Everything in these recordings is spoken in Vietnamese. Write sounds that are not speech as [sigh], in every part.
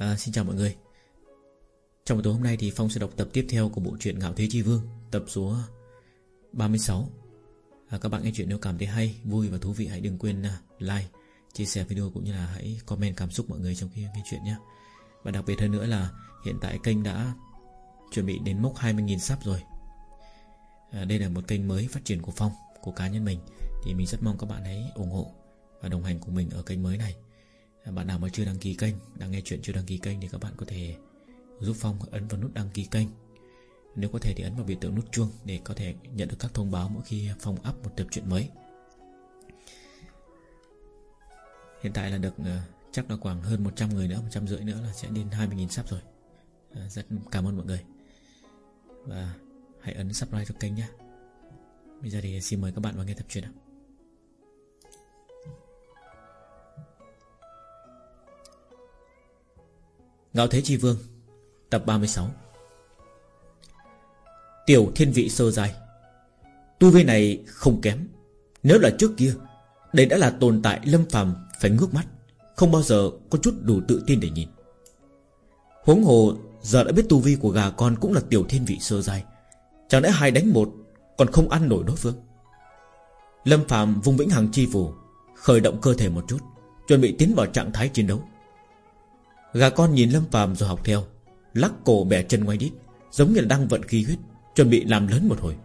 à, Xin chào mọi người. Trong buổi tối hôm nay thì Phong sẽ đọc tập tiếp theo Của bộ truyện Ngạo Thế Chi Vương Tập số 36 à, Các bạn nghe chuyện nếu cảm thấy hay, vui và thú vị Hãy đừng quên à, like, chia sẻ video Cũng như là hãy comment cảm xúc mọi người trong khi nghe chuyện nhé. Và đặc biệt hơn nữa là Hiện tại kênh đã chuẩn bị đến mốc 20.000 sub rồi. À, Đây là một kênh mới phát triển của Phong Của cá nhân mình Thì mình rất mong các bạn hãy ủng hộ Và đồng hành cùng mình ở kênh mới này bạn nào mà chưa đăng ký kênh, Đang nghe chuyện chưa đăng ký kênh Thì các bạn có thể giúp Phong ấn vào nút đăng ký kênh. Nếu có thể thì ấn vào biểu tượng nút chuông Để có thể nhận được các thông báo mỗi khi Phong up một tập truyện mới. Hiện tại là được ờ, chắc là khoảng hơn 100 người nữa 150 nữa là sẽ đến 20.000 sắp rồi. Ờ, rất cảm ơn mọi người. Và hãy ấn subscribe cho kênh nhé. Bây giờ thì xin mời các bạn vào nghe tập truyện ạ. Ngạo Thế Chi Vương, Tập 36 Tiểu thiên vị sơ dài Tu vi này không kém. Nếu là trước kia, Đây đã là tồn tại lâm phàm phải ngước mắt, Không bao giờ có chút đủ tự tin để nhìn. Huống hồ, Giờ đã biết tu vi của gà con cũng là tiểu thiên vị sơ dài Chẳng lẽ hai đánh một Còn không ăn nổi đối phương? Lâm phàm vung vĩnh hằng chi phù, Khởi động cơ thể một chút, Chuẩn bị tiến vào trạng thái chiến đấu. Gà con nhìn Lâm Phạm rồi học theo, Lắc cổ bẻ chân ngoài đít, Giống như là đang vận khí huyết, Chuẩn bị làm lớn một hồi.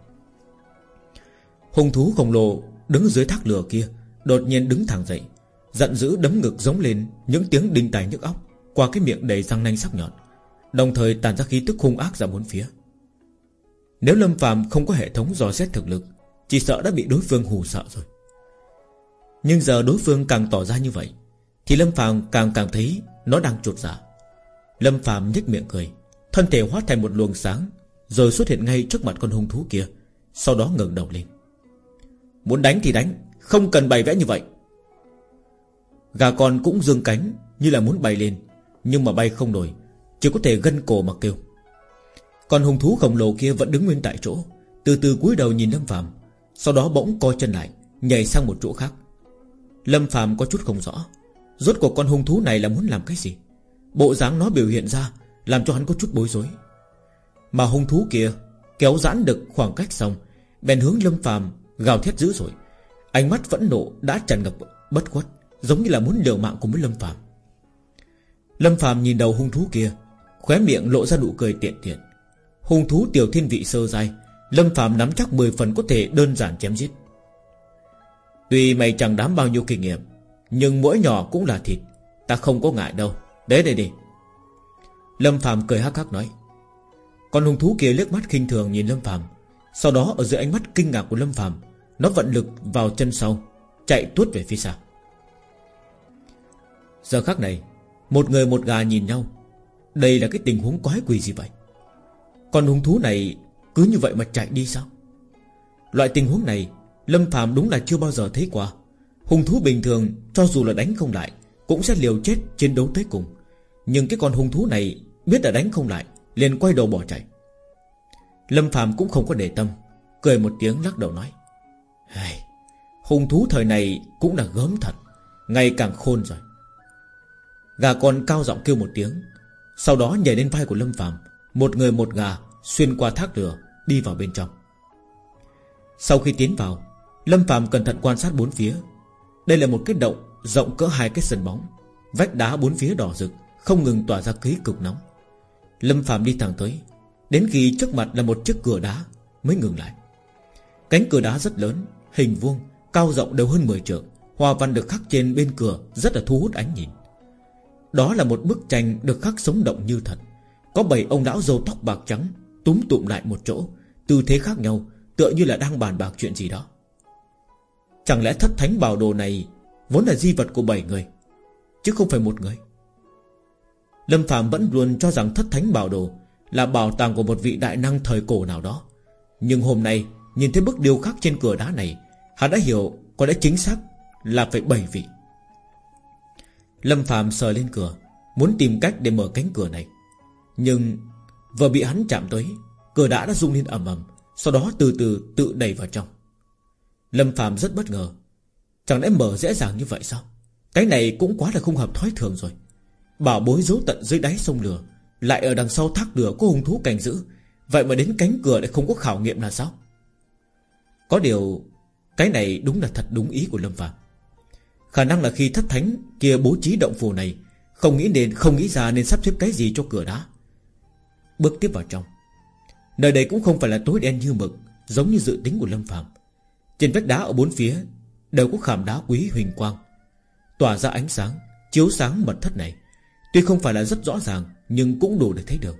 Hùng thú khổng lồ đứng dưới thác lửa kia, Đột nhiên đứng thẳng dậy, Giận dữ đấm ngực giống lên Những tiếng đinh tài nhức óc, Qua cái miệng đầy răng nanh sắc nhọn, Đồng thời tàn ra khí tức hung ác ra bốn phía. Nếu Lâm Phạm không có hệ thống dò xét thực lực, Chỉ sợ đã bị đối phương hù sợ rồi. Nhưng giờ đối phương càng tỏ ra như vậy thì Lâm Phạm càng càng thấy nó đang trột dạ. Lâm Phạm nhếch miệng cười, Thân thể hóa thành một luồng sáng, Rồi xuất hiện ngay trước mặt con hung thú kia, Sau đó ngẩng đầu lên. Muốn đánh thì đánh, Không cần bày vẽ như vậy. Gà con cũng dương cánh Như là muốn bay lên, Nhưng mà bay không nổi, Chỉ có thể gân cổ mà kêu. Còn hung thú khổng lồ kia vẫn đứng nguyên tại chỗ, Từ từ cúi đầu nhìn Lâm Phạm, Sau đó bỗng co chân lại, Nhảy sang một chỗ khác. Lâm Phạm có chút không rõ Rốt cuộc con hung thú này là muốn làm cái gì? Bộ dáng nó biểu hiện ra Làm cho hắn có chút bối rối. Mà hung thú kia Kéo giãn được khoảng cách xong, Bèn hướng lâm phàm gào thét dữ rồi Ánh mắt vẫn nộ đã tràn ngập bất khuất, Giống như là muốn liều mạng cùng với lâm phàm. Lâm phàm nhìn đầu hung thú kia, Khóe miệng lộ ra nụ cười tiện tiện. Hung thú tiểu thiên vị sơ dai Lâm phàm nắm chắc 10 phần có thể đơn giản chém giết. Tuy mày chẳng đám bao nhiêu kinh nghiệm nhưng mỗi nhỏ cũng là thịt. Ta không có ngại đâu. Đến đây đi. Lâm Phạm cười hắc hắc nói. Con hung thú kia liếc mắt khinh thường nhìn Lâm Phạm Sau đó, ở dưới ánh mắt kinh ngạc của Lâm Phạm Nó vận lực vào chân sau, Chạy tuốt về phía xa. Giờ khắc này, Một người một gà nhìn nhau. Đây là cái tình huống quái quỷ gì vậy? Con hung thú này Cứ như vậy mà chạy đi sao? Loại tình huống này, Lâm Phạm đúng là chưa bao giờ thấy qua. Hung thú bình thường cho dù là đánh không lại Cũng sẽ liều chết chiến đấu tới cùng. Nhưng cái con hung thú này Biết là đánh không lại liền quay đầu bỏ chạy. Lâm Phạm cũng không có để tâm Cười một tiếng lắc đầu nói hey, Hung thú thời này cũng là gớm thật Ngày càng khôn rồi. Gà con cao giọng kêu một tiếng Sau đó nhảy lên vai của Lâm Phạm Một người một gà xuyên qua thác lửa Đi vào bên trong. Sau khi tiến vào Lâm Phạm cẩn thận quan sát bốn phía đây là một cái động, rộng cỡ hai cái sân bóng. Vách đá bốn phía đỏ rực, Không ngừng tỏa ra khí cực nóng. Lâm Phạm đi thẳng tới, Đến khi trước mặt là một chiếc cửa đá, Mới ngừng lại. Cánh cửa đá rất lớn, Hình vuông, Cao rộng đều hơn 10 trượng, Hoa văn được khắc trên bên cửa Rất là thu hút ánh nhìn. Đó là một bức tranh được khắc sống động như thật. Có bảy ông lão râu tóc bạc trắng, Túm tụm lại một chỗ, Tư thế khác nhau, Tựa như là đang bàn bạc chuyện gì đó. Chẳng lẽ thất thánh bảo đồ này Vốn là di vật của bảy người, Chứ không phải một người? Lâm Phạm vẫn luôn cho rằng thất thánh bảo đồ Là bảo tàng của một vị đại năng thời cổ nào đó. Nhưng hôm nay, Nhìn thấy bức điêu khắc trên cửa đá này, Hắn đã hiểu có lẽ chính xác Là phải bảy vị. Lâm Phạm sờ lên cửa, Muốn tìm cách để mở cánh cửa này. Nhưng vừa bị hắn chạm tới, Cửa đá đã rung lên ầm ầm, Sau đó từ từ tự đẩy vào trong. Lâm Phạm rất bất ngờ. Chẳng lẽ mở dễ dàng như vậy sao? Cái này cũng quá là không hợp thói thường rồi. Bảo bối giấu tận dưới đáy sông lửa, Lại ở đằng sau thác lửa có hung thú cảnh giữ. Vậy mà đến cánh cửa lại không có khảo nghiệm là sao? Có điều, Cái này đúng là thật đúng ý của Lâm Phạm Khả năng là khi thất thánh kia bố trí động phù này, Không nghĩ nên, không nghĩ ra nên sắp xếp cái gì cho cửa đá. Bước tiếp vào trong. Nơi đây cũng không phải là tối đen như mực, Giống như dự tính của Lâm Phạm trên vách đá ở bốn phía Đều có khảm đá quý huỳnh quang. Tỏa ra ánh sáng, Chiếu sáng mật thất này. Tuy không phải là rất rõ ràng, Nhưng cũng đủ để thấy được.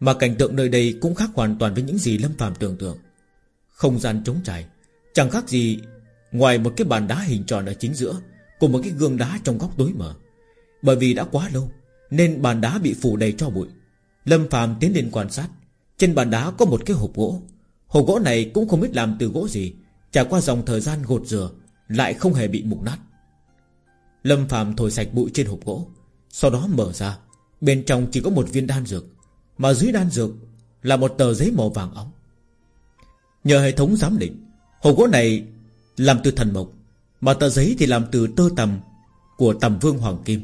Mà cảnh tượng nơi đây cũng khác hoàn toàn với những gì Lâm phàm tưởng tượng. Không gian trống trải, Chẳng khác gì Ngoài một cái bàn đá hình tròn ở chính giữa, Cùng một cái gương đá trong góc tối mở Bởi vì đã quá lâu, Nên bàn đá bị phủ đầy cho bụi. Lâm phàm tiến lên quan sát, Trên bàn đá có một cái hộp gỗ. Hồ gỗ này cũng không biết làm từ gỗ gì, Trải qua dòng thời gian gột rửa, Lại không hề bị mục nát. Lâm Phạm thổi sạch bụi trên hộp gỗ, Sau đó mở ra. Bên trong chỉ có một viên đan dược, Mà dưới đan dược là một tờ giấy màu vàng óng. Nhờ hệ thống giám định, Hộp gỗ này làm từ thần mộc, Mà tờ giấy thì làm từ tơ tầm Của tầm vương hoàng kim.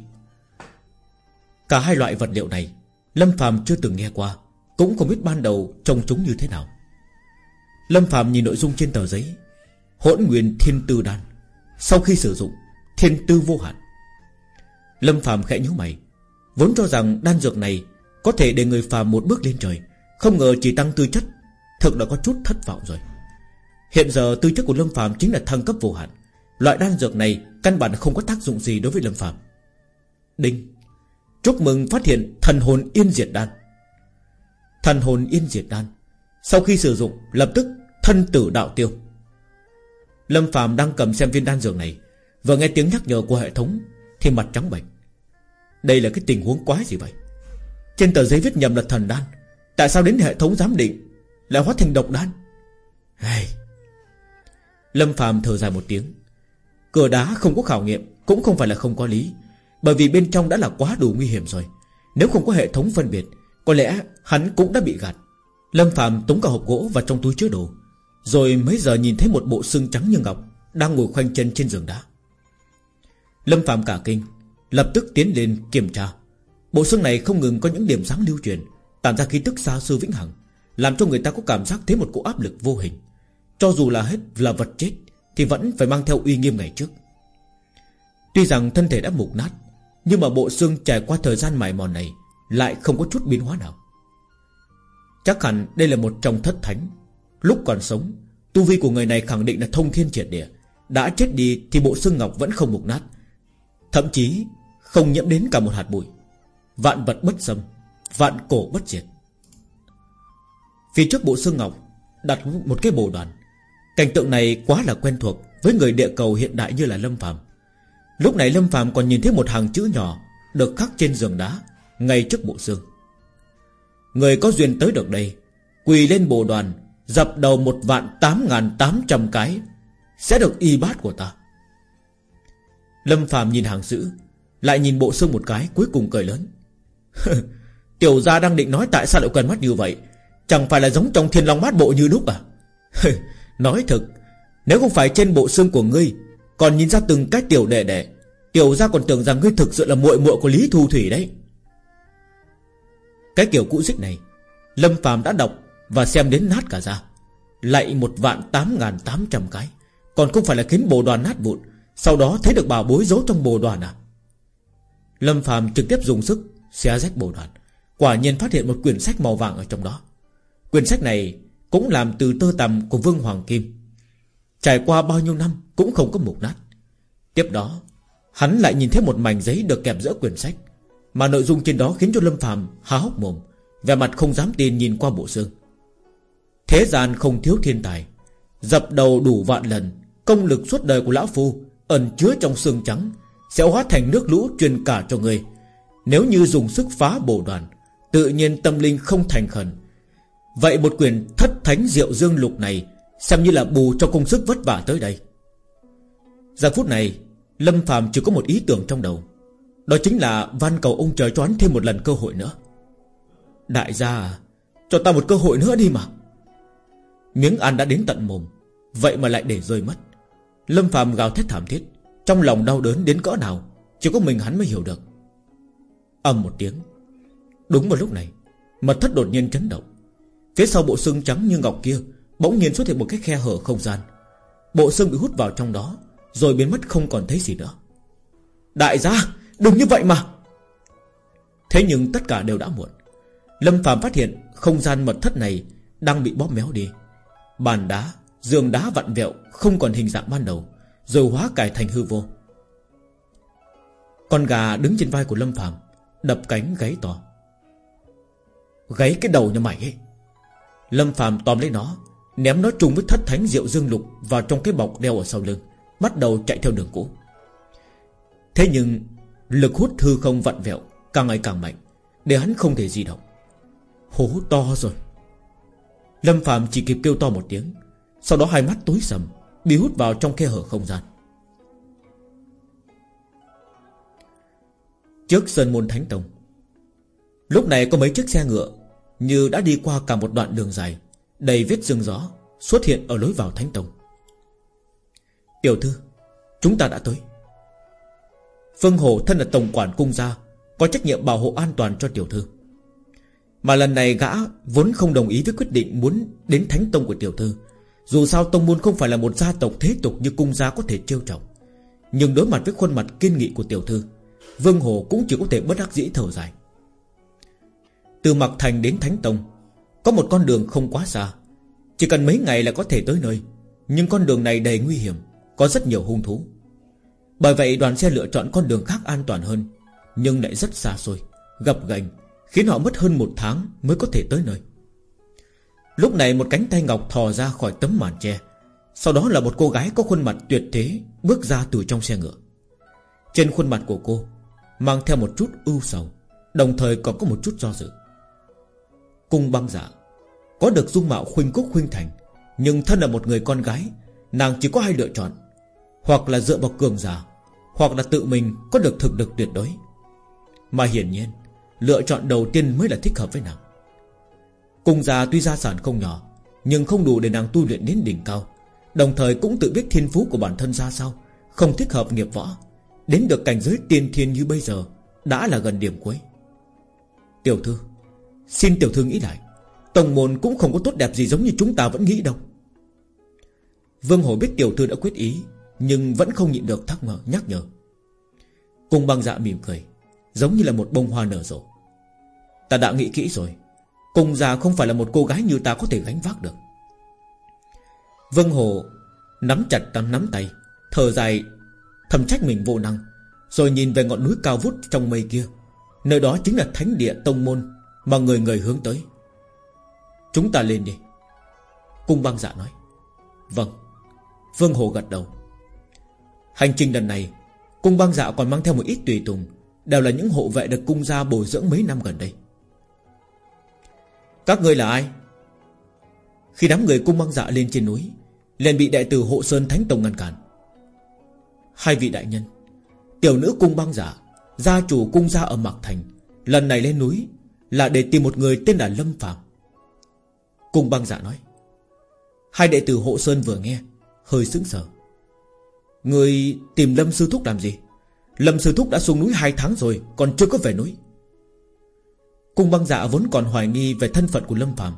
Cả hai loại vật liệu này, Lâm Phạm chưa từng nghe qua, Cũng không biết ban đầu trông chúng như thế nào. Lâm Phạm nhìn nội dung trên tờ giấy. Hỗn nguyên thiên tư đan. Sau khi sử dụng, Thiên tư vô hạn. Lâm Phạm khẽ nhíu mày, Vốn cho rằng đan dược này Có thể để người phàm một bước lên trời, Không ngờ chỉ tăng tư chất Thực đã có chút thất vọng rồi. Hiện giờ tư chất của Lâm Phạm chính là thăng cấp vô hạn. Loại đan dược này Căn bản không có tác dụng gì đối với Lâm Phạm. Đinh. Chúc mừng phát hiện thần hồn yên diệt đan. Thần hồn yên diệt đan. Sau khi sử dụng, lập tức thân tử đạo tiêu. Lâm Phạm đang cầm xem viên đan dược này, Vừa nghe tiếng nhắc nhở của hệ thống, Thì mặt trắng bệch. Đây là cái tình huống quái gì vậy? Trên tờ giấy viết nhầm là thần đan, Tại sao đến hệ thống giám định Lại hóa thành độc đan? Hey. Lâm Phạm thở dài một tiếng. Cửa đá không có khảo nghiệm, Cũng không phải là không có lý, Bởi vì bên trong đã là quá đủ nguy hiểm rồi. Nếu không có hệ thống phân biệt, Có lẽ hắn cũng đã bị gạt. Lâm Phạm tống cả hộp gỗ vào trong túi chứa đồ, Rồi mấy giờ nhìn thấy một bộ xương trắng như ngọc Đang ngồi khoanh chân trên giường đá. Lâm Phạm cả kinh, Lập tức tiến lên kiểm tra. Bộ xương này không ngừng có những điểm sáng lưu truyền, Tản ra khí tức xa xưa vĩnh hằng, Làm cho người ta có cảm giác thấy một cỗ áp lực vô hình. Cho dù là hết là vật chết, Thì vẫn phải mang theo uy nghiêm ngày trước. Tuy rằng thân thể đã mục nát, Nhưng mà bộ xương trải qua thời gian mài mòn này Lại không có chút biến hóa nào. Chắc hẳn đây là một trong thất thánh. Lúc còn sống, Tu vi của người này khẳng định là thông thiên triệt địa. Đã chết đi thì bộ xương ngọc vẫn không mục nát. Thậm chí không nhiễm đến cả một hạt bụi. Vạn vật bất xâm, Vạn cổ bất diệt. Phía trước bộ xương ngọc Đặt một cái bồ đoàn. Cảnh tượng này quá là quen thuộc Với người địa cầu hiện đại như là Lâm Phàm. Lúc này Lâm Phàm còn nhìn thấy một hàng chữ nhỏ Được khắc trên giường đá Ngay trước bộ xương. Người có duyên tới được đây, Quỳ lên bồ đoàn, Dập đầu một vạn tám ngàn tám trăm cái, Sẽ được y bát của ta. Lâm Phàm nhìn hàng giữ Lại nhìn bộ xương một cái cuối cùng cười lớn. [laughs] Tiểu gia đang định nói tại sao lại cần mắt như vậy? Chẳng phải là giống trong thiên long mát bộ như lúc à? [laughs] Nói thật Nếu không phải trên bộ xương của ngươi, Còn nhìn ra từng cái tiểu đệ đệ, Tiểu gia còn tưởng rằng ngươi thực sự là muội muội của Lý Thu Thủy đấy. Cái kiểu cũ dích này, Lâm phàm đã đọc Và xem đến nát cả ra Lại một vạn tám ngàn tám trăm cái. Còn không phải là khiến bộ đoàn nát vụn, Sau đó thấy được bảo bối giấu trong bồ đoàn à? Lâm phàm trực tiếp dùng sức Xé rách bồ đoàn. Quả nhiên phát hiện một quyển sách màu vàng ở trong đó. Quyển sách này Cũng làm từ tơ tầm của Vương Hoàng Kim. Trải qua bao nhiêu năm Cũng không có mục nát. Tiếp đó, Hắn lại nhìn thấy một mảnh giấy được kẹp giữa quyển sách. Mà nội dung trên đó khiến cho Lâm Phạm há hốc mồm, Vẻ mặt không dám tin nhìn qua bộ xương. Thế gian không thiếu thiên tài, Dập đầu đủ vạn lần, Công lực suốt đời của Lão Phu Ẩn chứa trong xương trắng, Sẽ hóa thành nước lũ truyền cả cho người. Nếu như dùng sức phá bổ đoàn, Tự nhiên tâm linh không thành khẩn. Vậy một quyền thất thánh diệu dương lục này Xem như là bù cho công sức vất vả tới đây. Giờ phút này, Lâm Phạm chỉ có một ý tưởng trong đầu. Đó chính là van cầu ông trời cho hắn thêm một lần cơ hội nữa. Đại gia, Cho ta một cơ hội nữa đi mà. Miếng ăn đã đến tận mồm, Vậy mà lại để rơi mất. Lâm phàm gào thét thảm thiết, Trong lòng đau đớn đến cỡ nào, Chỉ có mình hắn mới hiểu được. Âm một tiếng, Đúng vào lúc này, Mật thất đột nhiên chấn động. Phía sau bộ xương trắng như ngọc kia Bỗng nhiên xuất hiện một cái khe hở không gian. Bộ xương bị hút vào trong đó, Rồi biến mất không còn thấy gì nữa. Đại gia đừng như vậy mà. Thế nhưng tất cả đều đã muộn. Lâm Phạm phát hiện không gian mật thất này Đang bị bóp méo đi. Bàn đá, giường đá vặn vẹo Không còn hình dạng ban đầu Rồi hóa cải thành hư vô. Con gà đứng trên vai của Lâm Phạm Đập cánh gáy to. Gáy cái đầu nhà mày ấy. Lâm Phạm tóm lấy nó Ném nó chung với thất thánh rượu dương lục Vào trong cái bọc đeo ở sau lưng Bắt đầu chạy theo đường cũ. Thế nhưng Lực hút hư không vặn vẹo, Càng ngày càng mạnh, Để hắn không thể di động. Hố to rồi. Lâm Phạm chỉ kịp kêu to một tiếng, Sau đó hai mắt tối sầm, Bị hút vào trong khe hở không gian. Trước sân môn Thánh Tông, Lúc này có mấy chiếc xe ngựa Như đã đi qua cả một đoạn đường dài, Đầy vết dương gió, Xuất hiện ở lối vào Thánh Tông. Tiểu thư, Chúng ta đã tới. Phương Hồ thân là tổng quản cung gia, Có trách nhiệm bảo hộ an toàn cho tiểu thư. Mà lần này gã Vốn không đồng ý với quyết định muốn Đến Thánh Tông của tiểu thư. Dù sao Tông Môn không phải là một gia tộc thế tục Như cung gia có thể trêu trọng Nhưng đối mặt với khuôn mặt kiên nghị của tiểu thư, Vương Hồ cũng chỉ có thể bất đắc dĩ thở dài. Từ Mạc Thành đến Thánh Tông, Có một con đường không quá xa. Chỉ cần mấy ngày là có thể tới nơi, Nhưng con đường này đầy nguy hiểm, Có rất nhiều hung thú. Bởi vậy đoàn xe lựa chọn con đường khác an toàn hơn, Nhưng lại rất xa xôi, Gập gành Khiến họ mất hơn một tháng mới có thể tới nơi. Lúc này một cánh tay ngọc thò ra khỏi tấm màn che Sau đó là một cô gái có khuôn mặt tuyệt thế Bước ra từ trong xe ngựa. Trên khuôn mặt của cô Mang theo một chút ưu sầu, Đồng thời còn có một chút do dự. Cung băng giả Có được dung mạo khuynh cúc khuynh thành, Nhưng thân là một người con gái, Nàng chỉ có hai lựa chọn hoặc là dựa vào cường giả, Hoặc là tự mình có được thực lực tuyệt đối. Mà hiển nhiên, Lựa chọn đầu tiên mới là thích hợp với nàng. Cung gia tuy gia sản không nhỏ, Nhưng không đủ để nàng tu luyện đến đỉnh cao. Đồng thời cũng tự biết thiên phú của bản thân ra sao, Không thích hợp nghiệp võ. Đến được cảnh giới tiên thiên như bây giờ, Đã là gần điểm cuối. Tiểu thư, Xin tiểu thư nghĩ lại. Tổng môn cũng không có tốt đẹp gì giống như chúng ta vẫn nghĩ đâu. Vương Hổ biết tiểu thư đã quyết ý nhưng vẫn không nhịn được thắc mờ, nhắc nhở. Cung băng dạ mỉm cười, Giống như là một bông hoa nở rộ. Ta đã nghĩ kỹ rồi, Cung già không phải là một cô gái như ta có thể gánh vác được. Vương Hồ Nắm chặt tắm nắm tay, Thở dài, Thầm trách mình vô năng, Rồi nhìn về ngọn núi cao vút trong mây kia. Nơi đó chính là thánh địa tông môn Mà người người hướng tới. Chúng ta lên đi. Cung băng dạ nói. Vâng. Vương Hồ gật đầu. Hành trình lần này, Cung băng dạ còn mang theo một ít tùy tùng, Đều là những hộ vệ được cung gia bồi dưỡng mấy năm gần đây. Các ngươi là ai? Khi đám người cung băng dạ lên trên núi, liền bị đại tử hộ sơn thánh tông ngăn cản. Hai vị đại nhân, Tiểu nữ cung băng giả dạ, Gia chủ cung gia ở Mạc Thành, Lần này lên núi Là để tìm một người tên là Lâm Phạm Cung băng giả dạ nói. Hai đệ tử hộ sơn vừa nghe, Hơi sững sờ. Người tìm Lâm Sư Thúc làm gì? Lâm Sư Thúc đã xuống núi hai tháng rồi, Còn chưa có về núi. Cung băng dạ vốn còn hoài nghi Về thân phận của Lâm Phạm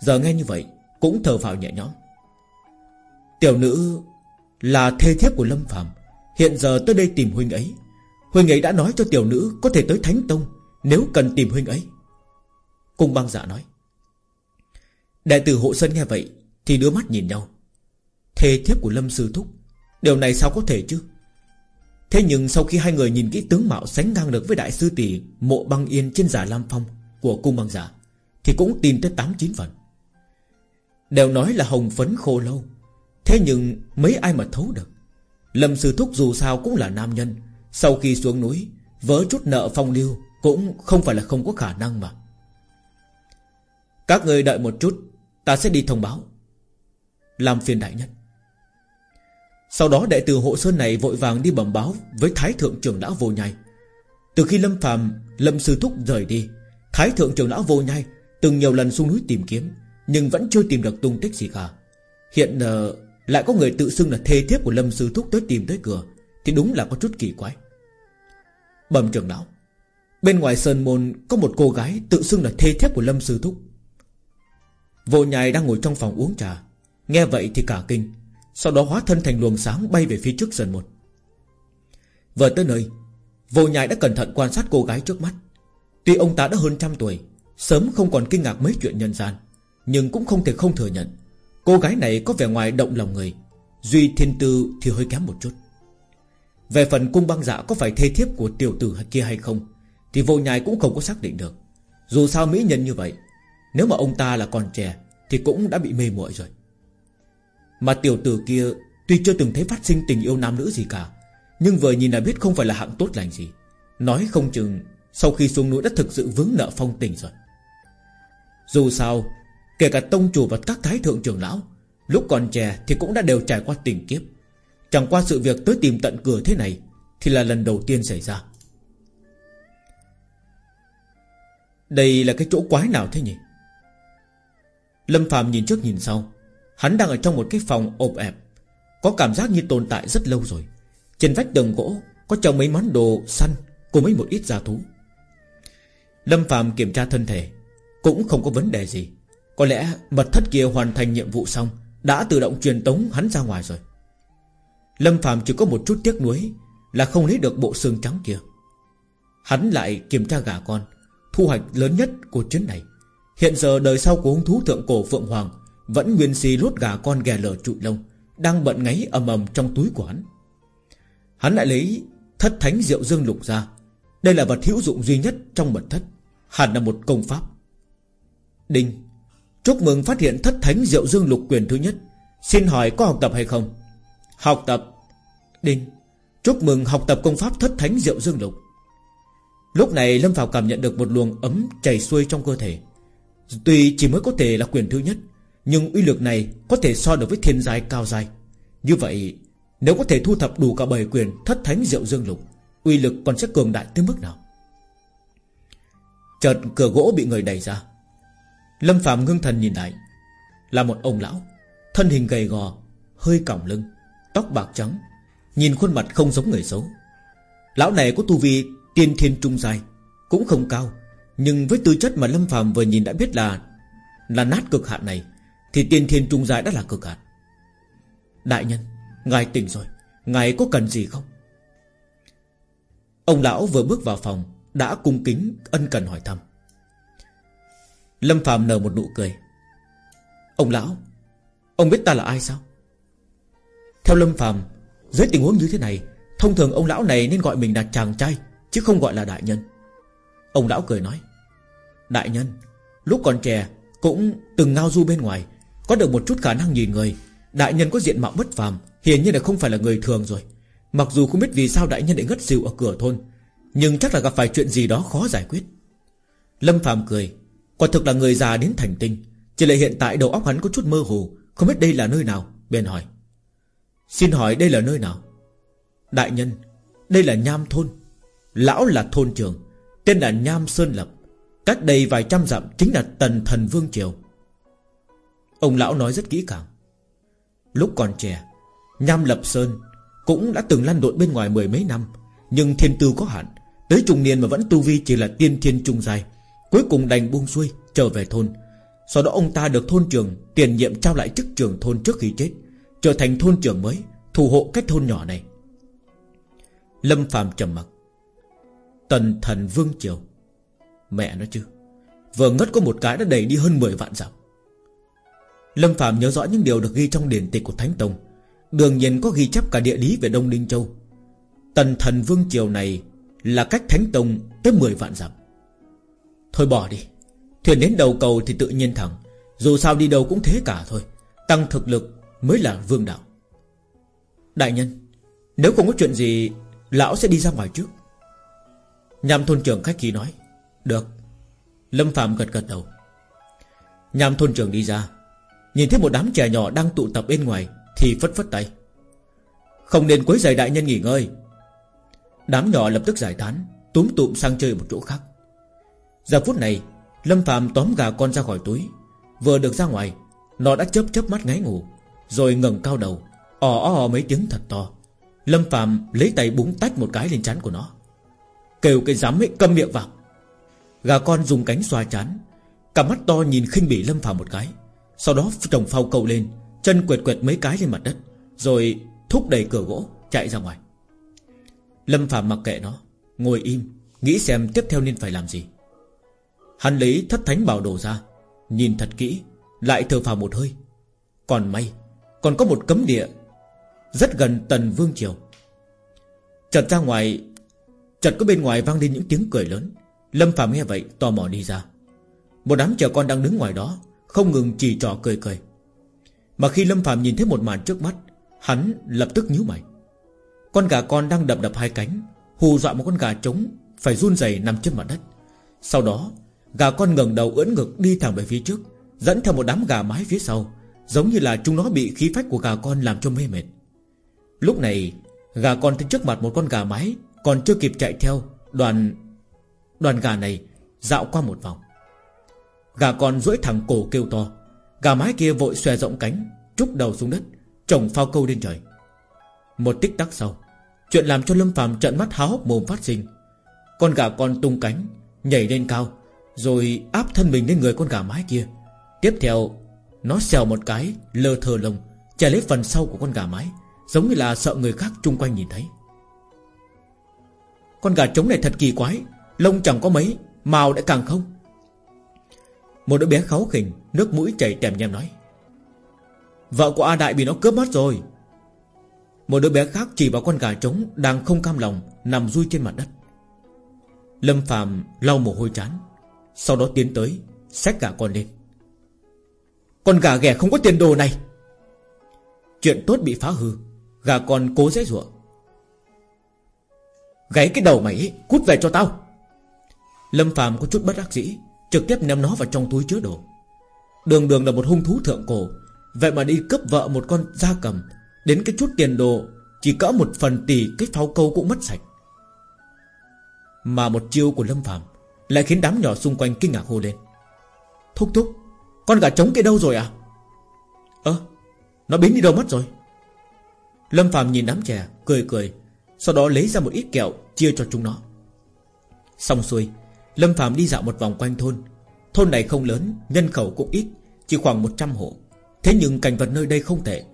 Giờ nghe như vậy, cũng thở phào nhẹ nhõm. Tiểu nữ là thê thiếp của Lâm Phạm Hiện giờ tới đây tìm huynh ấy. Huynh ấy đã nói cho tiểu nữ Có thể tới Thánh Tông, Nếu cần tìm huynh ấy. Cung băng dạ nói. Đại tử hộ sân nghe vậy Thì đưa mắt nhìn nhau. Thê thiếp của Lâm Sư Thúc Điều này sao có thể chứ? Thế nhưng sau khi hai người nhìn kỹ tướng mạo Sánh ngang được với đại sư tỷ Mộ băng yên trên giả Lam Phong Của cung băng giả, Thì cũng tin tới 8-9 phần. Đều nói là hồng phấn khô lâu, Thế nhưng mấy ai mà thấu được? Lâm Sư Thúc dù sao cũng là nam nhân, Sau khi xuống núi Vỡ chút nợ phong lưu Cũng không phải là không có khả năng mà. Các người đợi một chút, Ta sẽ đi thông báo. Làm phiền đại nhân. Sau đó đệ tử hộ sơn này vội vàng đi bẩm báo Với Thái Thượng trưởng lão vô nhai. Từ khi Lâm phàm Lâm Sư Thúc rời đi Thái Thượng trưởng lão vô nhai Từng nhiều lần xuống núi tìm kiếm Nhưng vẫn chưa tìm được tung tích gì cả. Hiện uh, lại có người tự xưng là thê thiếp của Lâm Sư Thúc tới tìm tới cửa Thì đúng là có chút kỳ quái. Bẩm trưởng lão Bên ngoài sơn môn có một cô gái Tự xưng là thê thiếp của Lâm Sư Thúc. Vô nhai đang ngồi trong phòng uống trà Nghe vậy thì cả kinh. Sau đó hóa thân thành luồng sáng bay về phía trước dần một. Vừa tới nơi, Vô nhai đã cẩn thận quan sát cô gái trước mắt. Tuy ông ta đã hơn trăm tuổi, Sớm không còn kinh ngạc mấy chuyện nhân gian, Nhưng cũng không thể không thừa nhận, Cô gái này có vẻ ngoài động lòng người, Duy thiên tư thì hơi kém một chút. Về phần cung băng dạ có phải thê thiếp của tiểu tử kia hay không, Thì vô nhai cũng không có xác định được. Dù sao mỹ nhân như vậy, Nếu mà ông ta là còn trẻ, Thì cũng đã bị mê muội rồi. Mà tiểu tử kia Tuy chưa từng thấy phát sinh tình yêu nam nữ gì cả, Nhưng vừa nhìn là biết không phải là hạng tốt lành gì. Nói không chừng, Sau khi xuống núi đã thực sự vướng nợ phong tình rồi. Dù sao, Kể cả tông chủ và các thái thượng trưởng lão, Lúc còn trẻ thì cũng đã đều trải qua tình kiếp. Chẳng qua sự việc tới tìm tận cửa thế này Thì là lần đầu tiên xảy ra. Đây là cái chỗ quái nào thế nhỉ? Lâm Phạm nhìn trước nhìn sau Hắn đang ở trong một cái phòng ộp ẹp, Có cảm giác như tồn tại rất lâu rồi. Trên vách tường gỗ Có trồng mấy món đồ săn Cùng mấy một ít gia thú. Lâm Phạm kiểm tra thân thể, Cũng không có vấn đề gì. Có lẽ mật thất kia hoàn thành nhiệm vụ xong, Đã tự động truyền tống hắn ra ngoài rồi. Lâm Phạm chỉ có một chút tiếc nuối Là không lấy được bộ xương trắng kia. Hắn lại kiểm tra gà con, Thu hoạch lớn nhất của chuyến này. Hiện giờ đời sau của hung thú thượng cổ Phượng Hoàng vẫn nguyên si lốt gà con ghè lở trụi lông, Đang bận ngáy ầm ầm trong túi của hắn. Hắn lại lấy thất thánh rượu dương lục ra. Đây là vật hữu dụng duy nhất trong mật thất, Hẳn là một công pháp. Đinh, Chúc mừng phát hiện thất thánh rượu dương lục quyền thứ nhất. Xin hỏi có học tập hay không? Học tập. Đinh, Chúc mừng học tập công pháp thất thánh rượu dương lục. Lúc này Lâm Phạm cảm nhận được một luồng ấm chảy xuôi trong cơ thể. Tuy chỉ mới có thể là quyền thứ nhất nhưng uy lực này có thể so được với thiên giai, cao giai. Như vậy, Nếu có thể thu thập đủ cả bảy quyền Thất thánh diệu dương lục, Uy lực còn sẽ cường đại tới mức nào? Chợt cửa gỗ bị người đẩy ra. Lâm Phạm ngưng thần nhìn lại. Là một ông lão, Thân hình gầy gò, Hơi còng lưng, Tóc bạc trắng, Nhìn khuôn mặt không giống người xấu. Lão này có tu vi Tiên thiên trung dài Cũng không cao, Nhưng với tư chất mà Lâm phạm vừa nhìn đã biết là Là nát cực hạn này thì tiên thiên trung dài đã là cực hạn. Đại nhân, Ngài tỉnh rồi. Ngài có cần gì không? Ông lão vừa bước vào phòng, Đã cung kính, ân cần hỏi thăm. Lâm phàm nở một nụ cười. Ông lão, Ông biết ta là ai sao? Theo Lâm phàm, Dưới tình huống như thế này, Thông thường ông lão này nên gọi mình là chàng trai, Chứ không gọi là đại nhân. Ông lão cười nói. Đại nhân, Lúc còn trẻ, Cũng từng ngao du bên ngoài có được một chút khả năng nhìn người, Đại nhân có diện mạo bất phàm, Hiển nhiên là không phải là người thường rồi. Mặc dù không biết vì sao đại nhân lại ngất xỉu ở cửa thôn, Nhưng chắc là gặp phải chuyện gì đó khó giải quyết. Lâm phàm cười, Quả thực là người già đến thành tinh, Chỉ là hiện tại đầu óc hắn có chút mơ hồ, Không biết đây là nơi nào, Bèn hỏi. Xin hỏi đây là nơi nào? Đại nhân, Đây là Nham Thôn, Lão là thôn trưởng, Tên là Nham Sơn Lập, Cách đây vài trăm dặm chính là Tần Thần Vương Triều. Ông lão nói rất kỹ càng. Lúc còn trẻ, Nham Lập Sơn Cũng đã từng lăn lộn bên ngoài mười mấy năm, Nhưng thiên tư có hạn. Tới trung niên mà vẫn tu vi chỉ là tiên thiên trung dài Cuối cùng đành buông xuôi, Trở về thôn. Sau đó ông ta được thôn trưởng Tiền nhiệm trao lại chức trưởng thôn trước khi chết, Trở thành thôn trưởng mới, Thủ hộ cách thôn nhỏ này. Lâm Phạm trầm mặc. Tần thần vương triều, Mẹ nó chứ. Vừa ngất có một cái đã đẩy đi hơn 10 vạn dặm. Lâm Phạm nhớ rõ những điều được ghi trong điển tịch của Thánh Tông. Đương nhiên có ghi chép cả địa lý về Đông Ninh Châu. Tần thần vương triều này Là cách Thánh Tông tới 10 vạn dặm. Thôi bỏ đi, Thuyền đến đầu cầu thì tự nhiên thẳng. Dù sao đi đâu cũng thế cả thôi, Tăng thực lực mới là vương đạo. Đại nhân, Nếu không có chuyện gì, Lão sẽ đi ra ngoài trước. Nhàm thôn trưởng khách khí nói, Được. Lâm Phạm gật gật đầu. Nhàm thôn trưởng đi ra Nhìn thấy một đám trẻ nhỏ đang tụ tập bên ngoài, Thì phất phất tay. Không nên quấy giày đại nhân nghỉ ngơi. Đám nhỏ lập tức giải tán, Túm tụm sang chơi một chỗ khác. Giờ phút này, Lâm Phạm tóm gà con ra khỏi túi. Vừa được ra ngoài, Nó đã chớp chớp mắt ngáy ngủ, Rồi ngẩng cao đầu, ò ò mấy tiếng thật to. Lâm Phạm lấy tay búng tách một cái lên chắn của nó. Kêu cái dám ấy câm miệng vào. Gà con dùng cánh xoa chán Cả mắt to nhìn khinh bỉ Lâm Phạm một cái. Sau đó trồng phao cầu lên, Chân quệt quệt mấy cái lên mặt đất, Rồi thúc đẩy cửa gỗ chạy ra ngoài. Lâm Phạm mặc kệ nó, Ngồi im, Nghĩ xem tiếp theo nên phải làm gì. Hắn lấy thất thánh bảo đồ ra, Nhìn thật kỹ, Lại thở phào một hơi. Còn may, Còn có một cấm địa Rất gần tần vương triều. Chợt ra ngoài, Chợt có bên ngoài vang lên những tiếng cười lớn. Lâm Phạm nghe vậy, tò mò đi ra. Một đám trẻ con đang đứng ngoài đó không ngừng chỉ trỏ cười cười. Mà khi Lâm Phạm nhìn thấy một màn trước mắt, Hắn lập tức nhíu mày. Con gà con đang đập đập hai cánh, Hù dọa một con gà trống Phải run rẩy nằm trên mặt đất. Sau đó, Gà con ngẩng đầu ưỡn ngực đi thẳng về phía trước, Dẫn theo một đám gà mái phía sau, Giống như là chúng nó bị khí phách của gà con làm cho mê mệt. Lúc này, Gà con thấy trước mặt một con gà mái Còn chưa kịp chạy theo, Đoàn Đoàn gà này dạo qua một vòng. Gà con duỗi thẳng cổ kêu to. Gà mái kia vội xòe rộng cánh Trúc đầu xuống đất, Trồng phao câu lên trời. Một tích tắc sau, Chuyện làm cho Lâm phàm trận mắt há hốc mồm phát sinh. Con gà con tung cánh, Nhảy lên cao, Rồi áp thân mình lên người con gà mái kia. Tiếp theo, Nó xèo một cái, lơ thờ lông Chạy lấy phần sau của con gà mái, Giống như là sợ người khác chung quanh nhìn thấy. Con gà trống này thật kỳ quái, Lông chẳng có mấy, Màu lại càng không. Một đứa bé kháu khỉnh Nước mũi chảy tèm nhem nói. Vợ của A Đại bị nó cướp mất rồi. Một đứa bé khác chỉ vào con gà trống Đang không cam lòng Nằm rui trên mặt đất. Lâm Phạm lau mồ hôi chán Sau đó tiến tới Xách gà con lên. Con gà ghẻ không có tiền đồ này. Chuyện tốt bị phá hư Gà con cố dễ dụa. Gáy cái đầu mày ấy, Cút về cho tao. Lâm Phạm có chút bất đắc dĩ Trực tiếp ném nó vào trong túi chứa đồ. Đường đường là một hung thú thượng cổ, Vậy mà đi cướp vợ một con da cầm, Đến cái chút tiền đồ, Chỉ cỡ một phần tỷ cái pháo câu cũng mất sạch. Mà một chiêu của Lâm Phạm Lại khiến đám nhỏ xung quanh kinh ngạc hô lên. Thúc thúc, Con gà trống kia đâu rồi à Ơ, Nó biến đi đâu mất rồi? Lâm Phạm nhìn đám trẻ, Cười cười, Sau đó lấy ra một ít kẹo, Chia cho chúng nó. Xong xuôi Lâm Phạm đi dạo một vòng quanh thôn. Thôn này không lớn, Nhân khẩu cũng ít, Chỉ khoảng 100 hộ. Thế nhưng cảnh vật nơi đây không tệ.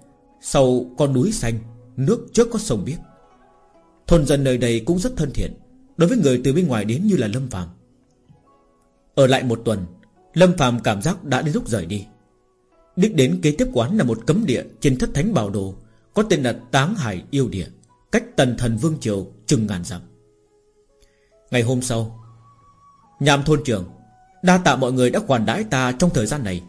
Sau con núi xanh, Nước trước có sông biếc. Thôn dân nơi đây cũng rất thân thiện, Đối với người từ bên ngoài đến như là Lâm Phạm. Ở lại một tuần, Lâm Phạm cảm giác đã đến lúc rời đi. Đích đến kế tiếp quán là một cấm địa Trên thất thánh bảo đồ, Có tên là Táng Hải Yêu Địa, Cách tần thần Vương Triều chừng ngàn dặm. Ngày hôm sau Nhàm thôn trưởng, Đa tạ mọi người đã quản đãi ta trong thời gian này.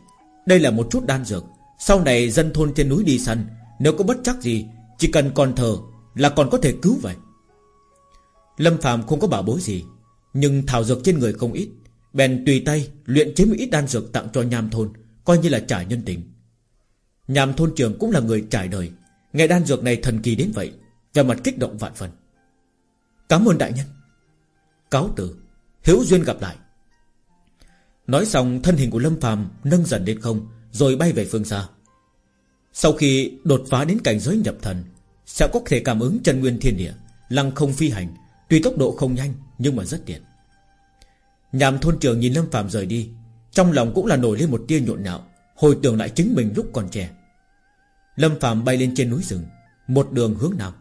Đây là một chút đan dược, Sau này dân thôn trên núi đi săn, Nếu có bất chắc gì, Chỉ cần còn thờ là còn có thể cứu vậy. Lâm Phạm không có bảo bối gì, Nhưng thảo dược trên người không ít. Bèn tùy tay luyện chế một ít đan dược tặng cho nham thôn, Coi như là trả nhân tình. Nhàm thôn trưởng cũng là người trải đời, Nghe đan dược này thần kỳ đến vậy Về mặt kích động vạn phần. Cảm ơn đại nhân. Cáo từ. Hữu duyên gặp lại. Nói xong, thân hình của Lâm phàm Nâng dần lên không, Rồi bay về phương xa. Sau khi đột phá đến cảnh giới nhập thần, Sẽ có thể cảm ứng chân nguyên thiên địa, Lăng không phi hành, Tuy tốc độ không nhanh nhưng mà rất tiện. Nhàm thôn trưởng nhìn Lâm phàm rời đi, Trong lòng cũng là nổi lên một tia nhộn nhạo, Hồi tưởng lại chính mình lúc còn trẻ. Lâm phàm bay lên trên núi rừng, Một đường hướng nam.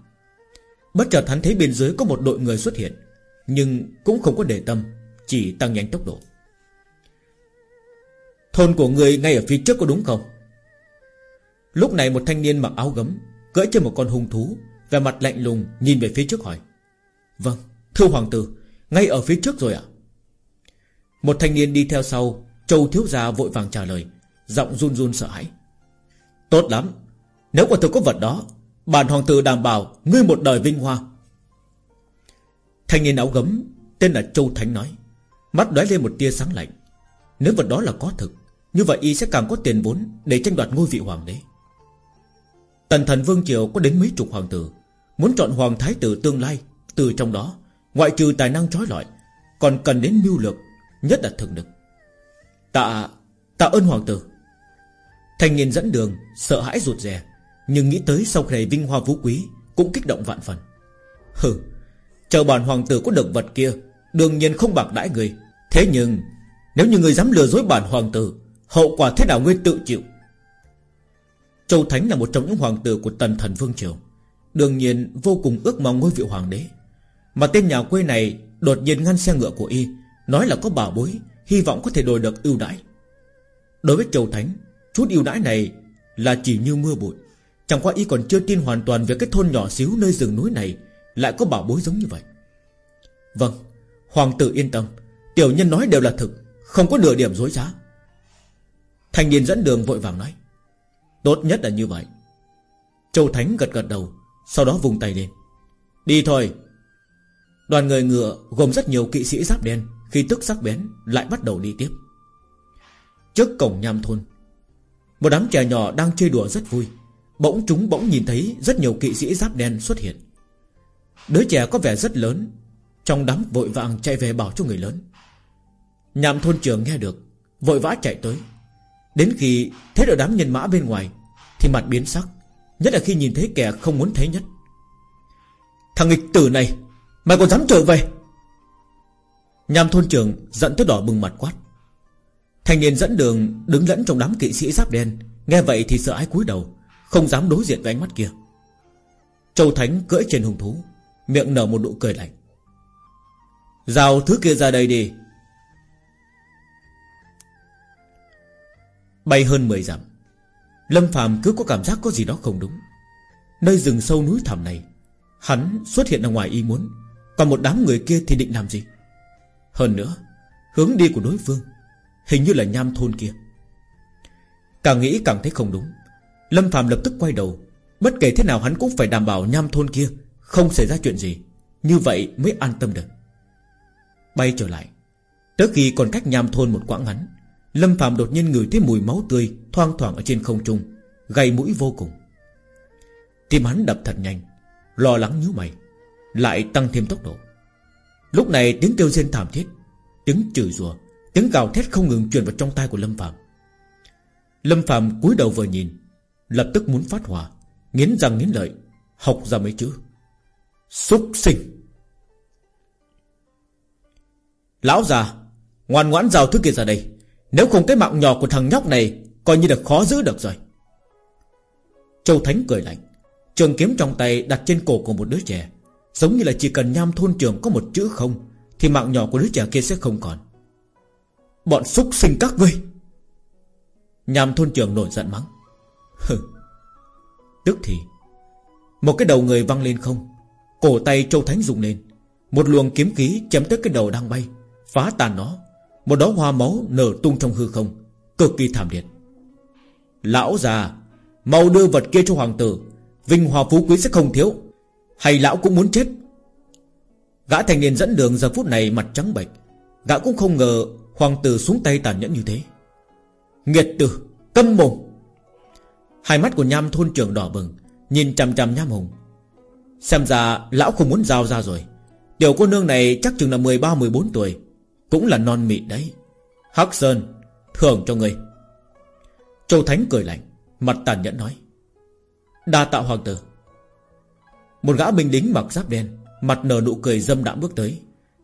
Bất chợt hắn thấy bên dưới có một đội người xuất hiện nhưng cũng không có để tâm, Chỉ tăng nhanh tốc độ. Thôn của người ngay ở phía trước có đúng không? Lúc này một thanh niên mặc áo gấm, Cưỡi trên một con hung thú Và mặt lạnh lùng nhìn về phía trước hỏi. Vâng thưa hoàng tử, Ngay ở phía trước rồi ạ. Một thanh niên đi theo sau, Châu thiếu gia vội vàng trả lời, Giọng run run sợ hãi. Tốt lắm, Nếu quả thực có vật đó, Bản hoàng tử đảm bảo Ngươi một đời vinh hoa Thanh niên áo gấm, Tên là Châu Thánh nói. Mắt đói lên một tia sáng lạnh. Nếu vật đó là có thực, Như vậy y sẽ càng có tiền vốn Để tranh đoạt ngôi vị hoàng đế. Tần thần Vương Triều có đến mấy chục hoàng tử, Muốn chọn hoàng thái tử tương lai, Từ trong đó, Ngoại trừ tài năng trói lọi, Còn cần đến mưu lược, Nhất là thực lực. Tạ Tạ ơn hoàng tử. Thanh niên dẫn đường, Sợ hãi rụt rè, Nhưng nghĩ tới sau này vinh hoa vũ quý, Cũng kích động vạn phần. Hừ Chờ bản hoàng tử có được vật kia, Đương nhiên không bạc đãi người. Thế nhưng, Nếu như người dám lừa dối bản hoàng tử, Hậu quả thế nào ngươi tự chịu? Châu Thánh là một trong những hoàng tử của tần thần Vương Triều. Đương nhiên, vô cùng ước mong ngôi vị hoàng đế. Mà tên nhà quê này Đột nhiên ngăn xe ngựa của y, Nói là có bảo bối, Hy vọng có thể đổi được ưu đãi. Đối với Châu Thánh, Chút ưu đãi này là chỉ như mưa bụi. Chẳng qua y còn chưa tin hoàn toàn Về cái thôn nhỏ xíu nơi rừng núi này lại có bảo bối giống như vậy. Vâng Hoàng tử yên tâm, Tiểu nhân nói đều là thực, Không có nửa điểm dối trá. Thành niên dẫn đường vội vàng nói, Tốt nhất là như vậy. Châu Thánh gật gật đầu, Sau đó vùng tay lên. Đi thôi. Đoàn người ngựa gồm rất nhiều kỵ sĩ giáp đen, Khi tức sắc bén lại bắt đầu đi tiếp. Trước cổng nham thôn, Một đám trẻ nhỏ đang chơi đùa rất vui. Bỗng chúng bỗng nhìn thấy Rất nhiều kỵ sĩ giáp đen xuất hiện. Đứa trẻ có vẻ rất lớn. Trong đám vội vàng chạy về bảo cho người lớn. Nhàm thôn trường nghe được, Vội vã chạy tới. Đến khi thấy được đám nhân mã bên ngoài, Thì mặt biến sắc, Nhất là khi nhìn thấy kẻ không muốn thấy nhất. Thằng nghịch tử này, Mày còn dám trở về? Nhàm thôn trưởng giận tới đỏ bừng mặt quát. Thanh niên dẫn đường đứng lẫn trong đám kỵ sĩ giáp đen, Nghe vậy thì sợ ái cúi đầu, Không dám đối diện với ánh mắt kia. Châu Thánh cưỡi trên hùng thú. Miệng nở một nụ cười lạnh. Giao thứ kia ra đây đi. Bay hơn 10 dặm, Lâm Phạm cứ có cảm giác có gì đó không đúng. Nơi rừng sâu núi thẳm này, Hắn xuất hiện ở ngoài ý muốn, Còn một đám người kia thì định làm gì? Hơn nữa, Hướng đi của đối phương Hình như là nham thôn kia. Càng nghĩ càng thấy không đúng, Lâm Phạm lập tức quay đầu, Bất kể thế nào hắn cũng phải đảm bảo nham thôn kia không xảy ra chuyện gì. Như vậy mới an tâm được. Bay trở lại. Tới khi còn cách nham thôn một quãng ngắn, Lâm Phạm đột nhiên ngửi thấy mùi máu tươi Thoang thoảng ở trên không trung Gây mũi vô cùng. Tim hắn đập thật nhanh, Lo lắng nhíu mày, Lại tăng thêm tốc độ. Lúc này tiếng kêu rên thảm thiết, Tiếng chửi rủa, Tiếng gào thét không ngừng truyền vào trong tai của Lâm Phạm Lâm Phạm cúi đầu vừa nhìn, Lập tức muốn phát hỏa, Nghiến răng nghiến lợi, Học ra mấy chữ. Xúc sinh. Lão già, Ngoan ngoãn rào thứ kia ra đây. Nếu không cái mạng nhỏ của thằng nhóc này, Coi như là khó giữ được rồi. Châu Thánh cười lạnh, Trường kiếm trong tay đặt trên cổ của một đứa trẻ. Giống như là chỉ cần nham thôn trường có một chữ không, Thì mạng nhỏ của đứa trẻ kia sẽ không còn. Bọn xúc sinh các ngươi! Nham thôn trường nổi giận mắng. Hừ. Tức thì, Một cái đầu người văng lên không Cổ tay Châu Thánh rụng lên. Một luồng kiếm khí chém tới cái đầu đang bay, Phá tàn nó. Một đó hoa máu nở tung trong hư không, Cực kỳ thảm liệt. Lão già, Mau đưa vật kia cho hoàng tử. Vinh hòa phú quý sẽ không thiếu. Hay lão cũng muốn chết? Gã thành niên dẫn đường giờ phút này mặt trắng bệch. Gã cũng không ngờ Hoàng tử xuống tay tàn nhẫn như thế. Nghiệt tử, Câm mồm. Hai mắt của nham thôn trưởng đỏ bừng, Nhìn chằm chằm nham hùng Xem ra lão không muốn giao ra rồi. Tiểu cô nương này chắc chừng là 13-14 tuổi, Cũng là non mịn đấy. Hắc Sơn, Thưởng cho người Châu Thánh cười lạnh, Mặt tàn nhẫn nói. Đa tạo hoàng tử. Một gã binh lính mặc giáp đen, Mặt nở nụ cười dâm đãm bước tới.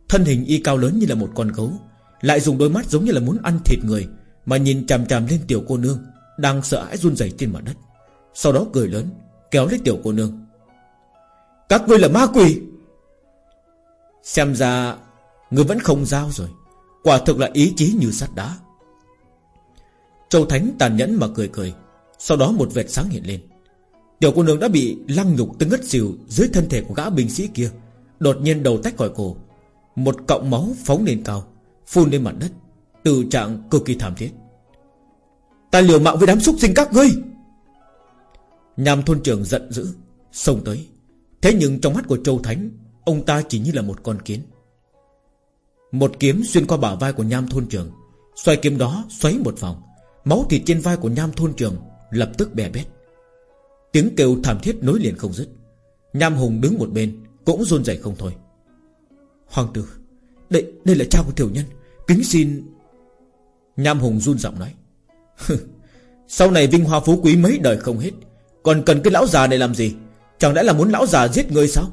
Thân hình y cao lớn như là một con gấu, Lại dùng đôi mắt giống như là muốn ăn thịt người, Mà nhìn chằm chằm lên tiểu cô nương, Đang sợ hãi run rẩy trên mặt đất. Sau đó cười lớn, Kéo lấy tiểu cô nương. Các ngươi là ma quỷ. Xem ra Ngươi vẫn không giao rồi. Quả thực là ý chí như sắt đá. Châu Thánh tàn nhẫn mà cười cười. Sau đó một vệt sáng hiện lên. Tiểu cô nương đã bị lăng nhục tới ngất xỉu Dưới thân thể của gã binh sĩ kia. Đột nhiên đầu tách khỏi cổ. Một cọng máu phóng lên cao, Phun lên mặt đất. Từ trạng cực kỳ thảm thiết. Ta liều mạng với đám súc sinh các ngươi. Nhàm thôn trưởng giận dữ, Xông tới. Thế nhưng trong mắt của Châu Thánh, Ông ta chỉ như là một con kiến. Một kiếm xuyên qua bả vai của nham thôn trưởng Xoay kiếm đó xoáy một vòng, Máu thịt trên vai của nham thôn trưởng Lập tức bè bét Tiếng kêu thảm thiết nối liền không dứt. Nham Hùng đứng một bên, Cũng run rẩy không thôi. Hoàng tử, Đây đây là cha của tiểu nhân, Kính xin Nham Hùng run giọng nói. [laughs] Sau này vinh hoa phú quý mấy đời không hết, Còn cần cái lão già này làm gì? Chẳng lẽ là muốn lão già giết người sao?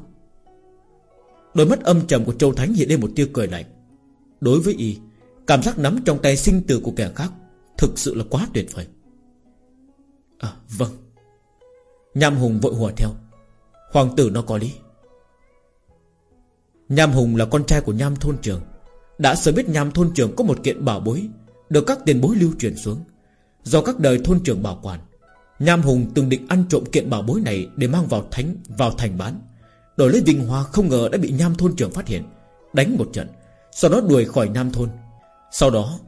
Đôi mắt âm trầm của Châu Thánh hiện lên một tia cười lạnh. Đối với y, Cảm giác nắm trong tay sinh tử của kẻ khác Thực sự là quá tuyệt vời. À vâng. Nham Hùng vội hùa theo. Hoàng tử nó có lý. Nham Hùng là con trai của Nham Thôn Trường. Đã sớm biết Nham Thôn Trường có một kiện bảo bối Được các tiền bối lưu truyền xuống. Do các đời thôn trưởng bảo quản Nham Hùng từng định ăn trộm kiện bảo bối này Để mang vào thánh, vào thành bán. Đổi lấy vinh hoa không ngờ đã bị Nham Thôn trưởng phát hiện, Đánh một trận, Sau đó đuổi khỏi Nam Thôn. Sau đó,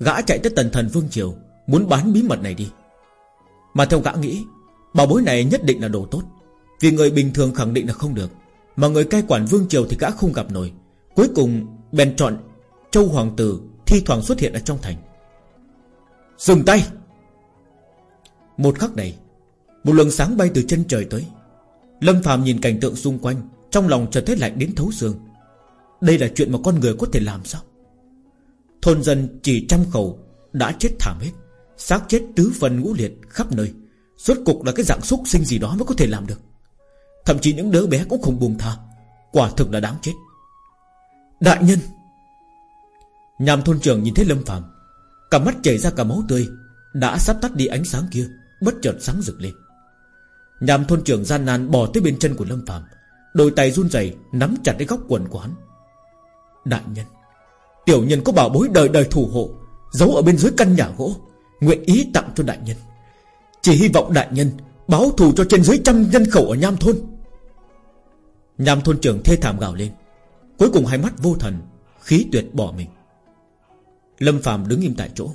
gã chạy tới tần thần Vương Triều, Muốn bán bí mật này đi. Mà theo gã nghĩ, Bảo bối này nhất định là đồ tốt, Vì người bình thường khẳng định là không được. Mà người cai quản Vương Triều thì gã không gặp nổi. Cuối cùng, bèn chọn Châu Hoàng Tử thi thoảng xuất hiện ở trong thành. Dừng tay! Một khắc này, Một luồng sáng bay từ chân trời tới. Lâm Phạm nhìn cảnh tượng xung quanh, Trong lòng trở thấy lạnh đến thấu xương. Đây là chuyện mà con người có thể làm sao? Thôn dân chỉ trăm khẩu Đã chết thảm hết. Xác chết tứ phần ngũ liệt khắp nơi. Suốt cục là cái dạng xúc sinh gì đó mới có thể làm được. Thậm chí những đứa bé cũng không buông tha. Quả thực là đáng chết. Đại nhân! Nhàm thôn trưởng nhìn thấy Lâm Phạm Cả mắt chảy ra cả máu tươi, Đã sắp tắt đi ánh sáng kia. Bất chợt sáng rực lên. Nhàm thôn trưởng gian nan bò tới bên chân của Lâm phàm, Đôi tay run rẩy Nắm chặt lấy góc quần của hắn. Đại nhân Tiểu nhân có bảo bối đời đời thủ hộ Giấu ở bên dưới căn nhà gỗ Nguyện ý tặng cho đại nhân. Chỉ hy vọng đại nhân Báo thù cho trên dưới trăm nhân khẩu ở Nham Thôn. Nham Thôn trưởng thê thảm gào lên Cuối cùng hai mắt vô thần Khí tuyệt bỏ mình. Lâm phàm đứng im tại chỗ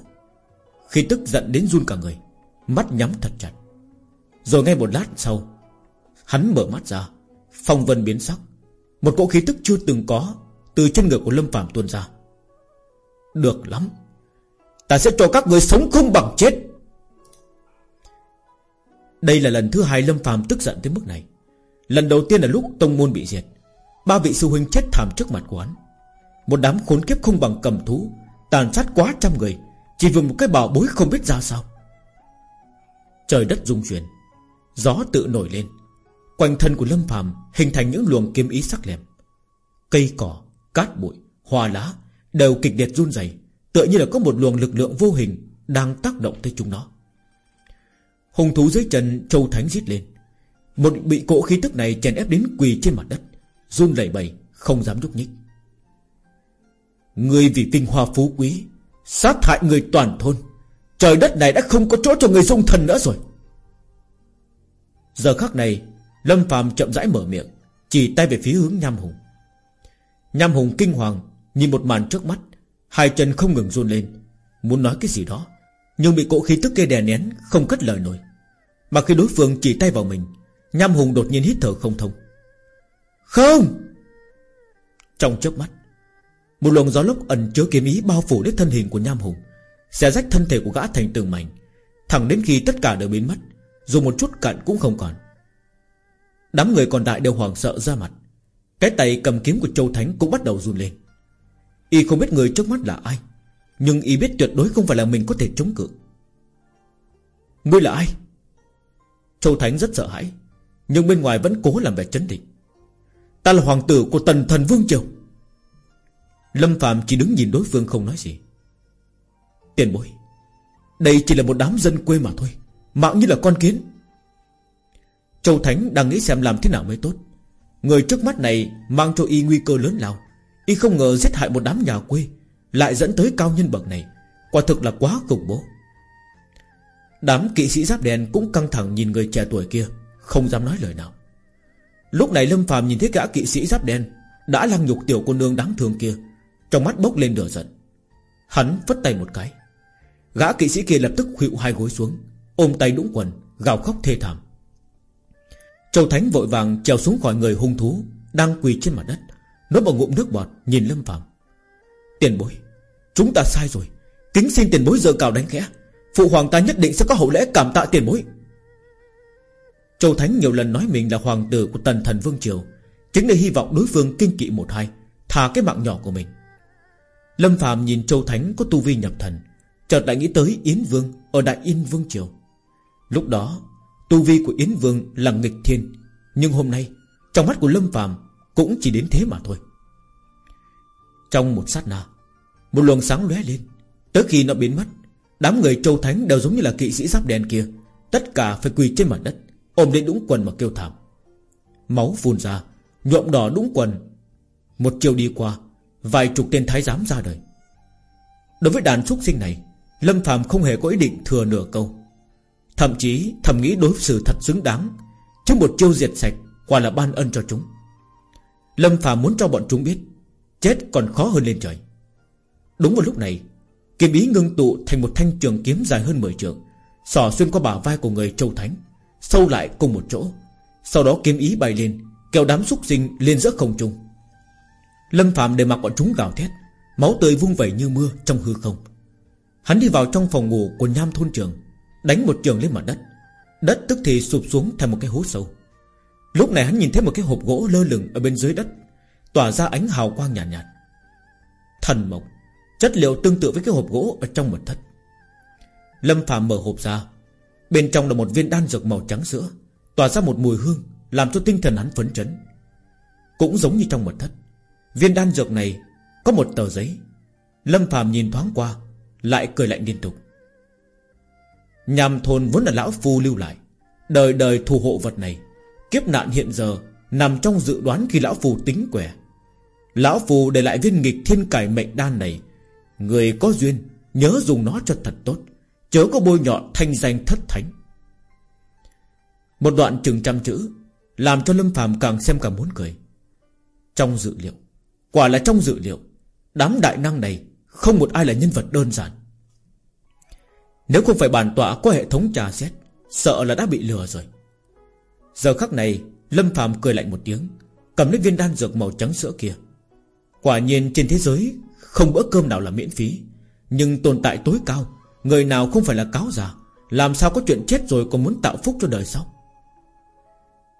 Khi tức giận đến run cả người. Mắt nhắm thật chặt. Rồi ngay một lát sau, Hắn mở mắt ra, Phong vân biến sắc. Một cỗ khí tức chưa từng có Từ trên người của Lâm Phạm tuôn ra. Được lắm, Ta sẽ cho các người sống không bằng chết. Đây là lần thứ hai Lâm Phạm tức giận tới mức này. Lần đầu tiên là lúc Tông Môn bị diệt, Ba vị sư huynh chết thảm trước mặt của hắn. Một đám khốn kiếp không bằng cầm thú, Tàn sát quá trăm người, Chỉ vì một cái bảo bối không biết ra sao. Trời đất rung chuyển. Gió tự nổi lên. Quanh thân của Lâm Phàm hình thành những luồng kiếm ý sắc lẹm. Cây cỏ, cát bụi, hoa lá Đều kịch liệt run rẩy, Tựa như là có một luồng lực lượng vô hình Đang tác động tới chúng nó. Hùng thú dưới chân châu thánh rít lên. Một bị cỗ khí tức này chèn ép đến quỳ trên mặt đất Run lẩy bẩy Không dám nhúc nhích. Người vì vinh hoa phú quý Sát hại người toàn thôn. Trời đất này đã không có chỗ cho người dung thần nữa rồi. Giờ khắc này, Lâm phàm chậm rãi mở miệng, Chỉ tay về phía hướng Nham Hùng. Nham Hùng kinh hoàng, Nhìn một màn trước mắt, Hai chân không ngừng run lên. Muốn nói cái gì đó, Nhưng bị cỗ khí tức kia đè nén, Không cất lời nổi. Mà khi đối phương chỉ tay vào mình, Nham Hùng đột nhiên hít thở không thông. Không! Trong chớp mắt, một luồng gió lốc ẩn chứa kiếm ý bao phủ đến thân hình của Nham Hùng. Xé rách thân thể của gã thành từng mảnh, Thẳng đến khi tất cả đều biến mất, Dù một chút cạn cũng không còn. Đám người còn lại đều hoảng sợ ra mặt. Cái tay cầm kiếm của Châu Thánh cũng bắt đầu run lên. Y không biết người trước mắt là ai, Nhưng Y biết tuyệt đối không phải là mình có thể chống cự. Ngươi là ai? Châu Thánh rất sợ hãi, Nhưng bên ngoài vẫn cố làm vẻ chấn định. Ta là hoàng tử của tần thần Vương Triều. Lâm Phạm chỉ đứng nhìn đối phương không nói gì. Tiền bối. Đây chỉ là một đám dân quê mà thôi, Mạng như là con kiến. Châu Thánh đang nghĩ xem làm thế nào mới tốt. Người trước mắt này Mang cho y nguy cơ lớn lao. Y không ngờ giết hại một đám nhà quê, Lại dẫn tới cao nhân bậc này. Quả thực là quá khủng bố. Đám kỵ sĩ giáp đen cũng căng thẳng nhìn người trẻ tuổi kia, Không dám nói lời nào. Lúc này Lâm Phàm nhìn thấy gã kỵ sĩ giáp đen Đã lăng nhục tiểu cô nương đáng thương kia, trong mắt bốc lên lửa giận. Hắn vất tay một cái. Gã kỵ sĩ kia lập tức khuỵu hai gối xuống, Ôm tay đũng quần, Gào khóc thê thảm. Châu Thánh vội vàng trèo xuống khỏi người hung thú Đang quỳ trên mặt đất Nó bằng ngụm nước bọt, nhìn Lâm Phạm Tiền bối, Chúng ta sai rồi. Kính xin tiền bối giờ cào đánh khẽ. Phụ hoàng ta nhất định sẽ có hậu lễ cảm tạ tiền bối. Châu Thánh nhiều lần nói mình là hoàng tử của tần thần Vương Triều, Chính để hy vọng đối phương kinh kỵ một hai Thả cái mạng nhỏ của mình. Lâm Phạm nhìn Châu Thánh có tu vi nhập thần Chợt lại nghĩ tới Yến Vương Ở Đại Yên Vương Triều. Lúc đó, Tu vi của Yến Vương là nghịch thiên, Nhưng hôm nay, Trong mắt của Lâm phàm Cũng chỉ đến thế mà thôi. Trong một sát na, Một luồng sáng lóe lên, Tới khi nó biến mất, Đám người châu thánh đều giống như là kỵ sĩ giáp đèn kia, Tất cả phải quỳ trên mặt đất, Ôm lên đũng quần mà kêu thảm. Máu phun ra, Nhuộm đỏ đũng quần. Một chiều đi qua, Vài chục tên thái giám ra đời. Đối với đàn súc sinh này Lâm Phạm không hề có ý định thừa nửa câu. Thậm chí thầm nghĩ đối xử thật xứng đáng. Chứ một chiêu diệt sạch Quả là ban ân cho chúng. Lâm Phạm muốn cho bọn chúng biết, Chết còn khó hơn lên trời. Đúng vào lúc này Kiếm ý ngưng tụ thành một thanh trường kiếm dài hơn 10 trường Sỏ xuyên qua bả vai của người châu thánh, Sâu lại cùng một chỗ. Sau đó kiếm ý bay lên Kéo đám súc sinh lên giữa không trung. Lâm Phạm để mặc bọn chúng gào thét, Máu tươi vung vẩy như mưa trong hư không. Hắn đi vào trong phòng ngủ của nham thôn trường Đánh một trường lên mặt đất. Đất tức thì sụp xuống thành một cái hố sâu. Lúc này hắn nhìn thấy một cái hộp gỗ lơ lửng Ở bên dưới đất Tỏa ra ánh hào quang nhàn nhạt, nhạt. Thần mộc Chất liệu tương tự với cái hộp gỗ ở trong mật thất. Lâm Phạm mở hộp ra Bên trong là một viên đan dược màu trắng sữa Tỏa ra một mùi hương Làm cho tinh thần hắn phấn chấn. Cũng giống như trong mật thất Viên đan dược này có một tờ giấy. Lâm Phạm nhìn thoáng qua lại cười lạnh liên tục. Nhàm thôn vốn là lão phu lưu lại, Đời đời thù hộ vật này, Kiếp nạn hiện giờ Nằm trong dự đoán khi lão phu tính quẻ. Lão phu để lại viên nghịch thiên cải mệnh đan này, Người có duyên Nhớ dùng nó cho thật tốt, Chớ có bôi nhọ thanh danh thất thánh. Một đoạn chừng trăm chữ Làm cho Lâm phàm càng xem càng muốn cười. Trong dự liệu, Quả là trong dự liệu, Đám đại năng này không một ai là nhân vật đơn giản. Nếu không phải bản tọa có hệ thống trà xét, Sợ là đã bị lừa rồi. Giờ khắc này, Lâm phàm cười lạnh một tiếng, Cầm lấy viên đan dược màu trắng sữa kia. Quả nhiên trên thế giới, Không bữa cơm nào là miễn phí, Nhưng tồn tại tối cao, Người nào không phải là cáo già, Làm sao có chuyện chết rồi còn muốn tạo phúc cho đời sau?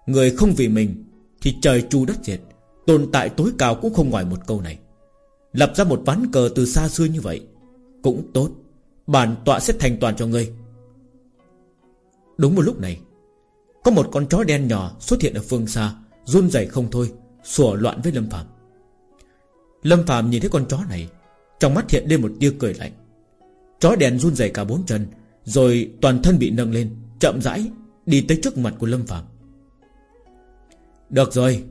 Người không vì mình Thì trời chu đất diệt, Tồn tại tối cao cũng không ngoài một câu này. Lập ra một ván cờ từ xa xưa như vậy, Cũng tốt. Bản tọa sẽ thành toàn cho ngươi. Đúng một lúc này, Có một con chó đen nhỏ xuất hiện ở phương xa, Run rẩy không thôi, Sủa loạn với Lâm Phạm Lâm Phạm nhìn thấy con chó này, Trong mắt hiện lên một tia cười lạnh. Chó đen run rẩy cả bốn chân, Rồi toàn thân bị nâng lên, Chậm rãi đi tới trước mặt của Lâm Phạm Được rồi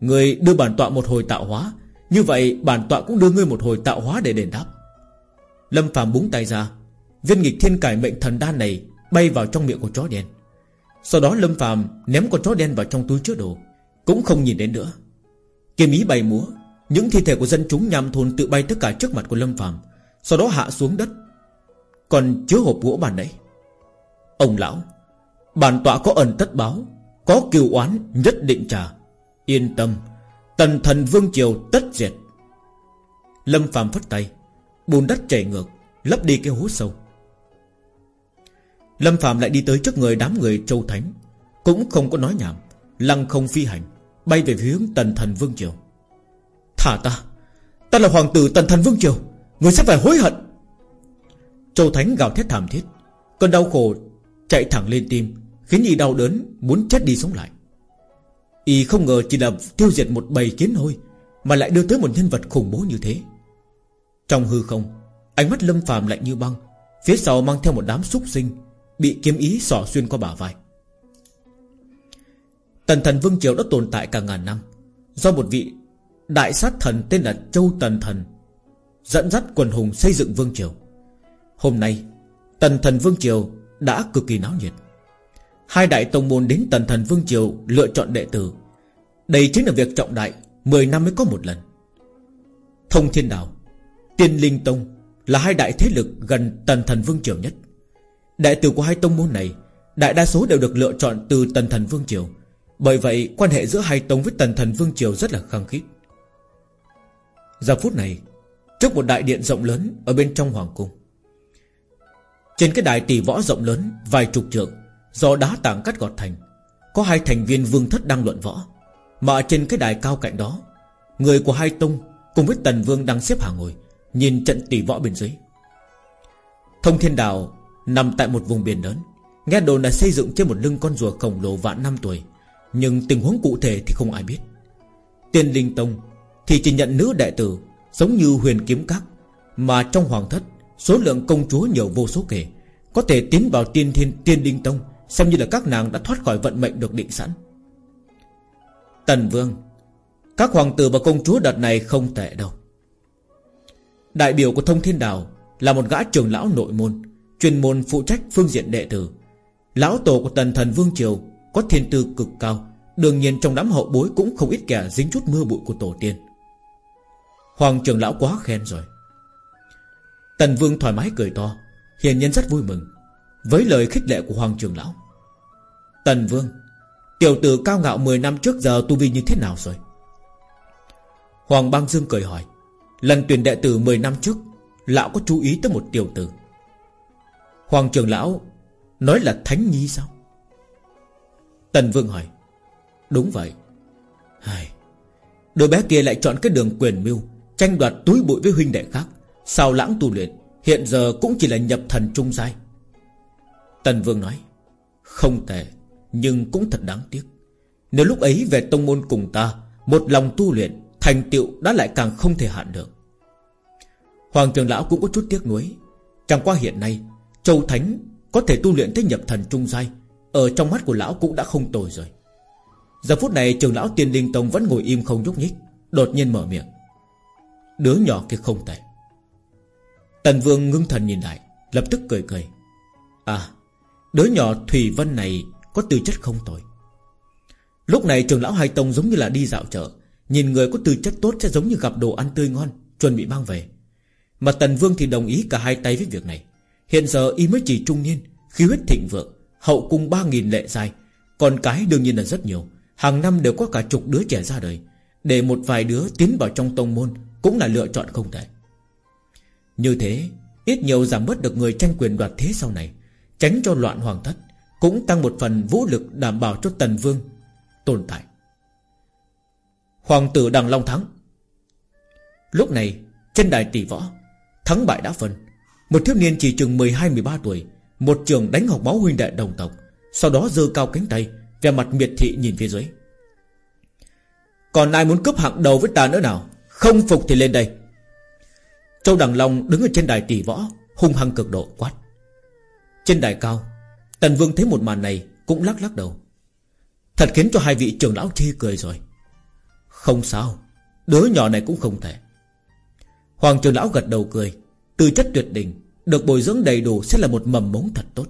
Người đưa bản tọa một hồi tạo hóa như vậy, bản tọa cũng đưa ngươi một hồi tạo hóa để đền đáp. Lâm phàm búng tay ra. Viên nghịch thiên cải mệnh thần đan này Bay vào trong miệng của chó đen. Sau đó Lâm phàm ném con chó đen vào trong túi chứa đồ, Cũng không nhìn đến nữa. Kiếm ý bay múa, Những thi thể của dân chúng nham thôn tự bay tất cả trước mặt của Lâm phàm, Sau đó hạ xuống đất. Còn chứa hộp gỗ bàn đấy Ông lão, Bản tọa có ẩn tất báo, Có kiều oán nhất định trả Yên tâm Tần thần vương triều tất diệt. Lâm phàm phất tay, Bùn đất chảy ngược, Lấp đi cái hố sâu. Lâm phàm lại đi tới trước người đám người châu thánh, Cũng không có nói nhảm, Lăng không phi hành, Bay về phía hướng tần thần vương triều. Thả ta Ta là hoàng tử tần thần vương triều, Người sẽ phải hối hận. Châu thánh gào thét thảm thiết, Cơn đau khổ chạy thẳng lên tim, Khiến y đau đớn muốn chết đi sống lại. Y không ngờ chỉ là tiêu diệt một bầy kiến hôi, Mà lại đưa tới một nhân vật khủng bố như thế. Trong hư không, Ánh mắt lâm phàm lạnh như băng, Phía sau mang theo một đám súc sinh, Bị kiếm ý sỏ xuyên qua bả vai. Tần thần Vương Triều đã tồn tại cả ngàn năm, Do một vị Đại sát thần tên là Châu Tần Thần, Dẫn dắt quần hùng xây dựng Vương Triều. Hôm nay, Tần thần Vương Triều đã cực kỳ náo nhiệt. Hai đại tông môn đến tần thần Vương Triều Lựa chọn đệ tử. Đây chính là việc trọng đại 10 năm mới có một lần. Thông Thiên Đạo Tiên Linh Tông Là hai đại thế lực gần tần thần Vương Triều nhất. Đại tử của hai tông môn này, Đại đa số đều được lựa chọn từ tần thần Vương Triều. Bởi vậy, quan hệ giữa hai tông với tần thần Vương Triều rất là khăng khít. Giờ phút này, Trước một đại điện rộng lớn Ở bên trong Hoàng Cung, Trên cái đài tỷ võ rộng lớn, Vài chục trượng Do đá tảng cắt gọt thành, Có hai thành viên vương thất đang luận võ. Mà trên cái đài cao cạnh đó, Người của hai tông Cùng với tần vương đang xếp hàng ngồi, Nhìn trận tỷ võ bên dưới. Thông thiên đảo Nằm tại một vùng biển lớn, Nghe đồn là xây dựng trên một lưng con rùa khổng lồ vạn năm tuổi, Nhưng tình huống cụ thể thì không ai biết. Tiên Linh Tông Thì chỉ nhận nữ đệ tử Giống như huyền kiếm các, Mà trong hoàng thất Số lượng công chúa nhiều vô số kể, Có thể tiến vào tiên thiên, tiên linh tông Xem như là các nàng đã thoát khỏi vận mệnh được định sẵn. Tần Vương, Các hoàng tử và công chúa đợt này không tệ đâu. Đại biểu của thông thiên Đào Là một gã trường lão nội môn, Chuyên môn phụ trách phương diện đệ tử. Lão tổ của tần thần Vương Triều Có thiên tư cực cao, Đương nhiên trong đám hậu bối cũng không ít kẻ dính chút mưa bụi của tổ tiên. Hoàng trường lão quá khen rồi. Tần Vương thoải mái cười to, Hiền nhân rất vui mừng. Với lời khích lệ của Hoàng trường lão. Tần Vương, Tiểu tử cao ngạo 10 năm trước giờ tu vi như thế nào rồi? Hoàng Bang Dương cười hỏi, Lần tuyển đệ tử 10 năm trước, Lão có chú ý tới một tiểu tử? Hoàng trường lão Nói là Thánh Nhi sao? Tần Vương hỏi, Đúng vậy. Hai. Đứa bé kia lại chọn cái đường quyền mưu, Tranh đoạt túi bụi với huynh đệ khác, Sao lãng tu luyện, Hiện giờ cũng chỉ là nhập thần trung giai. Tần Vương nói, Không tệ, Nhưng cũng thật đáng tiếc. Nếu lúc ấy về tông môn cùng ta, Một lòng tu luyện, Thành tựu đã lại càng không thể hạn được. Hoàng trường lão cũng có chút tiếc nuối. Chẳng qua hiện nay, Châu Thánh có thể tu luyện tới nhập thần trung giai, Ở trong mắt của lão cũng đã không tồi rồi. Giờ phút này trường lão tiên linh tông vẫn ngồi im không nhúc nhích, Đột nhiên mở miệng. Đứa nhỏ kia không tệ. Tần vương ngưng thần nhìn lại, Lập tức cười cười. À Đứa nhỏ Thủy Vân này Có tư chất không tồi. Lúc này trường lão hai tông giống như là đi dạo chợ, Nhìn người có tư chất tốt sẽ giống như gặp đồ ăn tươi ngon, Chuẩn bị mang về. Mà Tần Vương thì đồng ý cả hai tay với việc này. Hiện giờ y mới chỉ trung niên, Khí huyết thịnh vượng, Hậu cung ba nghìn lệ dài Còn cái đương nhiên là rất nhiều, Hàng năm đều có cả chục đứa trẻ ra đời. Để một vài đứa tiến vào trong tông môn Cũng là lựa chọn không tệ Như thế, Ít nhiều giảm bớt được người tranh quyền đoạt thế sau này. Tránh cho loạn hoàng thất, Cũng tăng một phần vũ lực đảm bảo cho tần vương Tồn tại. Hoàng tử Đằng Long thắng. Lúc này, Trên đài tỷ võ, Thắng bại đã phân Một thiếu niên chỉ chừng 12-13 tuổi, Một trường đánh học máu huynh đệ đồng tộc, Sau đó dơ cao cánh tay Về mặt miệt thị nhìn phía dưới. Còn ai muốn cướp hạng đầu với ta nữa nào? Không phục thì lên đây. Châu Đằng Long đứng ở trên đài tỷ võ, Hung hăng cực độ quát. Trên đài cao, Tần Vương thấy một màn này Cũng lắc lắc đầu. Thật khiến cho hai vị trưởng lão chê cười rồi. Không sao, Đứa nhỏ này cũng không thể. Hoàng trưởng lão gật đầu cười, Tư chất tuyệt đỉnh, Được bồi dưỡng đầy đủ sẽ là một mầm mống thật tốt.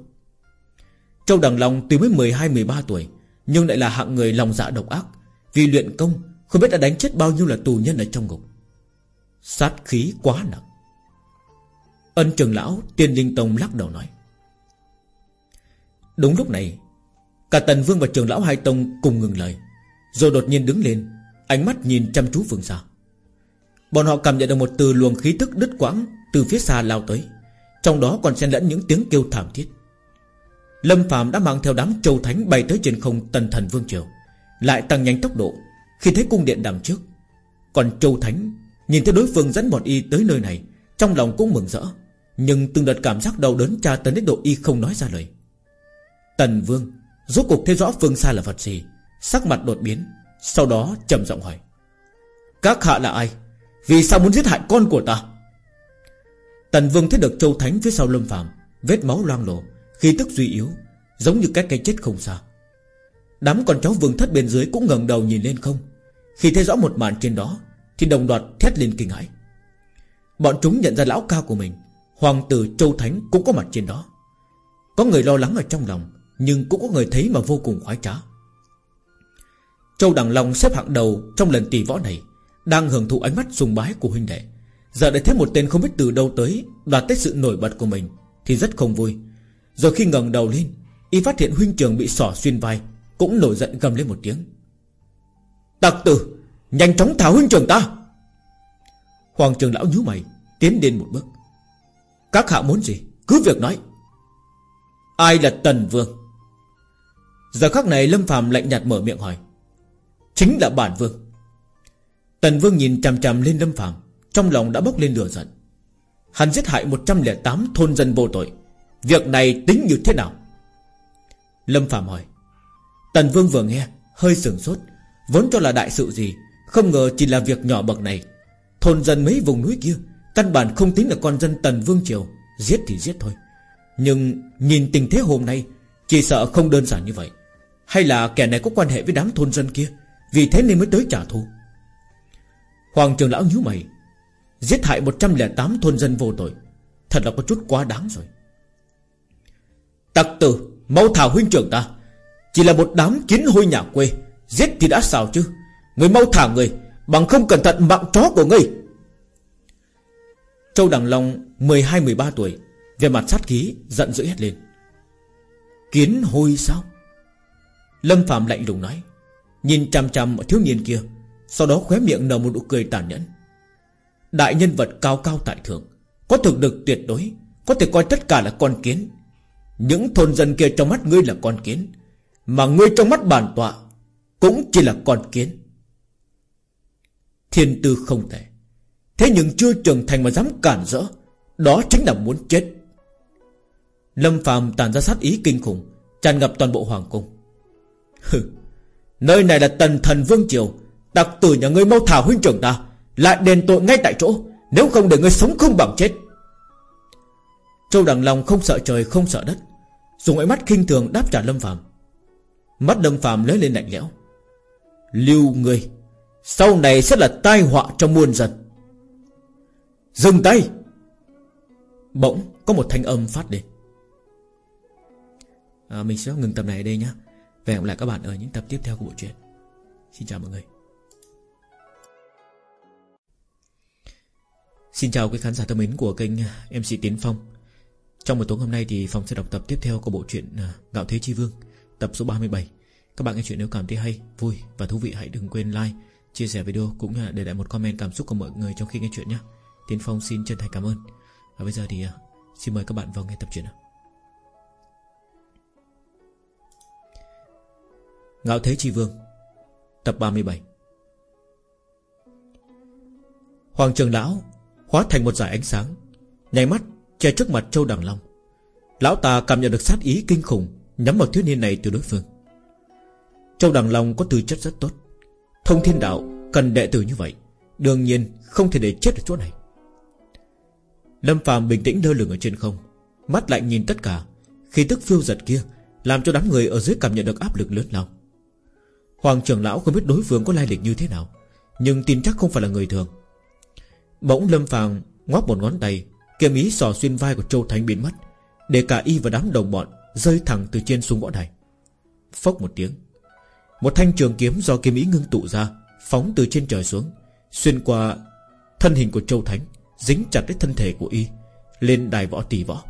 Châu Đằng Long tuy mới 12-13 tuổi, Nhưng lại là hạng người lòng dạ độc ác, Vì luyện công, Không biết đã đánh chết bao nhiêu là tù nhân ở trong ngục. Sát khí quá nặng. Ân trường lão Tiên Linh Tông lắc đầu nói. Đúng lúc này, Cả Tần Vương và trường lão Hai Tông cùng ngừng lời, Rồi đột nhiên đứng lên, Ánh mắt nhìn chăm chú phương xa. Bọn họ cảm nhận được một từ luồng khí tức đứt quãng Từ phía xa lao tới, Trong đó còn xen lẫn những tiếng kêu thảm thiết. Lâm Phạm đã mang theo đám châu thánh Bay tới trên không tần thần vương triều, Lại tăng nhanh tốc độ Khi thấy cung điện đằng trước. Còn châu thánh, Nhìn thấy đối phương dẫn bọn y tới nơi này, Trong lòng cũng mừng rỡ, Nhưng từng đợt cảm giác đau đớn tra tấn đến độ y không nói ra lời. Tần vương, Rốt cuộc thấy rõ phương xa là vật gì, Sắc mặt đột biến, Sau đó trầm giọng hỏi. Các hạ là ai? Vì sao muốn giết hại con của ta? Tần vương thấy được châu thánh phía sau lâm phàm, Vết máu loang lổ Khi tức duy yếu, Giống như cái cây chết không xa. Đám con cháu vương thất bên dưới cũng ngẩng đầu nhìn lên không. Khi thấy rõ một màn trên đó, Thì đồng loạt thét lên kinh hãi. Bọn chúng nhận ra lão ca của mình, Hoàng tử Châu Thánh cũng có mặt trên đó. Có người lo lắng ở trong lòng nhưng cũng có người thấy mà vô cùng khoái trá. Châu Đằng Long xếp hạng đầu Trong lần tỷ võ này, Đang hưởng thụ ánh mắt sùng bái của huynh đệ. Giờ để thấy một tên không biết từ đâu tới, Đoạt tới sự nổi bật của mình, Thì rất không vui. Rồi khi ngẩng đầu lên, Y phát hiện huynh trường bị sỏ xuyên vai, Cũng nổi giận gầm lên một tiếng. Tặc tử, Nhanh chóng thả huynh trường ta! Hoàng trường lão nhíu mày, Tiến đến một bước. Các hạ muốn gì? Cứ việc nói. Ai là Tần Vương? Giờ khắc này Lâm phạm lạnh nhạt mở miệng hỏi. Chính là bản Vương. Tần Vương nhìn chằm chằm lên Lâm phạm Trong lòng đã bốc lên lửa giận. Hắn giết hại 108 thôn dân vô tội. Việc này tính như thế nào? Lâm phạm hỏi. Tần Vương vừa nghe, Hơi sửng sốt. Vốn cho là đại sự gì, Không ngờ chỉ là việc nhỏ bậc này. Thôn dân mấy vùng núi kia, Căn bản không tính là con dân Tần Vương Triều. Giết thì giết thôi. Nhưng nhìn tình thế hôm nay, Chỉ sợ không đơn giản như vậy. Hay là kẻ này có quan hệ với đám thôn dân kia? Vì thế nên mới tới trả thù. Hoàng trường lão nhíu mày. Giết hại 108 thôn dân vô tội. Thật là có chút quá đáng rồi. Tặc tử, Mau thảo huynh trưởng ta. Chỉ là một đám kiến hôi nhà quê. Giết thì đã sao chứ. Người mau thả người, Bằng không cẩn thận mạng chó của ngươi. Châu Đằng Long 12-13 tuổi Về mặt sát khí giận dữ hết lên. Kiến hôi sao? Lâm Phạm lạnh lùng nói. Nhìn chằm chằm thiếu niên kia, Sau đó khóe miệng nở một nụ cười tàn nhẫn. Đại nhân vật cao cao tại thượng, Có thực lực tuyệt đối, Có thể coi tất cả là con kiến. Những thôn dân kia trong mắt ngươi là con kiến, Mà ngươi trong mắt bản tọa Cũng chỉ là con kiến. Thiên tư không thể Thế nhưng chưa trưởng thành mà dám cản rỡ, Đó chính là muốn chết. Lâm phạm tàn ra sát ý kinh khủng, Tràn ngập toàn bộ hoàng cung. Nơi này là tần thần vương triều Đặc tử nhà ngươi mau thả huynh trưởng ta Lại đền tội ngay tại chỗ Nếu không để ngươi sống không bằng chết. Châu Đằng Long không sợ trời không sợ đất Dùng ánh mắt khinh thường đáp trả Lâm phàm. Mắt Lâm phàm lấy lên lạnh lẽo. Lưu ngươi Sau này sẽ là tai họa cho muôn dân. Dừng tay! Bỗng có một thanh âm phát đi. à, Mình sẽ ngừng tập này ở đây nhé và hẹn gặp lại các bạn ở những tập tiếp theo của bộ truyện. Xin chào mọi người. Xin chào quý khán giả thân mến của kênh MC Tiến Phong. Trong buổi tối hôm nay thì Phong sẽ đọc tập tiếp theo của bộ truyện à, Gạo Thế Chi Vương Tập số 37 Các bạn nghe chuyện nếu cảm thấy hay, vui và thú vị hãy đừng quên like, chia sẻ video Cũng như để lại một comment cảm xúc của mọi người trong khi nghe chuyện nhé. Tiến Phong xin chân thành cảm ơn. Và bây giờ thì à, xin mời các bạn vào nghe tập truyện Ngạo Thế Chi Vương. Tập 37 Hoàng trường lão Hóa thành một dải ánh sáng Nhảy mắt che trước mặt Châu Đằng Long. Lão ta cảm nhận được sát ý kinh khủng Nhắm vào thiếu niên này từ đối phương. Châu Đằng Long có tư chất rất tốt, Thông thiên đạo cần đệ tử như vậy, Đương nhiên không thể để chết ở chỗ này. Lâm Phạm bình tĩnh lơ lửng ở trên không, Mắt lạnh nhìn tất cả Khi tức phiêu giật kia Làm cho đám người ở dưới cảm nhận được áp lực lớn lao. Hoàng trưởng lão không biết đối phương có lai lịch như thế nào, Nhưng tin chắc không phải là người thường. Bỗng Lâm Phàm ngoắc một ngón tay, Kiếm ý sò xuyên vai của Châu Thánh biến mất, Để cả y và đám đồng bọn Rơi thẳng từ trên xuống võ đài. Phốc một tiếng, Một thanh trường kiếm do kiếm ý ngưng tụ ra, Phóng từ trên trời xuống, Xuyên qua thân hình của Châu Thánh, Dính chặt lấy thân thể của y, Lên đài võ tỷ võ.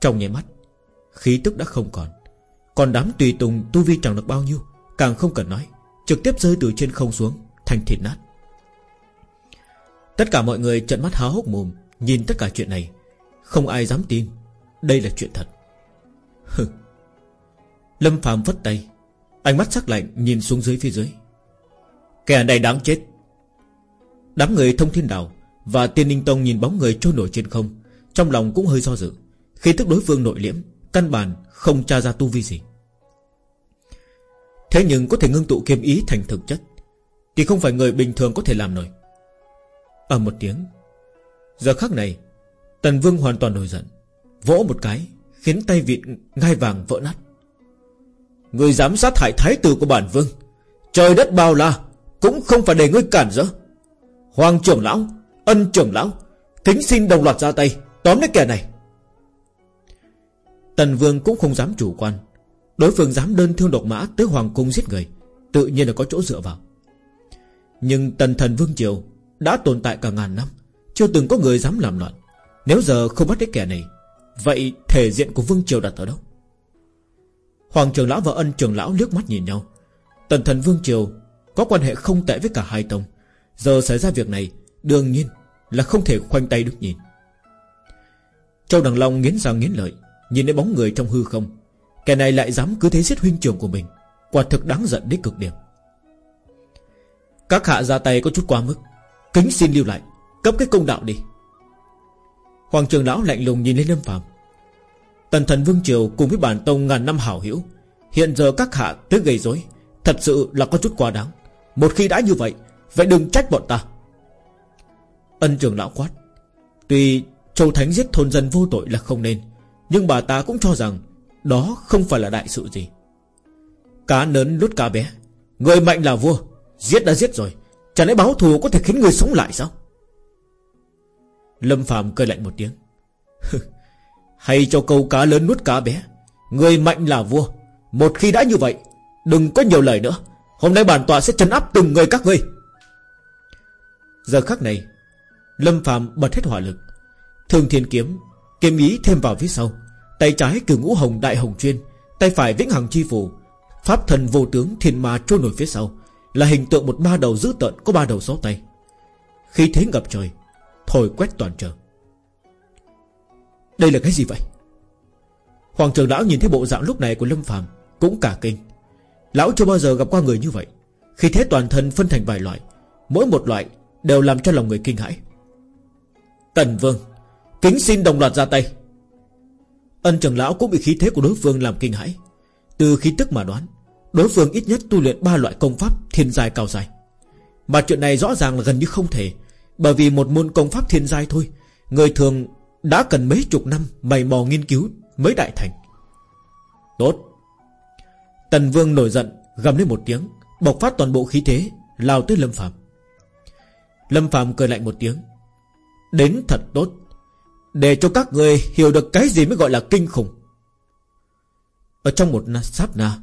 Trong nháy mắt, Khí tức đã không còn Còn đám tùy tùng tu vi chẳng được bao nhiêu. Càng không cần nói, Trực tiếp rơi từ trên không xuống, Thành thịt nát. Tất cả mọi người trợn mắt há hốc mồm, Nhìn tất cả chuyện này. Không ai dám tin, Đây là chuyện thật. [laughs] Hừ. Lâm phàm vất tay, Ánh mắt sắc lạnh nhìn xuống dưới phía dưới. Kẻ này đáng chết. Đám người thông thiên đạo và tiên ninh tông nhìn bóng người trôi nổi trên không, Trong lòng cũng hơi do dự. Khi tức đối phương nội liễm, Căn bản không tra ra tu vi gì. Thế nhưng có thể ngưng tụ kiếm ý thành thực chất. Thì không phải người bình thường có thể làm nổi. Ở một tiếng, Giờ khắc này, Tần Vương hoàn toàn nổi giận. Vỗ một cái, Khiến tay vịt ngai vàng vỡ nát. Người dám sát hại thái tử của bản vương, Trời đất bao la, Cũng không phải để ngươi cản rỡ. Hoàng trưởng lão, Ân trưởng lão Kính xin đồng loạt ra tay, Tóm lấy kẻ này. Tần Vương cũng không dám chủ quan. Đối phương dám đơn thương độc mã Tới Hoàng Cung giết người, Tự nhiên là có chỗ dựa vào. Nhưng Tần Thần Vương Triều Đã tồn tại cả ngàn năm, Chưa từng có người dám làm loạn. Nếu giờ không bắt được kẻ này, Vậy thể diện của Vương Triều đặt ở đâu? Hoàng trưởng lão và ân trưởng lão liếc mắt nhìn nhau. Tần thần Vương Triều Có quan hệ không tệ với cả hai tông. Giờ xảy ra việc này, Đương nhiên là không thể khoanh tay đứng nhìn. Châu Đằng Long nghiến răng nghiến lợi, Nhìn thấy bóng người trong hư không Kẻ này lại dám cứ thế giết huynh trưởng của mình. Quả thực đáng giận đến cực điểm. Các hạ ra tay có chút quá mức. Kính xin lưu lại. Cấp cái công đạo đi. Hoàng trường lão lạnh lùng nhìn lên Lâm phàm. Tần thần Vương Triều cùng với bản tông ngàn năm hảo hiểu Hiện giờ các hạ tới gây rối. Thật sự là có chút quá đáng. Một khi đã như vậy Vậy đừng trách bọn ta. Ân trường lão quát. Tuy Châu Thánh giết thôn dân vô tội là không nên, Nhưng bà ta cũng cho rằng đó không phải là đại sự gì. Cá lớn lút cá bé. Người mạnh là vua. Giết đã giết rồi. Chẳng lẽ báo thù có thể khiến người sống lại sao? Lâm Phạm cười lạnh một tiếng. [laughs] Hay cho câu cá lớn nuốt cá bé. Người mạnh là vua. Một khi đã như vậy, Đừng có nhiều lời nữa. Hôm nay bản tọa sẽ trấn áp từng người các ngươi. Giờ khắc này, Lâm Phạm bật hết hỏa lực. Thường thiên kiếm Kiếm ý thêm vào phía sau. Tay trái cử ngũ hồng đại hồng chuyên, Tay phải vĩnh hằng chi phù Pháp thần vô tướng thiên ma trôi nổi phía sau, Là hình tượng một ba đầu dữ tợn có ba đầu sáu tay. Khi thế ngập trời, Thổi quét toàn trường Đây là cái gì vậy? Hoàng trường lão nhìn thấy bộ dạng lúc này của Lâm Phàm Cũng cả kinh. Lão chưa bao giờ gặp qua người như vậy. Khi thế toàn thân phân thành vài loại, Mỗi một loại đều làm cho lòng người kinh hãi. Tần Vương, Kính xin đồng loạt ra tay. Ân trưởng lão cũng bị khí thế của đối phương làm kinh hãi. Từ khí tức mà đoán, Đối phương ít nhất tu luyện ba loại công pháp thiên giai cao dài Mà chuyện này rõ ràng là gần như không thể, Bởi vì một môn công pháp thiên giai thôi, Người thường đã cần mấy chục năm Mày mò nghiên cứu mới đại thành. Tốt. Tần Vương nổi giận, Gầm lên một tiếng, Bộc phát toàn bộ khí thế, Lao tới Lâm Phạm Lâm Phạm cười lạnh một tiếng, Đến thật tốt. Để cho các người hiểu được cái gì mới gọi là kinh khủng. Ở trong một sát na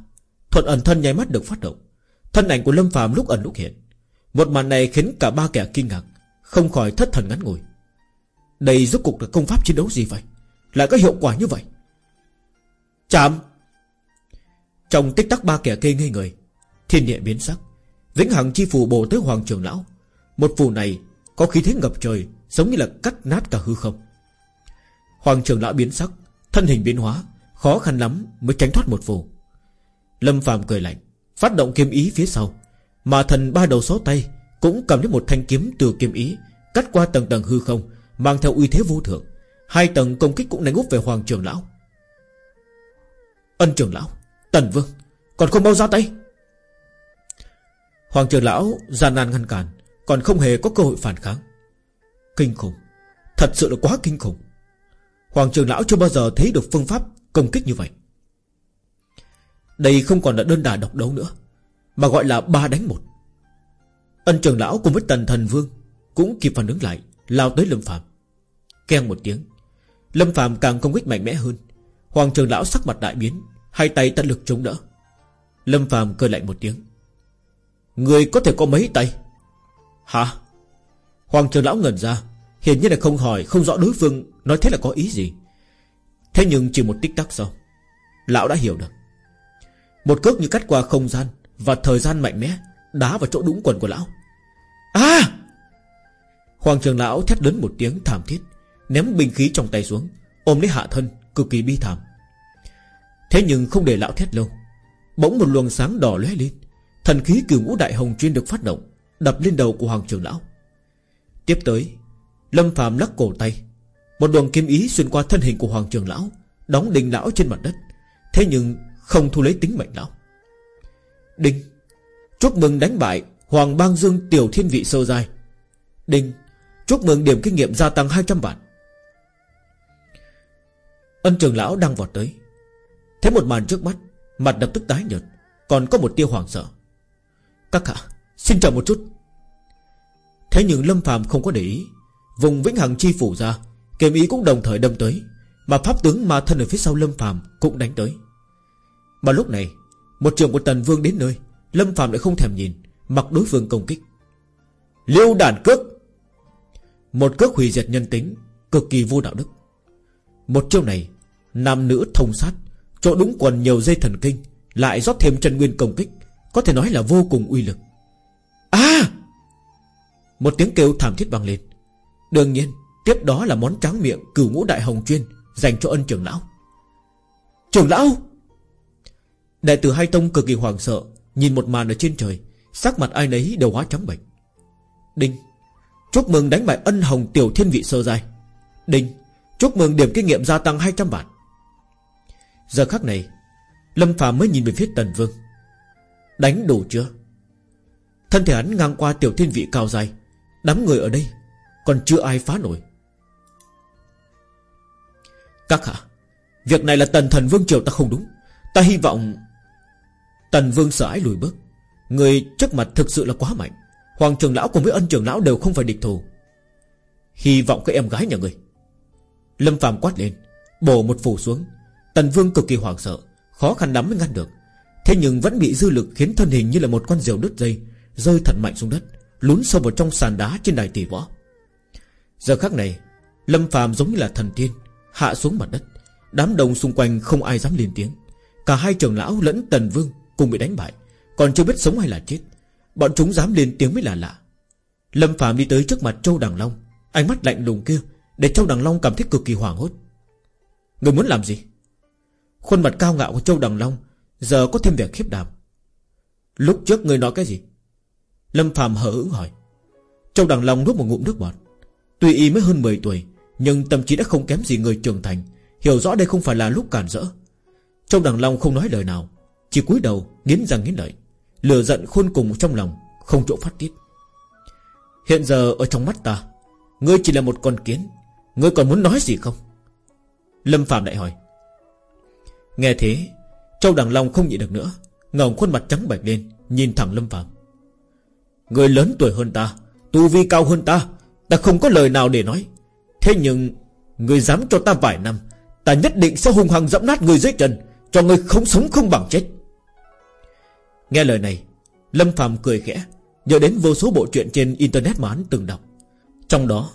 Thuận ẩn thân nháy mắt được phát động. Thân ảnh của Lâm phàm lúc ẩn lúc hiện. Một màn này khiến cả ba kẻ kinh ngạc, Không khỏi thất thần ngắn ngồi Đây rốt cục là công pháp chiến đấu gì vậy? Lại có hiệu quả như vậy? Chạm! Trong tích tắc ba kẻ kê ngây người, Thiên địa biến sắc, Vĩnh Hằng chi phù bổ tới Hoàng Trường Lão. Một phù này có khí thế ngập trời, Giống như là cắt nát cả hư không. Hoàng trưởng Lão biến sắc, Thân hình biến hóa, Khó khăn lắm mới tránh thoát một phù Lâm Phạm cười lạnh, Phát động kiếm ý phía sau, Mà thần ba đầu số tay Cũng cầm lấy một thanh kiếm từ kiếm ý, Cắt qua tầng tầng hư không, Mang theo uy thế vô thượng. Hai tầng công kích cũng đánh úp về Hoàng trưởng Lão. Ân trưởng Lão, Tần Vương, Còn không bao ra tay. Hoàng trưởng Lão gian nan ngăn cản, Còn không hề có cơ hội phản kháng. Kinh khủng, Thật sự là quá kinh khủng. Hoàng Trường Lão chưa bao giờ thấy được phương pháp công kích như vậy. Đây không còn là đơn đà độc đấu nữa, Mà gọi là ba đánh một. Ân trường lão cùng với tần thần vương Cũng kịp phản ứng lại, Lao tới Lâm Phạm Keng một tiếng, Lâm Phạm càng công kích mạnh mẽ hơn. Hoàng trường lão sắc mặt đại biến, Hai tay tận lực chống đỡ. Lâm Phạm cười lạnh một tiếng, Người có thể có mấy tay? Hả? Hoàng trường lão ngẩn ra Hiển nhiên là không hỏi, Không rõ đối phương nói thế là có ý gì. Thế nhưng chỉ một tích tắc sau, Lão đã hiểu được. Một cước như cắt qua không gian Và thời gian mạnh mẽ Đá vào chỗ đúng quần của lão. À! Hoàng trường lão thét lớn một tiếng thảm thiết, Ném binh khí trong tay xuống, Ôm lấy hạ thân, cực kỳ bi thảm. Thế nhưng không để lão thét lâu, Bỗng một luồng sáng đỏ lóe lên, Thần khí cửu ngũ đại hồng chuyên được phát động, Đập lên đầu của Hoàng trường lão. Tiếp tới Lâm phạm lắc cổ tay. Một luồng kim ý xuyên qua thân hình của Hoàng trường lão, Đóng đình lão trên mặt đất. Thế nhưng không thu lấy tính mệnh lão Đinh. Chúc mừng đánh bại Hoàng Bang Dương Tiểu Thiên Vị Sơ Giai. Đinh. Chúc mừng điểm kinh nghiệm gia tăng 200 vạn. Ân trường lão đang vọt tới. Thấy một màn trước mắt, Mặt đập tức tái nhợt, Còn có một tiêu hoàng sợ. Các hạ, xin chờ một chút. Thế nhưng Lâm phàm không có để ý. Vùng Vĩnh Hằng chi phủ ra, Kiếm ý cũng đồng thời đâm tới, Mà pháp tướng ma thân ở phía sau Lâm phàm cũng đánh tới. Mà lúc này, Một trường của Tần Vương đến nơi, Lâm Phạm lại không thèm nhìn, Mặc đối phương công kích. Liêu đàn cước! Một cước hủy diệt nhân tính, Cực kỳ vô đạo đức. Một chiêu này, Nam nữ thông sát, Chỗ đúng quần nhiều dây thần kinh, Lại rót thêm chân nguyên công kích, Có thể nói là vô cùng uy lực. À! Một tiếng kêu thảm thiết vang lên. Đương nhiên, Tiếp đó là món tráng miệng cửu ngũ đại hồng chuyên Dành cho ân trưởng lão. Trưởng lão! Đại tử hai tông cực kỳ hoảng sợ, Nhìn một màn ở trên trời, Sắc mặt ai nấy đều hóa trắng bệnh Đinh, Chúc mừng đánh bại ân hồng tiểu thiên vị sơ giai. Đinh, Chúc mừng điểm kinh nghiệm gia tăng 200 vạn. Giờ khắc này, Lâm phàm mới nhìn về phía Tần Vương. Đánh đủ chưa? Thân thể hắn ngang qua tiểu thiên vị cao dài Đám người ở đây còn chưa ai phá nổi. Các hạ, Việc này là tần thần vương triều ta không đúng. Ta hy vọng Tần vương sợ ái lùi bước. Người trước mặt thực sự là quá mạnh. Hoàng trưởng lão cùng với ân trưởng lão đều không phải địch thù. Hy vọng các em gái nhà người. Lâm phàm quát lên, Bổ một phủ xuống. Tần vương cực kỳ hoảng sợ, Khó khăn lắm mới ngăn được. Thế nhưng vẫn bị dư lực khiến thân hình như là một con diều đứt dây, Rơi thật mạnh xuống đất, Lún sâu vào trong sàn đá trên đài tỷ võ. Giờ khắc này, Lâm phàm giống như là thần tiên, Hạ xuống mặt đất. Đám đông xung quanh không ai dám lên tiếng. Cả hai trưởng lão lẫn tần vương cùng bị đánh bại, Còn chưa biết sống hay là chết. Bọn chúng dám lên tiếng mới là lạ. Lâm phàm đi tới trước mặt Châu Đằng Long, Ánh mắt lạnh lùng kia Để Châu Đằng Long cảm thấy cực kỳ hoảng hốt. Người muốn làm gì? Khuôn mặt cao ngạo của Châu Đằng Long Giờ có thêm vẻ khiếp đảm. Lúc trước người nói cái gì? Lâm phàm hở ứng hỏi. Châu Đằng Long nuốt một ngụm nước bọt. Tuy y mới hơn 10 tuổi, Nhưng tâm trí đã không kém gì người trưởng thành. Hiểu rõ đây không phải là lúc cản rỡ. Châu Đằng Long không nói lời nào, Chỉ cúi đầu nghiến răng nghiến lợi, Lửa giận khôn cùng trong lòng, Không chỗ phát tiết. Hiện giờ ở trong mắt ta, Ngươi chỉ là một con kiến, Ngươi còn muốn nói gì không? Lâm Phạm lại hỏi. Nghe thế Châu Đằng Long không nhịn được nữa, ngẩng khuôn mặt trắng bệch lên, Nhìn thẳng Lâm Phạm. Người lớn tuổi hơn ta, Tu vi cao hơn ta Ta không có lời nào để nói. Thế nhưng, Người dám cho ta vài năm, Ta nhất định sẽ hung hăng dẫm nát người dưới chân, Cho người không sống không bằng chết. Nghe lời này, Lâm Phạm cười khẽ, Nhớ đến vô số bộ truyện trên Internet mà hắn từng đọc. Trong đó,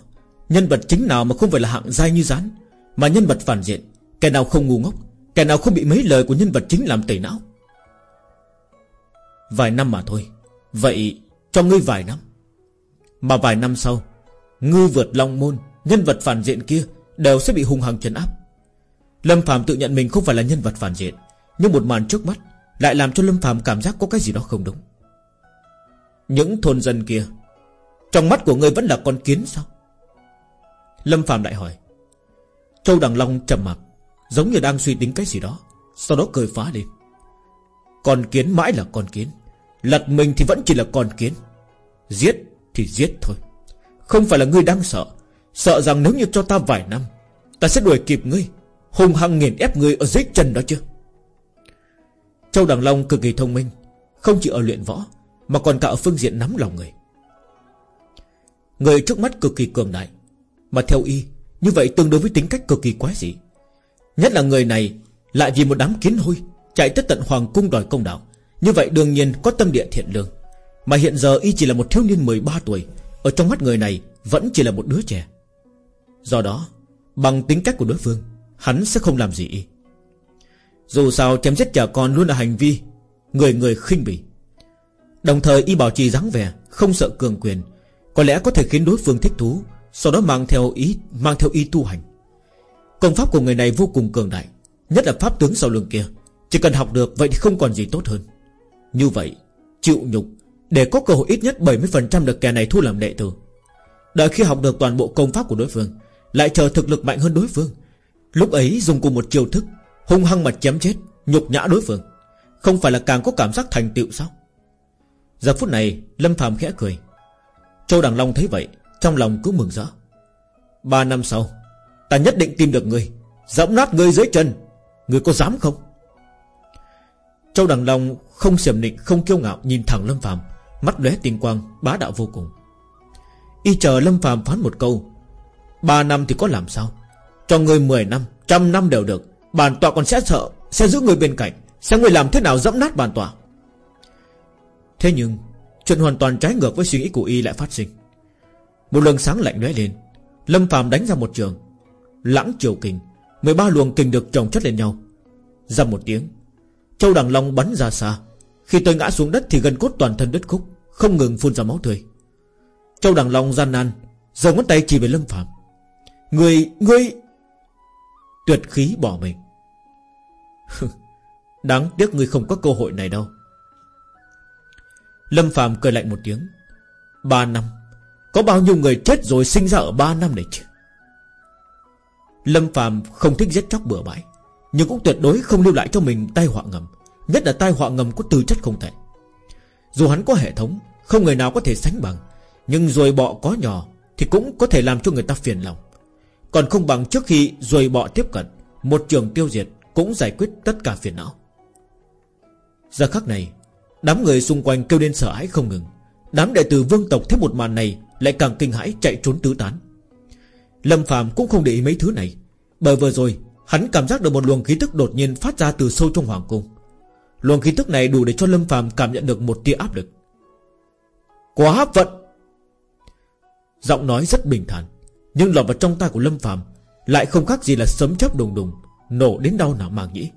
Nhân vật chính nào mà không phải là hạng dai như rán Mà nhân vật phản diện, Kẻ nào không ngu ngốc, Kẻ nào không bị mấy lời của nhân vật chính làm tẩy não. Vài năm mà thôi, Vậy cho ngươi vài năm. Mà vài năm sau Ngư vượt long môn, Nhân vật phản diện kia Đều sẽ bị hung hăng trấn áp. Lâm Phạm tự nhận mình không phải là nhân vật phản diện, Nhưng một màn trước mắt Lại làm cho Lâm Phạm cảm giác có cái gì đó không đúng. Những thôn dân kia, Trong mắt của ngươi vẫn là con kiến sao? Lâm Phạm lại hỏi. Châu Đằng Long trầm mặc, Giống như đang suy tính cái gì đó, Sau đó cười phá lên. Con kiến mãi là con kiến, Lật mình thì vẫn chỉ là con kiến, Giết thì giết thôi. Không phải là ngươi đang sợ. Sợ rằng nếu như cho ta vài năm, Ta sẽ đuổi kịp ngươi Hùng hăng nghiền ép ngươi ở dưới chân đó chứ? Châu Đằng Long cực kỳ thông minh, Không chỉ ở luyện võ, Mà còn cả ở phương diện nắm lòng người. Người trước mắt cực kỳ cường đại, Mà theo y, Như vậy tương đối với tính cách cực kỳ quái dị. Nhất là người này, Lại vì một đám kiến hôi, Chạy tới tận hoàng cung đòi công đạo. Như vậy đương nhiên có tâm địa thiện lương. Mà hiện giờ y chỉ là một thiếu niên 13 tuổi ở trong mắt người này Vẫn chỉ là một đứa trẻ. Do đó, Bằng tính cách của đối phương, Hắn sẽ không làm gì Dù sao chém giết trẻ con luôn là hành vi Người người khinh bỉ. Đồng thời y bảo trì dáng vẻ, Không sợ cường quyền, Có lẽ có thể khiến đối phương thích thú, Sau đó mang theo ý, Mang theo y tu hành. Công pháp của người này vô cùng cường đại, Nhất là pháp tướng sau lưng kia. Chỉ cần học được, vậy thì không còn gì tốt hơn. Như vậy, chịu nhục để có cơ hội ít nhất 70% được kẻ này thu làm đệ tử. Đợi khi học được toàn bộ công pháp của đối phương, Lại chờ thực lực mạnh hơn đối phương. Lúc ấy dùng cùng một chiêu thức, Hung hăng mà chém chết, Nhục nhã đối phương. Không phải là càng có cảm giác thành tựu sao? Giờ phút này, Lâm Phạm khẽ cười. Châu Đằng Long thấy vậy, Trong lòng cứ mừng rỡ. Ba năm sau, Ta nhất định tìm được ngươi, Dẫm nát ngươi dưới chân. Ngươi có dám không? Châu Đằng Long không xiểm nịnh Không kiêu ngạo nhìn thẳng Lâm Phạm Mắt lóe tinh quang, bá đạo vô cùng. Y chờ Lâm Phạm phán một câu. Ba năm thì có làm sao? Cho người mười năm, Trăm năm đều được. Bản tọa còn sẽ sợ, Sẽ giữ người bên cạnh. Sẽ người làm thế nào dẫm nát bản tọa. Thế nhưng, Chuyện hoàn toàn trái ngược với suy nghĩ của Y lại phát sinh. Một lần sáng lạnh lóe lên. Lâm Phạm đánh ra một trường. Lãng triều kình 13 luồng kình được chồng chất lên nhau. Ra một tiếng, Châu Đằng Long bắn ra xa. Khi tôi ngã xuống đất thì gần cốt toàn thân đứt khúc Không ngừng phun ra máu tươi. Châu Đằng Long gian nan Giờ ngón tay chỉ về Lâm Phạm Người, người! Tuyệt khí bỏ mình. [laughs] Đáng tiếc người không có cơ hội này đâu. Lâm Phạm cười lạnh một tiếng. Ba năm Có bao nhiêu người chết rồi sinh ra ở ba năm này chứ? Lâm Phạm không thích giết chóc bừa bãi Nhưng cũng tuyệt đối không lưu lại cho mình tai họa ngầm. Nhất là tai họa ngầm có tư chất không thể. Dù hắn có hệ thống, Không người nào có thể sánh bằng. Nhưng ruồi bọ có nhỏ Thì cũng có thể làm cho người ta phiền lòng. Còn không bằng trước khi ruồi bọ tiếp cận, Một trường tiêu diệt Cũng giải quyết tất cả phiền não. Giờ khắc này, Đám người xung quanh kêu lên sợ hãi không ngừng. Đám đệ tử vương tộc thấy một màn này Lại càng kinh hãi chạy trốn tứ tán. Lâm Phạm cũng không để ý mấy thứ này, Bởi vừa rồi Hắn cảm giác được một luồng khí tức đột nhiên phát ra từ sâu trong hoàng cung. Luồng khí tức này đủ để cho Lâm phàm cảm nhận được một tia áp lực. Quá vận. Giọng nói rất bình thản, Nhưng lọt vào trong tay của Lâm phàm Lại không khác gì là sấm chớp đùng đùng, Nổ đến đau não màng nhĩ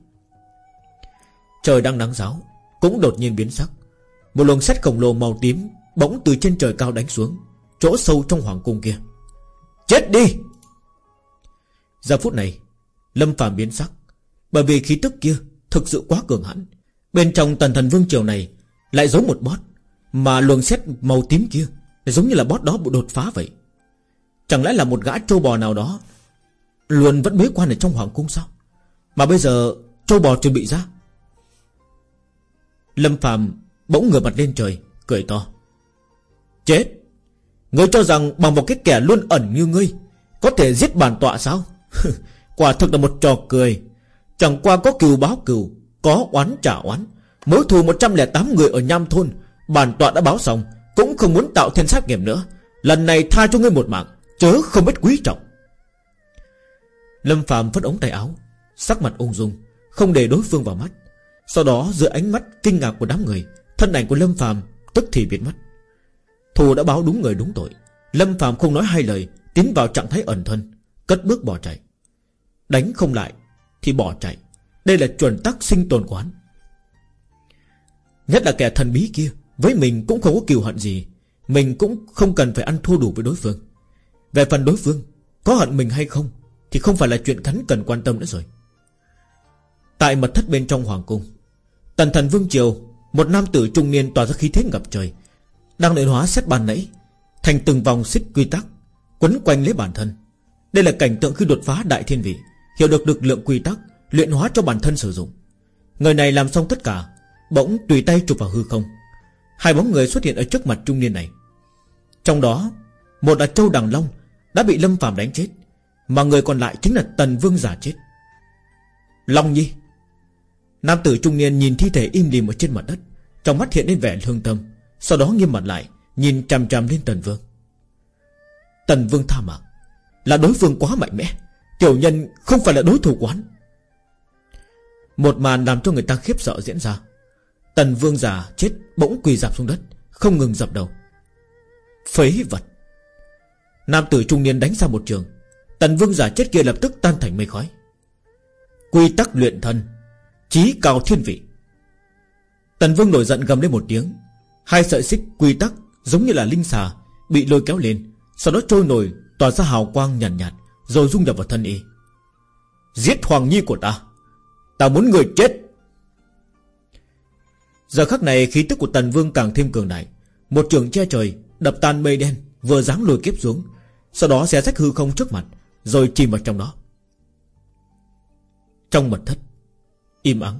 Trời đang nắng giáo, Cũng đột nhiên biến sắc. Một luồng sét khổng lồ màu tím Bỗng từ trên trời cao đánh xuống, Chỗ sâu trong hoàng cung kia. Chết đi! Giờ phút này, Lâm phàm biến sắc, Bởi vì khí tức kia thực sự quá cường hãn. Bên trong tần thần vương triều này Lại giống một bót Mà luồng xét màu tím kia Giống như là bót đó bị đột phá vậy. Chẳng lẽ là một gã trâu bò nào đó Luôn vẫn bế quan ở trong hoàng cung sao? Mà bây giờ trâu bò chuẩn bị ra Lâm phàm bỗng ngửa mặt lên trời, Cười to. Chết! Ngươi cho rằng bằng một cái kẻ luôn ẩn như ngươi Có thể giết bản tọa sao? [laughs] Quả thực là một trò cười. Chẳng qua có cừu báo cừu có oán trả oán. Mối thù 108 người ở Nham Thôn, Bản tọa đã báo xong, Cũng không muốn tạo thêm sát nghiệm nữa. Lần này tha cho ngươi một mạng, Chớ không biết quý trọng. Lâm Phạm phất ống tay áo, Sắc mặt ung dung, Không để đối phương vào mắt. Sau đó giữa ánh mắt kinh ngạc của đám người, Thân ảnh của Lâm Phạm tức thì biến mất. Thù đã báo đúng người đúng tội. Lâm Phạm không nói hai lời, Tiến vào trạng thái ẩn thân, Cất bước bỏ chạy. Đánh không lại, Thì bỏ chạy. Đây là chuẩn tắc sinh tồn quán Nhất là kẻ thần bí kia, Với mình cũng không có kiều hận gì. Mình cũng không cần phải ăn thua đủ với đối phương. Về phần đối phương, Có hận mình hay không, Thì không phải là chuyện hắn cần quan tâm nữa rồi. Tại mật thất bên trong hoàng cung, Tần thần vương triều, Một nam tử trung niên tỏa ra khí thế ngập trời, Đang luyện hóa xét bàn nãy, Thành từng vòng xích quy tắc, Quấn quanh lấy bản thân. Đây là cảnh tượng khi đột phá đại thiên vị, Hiểu được lực lượng quy tắc Luyện hóa cho bản thân sử dụng. Người này làm xong tất cả, Bỗng tùy tay chụp vào hư không. Hai bóng người xuất hiện ở trước mặt trung niên này. Trong đó, Một là Châu Đằng Long Đã bị Lâm phàm đánh chết, Mà người còn lại chính là Tần Vương giả chết. Long Nhi. Nam tử trung niên nhìn thi thể im lìm ở trên mặt đất, Trong mắt hiện lên vẻ thương tâm, Sau đó nghiêm mặt lại, Nhìn chằm chằm lên Tần Vương. Tần Vương tha mạng, Là đối phương quá mạnh mẽ, Tiểu nhân không phải là đối thủ quán một màn làm cho người ta khiếp sợ diễn ra. Tần vương già chết bỗng quỳ dạp xuống đất Không ngừng dập đầu. Phế vật. Nam tử trung niên đánh ra một trường. Tần vương giả chết kia lập tức tan thành mây khói. Quy tắc luyện thân Chí cao thiên vị. Tần vương nổi giận gầm lên một tiếng. Hai sợi xích quy tắc Giống như là linh xà Bị lôi kéo lên Sau đó trôi nổi Tỏa ra hào quang nhàn nhạt, nhạt rồi dung nhập vào thân y. Giết Hoàng Nhi của ta. Ta muốn người chết. Giờ khắc này khí tức của Tần Vương càng thêm cường đại. Một trường che trời, Đập tan mây đen, Vừa dáng lùi kiếp xuống. Sau đó xé rách hư không trước mặt, Rồi chìm vào trong đó. Trong mật thất, Im ắng.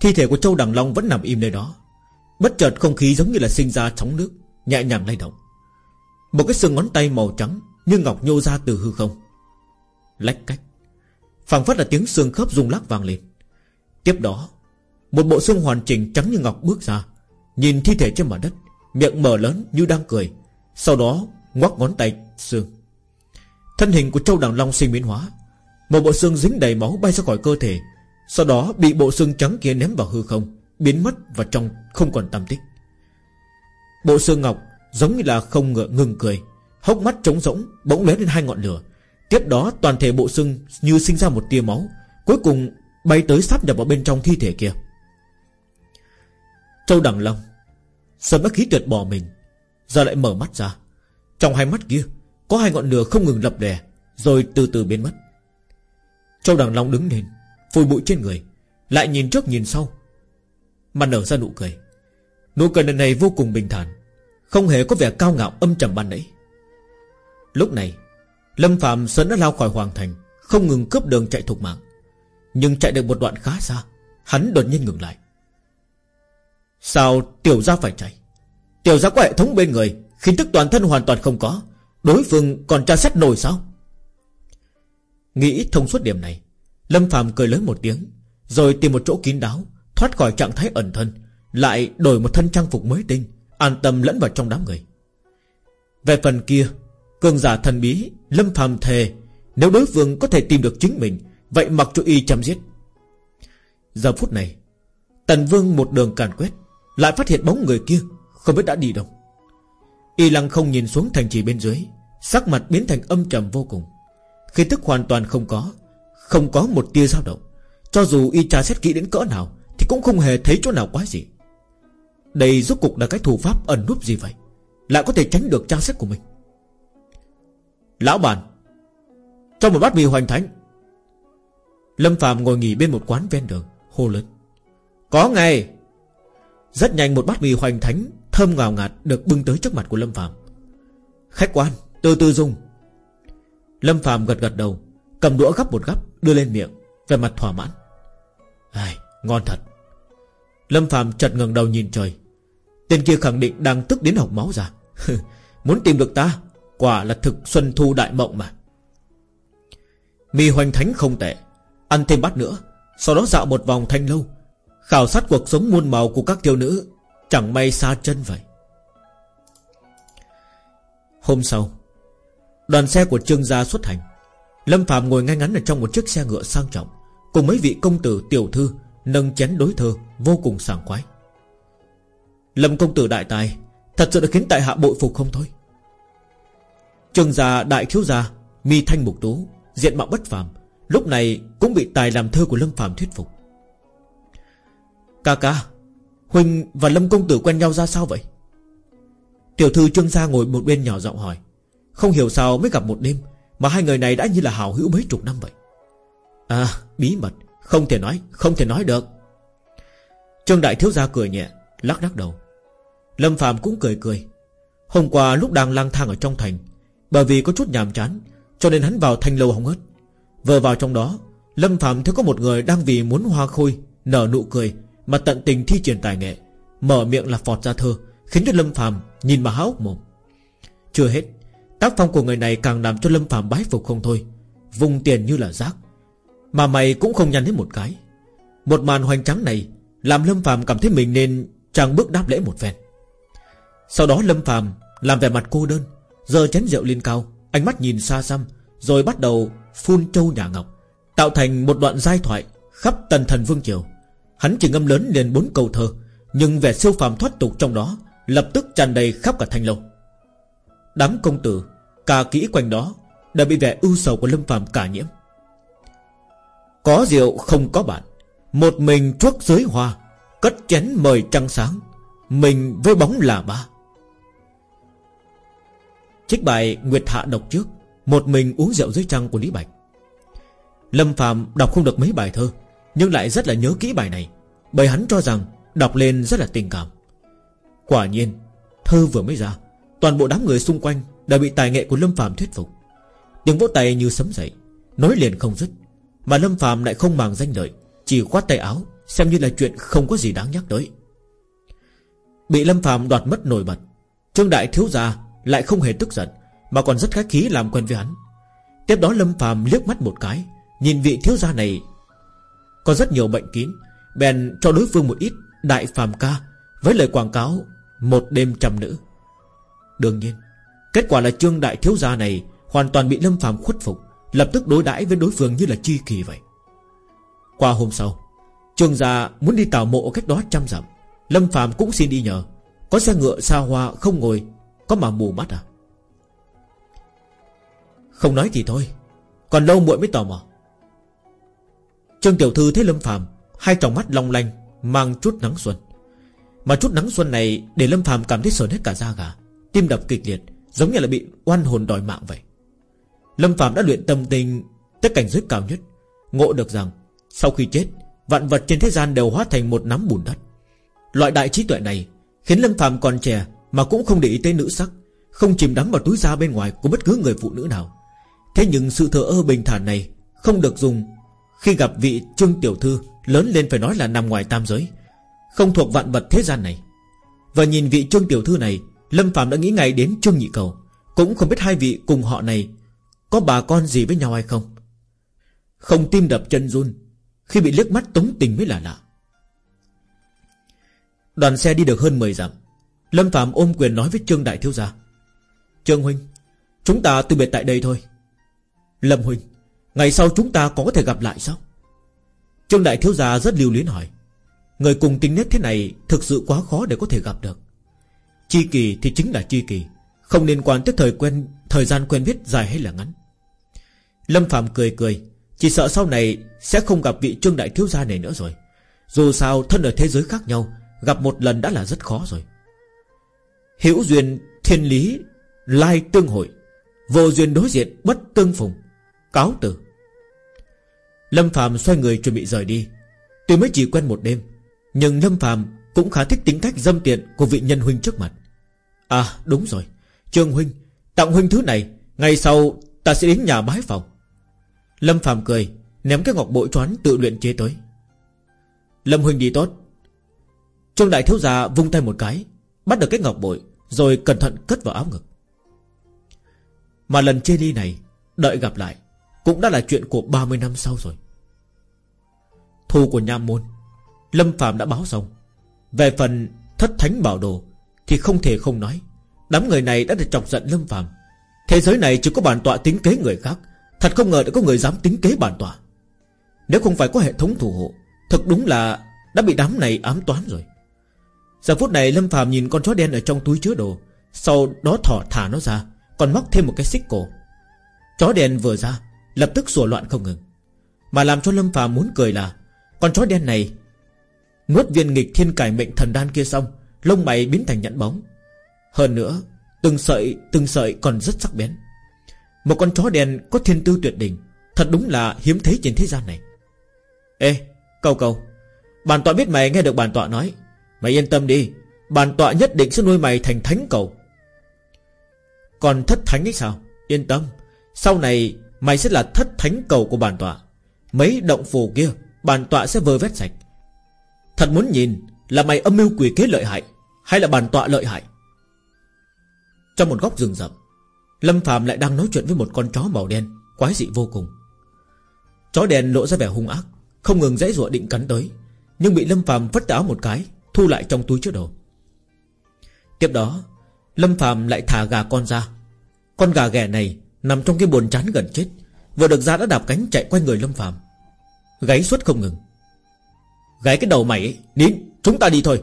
Thi thể của Châu Đằng Long vẫn nằm im nơi đó. Bất chợt không khí giống như là sinh ra sóng nước, Nhẹ nhàng lay động. Một cái xương ngón tay màu trắng Như ngọc nhô ra từ hư không. Lách cách phảng phất là tiếng xương khớp rung lắc vang lên. Tiếp đó, Một bộ xương hoàn chỉnh trắng như ngọc bước ra, Nhìn thi thể trên mặt đất, Miệng mở lớn như đang cười, Sau đó ngoắc ngón tay xương. Thân hình của châu đằng long sinh biến hóa, Một bộ xương dính đầy máu bay ra khỏi cơ thể, Sau đó bị bộ xương trắng kia ném vào hư không, Biến mất và trong không còn tâm tích. Bộ xương ngọc Giống như là không ngựa ngừng cười, Hốc mắt trống rỗng, Bỗng lóe lên hai ngọn lửa Tiếp đó toàn thể bộ xương như sinh ra một tia máu, Cuối cùng bay tới sắp nhập vào bên trong thi thể kia. Châu Đằng Long Sớm đã khí tuyệt bỏ mình, Giờ lại mở mắt ra. Trong hai mắt kia, Có hai ngọn lửa không ngừng lập đè Rồi từ từ biến mất. Châu Đằng Long đứng lên Phùi bụi trên người, Lại nhìn trước nhìn sau, Mà nở ra nụ cười. Nụ cười lần này vô cùng bình thản, Không hề có vẻ cao ngạo âm trầm ban nãy. Lúc này Lâm Phạm sớm đã lao khỏi hoàng thành, Không ngừng cướp đường chạy thục mạng. Nhưng chạy được một đoạn khá xa, Hắn đột nhiên ngừng lại. Sao tiểu gia phải chạy? Tiểu gia có hệ thống bên người, Khí tức toàn thân hoàn toàn không có, Đối phương còn tra xét nổi sao? Nghĩ thông suốt điểm này, Lâm Phạm cười lớn một tiếng, Rồi tìm một chỗ kín đáo, Thoát khỏi trạng thái ẩn thân, Lại đổi một thân trang phục mới tinh, An tâm lẫn vào trong đám người. Về phần kia Cường giả thần bí, Lâm phàm thề, Nếu đối phương có thể tìm được chính mình, Vậy mặc cho y chăm giết. Giờ phút này, Tần Vương một đường càn quét, Lại phát hiện bóng người kia Không biết đã đi đâu. Y lăng không nhìn xuống thành trì bên dưới, Sắc mặt biến thành âm trầm vô cùng. Khi tức hoàn toàn không có Không có một tia dao động. Cho dù y tra xét kỹ đến cỡ nào, Thì cũng không hề thấy chỗ nào quá gì. Đây rốt cục là cái thủ pháp ẩn núp gì vậy? Lại có thể tránh được tra xét của mình? Lão bản Trong một bát mì hoành thánh Lâm Phạm ngồi nghỉ bên một quán ven đường Hô lớn. Có ngay Rất nhanh một bát mì hoành thánh Thơm ngào ngạt được bưng tới trước mặt của Lâm Phạm Khách quan từ từ dùng. Lâm Phạm gật gật đầu Cầm đũa gắp một gắp đưa lên miệng Về mặt thỏa mãn. Ai, Ngon thật. Lâm Phạm chợt ngẩng đầu nhìn trời. Tên kia khẳng định đang tức đến học máu ra. [laughs] Muốn tìm được ta? Quả là thực xuân thu đại mộng mà. Mì hoành thánh không tệ, Ăn thêm bát nữa, Sau đó dạo một vòng thanh lâu. Khảo sát cuộc sống muôn màu của các tiêu nữ, Chẳng may xa chân vậy. Hôm sau, Đoàn xe của Trương Gia xuất hành. Lâm Phạm ngồi ngay ngắn ở trong một chiếc xe ngựa sang trọng, Cùng mấy vị công tử, tiểu thư Nâng chén đối thơ Vô cùng sảng khoái. Lâm công tử đại tài, Thật sự đã khiến tại hạ bội phục không thôi. Trương gia đại thiếu gia, Mi thanh mục tú, Diện mạo bất phàm, Lúc này cũng bị tài làm thơ của Lâm Phạm thuyết phục. Ca ca, Huỳnh và Lâm công tử quen nhau ra sao vậy? Tiểu thư Trương gia ngồi một bên nhỏ giọng hỏi. Không hiểu sao mới gặp một đêm Mà hai người này đã như là hào hữu mấy chục năm vậy. À bí mật, Không thể nói, Không thể nói được. Trương đại thiếu gia cười nhẹ, Lắc lắc đầu. Lâm Phạm cũng cười cười. Hôm qua lúc đang lang thang ở trong thành bởi vì có chút nhàm chán, Cho nên hắn vào thanh lâu hóng hớt. Vừa vào trong đó, Lâm Phạm thấy có một người đang vì muốn hoa khôi, Nở nụ cười, Mà tận tình thi triển tài nghệ, Mở miệng là phọt ra thơ, Khiến cho Lâm Phạm nhìn mà háo mồm. Chưa hết, Tác phong của người này càng làm cho Lâm Phạm bái phục không thôi Vùng tiền như là rác. Mà mày cũng không nhăn hết một cái. Một màn hoành tráng này Làm Lâm Phạm cảm thấy mình nên Trang bước đáp lễ một phen. Sau đó Lâm Phạm làm vẻ mặt cô đơn Giờ chén rượu lên cao, Ánh mắt nhìn xa xăm, Rồi bắt đầu phun châu nhà ngọc, Tạo thành một đoạn giai thoại Khắp tần thần vương triều. Hắn chỉ ngâm lớn lên bốn câu thơ, Nhưng vẻ siêu phàm thoát tục trong đó Lập tức tràn đầy khắp cả thanh lâu. Đám công tử Cả kỹ quanh đó Đã bị vẻ ưu sầu của Lâm phàm cả nhiễm. Có rượu không có bạn, Một mình chuốc dưới hoa, Cất chén mời trăng sáng, Mình với bóng là ba. Trích bài Nguyệt Hạ đọc trước, Một mình uống rượu dưới trăng của Lý Bạch. Lâm Phạm đọc không được mấy bài thơ, Nhưng lại rất là nhớ kỹ bài này, Bởi hắn cho rằng Đọc lên rất là tình cảm. Quả nhiên, Thơ vừa mới ra, Toàn bộ đám người xung quanh Đã bị tài nghệ của Lâm Phạm thuyết phục. Tiếng vỗ tay như sấm dậy Nói liền không dứt, Mà Lâm Phạm lại không màng danh lợi, Chỉ khoát tay áo, Xem như là chuyện không có gì đáng nhắc tới. Bị Lâm Phạm đoạt mất nổi bật, Trương Đại Thiếu Gia lại không hề tức giận, Mà còn rất khách khí làm quen với hắn. Tiếp đó Lâm phàm liếc mắt một cái, Nhìn vị thiếu gia này. Có rất nhiều bệnh kín, Bèn cho đối phương một ít đại phàm ca Với lời quảng cáo Một đêm trăm nữ. Đương nhiên, Kết quả là trương đại thiếu gia này Hoàn toàn bị Lâm phàm khuất phục, Lập tức đối đãi với đối phương như là chi kỳ vậy. Qua hôm sau, Trương gia muốn đi tảo mộ cách đó trăm dặm. Lâm phàm cũng xin đi nhờ, Có xe ngựa xa hoa không ngồi có mà mù mắt à? Không nói thì thôi, Còn lâu muội mới tò mò. Trương Tiểu Thư thấy Lâm Phạm Hai tròng mắt long lanh, Mang chút nắng xuân. Mà chút nắng xuân này Để Lâm Phạm cảm thấy sờn hết cả da gà, Tim đập kịch liệt, Giống như là bị oan hồn đòi mạng vậy. Lâm Phạm đã luyện tâm tình Tới cảnh giới cao nhất, Ngộ được rằng Sau khi chết, Vạn vật trên thế gian đều hóa thành một nắm bùn đất. Loại đại trí tuệ này Khiến Lâm Phạm còn trẻ mà cũng không để ý tới nữ sắc, Không chìm đắm vào túi da bên ngoài của bất cứ người phụ nữ nào. Thế nhưng sự thờ ơ bình thản này Không được dùng Khi gặp vị trương tiểu thư Lớn lên phải nói là nằm ngoài tam giới, Không thuộc vạn vật thế gian này. Và nhìn vị Trương Tiểu Thư này, Lâm Phạm đã nghĩ ngay đến Trương Nhị Cầu, Cũng không biết hai vị cùng họ này Có bà con gì với nhau hay không. Không tim đập chân run, Khi bị liếc mắt tống tình mới là lạ. Đoàn xe đi được hơn 10 dặm Lâm Phạm ôm quyền nói với Trương Đại Thiếu Gia. Trương Huynh, Chúng ta từ biệt tại đây thôi. Lâm Huynh, Ngày sau chúng ta có thể gặp lại sao? Trương Đại Thiếu Gia rất lưu luyến hỏi. Người cùng tính nết thế này Thực sự quá khó để có thể gặp được. Chi kỳ thì chính là chi kỳ, Không liên quan tới thời quen, Thời gian quen biết dài hay là ngắn. Lâm Phạm cười cười, Chỉ sợ sau này sẽ không gặp vị Trương Đại Thiếu Gia này nữa rồi. Dù sao thân ở thế giới khác nhau, Gặp một lần đã là rất khó rồi. Hữu duyên thiên lý, Lai tương hội. Vô duyên đối diện bất tương phùng. Cáo từ. Lâm Phạm xoay người chuẩn bị rời đi. Tuy mới chỉ quen một đêm, Nhưng Lâm Phạm cũng khá thích tính cách dâm tiện Của vị nhân huynh trước mặt. À đúng rồi. Trương huynh, Tặng huynh thứ này, Ngày sau ta sẽ đến nhà bái phòng. Lâm Phạm cười, Ném cái ngọc bội choán tự luyện chế tới. Lâm huynh đi tốt. Trương đại thiếu gia vung tay một cái Bắt được cái ngọc bội, Rồi cẩn thận cất vào áo ngực. Mà lần chia ly này, Đợi gặp lại, Cũng đã là chuyện của 30 năm sau rồi. Thù của Nham Môn, Lâm Phạm đã báo xong. Về phần thất thánh bảo đồ, Thì không thể không nói, Đám người này đã được chọc giận Lâm Phạm Thế giới này chỉ có bản tọa tính kế người khác, Thật không ngờ đã có người dám tính kế bản tọa. Nếu không phải có hệ thống thủ hộ Thật đúng là đã bị đám này ám toán rồi. Giờ phút này Lâm Phạm nhìn con chó đen ở trong túi chứa đồ. Sau đó thỏ thả nó ra, Còn móc thêm một cái xích cổ. Chó đen vừa ra, Lập tức sủa loạn không ngừng. Mà làm cho Lâm Phạm muốn cười là, Con chó đen này Nuốt viên nghịch thiên cải mệnh thần đan kia xong, Lông mày biến thành nhẫn bóng. Hơn nữa, Từng sợi từng sợi còn rất sắc bén. Một con chó đen có thiên tư tuyệt đỉnh, Thật đúng là hiếm thấy trên thế gian này. Ê Cầu cầu Bản tọa biết mày nghe được bản tọa nói. Mày yên tâm đi, Bản tọa nhất định sẽ nuôi mày thành thánh cầu. Còn thất thánh ấy sao? Yên tâm, Sau này mày sẽ là thất thánh cầu của bản tọa. Mấy động phù kia, Bản tọa sẽ vơ vét sạch. Thật muốn nhìn là mày âm mưu quỷ kế lợi hại, Hay là bản tọa lợi hại? Trong một góc rừng rậm, Lâm Phạm lại đang nói chuyện với một con chó màu đen, Quái dị vô cùng. Chó đen lộ ra vẻ hung ác, Không ngừng dãy ruộng định cắn tới, Nhưng bị Lâm Phạm vất áo một cái Thu lại trong túi chứa đồ Tiếp đó, Lâm Phạm lại thả gà con ra. Con gà ghẻ này Nằm trong cái bồn chán gần chết, Vừa được ra đã đạp cánh chạy quanh người Lâm Phạm Gáy suốt không ngừng. Gáy cái đầu mày ấy, Nín, chúng ta đi thôi.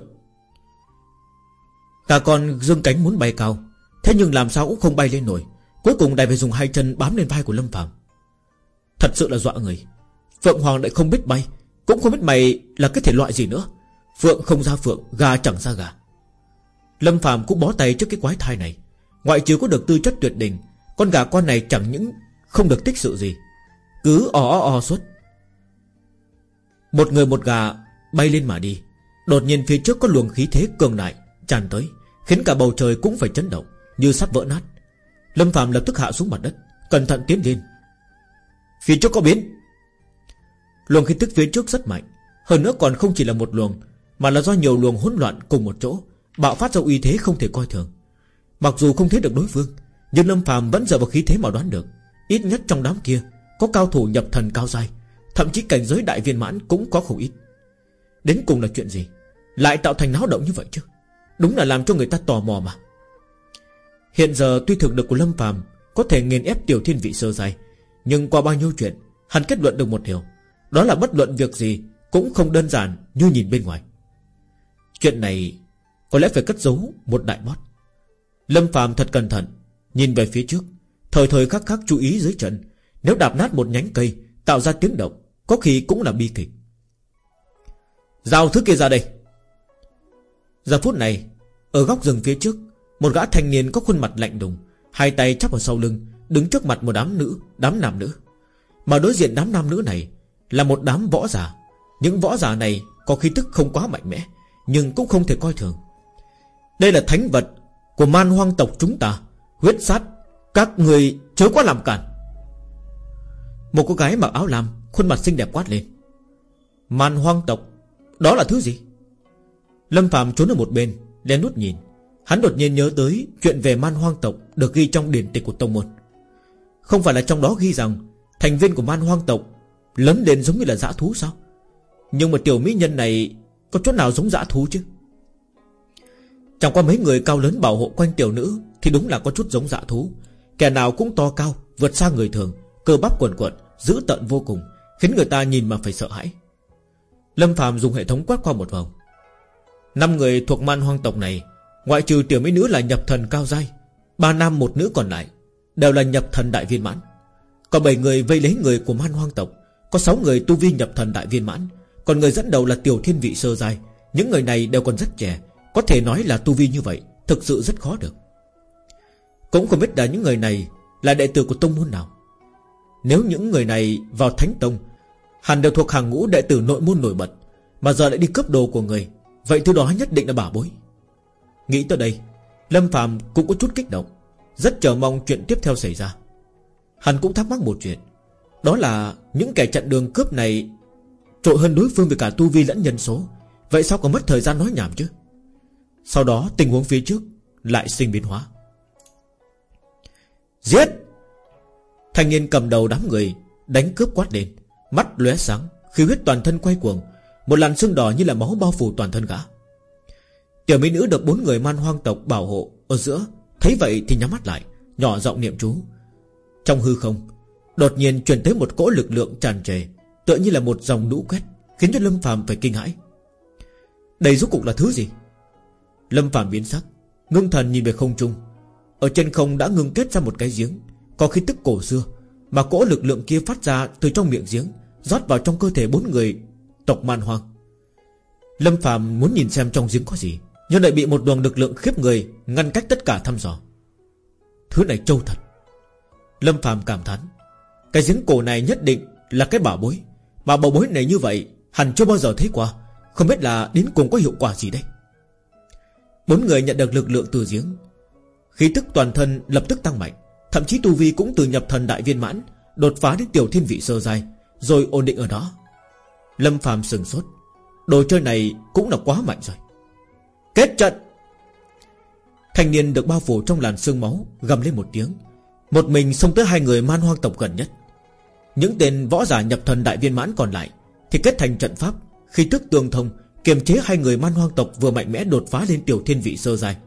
Gà con dương cánh muốn bay cao, Thế nhưng làm sao cũng không bay lên nổi. Cuối cùng đành phải dùng hai chân bám lên vai của Lâm Phạm Thật sự là dọa người. Phượng Hoàng lại không biết bay, Cũng không biết mày là cái thể loại gì nữa. Phượng không ra phượng, Gà chẳng ra gà. Lâm Phạm cũng bó tay trước cái quái thai này. Ngoại trừ có được tư chất tuyệt đỉnh, Con gà con này chẳng những không được tích sự gì, Cứ o o o suốt. Một người một gà bay lên mà đi. Đột nhiên phía trước có luồng khí thế cường đại Tràn tới, Khiến cả bầu trời cũng phải chấn động Như sắp vỡ nát. Lâm Phạm lập tức hạ xuống mặt đất, Cẩn thận tiến lên. Phía trước có biến. Luồng khí tức phía trước rất mạnh, Hơn nữa còn không chỉ là một luồng mà là do nhiều luồng hỗn loạn cùng một chỗ, Bạo phát ra uy thế không thể coi thường. Mặc dù không thấy được đối phương, Nhưng Lâm phàm vẫn dựa vào khí thế mà đoán được. Ít nhất trong đám kia, Có cao thủ nhập thần cao dài Thậm chí cảnh giới đại viên mãn cũng có không ít. Đến cùng là chuyện gì? Lại tạo thành náo động như vậy chứ? Đúng là làm cho người ta tò mò mà. Hiện giờ tuy thực lực của Lâm phàm Có thể nghiền ép tiểu thiên vị sơ dài Nhưng qua bao nhiêu chuyện, Hắn kết luận được một điều, Đó là bất luận việc gì Cũng không đơn giản như nhìn bên ngoài. Chuyện này có lẽ phải cất giấu một đại bót. Lâm phàm thật cẩn thận, Nhìn về phía trước, Thời thời khắc khắc chú ý dưới trận Nếu đạp nát một nhánh cây, Tạo ra tiếng động, Có khi cũng là bi kịch. Giao thứ kia ra đây. Giờ phút này, Ở góc rừng phía trước, Một gã thanh niên có khuôn mặt lạnh đùng Hai tay chắp ở sau lưng, Đứng trước mặt một đám nữ, Đám nam nữ. Mà đối diện đám nam nữ này Là một đám võ giả. Những võ giả này có khí tức không quá mạnh mẽ nhưng cũng không thể coi thường. Đây là thánh vật Của man hoang tộc chúng ta, Huyết sát, Các người chớ quá làm cản Một cô gái mặc áo lam, Khuôn mặt xinh đẹp quát lên. Man hoang tộc, Đó là thứ gì? Lâm Phạm trốn ở một bên, Lén nút nhìn. Hắn đột nhiên nhớ tới Chuyện về man hoang tộc Được ghi trong điển tịch của Tông Môn. Không phải là trong đó ghi rằng Thành viên của man hoang tộc Lớn lên giống như là dã thú sao? Nhưng mà tiểu mỹ nhân này có chỗ nào giống dã thú chứ? Chẳng qua mấy người cao lớn bảo hộ quanh tiểu nữ Thì đúng là có chút giống dã thú. Kẻ nào cũng to cao, Vượt xa người thường, Cơ bắp quần quận Dữ tận vô cùng, Khiến người ta nhìn mà phải sợ hãi. Lâm Phạm dùng hệ thống quét qua một vòng. Năm người thuộc man hoang tộc này, Ngoại trừ tiểu mỹ nữ là nhập thần cao dai Ba nam một nữ còn lại, Đều là nhập thần đại viên mãn. Còn bảy người vây lấy người của man hoang tộc, Có sáu người tu vi nhập thần đại viên mãn. Còn người dẫn đầu là tiểu thiên vị sơ giai. Những người này đều còn rất trẻ. Có thể nói là tu vi như vậy, Thực sự rất khó được. Cũng không biết là những người này Là đệ tử của tông môn nào. Nếu những người này vào thánh tông, Hẳn đều thuộc hàng ngũ đệ tử nội môn nổi bật, Mà giờ lại đi cướp đồ của người. Vậy thứ đó nhất định là bảo bối. Nghĩ tới đây, Lâm Phạm cũng có chút kích động, Rất chờ mong chuyện tiếp theo xảy ra. Hắn cũng thắc mắc một chuyện, Đó là những kẻ chặn đường cướp này Trội hơn đối phương về cả tu vi lẫn nhân số. Vậy sao còn mất thời gian nói nhảm chứ? Sau đó, tình huống phía trước Lại sinh biến hóa. Giết! Thanh niên cầm đầu đám người Đánh cướp quát lên. Mắt lóe sáng Khi huyết toàn thân quay cuồng. Một làn sương đỏ như là máu bao phủ toàn thân gã Tiểu mỹ nữ được bốn người man hoang tộc bảo hộ Ở giữa. Thấy vậy thì nhắm mắt lại, Nhỏ giọng niệm chú. Trong hư không, Đột nhiên truyền tới một cỗ lực lượng tràn trề. Tựa như là một dòng lũ quét Khiến cho Lâm phàm phải kinh hãi Đây rốt cục là thứ gì Lâm phàm biến sắc Ngưng thần nhìn về không trung Ở trên không đã ngưng kết ra một cái giếng Có khí tức cổ xưa Mà cỗ lực lượng kia phát ra từ trong miệng giếng rót vào trong cơ thể bốn người tộc man hoang. Lâm Phạm muốn nhìn xem trong giếng có gì, nhưng lại bị một luồng lực lượng khiếp người ngăn cách tất cả thăm dò. Thứ này trâu thật. Lâm Phạm cảm thán, cái giếng cổ này nhất định là cái bảo bối, mà bảo bối này như vậy hẳn chưa bao giờ thấy qua, không biết là đến cùng có hiệu quả gì đây. Bốn người nhận được lực lượng từ giếng, khí tức toàn thân lập tức tăng mạnh, thậm chí tu vi cũng từ nhập thần đại viên mãn, đột phá đến tiểu thiên vị sơ dài rồi ổn định ở đó. Lâm phàm sừng sốt. Đồ chơi này cũng là quá mạnh rồi. Kết trận! Thanh niên được bao phủ trong làn sương máu Gầm lên một tiếng. Một mình xông tới hai người man hoang tộc gần nhất. Những tên võ giả nhập thần đại viên mãn còn lại Thì kết thành trận pháp. Khi tức tương thông, Kiềm chế hai người man hoang tộc vừa mạnh mẽ đột phá lên tiểu thiên vị sơ dài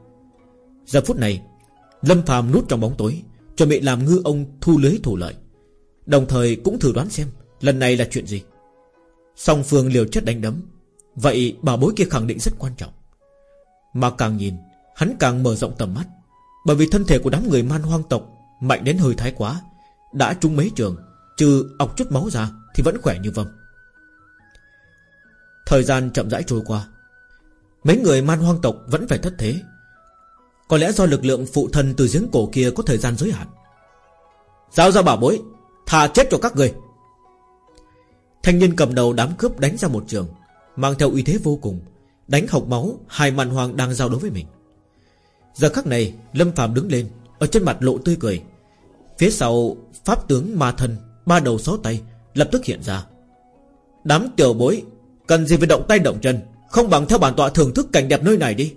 Giờ phút này, Lâm phàm nút trong bóng tối, Chuẩn bị làm ngư ông thu lưới thủ lợi. Đồng thời cũng thử đoán xem Lần này là chuyện gì. Song phương liều chất đánh đấm, Vậy bà bối kia khẳng định rất quan trọng. Mà càng nhìn, Hắn càng mở rộng tầm mắt, Bởi vì thân thể của đám người man hoang tộc Mạnh đến hơi thái quá, Đã trúng mấy trường Trừ ọc chút máu ra Thì vẫn khỏe như vâm Thời gian chậm rãi trôi qua. Mấy người man hoang tộc vẫn phải thất thế. Có lẽ do lực lượng phụ thân từ giếng cổ kia có thời gian giới hạn. Giao ra bảo bối Thà chết cho các người. Thanh niên cầm đầu đám cướp đánh ra một trường, Mang theo uy thế vô cùng, Đánh học máu, Hai man hoang đang giao đấu với mình. Giờ khắc này, Lâm phàm đứng lên, Ở trên mặt lộ tươi cười. Phía sau, Pháp tướng ma thần Ba đầu sáu tay Lập tức hiện ra. Đám tiểu bối Cần gì phải động tay động chân, Không bằng theo bản tọa thưởng thức cảnh đẹp nơi này đi.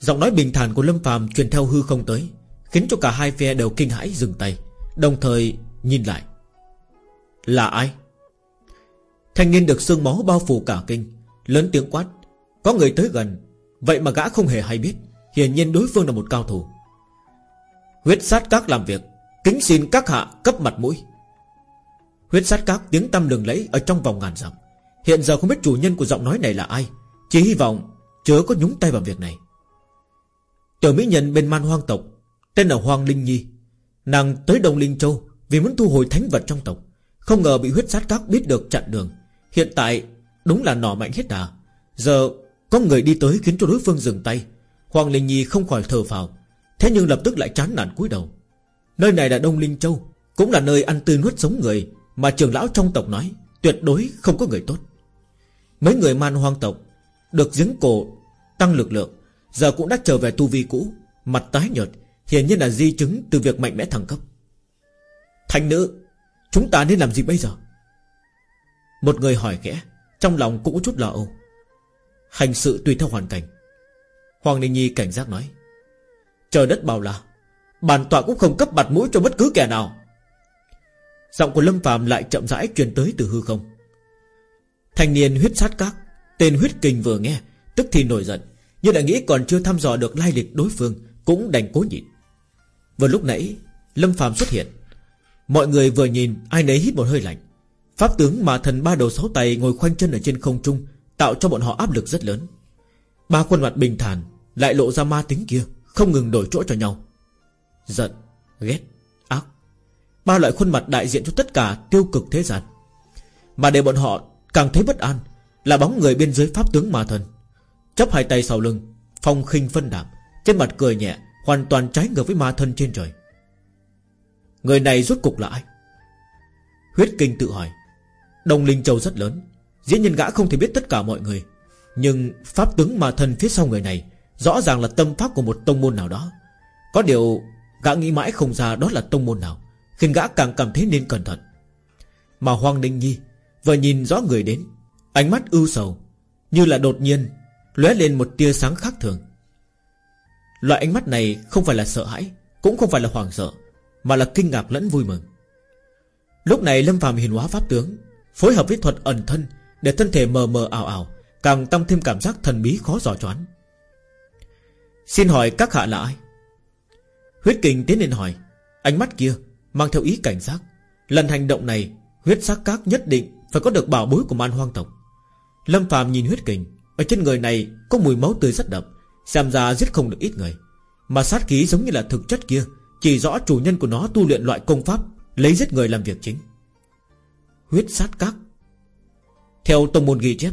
Giọng nói bình thản của Lâm phàm Truyền theo hư không tới, Khiến cho cả hai phe đều kinh hãi dừng tay, Đồng thời nhìn lại. Là ai? Thanh niên được sương máu bao phủ cả kinh, Lớn tiếng quát, Có người tới gần, Vậy mà gã không hề hay biết, Hiển nhiên đối phương là một cao thủ. Huyết sát các làm việc Kính xin các hạ cấp mặt mũi. Huyết sát các tiếng tâm lừng lẫy Ở trong vòng ngàn dặm. Hiện giờ không biết chủ nhân của giọng nói này là ai, Chỉ hy vọng chớ có nhúng tay vào việc này. Tiểu mỹ nhân bên man hoang tộc, Tên là Hoàng Linh Nhi. Nàng tới Đông Linh Châu Vì muốn thu hồi thánh vật trong tộc, Không ngờ bị huyết sát các biết được chặn đường. Hiện tại đúng là nỏ mạnh hết đà Giờ có người đi tới khiến cho đối phương dừng tay. Hoàng Linh Nhi không khỏi thở phào, Thế nhưng lập tức lại chán nản cúi đầu. Nơi này là Đông Linh Châu, Cũng là nơi ăn tươi nuốt sống người, Mà trường lão trong tộc nói, Tuyệt đối không có người tốt. Mấy người man hoang tộc, Được giếng cổ, tăng lực lượng, Giờ cũng đã trở về tu vi cũ, Mặt tái nhợt, Hiển nhiên là di chứng từ việc mạnh mẽ thăng cấp. Thành nữ, Chúng ta nên làm gì bây giờ? Một người hỏi kẽ Trong lòng cũng có chút lo âu. Hành sự tùy theo hoàn cảnh. Hoàng Ninh Nhi cảnh giác nói Trời đất bao la Bản tọa cũng không cấp mặt mũi cho bất cứ kẻ nào. Giọng của Lâm Phạm lại chậm rãi truyền tới từ hư không. Thanh niên huyết sát các, Tên huyết kình vừa nghe, Tức thì nổi giận, Nhưng lại nghĩ còn chưa thăm dò được lai lịch đối phương, Cũng đành cố nhịn. Vừa lúc nãy, Lâm Phạm xuất hiện. Mọi người vừa nhìn, ai nấy hít một hơi lạnh. Pháp tướng mà thần ba đầu sáu tay Ngồi khoanh chân ở trên không trung, Tạo cho bọn họ áp lực rất lớn. Ba khuôn mặt bình thản, Lại lộ ra ma tính kia, Không ngừng đổi chỗ cho nhau. Giận, ghét, ác. Ba loại khuôn mặt đại diện cho tất cả tiêu cực thế gian. Mà để bọn họ càng thấy bất an Là bóng người bên dưới pháp tướng ma thần. Chấp hai tay sau lưng Phong khinh phân đạm Trên mặt cười nhẹ Hoàn toàn trái ngược với ma thân trên trời. Người này rốt cục là ai? Huyết kinh tự hỏi. Đồng Linh Châu rất lớn Diễn nhân gã không thể biết tất cả mọi người. Nhưng pháp tướng ma thân phía sau người này Rõ ràng là tâm pháp của một tông môn nào đó. Có điều Gã nghĩ mãi không ra đó là tông môn nào, Khiến gã càng cảm thấy nên cẩn thận. Mà Hoàng Ninh Nhi Vừa nhìn rõ người đến, Ánh mắt ưu sầu, Như là đột nhiên lóe lên một tia sáng khác thường. Loại ánh mắt này không phải là sợ hãi, Cũng không phải là hoảng sợ, Mà là kinh ngạc lẫn vui mừng. Lúc này Lâm phàm hiền hóa pháp tướng Phối hợp với thuật ẩn thân Để thân thể mờ mờ ảo ảo, Càng tăng thêm cảm giác thần bí khó dò choán. Xin hỏi các hạ là ai? Huyết kình tiến lên hỏi. Ánh mắt kia mang theo ý cảnh giác. Lần hành động này, Huyết sắc các nhất định phải có được bảo bối của man hoang tộc. Lâm phàm nhìn huyết kình Ở trên người này có mùi máu tươi rất đậm, Xem ra giết không được ít người. Mà sát khí giống như là thực chất kia, Chỉ rõ chủ nhân của nó tu luyện loại công pháp, Lấy giết người làm việc chính. Huyết sát các. Theo tông môn ghi chép,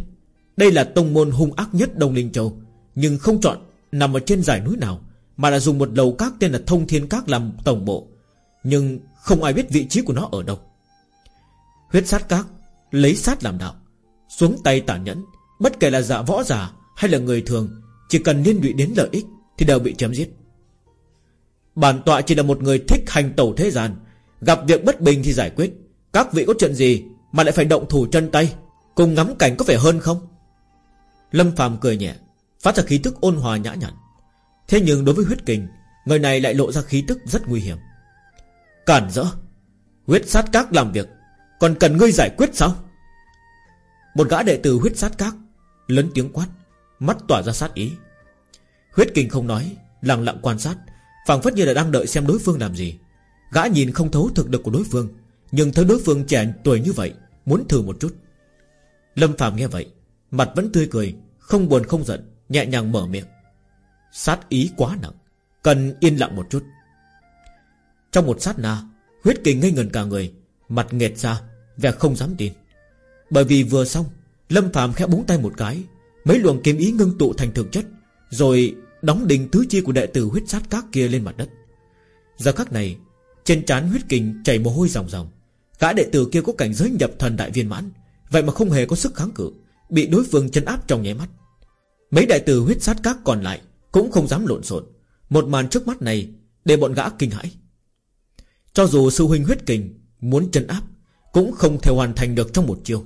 Đây là tông môn hung ác nhất Đông Linh Châu, Nhưng không chọn nằm ở trên dải núi nào. Mà là dùng một lầu các tên là Thông Thiên Các làm tổng bộ. Nhưng không ai biết vị trí của nó ở đâu. Huyết sát các, Lấy sát làm đạo, Xuống tay tàn nhẫn, Bất kể là giả võ giả hay là người thường, Chỉ cần liên lụy đến lợi ích Thì đều bị chém giết. Bản tọa chỉ là một người thích hành tẩu thế gian, Gặp việc bất bình thì giải quyết. Các vị có chuyện gì Mà lại phải động thủ chân tay, Cùng ngắm cảnh có vẻ hơn không? Lâm phàm cười nhẹ, Phát ra khí tức ôn hòa nhã nhặn. Thế nhưng đối với huyết kình, Người này lại lộ ra khí tức rất nguy hiểm. Cản rỡ, Huyết sát các làm việc, Còn cần ngươi giải quyết sao? Một gã đệ tử huyết sát các, Lớn tiếng quát, Mắt tỏa ra sát ý. Huyết kình không nói, Lặng lặng quan sát, phảng phất như là đang đợi xem đối phương làm gì. Gã nhìn không thấu thực lực của đối phương, Nhưng thấy đối phương trẻ tuổi như vậy, Muốn thử một chút. Lâm Phạm nghe vậy, Mặt vẫn tươi cười, Không buồn không giận, Nhẹ nhàng mở miệng. Sát ý quá nặng, Cần yên lặng một chút. Trong một sát na, Huyết kình ngây ngần cả người, Mặt nghẹt ra, Vẻ không dám tin. Bởi vì vừa xong, Lâm Phạm khẽ búng tay một cái, Mấy luồng kiếm ý ngưng tụ thành thực chất, Rồi đóng đỉnh tứ chi của đệ tử huyết sát các kia lên mặt đất. Giờ khắc này, Trên trán huyết kình chảy mồ hôi ròng ròng. Gã đệ tử kia có cảnh giới nhập thần đại viên mãn, Vậy mà không hề có sức kháng cự, Bị đối phương chân áp trong nháy mắt. Mấy đại tử huyết sát các còn lại cũng không dám lộn xộn. Một màn trước mắt này Để bọn gã kinh hãi. Cho dù sư huynh huyết kình Muốn chân áp, Cũng không thể hoàn thành được trong một chiêu.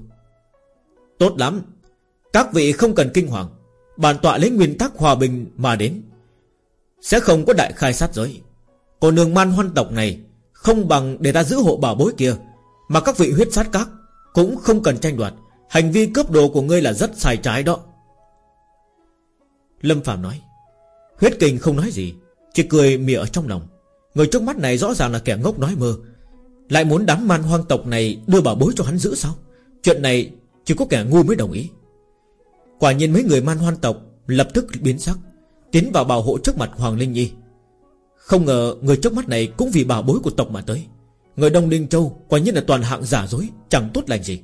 Tốt lắm. Các vị không cần kinh hoàng. Bản tọa lấy nguyên tắc hòa bình mà đến. Sẽ không có đại khai sát giới. Còn nương man hoan tộc này Không bằng để ta giữ hộ bảo bối kia, Mà các vị huyết sát các Cũng không cần tranh đoạt. Hành vi cướp đồ của ngươi là rất sai trái đó. Lâm Phạm nói. Huyết kình không nói gì, Chỉ cười mỉa ở trong lòng. Người trước mắt này rõ ràng là kẻ ngốc nói mơ. Lại muốn đám man hoang tộc này Đưa bảo bối cho hắn giữ sao? Chuyện này chỉ có kẻ ngu mới đồng ý. Quả nhiên mấy người man hoang tộc Lập tức biến sắc, Tiến vào bảo hộ trước mặt Hoàng Linh Nhi. Không ngờ người trước mắt này Cũng vì bảo bối của tộc mà tới. Người Đông Linh Châu quả nhiên là toàn hạng giả dối, Chẳng tốt lành gì.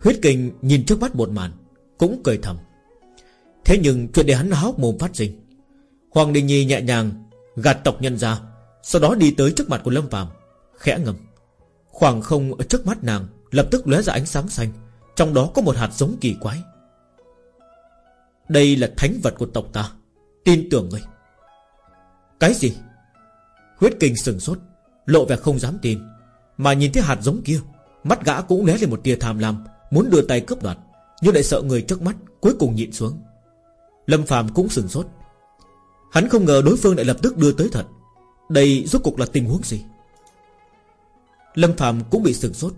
Huyết kình nhìn trước mắt một màn, Cũng cười thầm. Thế nhưng chuyện để hắn háo mồm phát sinh. Hoàng Đình Nhi nhẹ nhàng Gạt tộc nhân ra, Sau đó đi tới trước mặt của Lâm Phạm Khẽ ngầm. Khoảng không ở trước mắt nàng, Lập tức lóe ra ánh sáng xanh, Trong đó có một hạt giống kỳ quái. Đây là thánh vật của tộc ta, Tin tưởng ngươi. Cái gì? Huyết kinh sừng sốt, Lộ vẻ không dám tin, Mà nhìn thấy hạt giống kia, Mắt gã cũng lóe lên một tia tham lam, Muốn đưa tay cướp đoạt, Nhưng lại sợ người trước mắt Cuối cùng nhịn xuống. Lâm Phạm cũng sừng sốt. Hắn không ngờ đối phương lại lập tức đưa tới thật. Đây rốt cuộc là tình huống gì? Lâm Phạm cũng bị sừng sốt.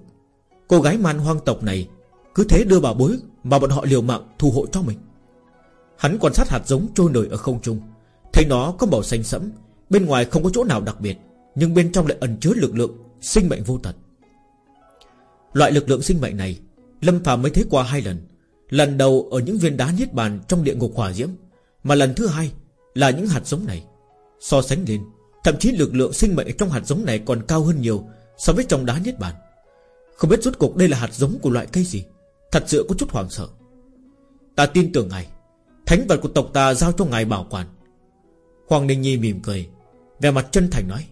Cô gái man hoang tộc này Cứ thế đưa bảo bối Mà bọn họ liều mạng thu hộ cho mình. Hắn quan sát hạt giống trôi nổi ở không trung, Thấy nó có màu xanh sẫm, Bên ngoài không có chỗ nào đặc biệt, Nhưng bên trong lại ẩn chứa lực lượng Sinh mệnh vô tận. Loại lực lượng sinh mệnh này, Lâm Phạm mới thấy qua hai lần. Lần đầu ở những viên đá niết bàn trong địa ngục hỏa diễm, Mà lần thứ hai Là những hạt giống này. So sánh lên, Thậm chí lực lượng sinh mệnh trong hạt giống này còn cao hơn nhiều So với trong đá niết bàn. Không biết rốt cuộc đây là hạt giống của loại cây gì, Thật sự có chút hoảng sợ. Ta tin tưởng ngài, Thánh vật của tộc ta giao cho ngài bảo quản. Hoàng Ninh Nhi mỉm cười Về mặt chân thành nói.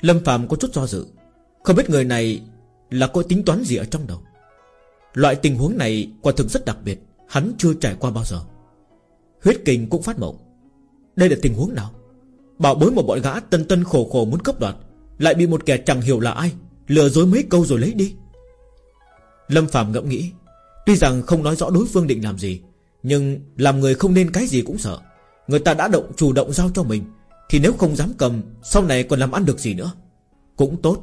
Lâm Phạm có chút do dự, Không biết người này là có tính toán gì ở trong đầu. Loại tình huống này quả thực rất đặc biệt, Hắn chưa trải qua bao giờ. Huyết kình cũng phát mộng. Đây là tình huống nào? Bảo bối một bọn gã tân tân khổ khổ muốn cấp đoạt, Lại bị một kẻ chẳng hiểu là ai, Lừa dối mấy câu rồi lấy đi. Lâm Phạm ngẫm nghĩ, Tuy rằng không nói rõ đối phương định làm gì, Nhưng làm người không nên cái gì cũng sợ. Người ta đã động chủ động giao cho mình, Thì nếu không dám cầm, Sau này còn làm ăn được gì nữa? Cũng tốt,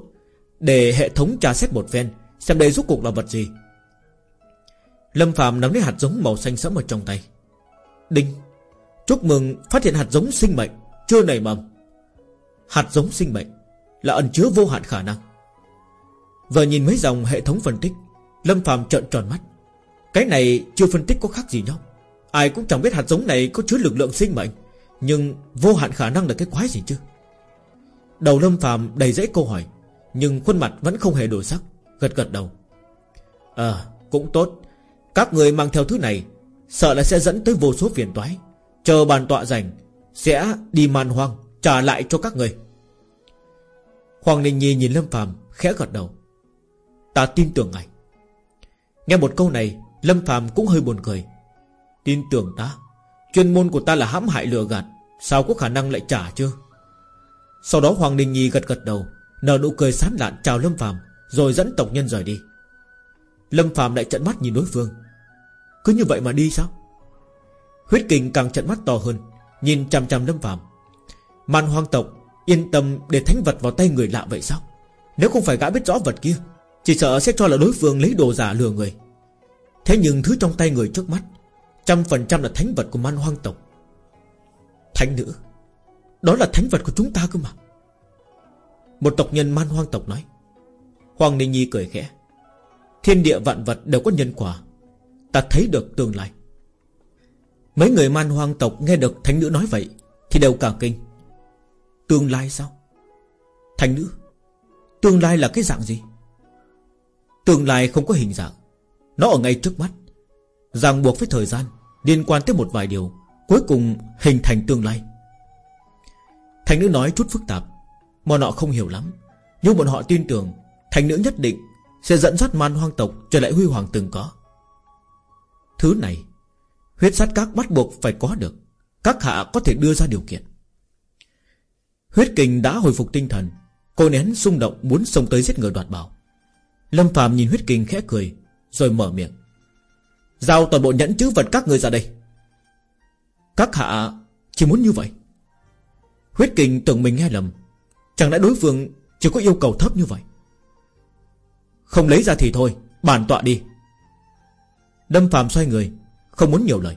Để hệ thống tra xét một phen, Xem đây rốt cuộc là vật gì Lâm Phạm nắm lấy hạt giống màu xanh sẫm ở trong tay. Đinh, Chúc mừng phát hiện hạt giống sinh mệnh, Chưa nảy mầm. Hạt giống sinh mệnh Là ẩn chứa vô hạn khả năng. Vừa nhìn mấy dòng hệ thống phân tích, Lâm Phạm trợn tròn mắt. Cái này chưa phân tích có khác gì nhau. Ai cũng chẳng biết hạt giống này có chứa lực lượng sinh mệnh, Nhưng vô hạn khả năng là cái quái gì chứ? Đầu Lâm Phạm đầy dãy câu hỏi, Nhưng khuôn mặt vẫn không hề đổi sắc, Gật gật đầu. Ờ cũng tốt. Các người mang theo thứ này, Sợ là sẽ dẫn tới vô số phiền toái. Chờ bàn tọa rảnh, Sẽ đi man hoang, trả lại cho các người. Hoàng Ninh Nhi nhìn Lâm Phạm khẽ gật đầu. Ta tin tưởng ngài. Nghe một câu này, Lâm Phạm cũng hơi buồn cười. Tin tưởng ta? Chuyên môn của ta là hãm hại lừa gạt, Sao có khả năng lại trả chưa Sau đó Hoàng Ninh Nhi gật gật đầu, Nở nụ cười sán lạn chào Lâm Phạm Rồi dẫn tộc nhân rời đi. Lâm Phạm lại trận mắt nhìn đối phương. Cứ như vậy mà đi sao? Huyết kình càng trận mắt to hơn, Nhìn chằm chằm Lâm Phạm Man hoang tộc Yên tâm để thánh vật vào tay người lạ vậy sao? Nếu không phải gã biết rõ vật kia, Chỉ sợ sẽ cho là đối phương lấy đồ giả lừa người. Thế nhưng thứ trong tay người trước mắt, Trăm phần trăm là thánh vật của man hoang tộc. Thánh nữ, Đó là thánh vật của chúng ta cơ mà. Một tộc nhân man hoang tộc nói. Hoàng Ninh Nhi cười khẽ. Thiên địa vạn vật đều có nhân quả Ta thấy được tương lai. Mấy người man hoang tộc nghe được thánh nữ nói vậy Thì đều cả kinh. Tương lai sao? Thánh nữ, Tương lai là cái dạng gì? Tương lai không có hình dạng, Nó ở ngay trước mắt, Ràng buộc với thời gian, Liên quan tới một vài điều, Cuối cùng hình thành tương lai. Thành nữ nói chút phức tạp, Bọn họ không hiểu lắm, Nhưng bọn họ tin tưởng Thành nữ nhất định Sẽ dẫn dắt man hoang tộc Trở lại huy hoàng từng có. Thứ này, Huyết sát các bắt buộc phải có được. Các hạ có thể đưa ra điều kiện. Huyết kình đã hồi phục tinh thần. Cô nén xung động muốn xông tới giết người đoạt bảo. Lâm phàm nhìn huyết kình khẽ cười, Rồi mở miệng. Giao toàn bộ nhẫn chữ vật các người ra đây. Các hạ Chỉ muốn như vậy. Huyết kình tưởng mình nghe lầm. Chẳng lẽ đối phương chỉ có yêu cầu thấp như vậy? Không lấy ra thì thôi Bàn tọa đi. Lâm Phạm xoay người, Không muốn nhiều lời.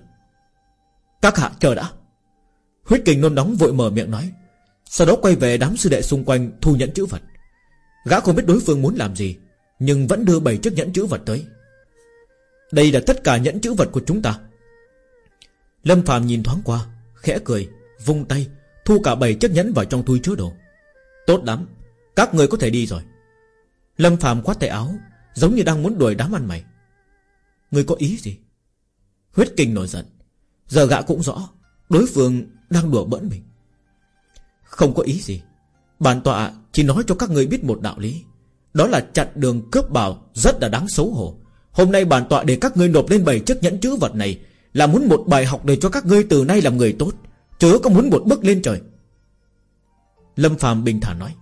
Các hạ chờ đã. Huyết kình nôn nóng vội mở miệng nói, Sau đó quay về đám sư đệ xung quanh Thu nhẫn chữ vật. Gã không biết đối phương muốn làm gì, Nhưng vẫn đưa bảy chiếc nhẫn chữ vật tới. Đây là tất cả nhẫn chữ vật của chúng ta. Lâm Phạm nhìn thoáng qua, Khẽ cười, Vung tay, Thu cả bảy chiếc nhẫn vào trong túi chứa đồ. Tốt lắm, Các người có thể đi rồi. Lâm Phạm quát tay áo, Giống như đang muốn đuổi đám ăn mày. Người có ý gì? Huyết kinh nổi giận. Giờ gã cũng rõ, Đối phương đang đùa bỡn mình. Không có ý gì. Bản tọa chỉ nói cho các người biết một đạo lý. Đó là chặn đường cướp bảo Rất là đáng xấu hổ. Hôm nay bản tọa để các ngươi nộp lên bảy chiếc nhẫn chữ vật này Là muốn một bài học để cho các ngươi từ nay làm người tốt, Chớ có muốn một bước lên trời. Lâm phàm bình thản nói.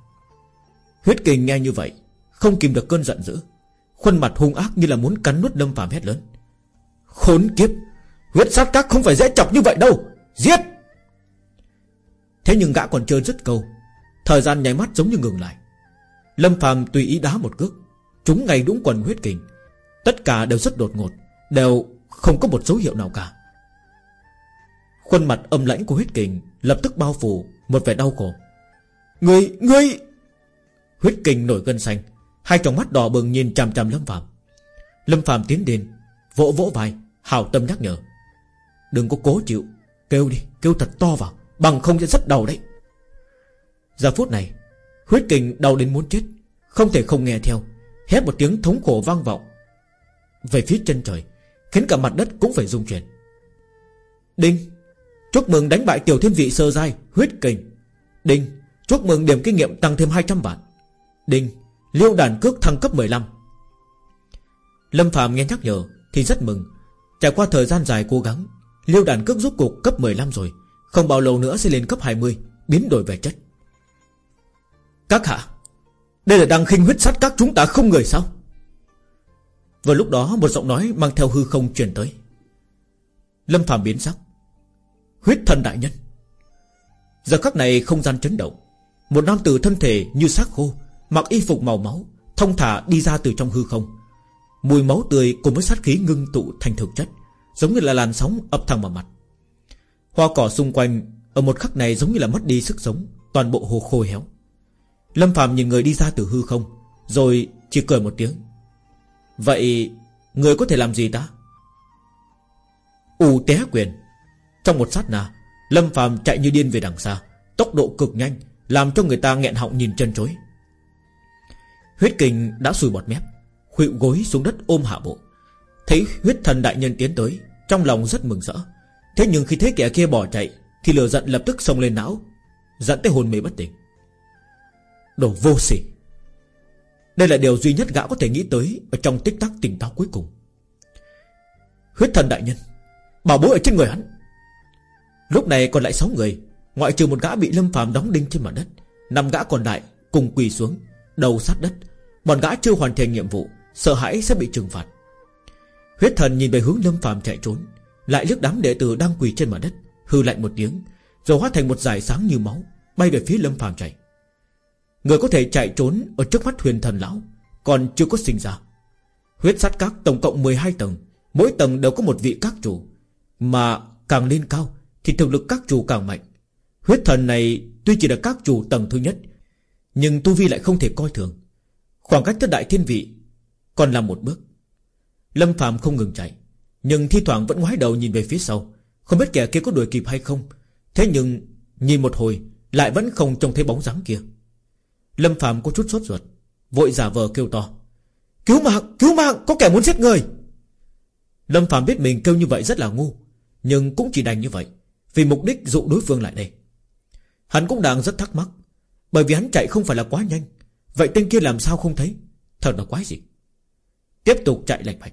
Huyết kình nghe như vậy, Không kìm được cơn giận dữ. Khuôn mặt hung ác như là muốn cắn nuốt Lâm phàm hét lớn. Khốn kiếp! Huyết sát các không phải dễ chọc như vậy đâu! Giết! Thế nhưng gã còn chưa dứt câu. Thời gian nháy mắt giống như ngừng lại. Lâm phàm tùy ý đá một cước. Chúng ngay đúng quần huyết kình. Tất cả đều rất đột ngột Đều không có một dấu hiệu nào cả. Khuôn mặt âm lãnh của huyết kình Lập tức bao phủ một vẻ đau khổ. Người, người! Huyết kình nổi gân xanh. Hai tròng mắt đỏ bừng nhìn chằm chằm Lâm Phạm Lâm Phạm tiến đến Vỗ vỗ vai, Hào tâm nhắc nhở. Đừng có cố chịu, Kêu đi, Kêu thật to vào, Bằng không sẽ rất đau đấy. Giờ phút này, Huyết kình đau đến muốn chết, Không thể không nghe theo, Hét một tiếng thống khổ vang vọng. Về phía chân trời, Khiến cả mặt đất cũng phải rung chuyển. Đinh, Chúc mừng đánh bại tiểu thiên vị sơ giai, Huyết kình. Đinh, Chúc mừng điểm kinh nghiệm tăng thêm 200 vạn. Đinh Liêu đàn cước thăng cấp 15 Lâm Phạm nghe nhắc nhở Thì rất mừng. Trải qua thời gian dài cố gắng, Liêu đàn cước rút cục cấp 15 rồi. Không bao lâu nữa sẽ lên cấp 20 Biến đổi về chất. Các hạ, Đây là đang khinh huyết sắt các chúng ta không người sao? Vừa lúc đó một giọng nói Mang theo hư không truyền tới. Lâm Phạm biến sắc. Huyết thần đại nhân. Giờ khắc này không gian chấn động. Một nam tử thân thể như xác khô Mặc y phục màu máu Thông thả đi ra từ trong hư không. Mùi máu tươi cùng với sát khí ngưng tụ thành thực chất Giống như là làn sóng ập thẳng vào mặt. Hoa cỏ xung quanh Ở một khắc này giống như là mất đi sức sống Toàn bộ hồ khô héo. Lâm Phạm nhìn người đi ra từ hư không Rồi chỉ cười một tiếng. Vậy Người có thể làm gì ta? U té quyền. Trong một sát nà, Lâm Phạm chạy như điên về đằng xa Tốc độ cực nhanh Làm cho người ta nghẹn họng nhìn chân chối. Huyết kình đã sùi bọt mép, Khuỵu gối xuống đất ôm hạ bộ. Thấy huyết thần đại nhân tiến tới, Trong lòng rất mừng rỡ. Thế nhưng khi thấy kẻ kia bỏ chạy, Thì lửa giận lập tức xông lên não, Dẫn tới hồn mê bất tỉnh. Đồ vô sỉ! Đây là điều duy nhất gã có thể nghĩ tới Ở trong tích tắc tỉnh táo cuối cùng. Huyết thần đại nhân, Bảo bối ở trên người hắn. Lúc này còn lại 6 người, Ngoại trừ một gã bị lâm phàm đóng đinh trên mặt đất, năm gã còn lại cùng quỳ xuống. Đầu sát đất. Bọn gã chưa hoàn thành nhiệm vụ, Sợ hãi sẽ bị trừng phạt. Huyết thần nhìn về hướng lâm phàm chạy trốn, Lại liếc đám đệ tử đang quỳ trên mặt đất Hư lạnh một tiếng, Rồi hóa thành một dải sáng như máu, Bay về phía lâm phàm chạy. Người có thể chạy trốn ở trước mắt huyền thần lão, Còn chưa có sinh ra. Huyết sát các tổng cộng 12 tầng, Mỗi tầng đều có một vị các chủ, Mà càng lên cao Thì thực lực các chủ càng mạnh. Huyết thần này tuy chỉ là các chủ tầng thứ nhất nhưng tu vi lại không thể coi thường. Khoảng cách tới đại thiên vị Còn là một bước. Lâm Phạm không ngừng chạy Nhưng thi thoảng vẫn ngoái đầu nhìn về phía sau. Không biết kẻ kia có đuổi kịp hay không. Thế nhưng nhìn một hồi Lại vẫn không trông thấy bóng dáng kia. Lâm Phạm có chút sốt ruột Vội giả vờ kêu to. Cứu mạng, cứu mạng, có kẻ muốn giết người. Lâm Phạm biết mình kêu như vậy rất là ngu Nhưng cũng chỉ đành như vậy Vì mục đích dụ đối phương lại đây. Hắn cũng đang rất thắc mắc bởi vì hắn chạy không phải là quá nhanh. Vậy tên kia làm sao không thấy? Thật là quái gì? Tiếp tục chạy lạch bạch.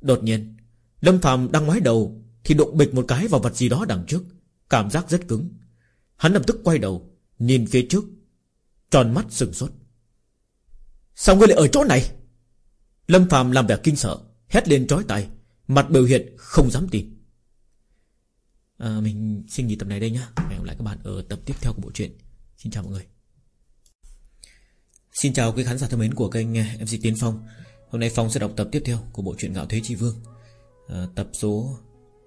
Đột nhiên Lâm Phạm đang ngoái đầu Thì đụng bịch một cái vào vật gì đó đằng trước. Cảm giác rất cứng. Hắn lập tức quay đầu Nhìn phía trước. Tròn mắt sừng sốt. Sao ngươi lại ở chỗ này? Lâm Phạm làm vẻ kinh sợ Hét lên trói tay Mặt biểu hiện không dám tin. À, Mình xin nghỉ tập này đây nhá. Hẹn gặp lại các bạn ở tập tiếp theo của bộ truyện. Xin chào mọi người. Xin chào quý khán giả thân mến của kênh à, MC Tiến Phong. Hôm nay Phong sẽ đọc tập tiếp theo của bộ truyện Ngạo Thế Chi Vương à, Tập số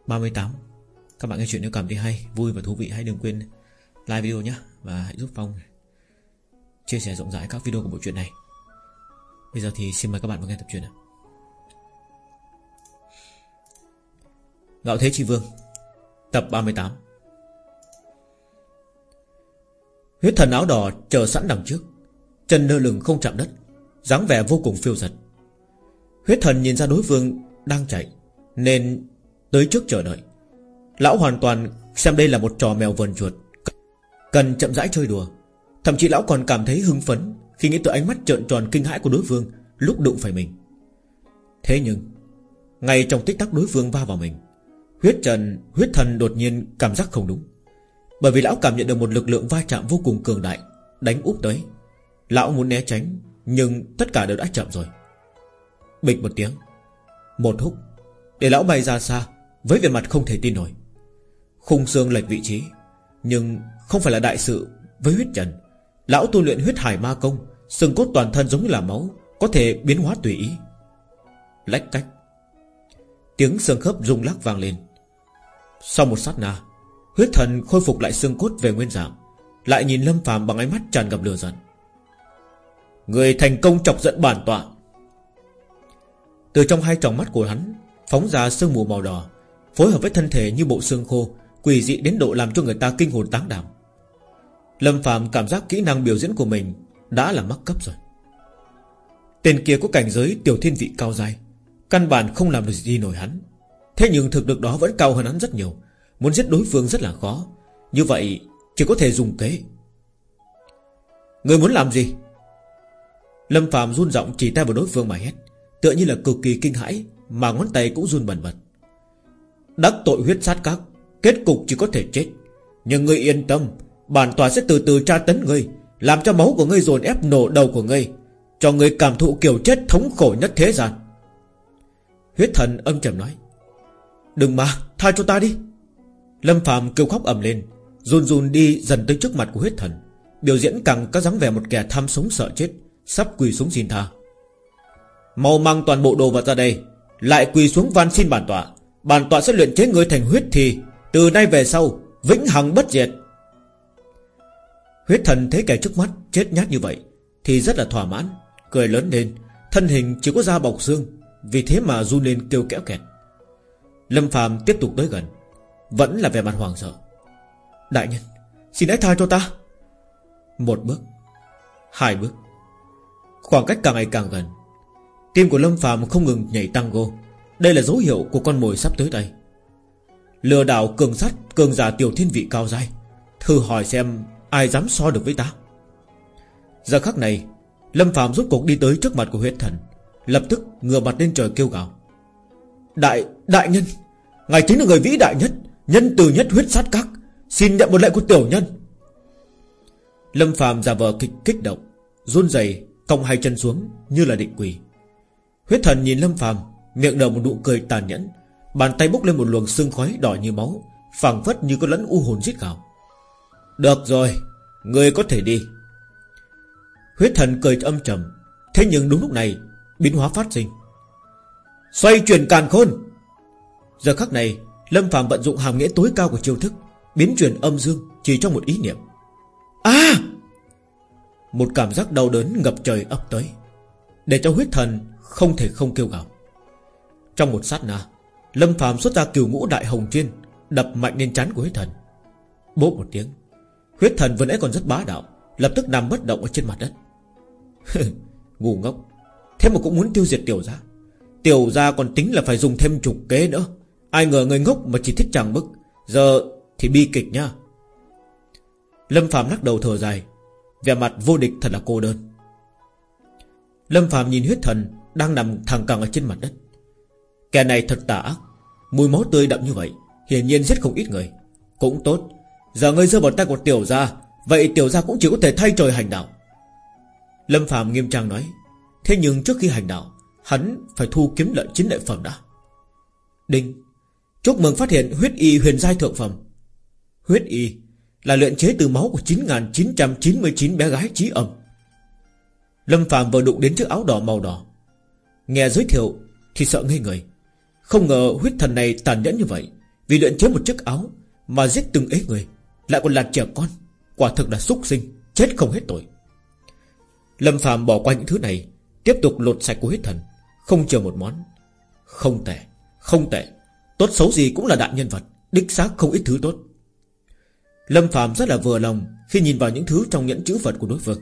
38 Các bạn nghe chuyện nếu cảm thấy hay, vui và thú vị hãy đừng quên like video nhé Và hãy giúp Phong chia sẻ rộng rãi các video của bộ truyện này. Bây giờ thì xin mời các bạn vào nghe tập truyện nào. Ngạo Thế Chi Vương Tập 38 Huyết thần áo đỏ chờ sẵn đằng trước. Chân lơ lửng không chạm đất, dáng vẻ vô cùng phiêu giật. Huyết thần nhìn ra đối phương đang chạy, Nên tới trước chờ đợi. Lão hoàn toàn xem đây là một trò mèo vờn chuột, Cần chậm rãi chơi đùa. Thậm chí lão còn cảm thấy hưng phấn Khi nghĩ tới ánh mắt trợn tròn kinh hãi của đối phương Lúc đụng phải mình. Thế nhưng, Ngay trong tích tắc đối phương va vào mình, Huyết trần, Huyết thần đột nhiên cảm giác không đúng. Bởi vì lão cảm nhận được một lực lượng va chạm vô cùng cường đại, Đánh úp tới. Lão muốn né tránh, Nhưng tất cả đều đã chậm rồi. Bịch một tiếng. Một húc. Để lão bay ra xa, Với vẻ mặt không thể tin nổi. Khung xương lệch vị trí, Nhưng không phải là đại sự Với huyết trần. Lão tu luyện huyết hải ma công, Xương cốt toàn thân giống như là máu, Có thể biến hóa tùy ý. Lách cách. Tiếng xương khớp rung lắc vang lên. Sau một sát na, Huyết thần khôi phục lại xương cốt về nguyên dạng, Lại nhìn Lâm phàm bằng ánh mắt tràn ngập lửa giận. Người thành công chọc giận bản tọa. Từ trong hai tròng mắt của hắn, Phóng ra sương mù màu đỏ, Phối hợp với thân thể như bộ xương khô Quỷ dị đến độ làm cho người ta kinh hồn táng đảm. Lâm Phạm cảm giác kỹ năng biểu diễn của mình Đã là mắc cấp rồi. Tên kia có cảnh giới tiểu thiên vị cao dài Căn bản không làm được gì nổi hắn. Thế nhưng thực lực đó vẫn cao hơn hắn rất nhiều, Muốn giết đối phương rất là khó. Như vậy chỉ có thể dùng kế. Người muốn làm gì? Lâm Phạm run giọng chỉ tay vào đối phương mà hét. Tựa như là cực kỳ kinh hãi, Mà ngón tay cũng run bần bật. Đắc tội huyết sát các, Kết cục chỉ có thể chết. Nhưng ngươi yên tâm, Bản tòa sẽ từ từ tra tấn ngươi, Làm cho máu của ngươi dồn ép nổ đầu của ngươi, Cho ngươi cảm thụ kiểu chết thống khổ nhất thế gian. Huyết thần âm trầm nói, Đừng mà, tha cho ta đi. Lâm Phạm kêu khóc ầm lên, Run run đi dần tới trước mặt của huyết thần, Biểu diễn càng có dáng vẻ một kẻ tham sống sợ chết. Sắp quỳ xuống xin tha. Mau mang toàn bộ đồ vật ra đây, Lại quỳ xuống van xin bản tọa. Bản tọa sẽ luyện chế ngươi thành huyết thì Từ nay về sau, Vĩnh hằng bất diệt. Huyết thần thấy kẻ trước mắt chết nhát như vậy, Thì rất là thỏa mãn, Cười lớn lên. Thân hình chỉ có da bọc xương, Vì thế mà run lên kêu kẽo kẹt. Lâm phàm tiếp tục tới gần, Vẫn là vẻ mặt hoàng sợ. Đại nhân, Xin hãy tha cho ta. Một bước, Hai bước Khoảng cách càng ngày càng gần Tim của Lâm phàm không ngừng nhảy tango Đây là dấu hiệu của con mồi sắp tới đây. Lừa đảo cường sắt Cường giả tiểu thiên vị cao dai. Thử hỏi xem ai dám so được với ta. Giờ khắc này Lâm Phạm rút cuộc đi tới trước mặt của huyết thần Lập tức ngửa mặt lên trời kêu gào. Đại, đại nhân Ngài chính là người vĩ đại nhất Nhân từ nhất huyết sát các Xin nhận một lệ của tiểu nhân. Lâm Phạm giả vờ kịch kích động run rẩy cong hai chân xuống Như là định quỳ. Huyết thần nhìn Lâm phàm, Miệng nở một nụ cười tàn nhẫn, Bàn tay bốc lên một luồng sương khói đỏ như máu, phảng phất như có lẫn u hồn giết gào. Được rồi Người có thể đi. Huyết thần cười âm trầm, Thế nhưng đúng lúc này, Biến hóa phát sinh. Xoay chuyển càn khôn. Giờ khắc này, Lâm phàm vận dụng hàm nghĩa tối cao của chiêu thức, Biến chuyển âm dương chỉ trong một ý niệm. À một cảm giác đau đớn ngập trời ập tới, Để cho huyết thần Không thể không kêu gào Trong một sát na, Lâm phàm xuất ra kiều ngũ đại hồng chuyên Đập mạnh lên chán của huyết thần. Bố một tiếng, Huyết thần vừa nãy còn rất bá đạo, Lập tức nằm bất động ở trên mặt đất. [laughs] Ngu ngốc, Thế mà cũng muốn tiêu diệt tiểu gia. Tiểu gia còn tính là phải dùng thêm chục kế nữa. Ai ngờ người ngốc mà chỉ thích chàng bức, Giờ thì bi kịch nha. Lâm Phạm lắc đầu thở dài. Vẻ mặt vô địch thật là cô đơn. Lâm Phạm nhìn huyết thần Đang nằm thẳng cẳng ở trên mặt đất. Kẻ này thật tả ác, Mùi máu tươi đậm như vậy, Hiển nhiên giết không ít người. Cũng tốt, Giờ ngươi rơi vào tay của tiểu gia, Vậy tiểu gia cũng chỉ có thể thay trời hành đạo. Lâm Phạm nghiêm trang nói, Thế nhưng trước khi hành đạo, Hắn phải thu kiếm lợi chính đại phẩm đã. Đinh, Chúc mừng phát hiện huyết y huyền giai thượng phẩm. Huyết y là luyện chế từ máu của 9.999 bé gái trí âm. Lâm Phạm vừa đụng đến chiếc áo đỏ màu đỏ. Nghe giới thiệu Thì sợ ngây người. Không ngờ huyết thần này tàn nhẫn như vậy, Vì luyện chế một chiếc áo Mà giết từng ấy người, Lại còn là trẻ con, Quả thực là xúc sinh, Chết không hết tội. Lâm Phạm bỏ qua những thứ này, Tiếp tục lột sạch của huyết thần, Không chờ một món. Không tệ Không tệ, Tốt xấu gì cũng là đại nhân vật, Đích xác không ít thứ tốt. Lâm Phạm rất là vừa lòng Khi nhìn vào những thứ trong nhẫn chữ vật của đối phương.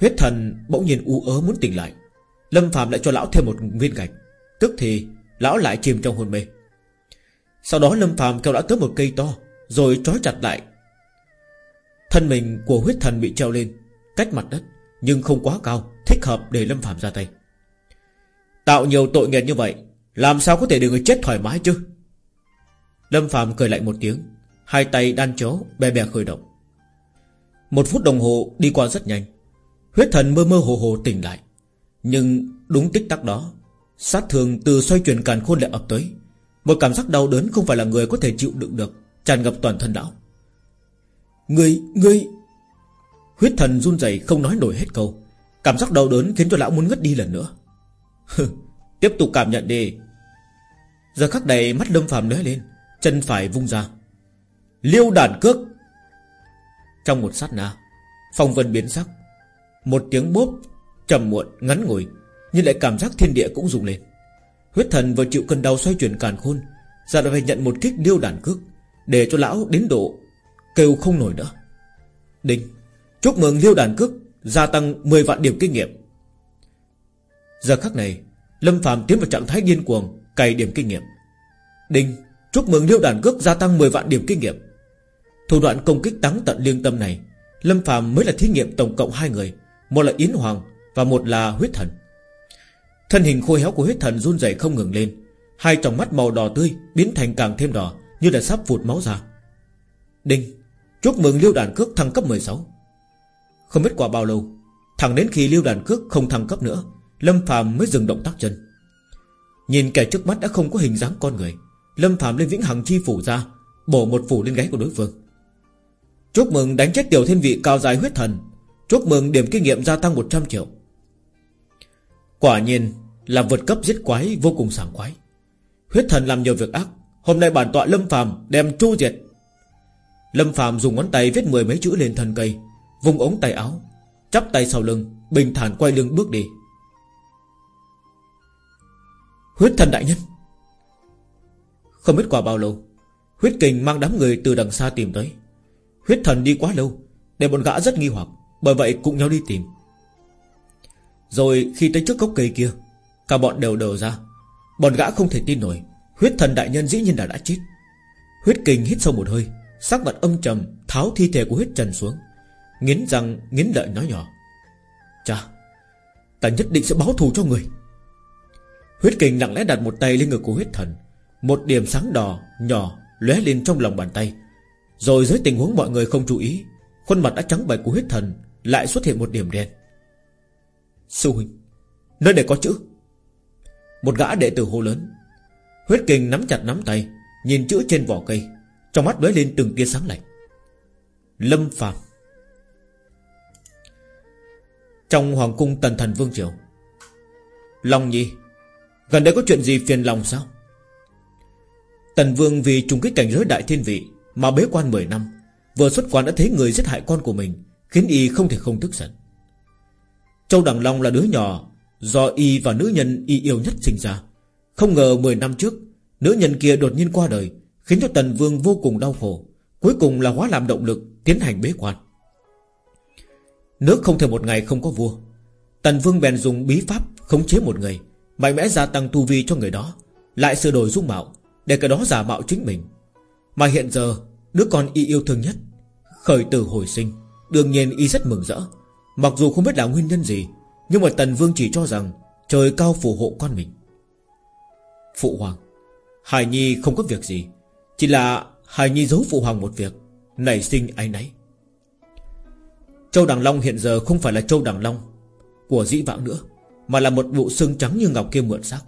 Huyết thần bỗng nhiên u ớ muốn tỉnh lại. Lâm Phạm lại cho lão thêm một viên gạch, Tức thì lão lại chìm trong hồn mê. Sau đó Lâm Phạm kéo lão tới một cây to, Rồi trói chặt lại. Thân mình của huyết thần bị treo lên, Cách mặt đất, Nhưng không quá cao, Thích hợp để Lâm Phạm ra tay. Tạo nhiều tội nghiệp như vậy, Làm sao có thể để người chết thoải mái chứ? Lâm Phạm cười lạnh một tiếng. Hai tay đan chó bè bè khởi động. Một phút đồng hồ đi qua rất nhanh. Huyết thần mơ mơ hồ hồ tỉnh lại. Nhưng đúng tích tắc đó Sát thường từ xoay chuyển càn khôn lại ập tới. Một cảm giác đau đớn không phải là người có thể chịu đựng được Tràn ngập toàn thân lão Người, người! Huyết thần run rẩy không nói nổi hết câu. Cảm giác đau đớn khiến cho lão muốn ngất đi lần nữa. Tiếp tục cảm nhận đi. Giờ khắc này mắt lâm phàm lóe lên Chân phải vung ra. Liêu đàn cước. Trong một sát na, Phong vân biến sắc. Một tiếng bốp trầm muộn ngắn ngủi, Nhưng lại cảm giác thiên địa cũng rung lên. Huyết thần vừa chịu cơn đau xoay chuyển càn khôn Giờ đã phải nhận một kích liêu đàn cước Để cho lão đến độ Kêu không nổi nữa. Đinh, Chúc mừng liêu đàn cước Gia tăng 10 vạn điểm kinh nghiệm. Giờ khắc này, Lâm phàm tiến vào trạng thái điên cuồng, Cày điểm kinh nghiệm. Đinh, Chúc mừng liêu đàn cước gia tăng 10 vạn điểm kinh nghiệm. Thủ đoạn công kích táng tận liên tâm này, Lâm Phạm mới là thí nghiệm tổng cộng hai người, Một là Yến Hoàng Và một là huyết thần. Thân hình khôi héo của huyết thần run rẩy không ngừng lên, Hai tròng mắt màu đỏ tươi Biến thành càng thêm đỏ Như là sắp vụt máu ra. Đinh, Chúc mừng liêu đàn cước thăng cấp 16 Không biết qua bao lâu, Thẳng đến khi liêu đàn cước không thăng cấp nữa, Lâm Phạm mới dừng động tác chân. Nhìn kẻ trước mắt đã không có hình dáng con người, Lâm Phạm lên vĩnh hằng chi phủ ra, Bổ một phủ lên gáy của đối phương. Chúc mừng đánh chết tiểu thiên vị cao dài huyết thần. Chúc mừng điểm kinh nghiệm gia tăng 100 triệu. Quả nhiên Là vượt cấp giết quái vô cùng sảng khoái. Huyết thần làm nhiều việc ác. Hôm nay bản tọa Lâm Phàm đem tru diệt. Lâm Phàm dùng ngón tay viết mười mấy chữ lên thân cây, Vùng ống tay áo, Chắp tay sau lưng, Bình thản quay lưng bước đi. Huyết thần đại nhân. Không biết qua bao lâu, Huyết kình mang đám người từ đằng xa tìm tới. Huyết thần đi quá lâu, Để bọn gã rất nghi hoặc, Bởi vậy cùng nhau đi tìm. Rồi khi tới trước gốc cây kia, Cả bọn đều đờ ra. Bọn gã không thể tin nổi, Huyết thần đại nhân dĩ nhiên là đã chết. Huyết kình hít sâu một hơi, Sắc mặt âm trầm, Tháo thi thể của huyết trần xuống, Nghiến răng, nghiến lợi nói nhỏ. Chà, Ta nhất định sẽ báo thù cho người. Huyết kình lặng lẽ đặt một tay lên ngực của huyết thần, Một điểm sáng đỏ, Nhỏ lóe lên trong lòng bàn tay. Rồi dưới tình huống mọi người không chú ý, Khuôn mặt đã trắng bệch của huyết thần Lại xuất hiện một điểm đen. Sư huynh, Nơi này có chữ. Một gã đệ tử hô lớn. Huyết kình nắm chặt nắm tay, Nhìn chữ trên vỏ cây, Trong mắt lóe lên từng tia sáng lạnh. Lâm Phạm Trong Hoàng cung Tần Thần Vương Triều. Long Nhi, Gần đây có chuyện gì phiền lòng sao? Tần Vương vì trùng kích cảnh giới đại thiên vị mà bế quan 10 năm, Vừa xuất quan đã thấy người giết hại con của mình, Khiến y không thể không tức giận. Châu Đằng Long là đứa nhỏ Do y và nữ nhân y yêu nhất sinh ra. Không ngờ 10 năm trước, Nữ nhân kia đột nhiên qua đời, Khiến cho Tần Vương vô cùng đau khổ, Cuối cùng là hóa làm động lực Tiến hành bế quan. Nước không thể một ngày không có vua. Tần Vương bèn dùng bí pháp khống chế một người, Mạnh mẽ gia tăng tu vi cho người đó, Lại sửa đổi dung mạo, Để cái đó giả mạo chính mình. Mà hiện giờ, đứa con y yêu thương nhất, Khởi tử hồi sinh. Đương nhiên y rất mừng rỡ. Mặc dù không biết là nguyên nhân gì, Nhưng mà Tần Vương chỉ cho rằng Trời cao phù hộ con mình. Phụ Hoàng, Hải Nhi không có việc gì. Chỉ là Hải Nhi giấu Phụ Hoàng một việc, Nảy sinh ai nấy Châu Đằng Long hiện giờ không phải là Châu Đằng Long Của dĩ vãng nữa, Mà là một bộ xương trắng như ngọc kia mượn sắc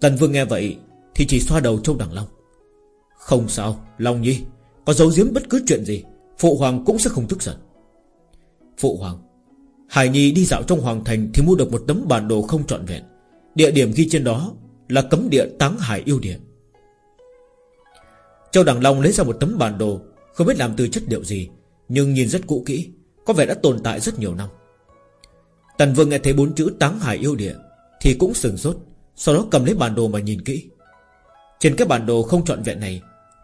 Tần Vương nghe vậy Thì chỉ xoa đầu Châu Đằng Long. Không sao, Long Nhi. Có giấu giếm bất cứ chuyện gì, Phụ Hoàng cũng sẽ không tức giận. Phụ Hoàng, Hải Nhi đi dạo trong Hoàng Thành Thì mua được một tấm bản đồ không trọn vẹn. Địa điểm ghi trên đó Là cấm địa táng hải yêu địa Châu Đằng Long lấy ra một tấm bản đồ, Không biết làm từ chất liệu gì, Nhưng nhìn rất cũ kỹ, Có vẻ đã tồn tại rất nhiều năm. Tần Vương nghe thấy bốn chữ táng hải yêu địa Thì cũng sừng sốt, Sau đó cầm lấy bản đồ mà nhìn kỹ. Trên cái bản đồ không trọn vẹn này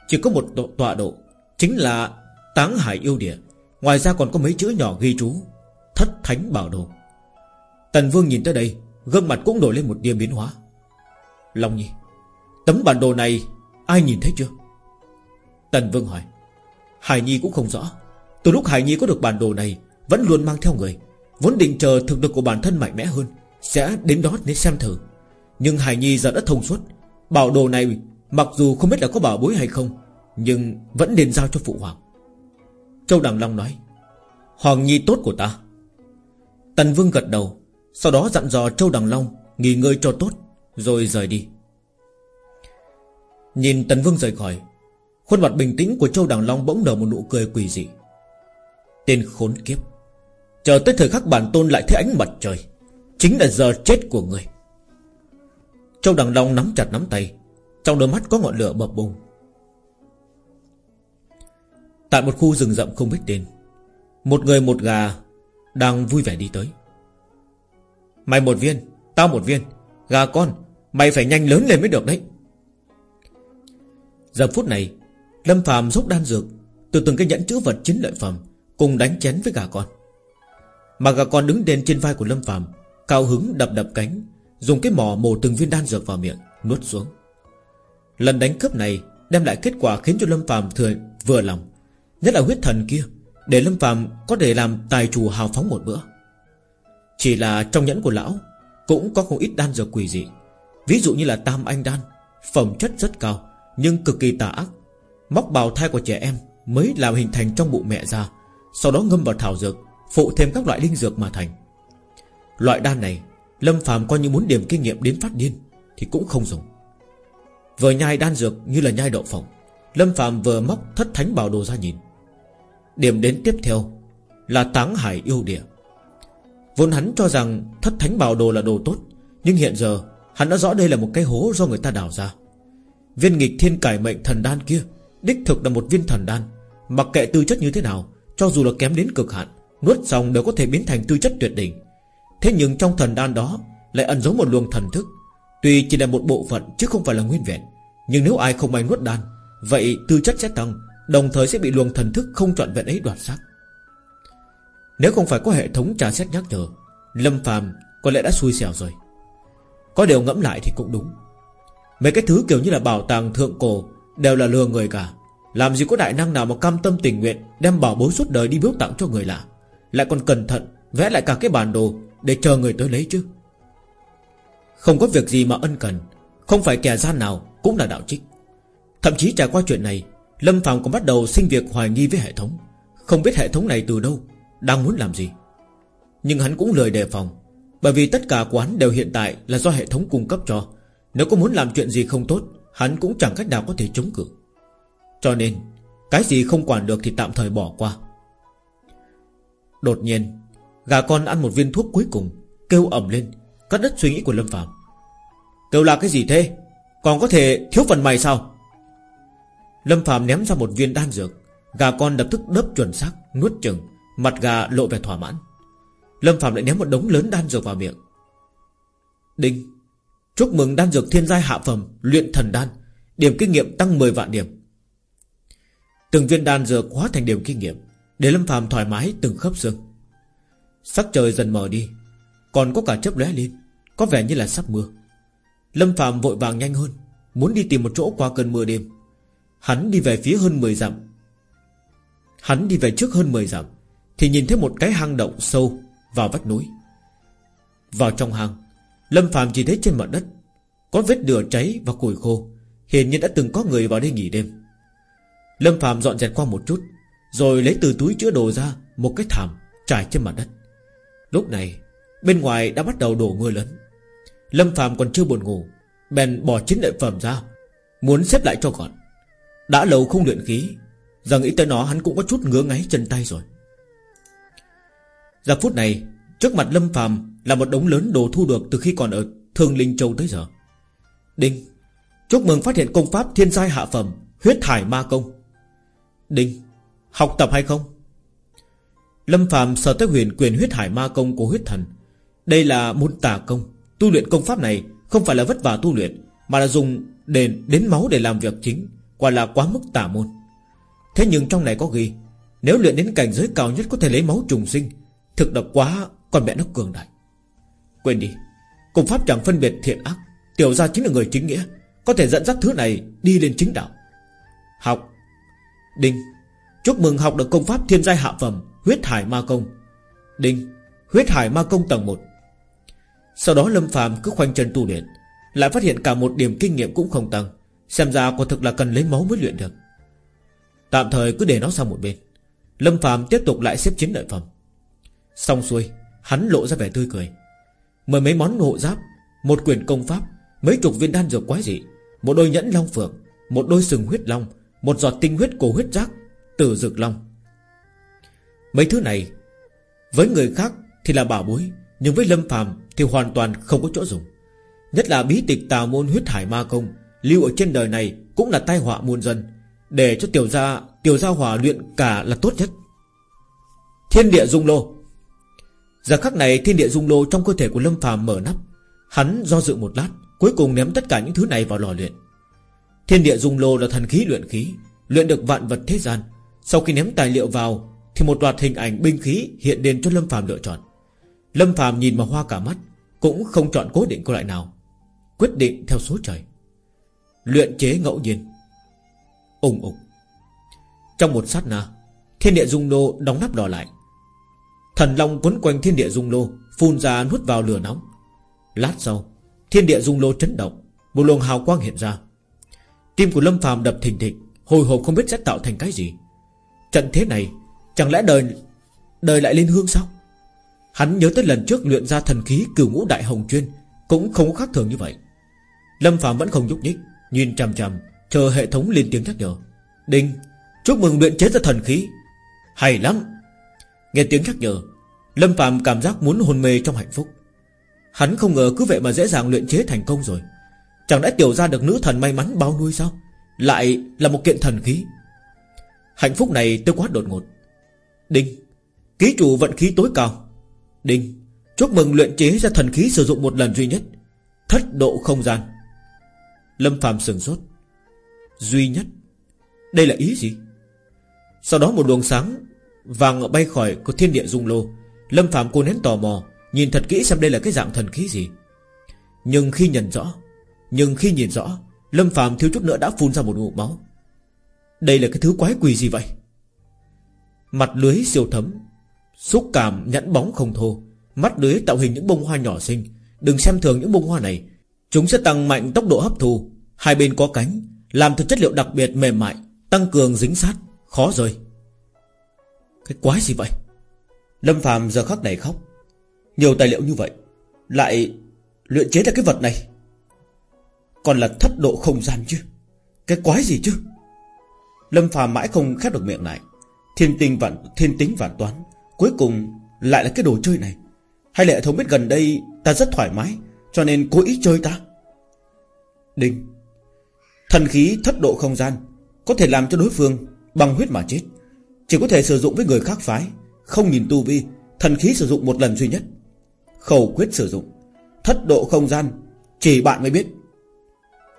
chỉ có một độ, tọa độ Chính là táng hải yêu địa. Ngoài ra còn có mấy chữ nhỏ ghi chú Thất thánh bảo đồ. Tần Vương nhìn tới đây Gương mặt cũng đổi lên một điểm biến hóa. Long Nhi Tấm bản đồ này ai nhìn thấy chưa? Tần Vương hỏi. Hải Nhi cũng không rõ. Từ lúc Hải Nhi có được bản đồ này Vẫn luôn mang theo người Vốn định chờ thực lực của bản thân mạnh mẽ hơn Sẽ đến đó để xem thử. Nhưng Hải Nhi giờ đã thông suốt Bảo đồ này mặc dù không biết là có bảo bối hay không, Nhưng vẫn nên giao cho Phụ Hoàng. Châu Đằng Long nói, Hoàng Nhi tốt của ta. Tần Vương gật đầu, Sau đó dặn dò Châu Đằng Long Nghỉ ngơi cho tốt, Rồi rời đi. Nhìn Tần Vương rời khỏi, Khuôn mặt bình tĩnh của Châu Đằng Long bỗng nở một nụ cười quỷ dị. Tên khốn kiếp, Chờ tới thời khắc bản tôn lại thấy ánh mặt trời, Chính là giờ chết của người. Châu Đằng Long nắm chặt nắm tay trong đôi mắt có ngọn lửa bập bùng. Tại một khu rừng rậm không biết tên, Một người một gà Đang vui vẻ đi tới. Mày một viên, Tao một viên, Gà con, Mày phải nhanh lớn lên mới được đấy. Giờ phút này, Lâm phàm rút đan dược Từ từng cái nhẫn chữ vật chính lợi phẩm Cùng đánh chén với gà con. Mà gà con đứng đền trên vai của Lâm phàm, Cao hứng đập đập cánh, Dùng cái mỏ mổ từng viên đan dược vào miệng, Nuốt xuống. Lần đánh cướp này Đem lại kết quả khiến cho Lâm Phạm thừa, vừa lòng. Nhất là huyết thần kia, Để Lâm Phạm có thể làm tài chủ hào phóng một bữa. Chỉ là trong nhẫn của lão Cũng có không ít đan dược quỷ dị. Ví dụ như là tam anh đan, Phẩm chất rất cao, Nhưng cực kỳ tà ác. Móc bào thai của trẻ em Mới làm hình thành trong bụng mẹ ra, Sau đó ngâm vào thảo dược, Phụ thêm các loại linh dược mà thành. Loại đan này, Lâm Phạm coi như muốn điểm kinh nghiệm đến phát điên Thì cũng không dùng. Vừa nhai đan dược như là nhai đậu phộng. Lâm Phạm vừa móc thất thánh bảo đồ ra nhìn. Điểm đến tiếp theo Là táng hải yêu địa. Vốn hắn cho rằng thất thánh bảo đồ là đồ tốt, Nhưng hiện giờ Hắn đã rõ đây là một cái hố do người ta đào ra. Viên nghịch thiên cải mệnh thần đan kia Đích thực là một viên thần đan, Mặc kệ tư chất như thế nào, Cho dù là kém đến cực hạn, Nuốt xong đều có thể biến thành tư chất tuyệt đỉnh. Thế nhưng trong thần đan đó Lại ẩn giấu một luồng thần thức Tuy chỉ là một bộ phận chứ không phải là nguyên vẹn, Nhưng nếu ai không may nuốt đan, Vậy tư chất sẽ tăng, Đồng thời sẽ bị luồng thần thức không trọn vẹn ấy đoạt xác. Nếu không phải có hệ thống trả xét nhắc nhở, Lâm phàm có lẽ đã xui xẻo rồi. Có điều ngẫm lại thì cũng đúng. Mấy cái thứ kiểu như là bảo tàng thượng cổ Đều là lừa người cả. Làm gì có đại năng nào mà cam tâm tình nguyện Đem bảo bối suốt đời đi biếu tặng cho người lạ? Lại còn cẩn thận Vẽ lại cả cái bản đồ Để chờ người tới lấy chứ. Không có việc gì mà ân cần. Không phải kẻ gian nào cũng là đạo trích. Thậm chí trải qua chuyện này, Lâm Phạm cũng bắt đầu sinh việc hoài nghi với hệ thống. Không biết hệ thống này từ đâu, Đang muốn làm gì. Nhưng hắn cũng lười đề phòng, Bởi vì tất cả quán đều hiện tại là do hệ thống cung cấp cho. Nếu có muốn làm chuyện gì không tốt, Hắn cũng chẳng cách nào có thể chống cự. Cho nên, Cái gì không quản được thì tạm thời bỏ qua. Đột nhiên, Gà con ăn một viên thuốc cuối cùng, Kêu ẩm lên. Cắt đứt suy nghĩ của Lâm Phạm Kêu là cái gì thế? Còn có thể thiếu phần mày sao? Lâm Phạm ném ra một viên đan dược, Gà con lập tức đớp chuẩn xác, Nuốt chừng Mặt gà lộ vẻ thỏa mãn. Lâm Phạm lại ném một đống lớn đan dược vào miệng. Đinh, Chúc mừng đan dược thiên giai hạ phẩm, Luyện thần đan, Điểm kinh nghiệm tăng 10 vạn điểm. Từng viên đan dược hóa thành điểm kinh nghiệm, Để Lâm Phạm thoải mái từng khớp xương. Sắc trời dần mờ đi còn có cả chớp lóe lên, Có vẻ như là sắp mưa. Lâm Phạm vội vàng nhanh hơn, Muốn đi tìm một chỗ qua cơn mưa đêm. Hắn đi về phía hơn 10 dặm. Hắn đi về trước hơn 10 dặm, Thì nhìn thấy một cái hang động sâu Vào vách núi. Vào trong hang, Lâm Phạm chỉ thấy trên mặt đất Có vết lửa cháy và củi khô, Hiển nhiên đã từng có người vào đây nghỉ đêm. Lâm Phạm dọn dẹp qua một chút, Rồi lấy từ túi chứa đồ ra Một cái thảm trải trên mặt đất. Lúc này Bên ngoài đã bắt đầu đổ mưa lớn. Lâm Phạm còn chưa buồn ngủ, Bèn bỏ chiến lợi phẩm ra, Muốn xếp lại cho gọn. Đã lâu không luyện khí, Giờ nghĩ tới nó hắn cũng có chút ngứa ngáy chân tay rồi. Giờ phút này, Trước mặt Lâm Phạm Là một đống lớn đồ thu được từ khi còn ở Thương Linh Châu tới giờ. Đinh, Chúc mừng phát hiện công pháp thiên giai hạ phẩm Huyết thải ma công. Đinh, Học tập hay không? Lâm Phạm sở tới huyền quyền huyết hải ma công của huyết thần đây là môn tà công. Tu luyện công pháp này Không phải là vất vả tu luyện, Mà là dùng đền, đến máu để làm việc chính, Quả là quá mức tà môn. Thế nhưng trong này có ghi, Nếu luyện đến cảnh giới cao nhất có thể lấy máu trùng sinh, Thực độc quá còn mẹ nó cường đại. Quên đi, Công pháp chẳng phân biệt thiện ác, Tiểu ra chính là người chính nghĩa, Có thể dẫn dắt thứ này đi lên chính đạo. Học. Đinh. Chúc mừng học được công pháp thiên giai hạ phẩm, Huyết hải ma công. Đinh. Huyết hải ma công tầng 1 sau đó Lâm phàm cứ khoanh chân tu luyện, Lại phát hiện cả một điểm kinh nghiệm cũng không tăng, Xem ra quả thực là cần lấy máu mới luyện được. Tạm thời cứ để nó sang một bên, Lâm phàm tiếp tục lại xếp chiến lợi phẩm. Xong xuôi, Hắn lộ ra vẻ tươi cười. Mời mấy món hộ giáp, Một quyển công pháp, Mấy chục viên đan dược quái dị, Một đôi nhẫn long phượng, Một đôi sừng huyết long, Một giọt tinh huyết cổ huyết giác, Tử dược long. Mấy thứ này, Với người khác thì là bảo bối, Nhưng với Lâm phàm thì hoàn toàn không có chỗ dùng. Nhất là bí tịch tà môn huyết hải ma công Lưu ở trên đời này Cũng là tai họa muôn dân, Để cho tiểu gia Tiểu gia hỏa luyện cả là tốt nhất. Thiên địa dung lô. Giờ khắc này thiên địa dung lô trong cơ thể của Lâm phàm mở nắp, Hắn do dự một lát, Cuối cùng ném tất cả những thứ này vào lò luyện. Thiên địa dung lô là thần khí luyện khí, Luyện được vạn vật thế gian. Sau khi ném tài liệu vào, Thì một loạt hình ảnh binh khí hiện đến cho Lâm phàm lựa chọn. Lâm Phạm nhìn mà hoa cả mắt, Cũng không chọn cố định cô loại nào, Quyết định theo số trời. Luyện chế ngẫu nhiên. Úng ục Trong một sát na, Thiên địa dung lô đóng nắp đỏ lại. Thần long quấn quanh thiên địa dung lô Phun ra nuốt vào lửa nóng. Lát sau, Thiên địa dung lô chấn động, Một luồng hào quang hiện ra. Tim của Lâm phàm đập thình thịch, Hồi hộp không biết sẽ tạo thành cái gì. Trận thế này, Chẳng lẽ đời Đời lại lên hương sao? Hắn nhớ tới lần trước luyện ra thần khí cửu ngũ đại hồng chuyên, Cũng không có khác thường như vậy. Lâm phàm vẫn không nhúc nhích, Nhìn chằm chằm, Chờ hệ thống lên tiếng nhắc nhở. Đinh, Chúc mừng luyện chế ra thần khí. Hay lắm. Nghe tiếng nhắc nhở, Lâm phàm cảm giác muốn hôn mê trong hạnh phúc. Hắn không ngờ cứ vậy mà dễ dàng luyện chế thành công rồi. Chẳng lẽ tiểu ra được nữ thần may mắn bao nuôi sao? Lại là một kiện thần khí. Hạnh phúc này tôi quá đột ngột. Đinh, Ký chủ vận khí tối cao. Đinh, Chúc mừng luyện chế ra thần khí sử dụng một lần duy nhất. Thất độ không gian. Lâm phàm sừng sốt. Duy nhất? Đây là ý gì? Sau đó một luồng sáng Vàng bay khỏi của thiên địa dung lô. Lâm phàm cô nén tò mò, Nhìn thật kỹ xem đây là cái dạng thần khí gì. Nhưng khi nhận rõ, Nhưng khi nhìn rõ, Lâm phàm thiếu chút nữa đã phun ra một ngụm máu. Đây là cái thứ quái quỷ gì vậy? Mặt lưới siêu thấm. Xúc cảm nhẫn bóng không thô. Mắt lưới tạo hình những bông hoa nhỏ xinh. Đừng xem thường những bông hoa này. Chúng sẽ tăng mạnh tốc độ hấp thu. Hai bên có cánh, Làm từ chất liệu đặc biệt mềm mại, Tăng cường dính sát, Khó rồi Cái quái gì vậy? Lâm phàm giờ khắc này khóc. Nhiều tài liệu như vậy, Lại luyện chế ra cái vật này. Còn là thất độ không gian chứ? Cái quái gì chứ? Lâm phàm mãi không khép được miệng lại. Thiên tinh vạn, thiên tính vạn toán. Cuối cùng lại là cái đồ chơi này. Hay là hệ thống biết gần đây Ta rất thoải mái, Cho nên cố ý chơi ta? Đinh. Thần khí thất độ không gian Có thể làm cho đối phương bằng huyết mà chết. Chỉ có thể sử dụng với người khác phái, Không nhìn tu vi, Thần khí sử dụng một lần duy nhất. Khẩu quyết sử dụng. Thất độ không gian, Chỉ bạn mới biết.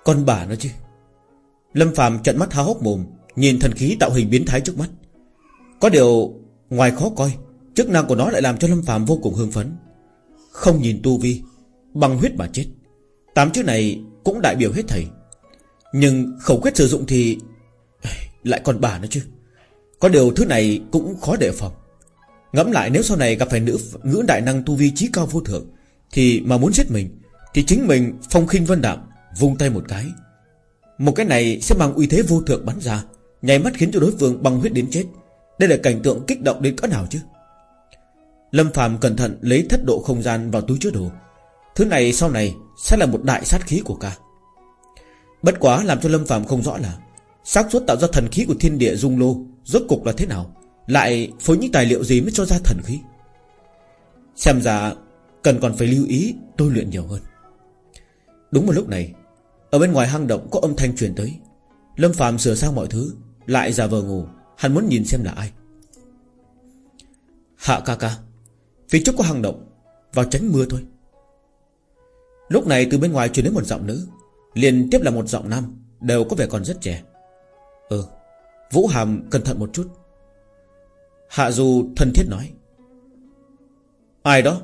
Con bà nó chứ. Lâm phàm trận mắt há hốc mồm, Nhìn thần khí tạo hình biến thái trước mắt. Có điều ngoài khó coi Chức năng của nó lại làm cho Lâm phàm vô cùng hưng phấn. Không nhìn tu vi Bằng huyết mà chết. Tám chữ này cũng đại biểu hết thầy. Nhưng khẩu quyết sử dụng thì Lại còn bà nữa chứ. Có điều thứ này cũng khó đề phòng. Ngẫm lại nếu sau này gặp phải nữ ngữ đại năng tu vi trí cao vô thượng, Thì mà muốn giết mình, Thì chính mình phong khinh vân đạm, Vung tay một cái. Một cái này sẽ mang uy thế vô thượng bắn ra, Nháy mắt khiến cho đối phương bằng huyết đến chết. Đây là cảnh tượng kích động đến cỡ nào chứ? Lâm Phạm cẩn thận lấy thất độ không gian vào túi chứa đồ. Thứ này sau này sẽ là một đại sát khí của ca. Bất quá làm cho Lâm Phạm không rõ là xác suất tạo ra thần khí của thiên địa dung lô Rốt cục là thế nào, Lại phối những tài liệu gì mới cho ra thần khí. Xem ra Cần còn phải lưu ý tôi luyện nhiều hơn. Đúng một lúc này, Ở bên ngoài hang động có âm thanh truyền tới. Lâm Phạm sửa sang mọi thứ, Lại giả vờ ngủ, Hắn muốn nhìn xem là ai. Hạ ca ca. Phía trước có hang động, Vào tránh mưa thôi. Lúc này từ bên ngoài truyền đến một giọng nữ, liền tiếp là một giọng nam, Đều có vẻ còn rất trẻ. Ừ Vũ Hàm, cẩn thận một chút. Hạ Du thân thiết nói. Ai đó?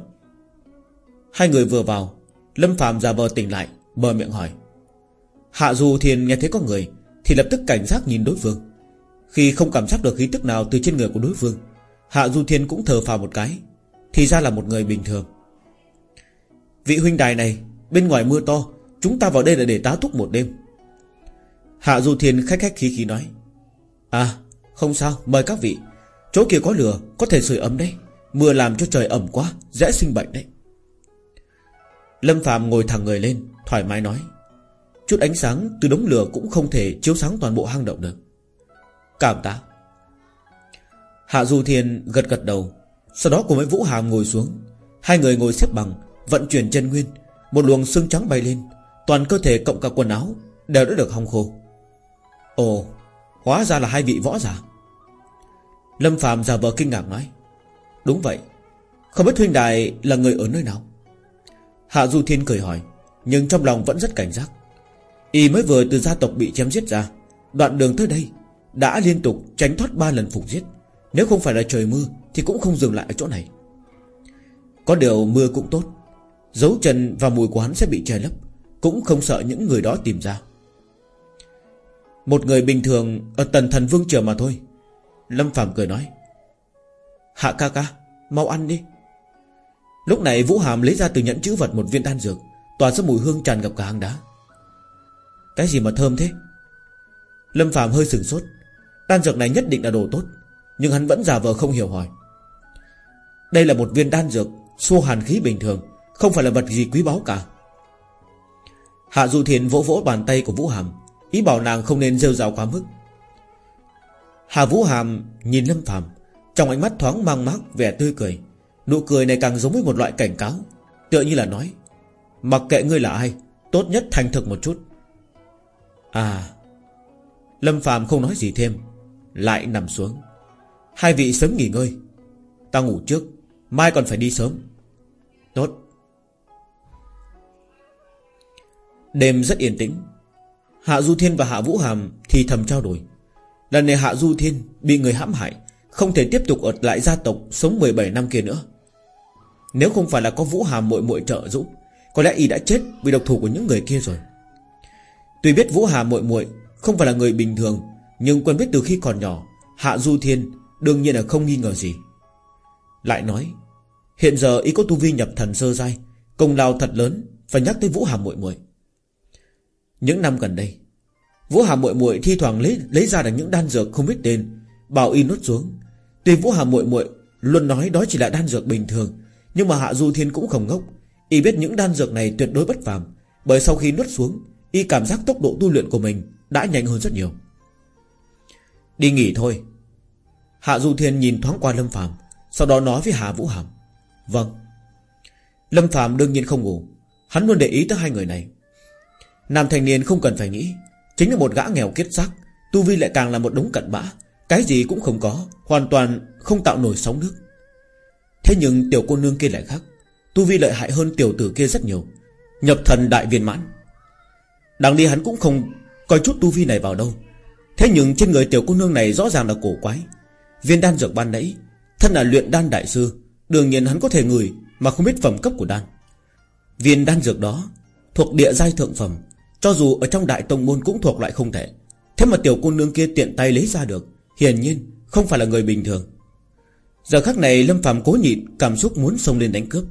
Hai người vừa vào, Lâm Phạm giả vờ tỉnh lại Bờ miệng hỏi. Hạ Du Thiên nghe thấy có người, Thì lập tức cảnh giác nhìn đối phương. Khi không cảm giác được khí tức nào từ trên người của đối phương, Hạ Du Thiên cũng thờ phào một cái. Thì ra là một người bình thường. Vị huynh đài này, Bên ngoài mưa to, Chúng ta vào đây là để tá túc một đêm. Hạ Du Thiên khách khách khí khí nói À không sao, mời các vị. Chỗ kia có lửa, có thể sưởi ấm đấy. Mưa làm cho trời ẩm quá, Dễ sinh bệnh đấy. Lâm Phạm ngồi thẳng người lên, Thoải mái nói, Chút ánh sáng từ đống lửa cũng không thể chiếu sáng toàn bộ hang động được. Cảm tạ. Hạ Du Thiên gật gật đầu sau đó cùng với Vũ Hàm ngồi xuống. Hai người ngồi xếp bằng, Vận chuyển chân nguyên. Một luồng xương trắng bay lên. Toàn cơ thể cộng cả quần áo Đều đã được hong khô. Ồ, Hóa ra là hai vị võ giả. Lâm Phạm giả vờ kinh ngạc nói, Đúng vậy. Không biết huynh đài là người ở nơi nào? Hạ Du Thiên cười hỏi, Nhưng trong lòng vẫn rất cảnh giác. Y mới vừa từ gia tộc bị chém giết ra, Đoạn đường tới đây Đã liên tục tránh thoát ba lần phục giết. Nếu không phải là trời mưa thì cũng không dừng lại ở chỗ này. Có điều mưa cũng tốt, Dấu chân và mùi quán sẽ bị che lấp, Cũng không sợ những người đó tìm ra. Một người bình thường Ở tần thần vương chờ mà thôi, Lâm Phạm cười nói, Hạ ca ca, Mau ăn đi. Lúc này Vũ Hàm lấy ra từ nhẫn chữ vật một viên đan dược, Tỏa ra mùi hương tràn ngập cả hang đá. Cái gì mà thơm thế? Lâm Phạm hơi sừng sốt, Đan dược này nhất định là đồ tốt, Nhưng hắn vẫn giả vờ không hiểu hỏi. Đây là một viên đan dược Xua hàn khí bình thường, Không phải là vật gì quý báu cả. Hạ Du thiên vỗ vỗ bàn tay của Vũ Hàm, Ý bảo nàng không nên rêu rào quá mức. Hà Vũ Hàm nhìn Lâm Phạm Trong ánh mắt thoáng mang mát vẻ tươi cười, Nụ cười này càng giống với một loại cảnh cáo, Tựa như là nói, Mặc kệ ngươi là ai, Tốt nhất thành thực một chút. À Lâm Phạm không nói gì thêm, Lại nằm xuống. Hai vị sớm nghỉ ngơi, Ta ngủ trước. Mai còn phải đi sớm. Tốt. Đêm rất yên tĩnh. Hạ Du Thiên và Hạ Vũ Hàm Thì thầm trao đổi. Lần này Hạ Du Thiên bị người hãm hại, Không thể tiếp tục ở lại gia tộc Sống 17 năm kia nữa. Nếu không phải là có Vũ Hàm muội muội trợ giúp, Có lẽ y đã chết vì độc thủ của những người kia rồi. Tuy biết Vũ Hàm muội muội Không phải là người bình thường, Nhưng quen biết từ khi còn nhỏ, Hạ Du Thiên đương nhiên là không nghi ngờ gì. Lại nói Hiện giờ y có tu vi nhập thần sơ giai Công lao thật lớn Phải nhắc tới Vũ Hàm muội muội Những năm gần đây Vũ Hà muội muội thi thoảng lấy lấy ra được những đan dược không biết tên, bảo y nuốt xuống. Tuy Vũ Hà muội muội luôn nói đó chỉ là đan dược bình thường, nhưng mà Hạ Du Thiên cũng không ngốc, y biết những đan dược này tuyệt đối bất phàm, bởi sau khi nuốt xuống, y cảm giác tốc độ tu luyện của mình đã nhanh hơn rất nhiều. Đi nghỉ thôi. Hạ Du Thiên nhìn thoáng qua Lâm Phàm, sau đó nói với Hạ Vũ Hàm, "Vâng." Lâm phạm đương nhiên không ngủ, hắn luôn để ý tới hai người này. Nam thanh niên không cần phải nghĩ. Chính là một gã nghèo kiết xác. Tu vi lại càng là một đống cận bã. Cái gì cũng không có. Hoàn toàn không tạo nổi sóng nước. Thế nhưng tiểu cô nương kia lại khác. Tu vi lợi hại hơn tiểu tử kia rất nhiều. Nhập thần đại viên mãn. Đáng đi hắn cũng không Coi chút tu vi này vào đâu. Thế nhưng trên người tiểu cô nương này rõ ràng là cổ quái. Viên đan dược ban nãy Thân là luyện đan đại sư Đương nhiên hắn có thể ngửi, Mà không biết phẩm cấp của đan. Viên đan dược đó Thuộc địa giai thượng phẩm, cho dù ở trong đại tông môn cũng thuộc loại không thể. Thế mà tiểu cô nương kia tiện tay lấy ra được, Hiển nhiên không phải là người bình thường. Giờ khắc này Lâm Phạm cố nhịn, Cảm xúc muốn xông lên đánh cướp.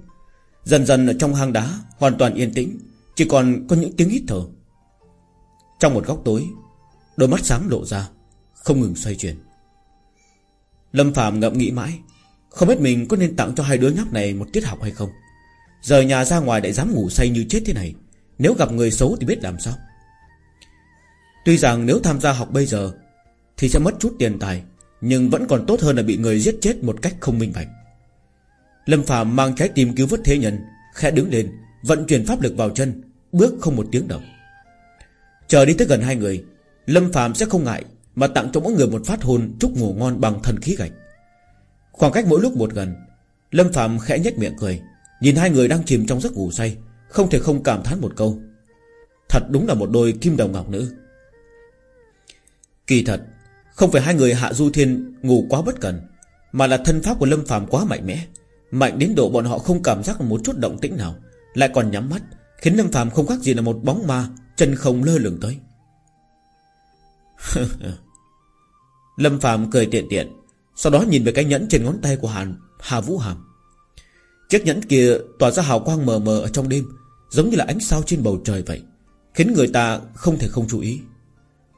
Dần dần ở trong hang đá Hoàn toàn yên tĩnh, Chỉ còn có những tiếng hít thở. Trong một góc tối, Đôi mắt sáng lộ ra, Không ngừng xoay chuyển. Lâm Phạm ngậm nghĩ mãi không biết mình có nên tặng cho hai đứa nhóc này một tiết học hay không? Giờ nhà ra ngoài lại dám ngủ say như chết thế này, nếu gặp người xấu thì biết làm sao? Tuy rằng nếu tham gia học bây giờ, Thì sẽ mất chút tiền tài, Nhưng vẫn còn tốt hơn là bị người giết chết Một cách không minh bạch. Lâm Phạm mang trái tim cứu vớt thế nhân, Khẽ đứng lên, Vận chuyển pháp lực vào chân, Bước không một tiếng động. Chờ đi tới gần hai người, Lâm Phạm sẽ không ngại Mà tặng cho mỗi người một phát hồn Chúc ngủ ngon bằng thần khí gạch. Khoảng cách mỗi lúc một gần, Lâm Phạm khẽ nhếch miệng cười, Nhìn hai người đang chìm trong giấc ngủ say, không thể không cảm thán một câu. Thật đúng là một đôi kim đồng ngọc nữ. Kỳ thật, Không phải hai người hạ du thiên ngủ quá bất cần, Mà là thân pháp của Lâm Phạm quá mạnh mẽ, Mạnh đến độ bọn họ không cảm giác một chút động tĩnh nào, Lại còn nhắm mắt, Khiến Lâm Phạm không khác gì là một bóng ma, Chân không lơ lửng tới. [laughs] Lâm Phạm cười tiện tiện. Sau đó nhìn về cái nhẫn trên ngón tay của Hàn Hà Vũ Hàm. Chiếc nhẫn kia tỏa ra hào quang mờ mờ ở trong đêm, Giống như là ánh sao trên bầu trời vậy, Khiến người ta không thể không chú ý.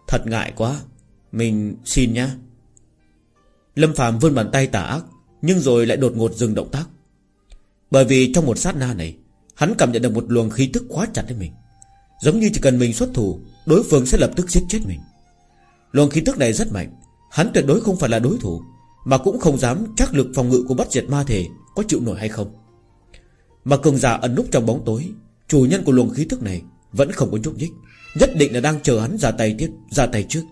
Thật ngại quá, Mình xin nhá. Lâm Phạm vươn bàn tay tà ác, Nhưng rồi lại đột ngột dừng động tác. Bởi vì trong một sát na này, Hắn cảm nhận được một luồng khí tức quá chặt đến mình. Giống như chỉ cần mình xuất thủ, Đối phương sẽ lập tức giết chết mình. Luồng khí tức này rất mạnh, Hắn tuyệt đối không phải là đối thủ. Mà cũng không dám chắc lực phòng ngự của bất diệt ma thể Có chịu nổi hay không. Mà cường giả ẩn núp trong bóng tối Chủ nhân của luồng khí tức này Vẫn không có nhúc nhích Nhất định là đang chờ hắn ra tay tiếp Ra tay trước.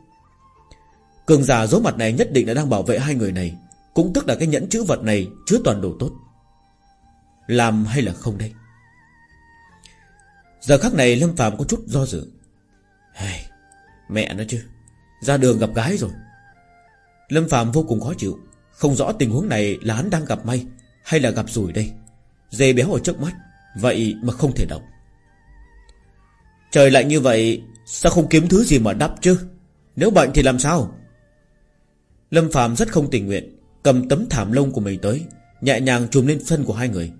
Cường giả dấu mặt này nhất định là đang bảo vệ hai người này Cũng tức là cái nhẫn chữ vật này Chứa toàn đồ tốt. Làm hay là không đây? Giờ khắc này Lâm phàm có chút do dự. Hey, Mẹ nó chứ Ra đường gặp gái rồi. Lâm Phạm vô cùng khó chịu. Không rõ tình huống này là hắn đang gặp may Hay là gặp rủi đây. Dê béo ở trước mắt, Vậy mà không thể động. Trời lạnh như vậy, Sao không kiếm thứ gì mà đắp chứ? Nếu bệnh thì làm sao? Lâm Phạm rất không tình nguyện, Cầm tấm thảm lông của mình tới, Nhẹ nhàng trùm lên thân của hai người.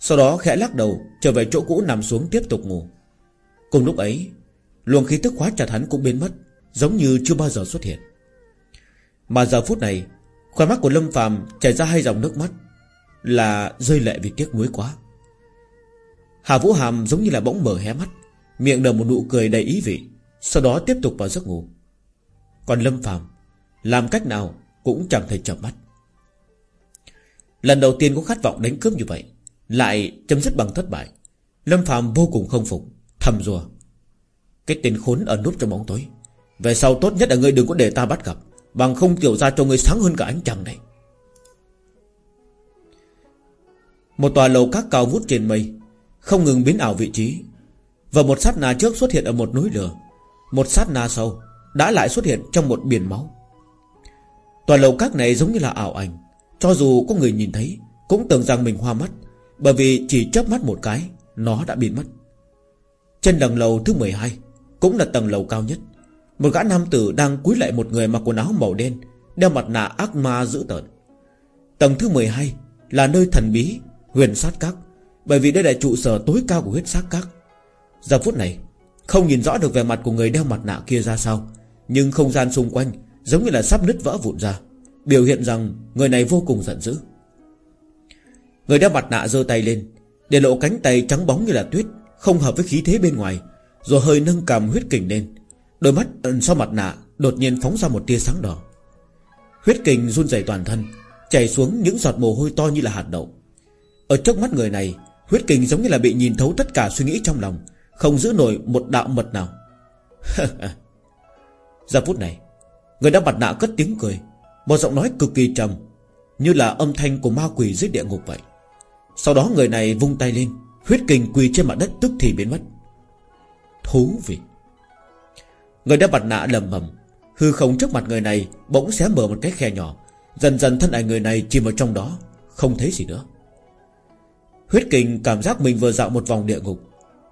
Sau đó khẽ lắc đầu, Trở về chỗ cũ nằm xuống tiếp tục ngủ. Cùng lúc ấy, Luồng khí tức khóa chặt hắn cũng biến mất, Giống như chưa bao giờ xuất hiện. Mà giờ phút này, Khoai mắt của Lâm Phạm chảy ra hai dòng nước mắt Là rơi lệ vì tiếc nuối quá. Hà Vũ Hàm giống như là bỗng mở hé mắt, Miệng nở một nụ cười đầy ý vị, Sau đó tiếp tục vào giấc ngủ. Còn Lâm Phạm Làm cách nào cũng chẳng thể chậm mắt. Lần đầu tiên có khát vọng đánh cướp như vậy, Lại chấm dứt bằng thất bại. Lâm Phạm vô cùng không phục, Thầm rùa Cái tên khốn ở núp trong bóng tối, Về sau tốt nhất là ngươi đừng có để ta bắt gặp. Bằng không tiểu ra cho người sáng hơn cả ánh trăng này. Một tòa lầu các cao vút trên mây, Không ngừng biến ảo vị trí, Và một sát na trước xuất hiện ở một núi lửa. Một sát na sau Đã lại xuất hiện trong một biển máu. Tòa lầu các này giống như là ảo ảnh, Cho dù có người nhìn thấy Cũng tưởng rằng mình hoa mắt, Bởi vì chỉ chớp mắt một cái, Nó đã biến mất. Trên tầng lầu thứ 12 Cũng là tầng lầu cao nhất. Một gã nam tử đang cúi lại một người mặc quần áo màu đen, Đeo mặt nạ ác ma dữ tợn. Tầng thứ 12 Là nơi thần bí, Huyền sát các, Bởi vì đây là trụ sở tối cao của huyết sát các. Giờ phút này, Không nhìn rõ được vẻ mặt của người đeo mặt nạ kia ra sao, Nhưng không gian xung quanh Giống như là sắp nứt vỡ vụn ra, Biểu hiện rằng người này vô cùng giận dữ. Người đeo mặt nạ giơ tay lên, Để lộ cánh tay trắng bóng như là tuyết, Không hợp với khí thế bên ngoài, Rồi hơi nâng cầm huyết kình lên. Đôi mắt ẩn sau mặt nạ Đột nhiên phóng ra một tia sáng đỏ. Huyết kình run rẩy toàn thân, Chảy xuống những giọt mồ hôi to như là hạt đậu. Ở trước mắt người này, Huyết kình giống như là bị nhìn thấu tất cả suy nghĩ trong lòng, Không giữ nổi một đạo mật nào. [laughs] Giờ phút này, Người đã mặt nạ cất tiếng cười, Một giọng nói cực kỳ trầm, Như là âm thanh của ma quỷ dưới địa ngục vậy. Sau đó người này vung tay lên, Huyết kình quỳ trên mặt đất tức thì biến mất. Thú vị! Người đeo mặt nạ lầm bầm. Hư không trước mặt người này Bỗng xé mở một cái khe nhỏ. Dần dần thân ảnh người này chìm vào trong đó, Không thấy gì nữa. Huyết kình cảm giác mình vừa dạo một vòng địa ngục.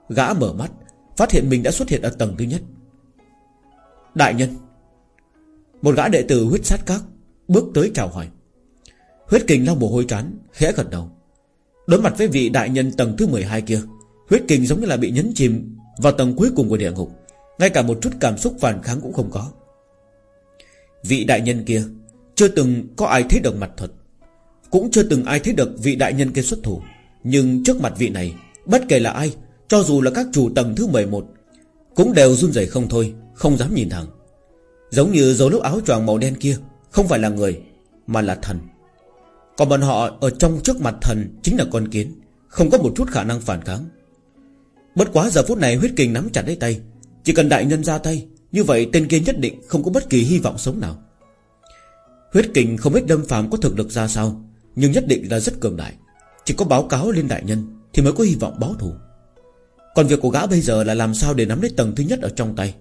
Gã mở mắt, Phát hiện mình đã xuất hiện ở tầng thứ nhất. Đại nhân. Một gã đệ tử huyết sát các Bước tới chào hỏi. Huyết kình lau mồ hôi trán, Khẽ gật đầu. Đối mặt với vị đại nhân tầng thứ 12 kia, Huyết kình giống như là bị nhấn chìm Vào tầng cuối cùng của địa ngục. Ngay cả một chút cảm xúc phản kháng cũng không có. Vị đại nhân kia, Chưa từng có ai thấy được mặt thật. Cũng chưa từng ai thấy được vị đại nhân kia xuất thủ. Nhưng trước mặt vị này, Bất kể là ai, Cho dù là các chủ tầng thứ 11 Cũng đều run rẩy không thôi, Không dám nhìn thẳng. Giống như dấu lớp áo choàng màu đen kia, Không phải là người, Mà là thần. Còn bọn họ ở trong trước mặt thần Chính là con kiến, Không có một chút khả năng phản kháng. Bất quá giờ phút này huyết kình nắm chặt lấy tay chỉ cần đại nhân ra tay, Như vậy tên kia nhất định không có bất kỳ hy vọng sống nào. Huyết kình không biết đâm phàm có thực lực ra sao, Nhưng nhất định là rất cường đại. Chỉ có báo cáo lên đại nhân Thì mới có hy vọng báo thù. Còn việc của gã bây giờ là làm sao để nắm lấy tầng thứ nhất ở trong tay?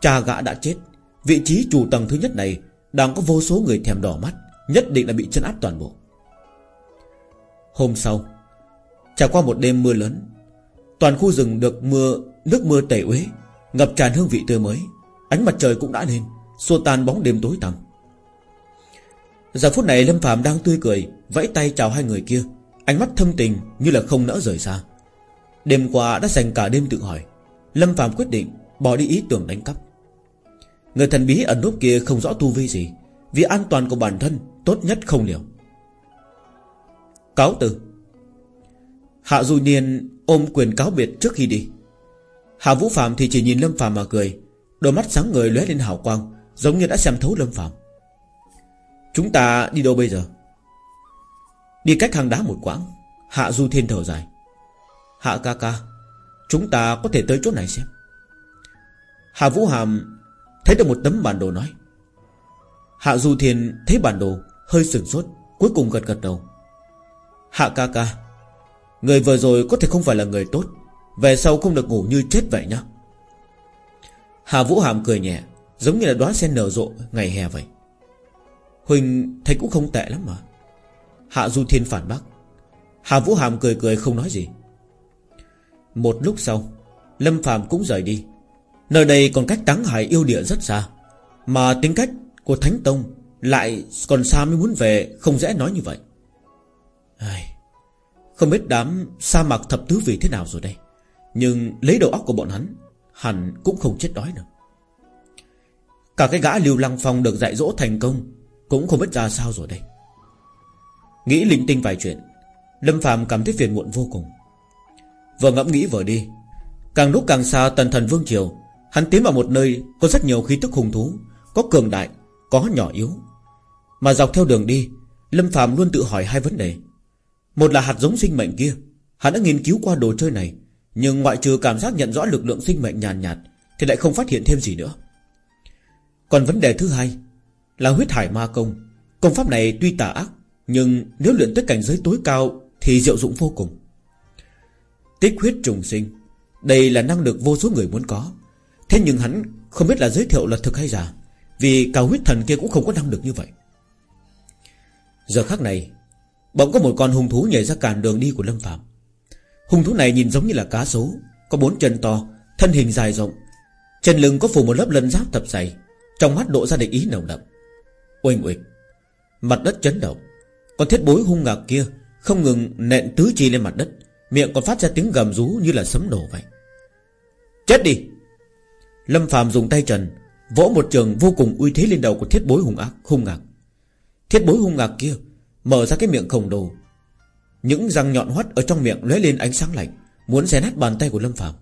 Cha gã đã chết, Vị trí chủ tầng thứ nhất này Đang có vô số người thèm đỏ mắt, Nhất định là bị chân áp toàn bộ. Hôm sau, Trải qua một đêm mưa lớn, Toàn khu rừng được mưa, Nước mưa tẩy uế. Ngập tràn hương vị tươi mới. Ánh mặt trời cũng đã lên, Xua tan bóng đêm tối tăm. Giờ phút này Lâm Phạm đang tươi cười, Vẫy tay chào hai người kia. Ánh mắt thâm tình như là không nỡ rời xa. Đêm qua đã dành cả đêm tự hỏi. Lâm Phạm quyết định bỏ đi ý tưởng đánh cắp. Người thần bí ẩn núp kia không rõ tu vi gì, Vì an toàn của bản thân Tốt nhất không liều. Cáo từ. Hạ Du Niên ôm quyền cáo biệt trước khi đi. Hà Vũ Phạm thì chỉ nhìn Lâm Phạm mà cười. Đôi mắt sáng người lóe lên hào quang, Giống như đã xem thấu Lâm Phạm Chúng ta đi đâu bây giờ? Đi cách hang đá một quãng, Hạ Du Thiên thở dài. Hạ ca ca, Chúng ta có thể tới chỗ này xem. Hạ Vũ Hàm Thấy được một tấm bản đồ nói. Hạ Du Thiên thấy bản đồ, Hơi sửng sốt, Cuối cùng gật gật đầu. Hạ ca ca, Người vừa rồi có thể không phải là người tốt. Về sau không được ngủ như chết vậy nhá. Hà Vũ Hàm cười nhẹ, Giống như là đoán sen nở rộ ngày hè vậy. Huỳnh thấy cũng không tệ lắm mà. Hạ Du Thiên phản bác. Hà Vũ Hàm cười cười không nói gì. Một lúc sau, Lâm Phạm cũng rời đi. Nơi đây còn cách Táng Hải yêu địa rất xa, Mà tính cách của Thánh Tông Lại còn xa mới muốn về, Không dễ nói như vậy. Ai... Không biết đám sa mạc thập tứ vị thế nào rồi đây. Nhưng lấy đầu óc của bọn hắn Hẳn cũng không chết đói được. Cả cái gã Lưu Lăng Phong được dạy dỗ thành công Cũng không biết ra sao rồi đây. Nghĩ linh tinh vài chuyện Lâm Phạm cảm thấy phiền muộn vô cùng. Vừa ngẫm nghĩ vừa đi Càng lúc càng xa tần thần vương triều Hắn tiến vào một nơi có rất nhiều khí tức hùng thú Có cường đại, có nhỏ yếu. Mà dọc theo đường đi Lâm Phạm luôn tự hỏi hai vấn đề. Một là hạt giống sinh mệnh kia Hắn đã nghiên cứu qua đồ chơi này nhưng ngoại trừ cảm giác nhận rõ lực lượng sinh mệnh nhàn nhạt, nhạt Thì lại không phát hiện thêm gì nữa. Còn vấn đề thứ hai Là huyết hải ma công. Công pháp này tuy tà ác Nhưng nếu luyện tới cảnh giới tối cao Thì diệu dụng vô cùng. Tích huyết trùng sinh Đây là năng lực vô số người muốn có. Thế nhưng hắn không biết là giới thiệu là thực hay giả Vì cao huyết thần kia cũng không có năng lực như vậy. Giờ khắc này Bỗng có một con hung thú nhảy ra cản đường đi của Lâm Phạm Hung thú này nhìn giống như là cá sấu, Có bốn chân to, Thân hình dài rộng. Chân lưng có phủ một lớp lân giáp tập dày, Trong mắt độ ra để ý nồng đậm. Oanh uịch Mặt đất chấn động. Con thiết bối hung ngạc kia Không ngừng nện tứ chi lên mặt đất, Miệng còn phát ra tiếng gầm rú như là sấm nổ vậy. Chết đi! Lâm Phạm dùng tay trần, Vỗ một trường vô cùng uy thế lên đầu của thiết bối hung ác, hung ngạc. Thiết bối hung ngạc kia Mở ra cái miệng khổng đồ. Những răng nhọn hoắt ở trong miệng lóe lên ánh sáng lạnh, Muốn xé nát bàn tay của Lâm Phạm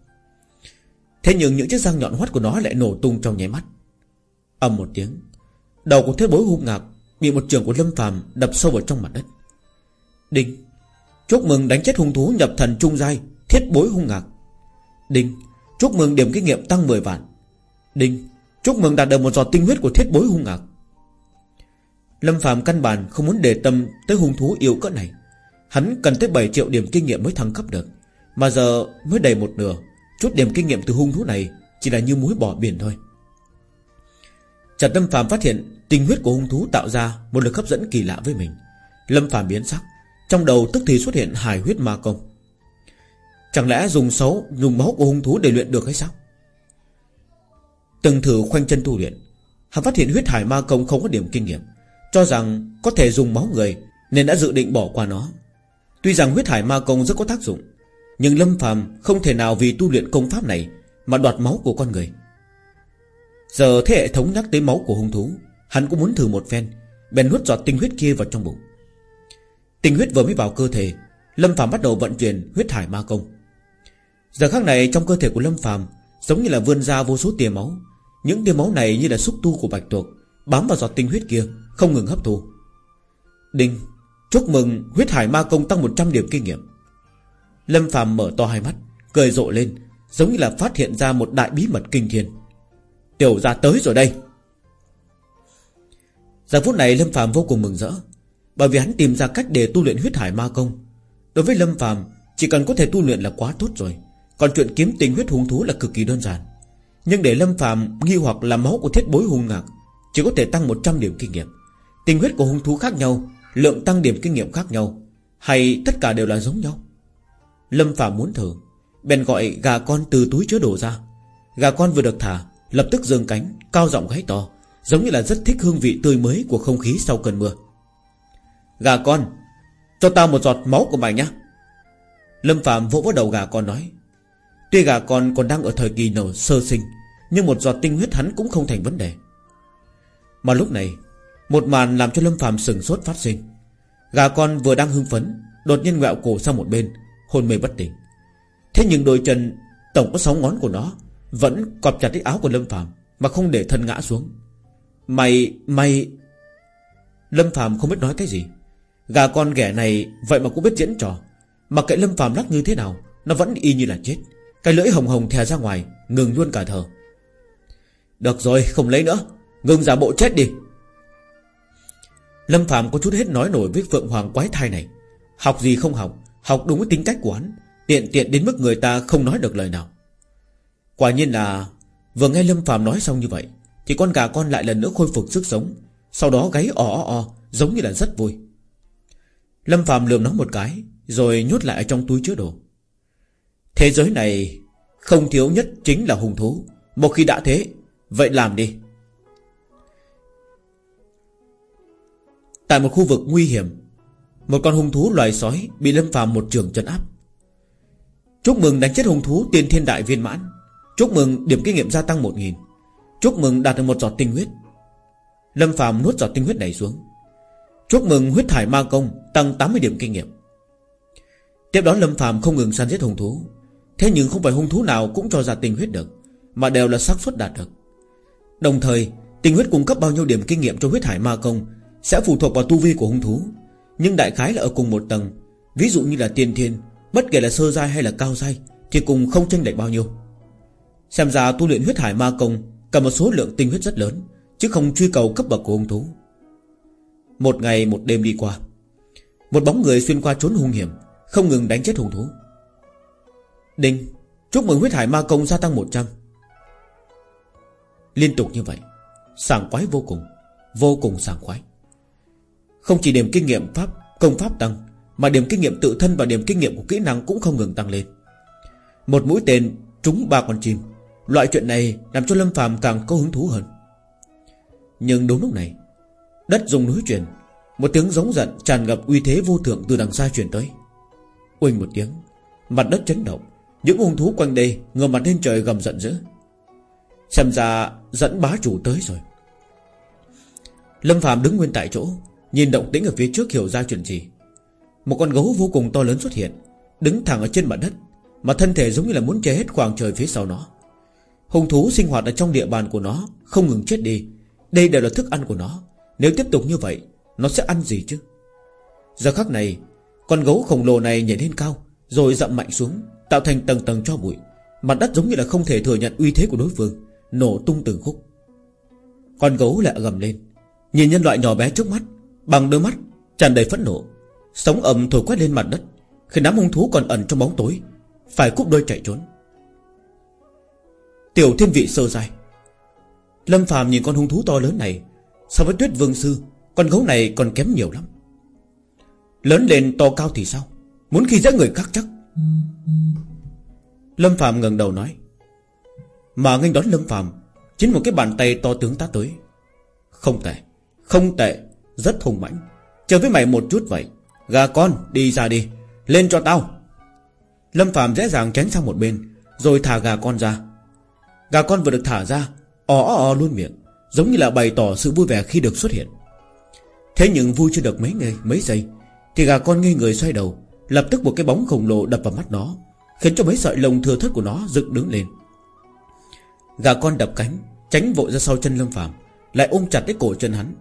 Thế nhưng những chiếc răng nhọn hoắt của nó lại nổ tung trong nháy mắt. Ầm một tiếng, Đầu của thiết bối hung ngạc Bị một trường của Lâm Phạm đập sâu vào trong mặt đất. Đinh, Chúc mừng đánh chết hung thú nhập thần trung giai, Thiết bối hung ngạc. Đinh, Chúc mừng điểm kinh nghiệm tăng 10 vạn. Đinh, Chúc mừng đạt được một giọt tinh huyết của thiết bối hung ngạc. Lâm Phạm căn bản không muốn để tâm Tới hung thú yêu cỡ này. Hắn cần tới 7 triệu điểm kinh nghiệm mới thăng cấp được. Mà giờ mới đầy một nửa. Chút điểm kinh nghiệm từ hung thú này Chỉ là như muối bỏ biển thôi. Trần Lâm Phạm phát hiện tình huyết của hung thú tạo ra Một lực hấp dẫn kỳ lạ với mình. Lâm Phạm biến sắc. Trong đầu tức thì xuất hiện hài huyết ma công. Chẳng lẽ dùng xấu Dùng máu của hung thú để luyện được hay sao? Từng thử khoanh chân tu luyện, Hắn phát hiện huyết hải ma công không có điểm kinh nghiệm. Cho rằng có thể dùng máu người Nên đã dự định bỏ qua nó. Tuy rằng huyết hải ma công rất có tác dụng, Nhưng Lâm phàm không thể nào vì tu luyện công pháp này Mà đoạt máu của con người. Giờ thế hệ thống nhắc tới máu của hung thú, Hắn cũng muốn thử một phen, Bèn nuốt giọt tinh huyết kia vào trong bụng. Tinh huyết vừa mới vào cơ thể, Lâm phàm bắt đầu vận chuyển huyết hải ma công. Giờ khắc này trong cơ thể của Lâm phàm Giống như là vươn ra vô số tia máu. Những tia máu này như là xúc tu của bạch tuộc, Bám vào giọt tinh huyết kia, Không ngừng hấp thu. Đinh! Chúc mừng huyết hải ma công tăng 100 điểm kinh nghiệm. Lâm phàm mở to hai mắt, Cười rộ lên, Giống như là phát hiện ra một đại bí mật kinh thiên. Tiểu ra tới rồi đây. Giờ phút này Lâm phàm vô cùng mừng rỡ, Bởi vì hắn tìm ra cách để tu luyện huyết hải ma công. Đối với Lâm phàm, Chỉ cần có thể tu luyện là quá tốt rồi, còn chuyện kiếm tình huyết hung thú là cực kỳ đơn giản. Nhưng để Lâm phàm nghi hoặc là máu của thiết bối hung ngạc, Chỉ có thể tăng 100 điểm kinh nghiệm. Tình huyết của hung thú khác nhau Lượng tăng điểm kinh nghiệm khác nhau, Hay tất cả đều là giống nhau? Lâm phàm muốn thử, Bèn gọi gà con từ túi chứa đồ ra. Gà con vừa được thả, Lập tức dương cánh, Cao giọng gáy to, Giống như là rất thích hương vị tươi mới của không khí sau cơn mưa. Gà con, Cho tao một giọt máu của mày nhá. Lâm Phạm vỗ vào đầu gà con nói, Tuy gà con còn đang ở thời kỳ nở sơ sinh, Nhưng một giọt tinh huyết hắn cũng không thành vấn đề. Mà lúc này một màn làm cho Lâm phạm sừng sốt phát sinh. Gà con vừa đang hưng phấn Đột nhiên ngẹo cổ sang một bên Hôn mê bất tỉnh. Thế nhưng đôi chân Tổng có sáu ngón của nó Vẫn cọp chặt cái áo của Lâm Phạm Mà không để thân ngã xuống. Mày, mày Lâm Phạm không biết nói cái gì. Gà con ghẻ này vậy mà cũng biết diễn trò. Mặc kệ Lâm Phạm lắc như thế nào Nó vẫn y như là chết. Cái lưỡi hồng hồng thè ra ngoài Ngừng luôn cả thở. Được rồi không lấy nữa. Ngừng giả bộ chết đi. Lâm Phạm có chút hết nói nổi với Phượng Hoàng quái thai này. Học gì không học Học đúng với tính cách của hắn, Tiện tiện đến mức người ta không nói được lời nào. Quả nhiên là, Vừa nghe Lâm Phạm nói xong như vậy, Thì con gà con lại lần nữa khôi phục sức sống, Sau đó gáy o o o, Giống như là rất vui. Lâm Phạm lườm nó một cái, Rồi nhốt lại trong túi chứa đồ. Thế giới này Không thiếu nhất chính là hung thú, Một khi đã thế, Vậy làm đi. Tại một khu vực nguy hiểm. Một con hung thú loài sói Bị Lâm Phạm một trường chân áp. Chúc mừng đánh chết hung thú tiên thiên đại viên mãn. Chúc mừng điểm kinh nghiệm gia tăng 1.000 Chúc mừng đạt được một giọt tinh huyết. Lâm Phạm nuốt giọt tinh huyết này xuống. Chúc mừng huyết thải ma công Tăng 80 điểm kinh nghiệm. Tiếp đó Lâm Phạm không ngừng săn giết hung thú. Thế nhưng không phải hung thú nào cũng cho ra tinh huyết được, Mà đều là xác suất đạt được. Đồng thời, Tinh huyết cung cấp bao nhiêu điểm kinh nghiệm cho huyết thải ma công sẽ phụ thuộc vào tu vi của hung thú. Nhưng đại khái là ở cùng một tầng. Ví dụ như là tiên thiên, Bất kể là sơ giai hay là cao giai, Thì cùng không tranh lệch bao nhiêu. Xem ra tu luyện huyết hải ma công, Cần một số lượng tinh huyết rất lớn, Chứ không truy cầu cấp bậc của hung thú. Một ngày, một đêm đi qua, Một bóng người xuyên qua trốn hung hiểm, Không ngừng đánh chết hung thú. Đinh, Chúc mừng huyết hải ma công gia tăng 100 Liên tục như vậy, Sảng khoái vô cùng Vô cùng sảng khoái. Không chỉ điểm kinh nghiệm pháp, công pháp tăng, Mà điểm kinh nghiệm tự thân và điểm kinh nghiệm của kỹ năng Cũng không ngừng tăng lên. Một mũi tên, trúng ba con chim. Loại chuyện này làm cho Lâm phàm càng có hứng thú hơn. Nhưng đúng lúc này, Đất dùng núi chuyển, Một tiếng giống giận tràn ngập uy thế vô thượng từ đằng xa truyền tới. Uỳnh một tiếng, Mặt đất chấn động, Những hung thú quanh đây ngửa mặt lên trời gầm giận dữ. Xem ra dẫn bá chủ tới rồi. Lâm phàm đứng nguyên tại chỗ Nhìn động tĩnh ở phía trước hiểu ra chuyện gì. Một con gấu vô cùng to lớn xuất hiện, Đứng thẳng ở trên mặt đất, Mà thân thể giống như là muốn che hết khoảng trời phía sau nó. Hung thú sinh hoạt ở trong địa bàn của nó, Không ngừng chết đi. Đây đều là thức ăn của nó. Nếu tiếp tục như vậy, Nó sẽ ăn gì chứ? Giờ khắc này, Con gấu khổng lồ này nhảy lên cao, Rồi dậm mạnh xuống, Tạo thành tầng tầng cho bụi. Mặt đất giống như là không thể thừa nhận uy thế của đối phương, Nổ tung từng khúc. Con gấu lại gầm lên. Nhìn nhân loại nhỏ bé trước mắt Bằng đôi mắt tràn đầy phẫn nộ Sống ầm thổi quét lên mặt đất Khi đám hung thú còn ẩn trong bóng tối, Phải cúp đôi chạy trốn. Tiểu thiên vị sơ dài Lâm phàm nhìn con hung thú to lớn này, So với tuyết vương sư, Con gấu này còn kém nhiều lắm. Lớn lên to cao thì sao? Muốn khi dễ người khác chắc. Lâm phàm ngẩng đầu nói, Mà nghênh đón Lâm phàm, Chính một cái bàn tay to tướng ta tới. Không tệ Không tệ. Rất hùng mãnh. Chờ với mày một chút vậy, Gà con đi ra đi, Lên cho tao. Lâm Phạm dễ dàng tránh sang một bên, Rồi thả gà con ra. Gà con vừa được thả ra Ó ó ó luôn miệng, Giống như là bày tỏ sự vui vẻ khi được xuất hiện. Thế nhưng vui chưa được mấy ngày, mấy giây, Thì gà con ngây người xoay đầu, Lập tức một cái bóng khổng lồ đập vào mắt nó, Khiến cho mấy sợi lông thừa thất của nó dựng đứng lên. Gà con đập cánh, Tránh vội ra sau chân Lâm Phạm Lại ôm chặt cái cổ chân hắn.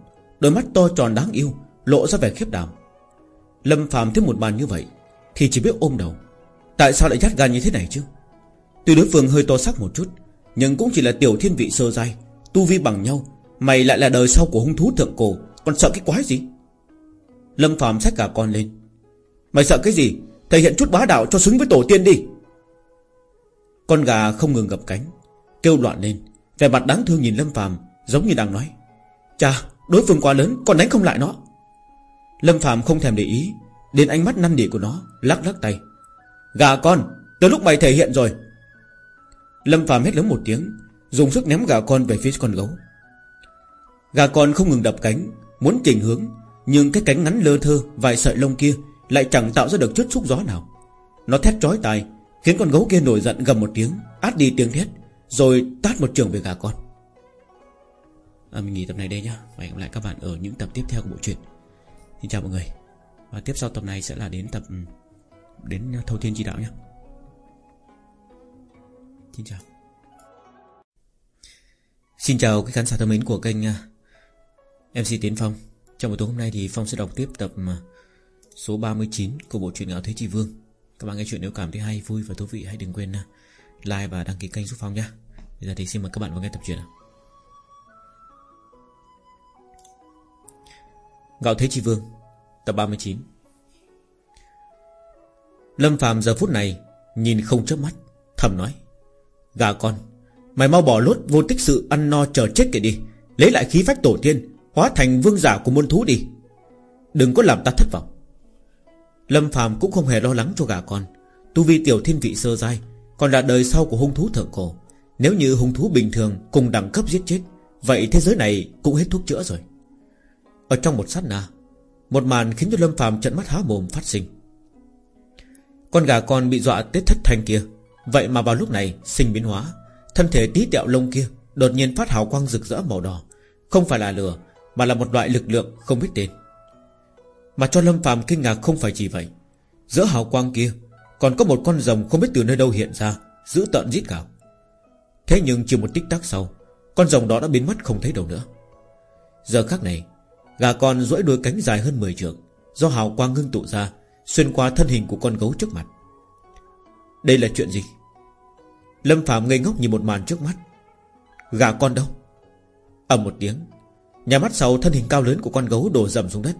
Đôi mắt to tròn đáng yêu Lộ ra vẻ khiếp đảm. Lâm Phạm thấy một màn như vậy Thì chỉ biết ôm đầu. Tại sao lại nhát gan như thế này chứ? Tuy đối phương hơi to sắc một chút, nhưng cũng chỉ là tiểu thiên vị sơ giai, Tu vi bằng nhau, Mày lại là đời sau của hung thú thượng cổ, Còn sợ cái quái gì? Lâm phàm xách cả con lên. Mày sợ cái gì? Thể hiện chút bá đạo cho xứng với tổ tiên đi. Con gà không ngừng gập cánh, Kêu loạn lên. Vẻ mặt đáng thương nhìn Lâm phàm Giống như đang nói. Cha đối phương quá lớn, còn đánh không lại nó. Lâm Phạm không thèm để ý, Đến ánh mắt năn nỉ của nó, Lắc lắc tay. Gà con, Từ lúc mày thể hiện rồi. Lâm Phạm hét lớn một tiếng, Dùng sức ném gà con về phía con gấu. Gà con không ngừng đập cánh, Muốn chỉnh hướng, Nhưng cái cánh ngắn lơ thơ, Vài sợi lông kia Lại chẳng tạo ra được chút xúc gió nào. Nó thét trói tai, Khiến con gấu kia nổi giận gầm một tiếng, Át đi tiếng thét, Rồi tát một trường về gà con à, Mình nghỉ tập này đây nhá. Và hẹn gặp lại các bạn ở những tập tiếp theo của bộ truyện. Xin chào mọi người. Và tiếp sau tập này sẽ là đến tập Đến Thâu Thiên Chi Đạo nhá. Xin chào. Xin chào các khán giả thân mến của kênh à, MC Tiến Phong. Trong buổi tối hôm nay thì Phong sẽ đọc tiếp tập à, số 39 của bộ truyện Ngạo Thế Chi Vương. Các bạn nghe chuyện nếu cảm thấy hay, vui và thú vị hãy đừng quên à, like và đăng ký kênh giúp Phong nhé Bây giờ thì xin mời các bạn vào nghe tập truyện Ngạo Thế Chi Vương, Tập 39 Lâm Phạm giờ phút này Nhìn không chớp mắt, Thầm nói, Gà con, Mày mau bỏ lốt vô tích sự ăn no chờ chết kìa đi, Lấy lại khí phách tổ tiên, Hóa thành vương giả của môn thú đi. Đừng có làm ta thất vọng. Lâm Phạm cũng không hề lo lắng cho gà con. Tu vi tiểu thiên vị sơ dai Còn là đời sau của hung thú thượng cổ. Nếu như hung thú bình thường cùng đẳng cấp giết chết, Vậy thế giới này cũng hết thuốc chữa rồi. Ở trong một sát na, Một màn khiến cho Lâm phàm trận mắt há mồm phát sinh. Con gà con bị dọa tết thất thanh kia. Vậy mà vào lúc này, sinh biến hóa, Thân thể tí tẹo lông kia Đột nhiên phát hào quang rực rỡ màu đỏ. Không phải là lửa, Mà là một loại lực lượng không biết tên. Mà cho Lâm phàm kinh ngạc không phải chỉ vậy. Giữa hào quang kia, Còn có một con rồng không biết từ nơi đâu hiện ra, Giữ tận giết gào. Thế nhưng chỉ một tích tắc sau, Con rồng đó đã biến mất không thấy đâu nữa. Giờ khắc này Gà con duỗi đuôi cánh dài hơn 10 trượng, Do hào quang ngưng tụ ra, Xuyên qua thân hình của con gấu trước mặt. Đây là chuyện gì? Lâm Phạm ngây ngốc nhìn một màn trước mắt. Gà con đâu? Ầm một tiếng, Nhà mắt sau thân hình cao lớn của con gấu đổ dầm xuống đất,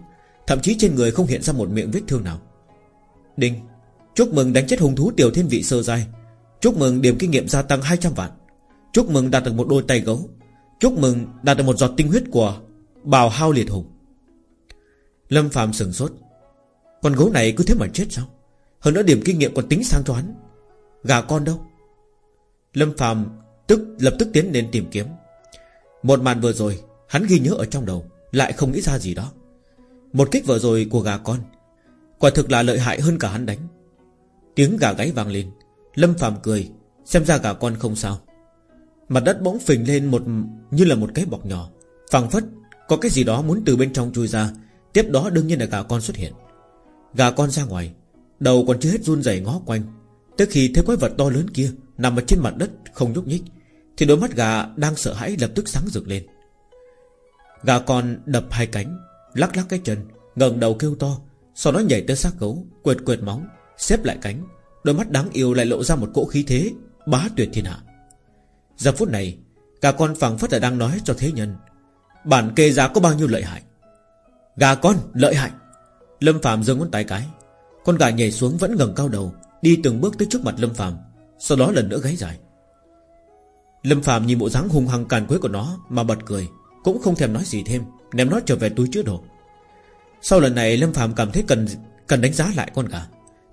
Thậm chí trên người không hiện ra một miệng vết thương nào. Đinh, Chúc mừng đánh chết hung thú tiểu thiên vị sơ giai. Chúc mừng điểm kinh nghiệm gia tăng 200 vạn. Chúc mừng đạt được một đôi tay gấu. Chúc mừng đạt được một giọt tinh huyết của Bào hao liệt hùng Lâm Phạm sừng sốt. Con gấu này cứ thế mà chết sao? Hơn nữa điểm kinh nghiệm còn tính sang cho hắn. Gà con đâu? Lâm Phạm tức, lập tức tiến đến tìm kiếm. Một màn vừa rồi, Hắn ghi nhớ ở trong đầu, Lại không nghĩ ra gì đó. Một kích vừa rồi của gà con, Quả thực là lợi hại hơn cả hắn đánh. Tiếng gà gáy vang lên. Lâm Phạm cười, Xem ra gà con không sao. Mặt đất bỗng phình lên một, Như là một cái bọc nhỏ, phẳng phất có cái gì đó muốn từ bên trong chui ra, Tiếp đó đương nhiên là gà con xuất hiện. Gà con ra ngoài, Đầu còn chưa hết run rẩy ngó quanh. Tới khi thấy quái vật to lớn kia Nằm ở trên mặt đất không nhúc nhích, Thì đôi mắt gà đang sợ hãi lập tức sáng rực lên. Gà con đập hai cánh, Lắc lắc cái chân, ngẩng đầu kêu to, Sau đó nhảy tới xác gấu, Quệt quệt móng Xếp lại cánh, Đôi mắt đáng yêu lại lộ ra một cỗ khí thế Bá tuyệt thiên hạ. Giờ phút này, Gà con phẳng phất là đang nói cho thế nhân Bản kê giá có bao nhiêu lợi hại? Gà con, lợi hại. Lâm Phạm giơ ngón tay cái. Con gà nhảy xuống vẫn ngẩng cao đầu, Đi từng bước tới trước mặt Lâm Phạm Sau đó lần nữa gáy dài. Lâm Phạm nhìn bộ dáng hung hăng càn quấy của nó Mà bật cười, Cũng không thèm nói gì thêm, Ném nó trở về túi chứa đồ. Sau lần này, Lâm Phạm cảm thấy cần cần đánh giá lại con gà.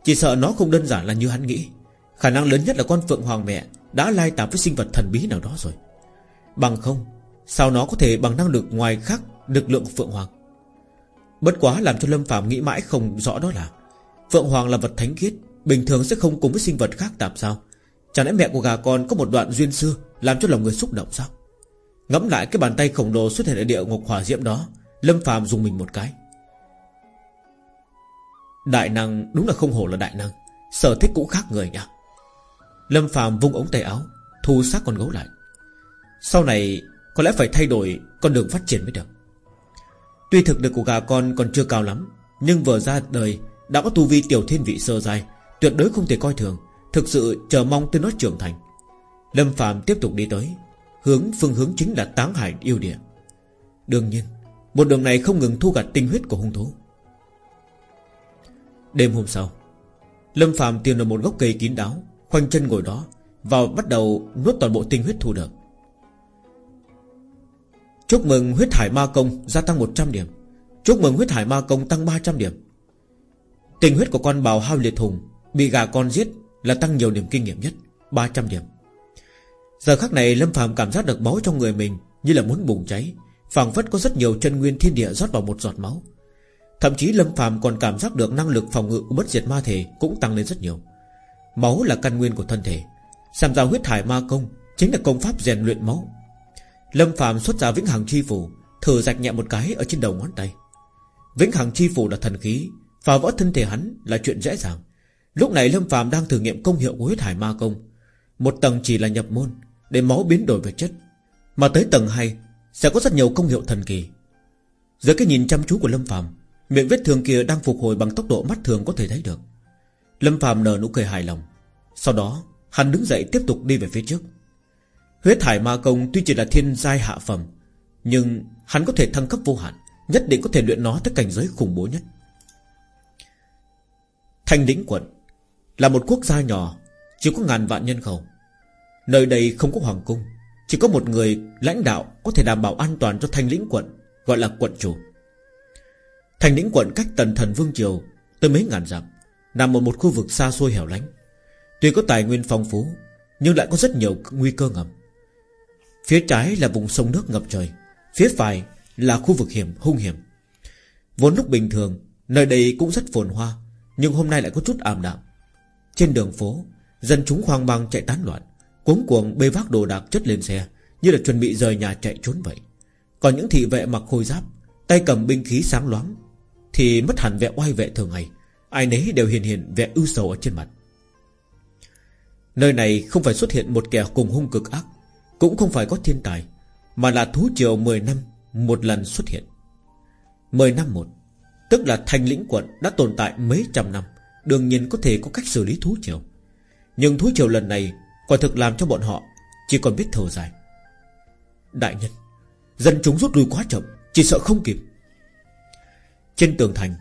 Chỉ sợ nó không đơn giản là như hắn nghĩ. Khả năng lớn nhất là con Phượng Hoàng mẹ Đã lai tạp với sinh vật thần bí nào đó rồi. Bằng không Sao nó có thể bằng năng lực ngoài khác Lực lượng của Phượng Hoàng? Bất quá làm cho Lâm Phạm nghĩ mãi không rõ đó là, Phượng Hoàng là vật thánh khiết, Bình thường sẽ không cùng với sinh vật khác tạp sao? Chẳng lẽ mẹ của gà con có một đoạn duyên xưa Làm cho lòng người xúc động sao? Ngẫm lại cái bàn tay khổng lồ xuất hiện ở địa ngục hỏa diễm đó, Lâm phàm dùng mình một cái. Đại năng, đúng là không hổ là đại năng, Sở thích cũng khác người nha. Lâm phàm vung ống tay áo, Thu xác con gấu lại. Sau này có lẽ phải thay đổi Con đường phát triển mới được. Tuy thực lực của gà con còn chưa cao lắm, Nhưng vừa ra đời, Đã có tu vi tiểu thiên vị sơ dài Tuyệt đối không thể coi thường, Thực sự chờ mong tới nó trưởng thành. Lâm Phạm tiếp tục đi tới, Hướng phương hướng chính là táng hải yêu địa. Đương nhiên, Một đường này không ngừng thu gặt tinh huyết của hung thú. Đêm hôm sau, Lâm Phạm tìm được một gốc cây kín đáo, Khoanh chân ngồi đó, Và bắt đầu nuốt toàn bộ tinh huyết thu được. Chúc mừng huyết hải ma công gia tăng 100 điểm. Chúc mừng huyết hải ma công tăng 300 điểm. Tình huyết của con bào hao liệt hùng, Bị gà con giết là tăng nhiều điểm kinh nghiệm nhất 300 điểm. Giờ khắc này, Lâm Phạm cảm giác được máu trong người mình Như là muốn bùng cháy, phảng phất có rất nhiều chân nguyên thiên địa rót vào một giọt máu. Thậm chí Lâm Phạm còn cảm giác được năng lực phòng ngự của bất diệt ma thể Cũng tăng lên rất nhiều. Máu là căn nguyên của thân thể. Xem ra huyết hải ma công Chính là công pháp rèn luyện máu. Lâm Phạm xuất ra vĩnh hằng chi phủ, Thử rạch nhẹ một cái ở trên đầu ngón tay. Vĩnh hằng chi phủ là thần khí, Phá vỡ thân thể hắn là chuyện dễ dàng. Lúc này Lâm Phạm đang thử nghiệm công hiệu của huyết hải ma công. Một tầng chỉ là nhập môn, Để máu biến đổi về chất. Mà tới tầng 2 Sẽ có rất nhiều công hiệu thần kỳ. Dưới cái nhìn chăm chú của Lâm Phạm Miệng vết thương kia đang phục hồi bằng tốc độ mắt thường có thể thấy được. Lâm Phạm nở nụ cười hài lòng. Sau đó, hắn đứng dậy tiếp tục đi về phía trước. Huyết thải ma công tuy chỉ là thiên giai hạ phẩm, Nhưng hắn có thể thăng cấp vô hạn, Nhất định có thể luyện nó tới cảnh giới khủng bố nhất. Thanh Lĩnh quận Là một quốc gia nhỏ, Chỉ có ngàn vạn nhân khẩu. Nơi đây không có hoàng cung, Chỉ có một người lãnh đạo Có thể đảm bảo an toàn cho thanh lĩnh quận, Gọi là quận chủ. Thanh lĩnh quận cách tần thần vương triều Tới mấy ngàn dặm, Nằm ở một khu vực xa xôi hẻo lánh. Tuy có tài nguyên phong phú, Nhưng lại có rất nhiều nguy cơ ngầm. Phía trái là vùng sông nước ngập trời, Phía phải là khu vực hiểm, hung hiểm. Vốn lúc bình thường, Nơi đây cũng rất phồn hoa, Nhưng hôm nay lại có chút ảm đạm. Trên đường phố, Dân chúng hoang mang chạy tán loạn, Cuống cuồng bê vác đồ đạc chất lên xe, Như là chuẩn bị rời nhà chạy trốn vậy. Còn những thị vệ mặc khôi giáp, Tay cầm binh khí sáng loáng, Thì mất hẳn vẻ oai vệ thường ngày, Ai nấy đều hiền hiền, vẻ ưu sầu ở trên mặt. Nơi này không phải xuất hiện một kẻ cùng hung cực ác cũng không phải có thiên tài, Mà là thú triều 10 năm Một lần xuất hiện. 10 năm một, Tức là thành lĩnh quận đã tồn tại mấy trăm năm, Đương nhiên có thể có cách xử lý thú triều. Nhưng thú triều lần này Quả thực làm cho bọn họ Chỉ còn biết thở dài. Đại nhân, Dân chúng rút lui quá chậm, Chỉ sợ không kịp. Trên tường thành,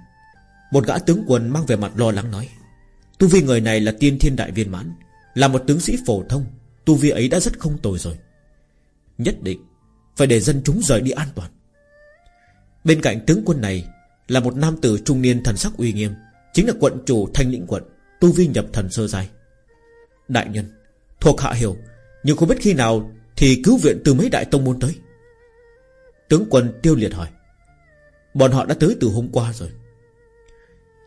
Một gã tướng quân mang về mặt lo lắng nói, Tu vi người này là tiên thiên đại viên mãn, Là một tướng sĩ phổ thông, Tu vi ấy đã rất không tồi rồi. Nhất định Phải để dân chúng rời đi an toàn. Bên cạnh tướng quân này Là một nam tử trung niên thần sắc uy nghiêm, Chính là quận chủ thanh lĩnh quận, Tu vi nhập thần sơ dài Đại nhân, Thuộc hạ hiểu, Nhưng không biết khi nào Thì cứu viện từ mấy đại tông môn tới. Tướng quân tiêu liệt hỏi. Bọn họ đã tới từ hôm qua rồi.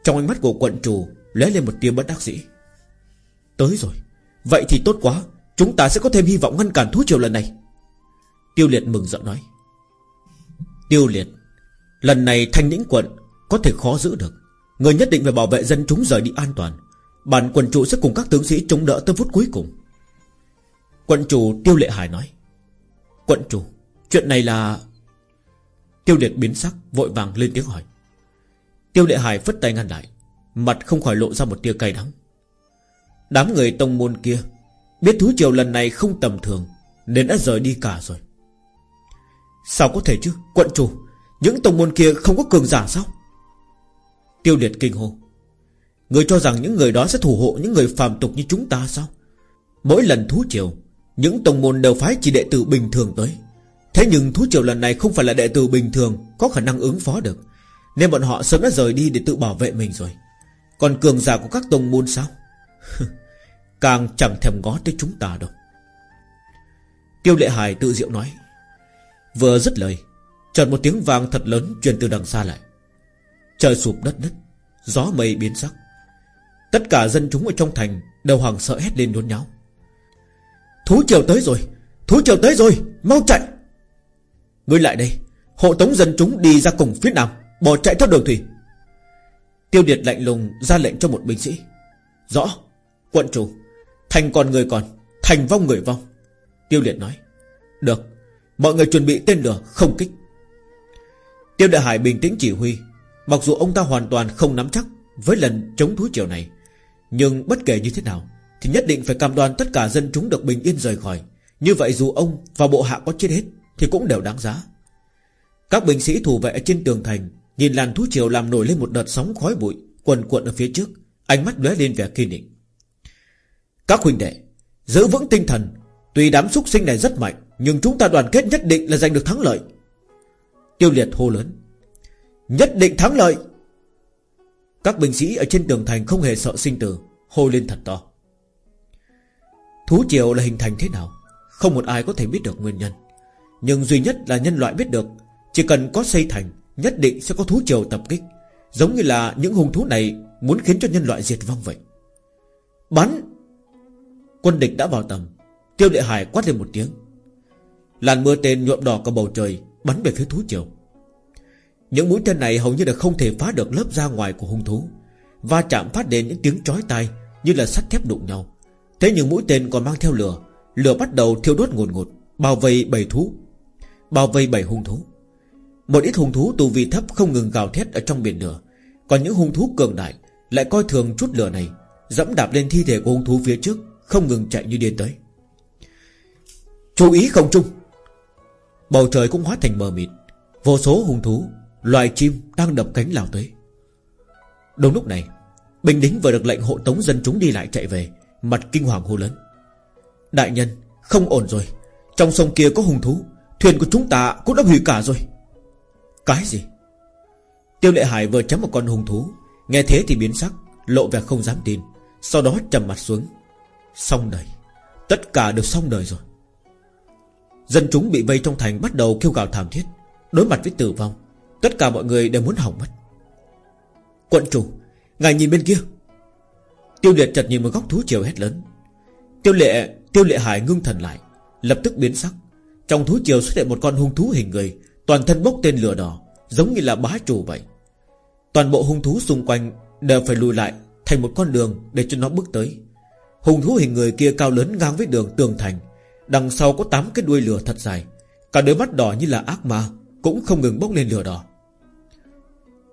Trong ánh mắt của quận chủ lóe lên một tia bất đắc dĩ. Tới rồi, Vậy thì tốt quá, Chúng ta sẽ có thêm hy vọng ngăn cản thú triều lần này. Tiêu liệt mừng rỡ nói. Tiêu liệt, Lần này thanh lĩnh quận Có thể khó giữ được. Người nhất định phải bảo vệ dân chúng rời đi an toàn. Bản quần chủ sẽ cùng các tướng sĩ chống đỡ tới phút cuối cùng. Quận chủ Tiêu Lệ Hải nói. Quận chủ, Chuyện này là Tiêu Liệt biến sắc, Vội vàng lên tiếng hỏi. Tiêu Lệ Hải phất tay ngăn lại, Mặt không khỏi lộ ra một tia cay đắng. Đám người tông môn kia Biết thú triều lần này không tầm thường, Nên đã rời đi cả rồi. Sao có thể chứ, Quận chủ? Những tông môn kia không có cường giả sao? Tiêu Liệt kinh hồn Người cho rằng những người đó sẽ thủ hộ những người phàm tục như chúng ta sao? Mỗi lần thú triều, những tông môn đều phái chỉ đệ tử bình thường tới. Thế nhưng thú triều lần này không phải là đệ tử bình thường, Có khả năng ứng phó được. Nên bọn họ sớm đã rời đi để tự bảo vệ mình rồi. Còn cường giả của các tông môn sao? [laughs] Càng chẳng thèm ngó tới chúng ta đâu. Tiêu lệ hài tự diệu nói. Vừa dứt lời, Chợt một tiếng vang thật lớn truyền từ đằng xa lại. Trời sụp đất nứt, Gió mây biến sắc. Tất cả dân chúng ở trong thành Đều hoàng sợ hét lên đốn nháo. Thú triều tới rồi, Thú triều tới rồi, Mau chạy! Ngươi lại đây, Hộ tống dân chúng đi ra cùng phía nam, Bỏ chạy theo đường thủy. Tiêu Điệt lạnh lùng ra lệnh cho một binh sĩ. Rõ, Quận chủ, Thành còn người còn, Thành vong người vong. Tiêu Liệt nói, Được Mọi người chuẩn bị tên lửa không kích. Tiêu Đại Hải bình tĩnh chỉ huy. Mặc dù ông ta hoàn toàn không nắm chắc Với lần chống thú triều này, Nhưng bất kể như thế nào thì nhất định phải cam đoan tất cả dân chúng được bình yên rời khỏi. Như vậy dù ông và bộ hạ có chết hết Thì cũng đều đáng giá. Các binh sĩ thủ vệ trên tường thành Nhìn làn thú triều làm nổi lên một đợt sóng khói bụi Quần cuộn ở phía trước, Ánh mắt lóe lên vẻ kiên định. Các huynh đệ, Giữ vững tinh thần, Tuy đám súc sinh này rất mạnh nhưng chúng ta đoàn kết nhất định là giành được thắng lợi. Tiêu liệt hô lớn. Nhất định thắng lợi. Các binh sĩ ở trên tường thành không hề sợ sinh tử, Hô lên thật to. Thú triều là hình thành thế nào? Không một ai có thể biết được nguyên nhân. Nhưng duy nhất là nhân loại biết được, Chỉ cần có xây thành, Nhất định sẽ có thú triều tập kích. Giống như là những hung thú này Muốn khiến cho nhân loại diệt vong vậy. Bắn! Quân địch đã vào tầm. Tiêu địa hải quát lên một tiếng. Làn mưa tên nhuộm đỏ cả bầu trời, Bắn về phía thú triều. Những mũi tên này hầu như là không thể phá được lớp da ngoài của hung thú. Va chạm phát đến những tiếng chói tai Như là sắt thép đụng nhau. Thế nhưng mũi tên còn mang theo lửa. Lửa bắt đầu thiêu đốt ngột ngột Bao vây bảy thú, Bao vây bảy hung thú. Một ít hung thú tu vi thấp không ngừng gào thét ở trong biển lửa. Còn những hung thú cường đại Lại coi thường chút lửa này, Dẫm đạp lên thi thể của hung thú phía trước, Không ngừng chạy như điên tới. Chú ý không chung. Bầu trời cũng hóa thành mờ mịt. Vô số hung thú, Loài chim đang đập cánh lao tới. Đúng lúc này Bình Đính vừa được lệnh hộ tống dân chúng đi lại chạy về, Mặt kinh hoàng hô lớn. Đại nhân, không ổn rồi. Trong sông kia có hung thú, Thuyền của chúng ta cũng đã hủy cả rồi. Cái gì? Tiêu lệ hải vừa chấm một con hung thú, Nghe thế thì biến sắc, Lộ vẻ không dám tin, Sau đó trầm mặt xuống. Xong đời. Tất cả đều xong đời rồi. Dân chúng bị vây trong thành bắt đầu kêu gào thảm thiết, Đối mặt với tử vong. Tất cả mọi người đều muốn hỏng mất. Quận chủ, Ngài nhìn bên kia. Tiêu liệt chợt nhìn một góc thú chiều hét lớn. Tiêu lệ Tiêu lệ hải ngưng thần lại, Lập tức biến sắc. Trong thú chiều xuất hiện một con hung thú hình người, Toàn thân bốc tên lửa đỏ, Giống như là bá chủ vậy. Toàn bộ hung thú xung quanh Đều phải lùi lại Thành một con đường để cho nó bước tới. Hung thú hình người kia cao lớn ngang với đường tường thành Đằng sau có tám cái đuôi lửa thật dài. Cả đôi mắt đỏ như là ác ma, Cũng không ngừng bốc lên lửa đỏ.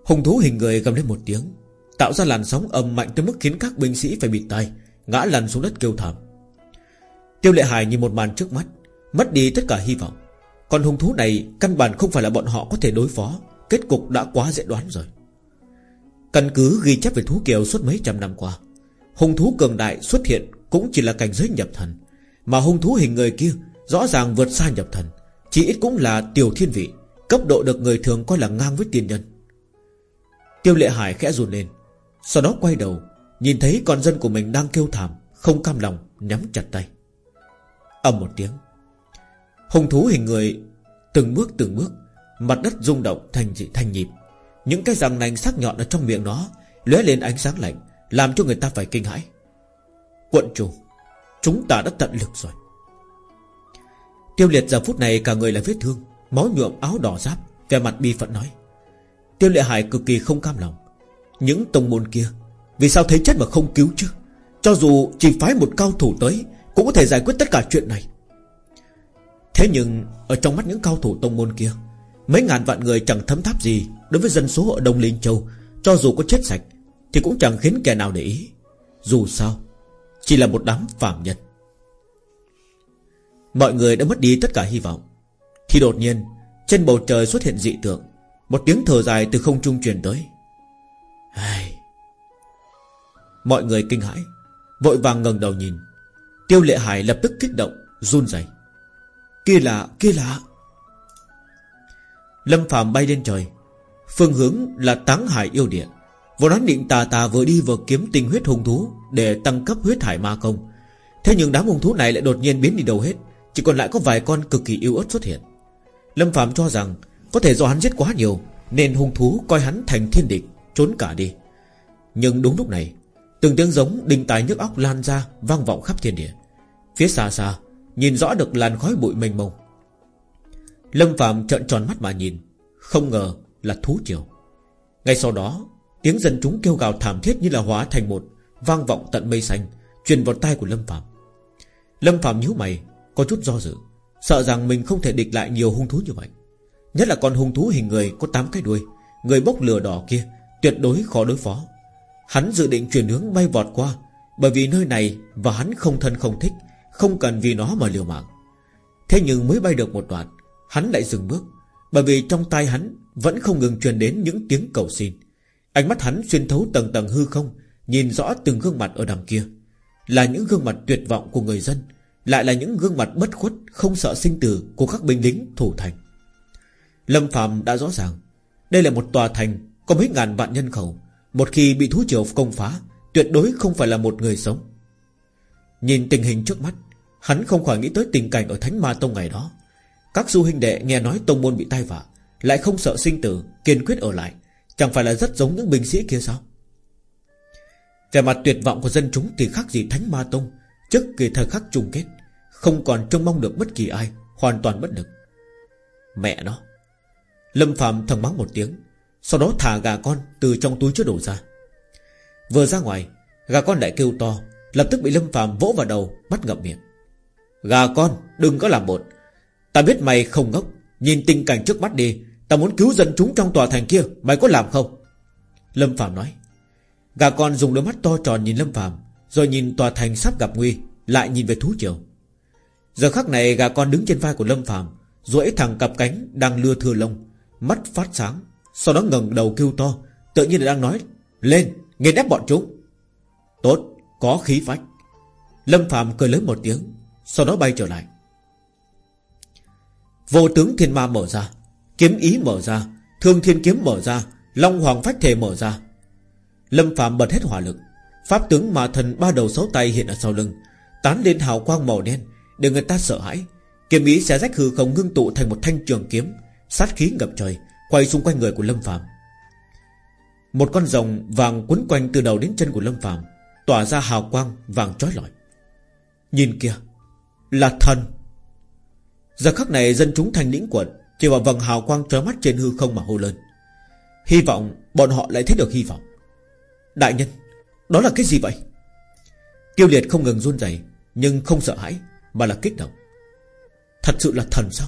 Hùng thú hình người gầm lên một tiếng, Tạo ra làn sóng âm mạnh tới mức khiến các binh sĩ phải bị tay Ngã lăn xuống đất kêu thảm. Tiêu lệ hài nhìn một màn trước mắt, Mất đi tất cả hy vọng. Còn hung thú này căn bản không phải là bọn họ có thể đối phó, Kết cục đã quá dễ đoán rồi. Căn cứ ghi chép về thú kiều suốt mấy trăm năm qua, Hung thú cường đại xuất hiện Cũng chỉ là cảnh giới nhập thần mà hung thú hình người kia Rõ ràng vượt xa nhập thần, Chỉ ít cũng là tiểu thiên vị, Cấp độ được người thường coi là ngang với tiên nhân. Tiêu lệ hải khẽ run lên, Sau đó quay đầu, Nhìn thấy con dân của mình đang kêu thảm, Không cam lòng nhắm chặt tay. Ầm một tiếng Hùng thú hình người Từng bước từng bước, Mặt đất rung động thành dị thành nhịp. Những cái răng nanh sắc nhọn ở trong miệng nó lóe lên ánh sáng lạnh, Làm cho người ta phải kinh hãi. Quận chủ Chúng ta đã tận lực rồi. Tiêu liệt giờ phút này cả người là vết thương, Máu nhuộm áo đỏ giáp Về mặt bi phận nói. Tiêu lệ hải cực kỳ không cam lòng. Những tông môn kia, Vì sao thấy chết mà không cứu chứ? Cho dù chỉ phái một cao thủ tới, Cũng có thể giải quyết tất cả chuyện này. Thế nhưng, Ở trong mắt những cao thủ tông môn kia, Mấy ngàn vạn người chẳng thấm tháp gì Đối với dân số ở Đông Linh Châu, Cho dù có chết sạch, Thì cũng chẳng khiến kẻ nào để ý. Dù sao chỉ là một đám phạm nhân. Mọi người đã mất đi tất cả hy vọng. Thì đột nhiên, Trên bầu trời xuất hiện dị tượng. Một tiếng thở dài từ không trung truyền tới. Ai... Mọi người kinh hãi, Vội vàng ngẩng đầu nhìn. Tiêu lệ hải lập tức kích động, Run rẩy. Kia là kia là Lâm phàm bay lên trời. Phương hướng là táng hải yêu địa Vô đoán định tà tà vừa đi vừa kiếm tinh huyết hung thú Để tăng cấp huyết hải ma công. Thế nhưng đám hung thú này lại đột nhiên biến đi đâu hết, Chỉ còn lại có vài con cực kỳ yếu ớt xuất hiện. Lâm Phạm cho rằng có thể do hắn giết quá nhiều, Nên hung thú coi hắn thành thiên địch, Trốn cả đi. Nhưng đúng lúc này, Từng tiếng giống đinh tài nhức óc lan ra, Vang vọng khắp thiên địa. Phía xa xa, Nhìn rõ được làn khói bụi mênh mông. Lâm Phạm trợn tròn mắt mà nhìn, Không ngờ là thú triều. Ngay sau đó Tiếng dân chúng kêu gào thảm thiết như là hóa thành một Vang vọng tận mây xanh, Truyền vào tai của Lâm Phạm Lâm Phạm nhíu mày, Có chút do dự, Sợ rằng mình không thể địch lại nhiều hung thú như vậy. Nhất là con hung thú hình người có 8 cái đuôi, Người bốc lửa đỏ kia, Tuyệt đối khó đối phó. Hắn dự định chuyển hướng bay vọt qua, Bởi vì nơi này và hắn không thân không thích, Không cần vì nó mà liều mạng. Thế nhưng mới bay được một đoạn, Hắn lại dừng bước, Bởi vì trong tai hắn vẫn không ngừng truyền đến những tiếng cầu xin. Ánh mắt hắn xuyên thấu tầng tầng hư không, Nhìn rõ từng gương mặt ở đằng kia. Là những gương mặt tuyệt vọng của người dân, Lại là những gương mặt bất khuất, Không sợ sinh tử của các binh lính thủ thành. Lâm Phạm đã rõ ràng, Đây là một tòa thành Có mấy ngàn vạn nhân khẩu, Một khi bị thú triều công phá, Tuyệt đối không phải là một người sống. Nhìn tình hình trước mắt, Hắn không khỏi nghĩ tới tình cảnh ở Thánh Ma Tông ngày đó. Các du huynh đệ nghe nói tông môn bị tai vạ, Lại không sợ sinh tử, Kiên quyết ở lại. Chẳng phải là rất giống những binh sĩ kia sao? Về mặt tuyệt vọng của dân chúng Thì khác gì Thánh Ma Tông. Trước kỳ thời khắc chung kết, Không còn trông mong được bất kỳ ai, Hoàn toàn bất lực. Mẹ nó! Lâm Phạm thầm mắng một tiếng, Sau đó thả gà con từ trong túi chứa đồ ra. Vừa ra ngoài, Gà con lại kêu to, Lập tức bị Lâm Phạm vỗ vào đầu, Bắt ngậm miệng. Gà con, đừng có làm bột. Ta biết mày không ngốc, Nhìn tình cảnh trước mắt đi Ta muốn cứu dân chúng trong tòa thành kia, Mày có làm không? Lâm Phạm nói. Gà con dùng đôi mắt to tròn nhìn Lâm Phạm Rồi nhìn tòa thành sắp gặp nguy, Lại nhìn về thú triều. Giờ khắc này gà con đứng trên vai của Lâm Phạm duỗi thẳng cặp cánh đang lưa thưa lông, Mắt phát sáng, Sau đó ngẩng đầu kêu to, Tự nhiên là đang nói, Lên, nghiền ép bọn chúng. Tốt, có khí phách. Lâm Phạm cười lớn một tiếng, Sau đó bay trở lại. Vô tướng thiên ma mở ra. Kiếm ý mở ra, Thương thiên kiếm mở ra, Long hoàng phách thể mở ra. Lâm Phạm bật hết hỏa lực, Pháp tướng ma thần ba đầu sáu tay hiện ở sau lưng, Tán lên hào quang màu đen, Để người ta sợ hãi. Kiếm ý sẽ rách hư không ngưng tụ thành một thanh trường kiếm, Sát khí ngập trời, Quay xung quanh người của Lâm Phạm Một con rồng vàng quấn quanh từ đầu đến chân của Lâm Phạm Tỏa ra hào quang vàng trói lọi. Nhìn kìa, Là thần. Giờ khắc này dân chúng thành lĩnh quận chỉ vào vầng hào quang chói mắt trên hư không mà hô lên. Hy vọng bọn họ lại thấy được hy vọng. Đại nhân, Đó là cái gì vậy? Tiêu liệt không ngừng run rẩy, Nhưng không sợ hãi, Mà là kích động. Thật sự là thần sao?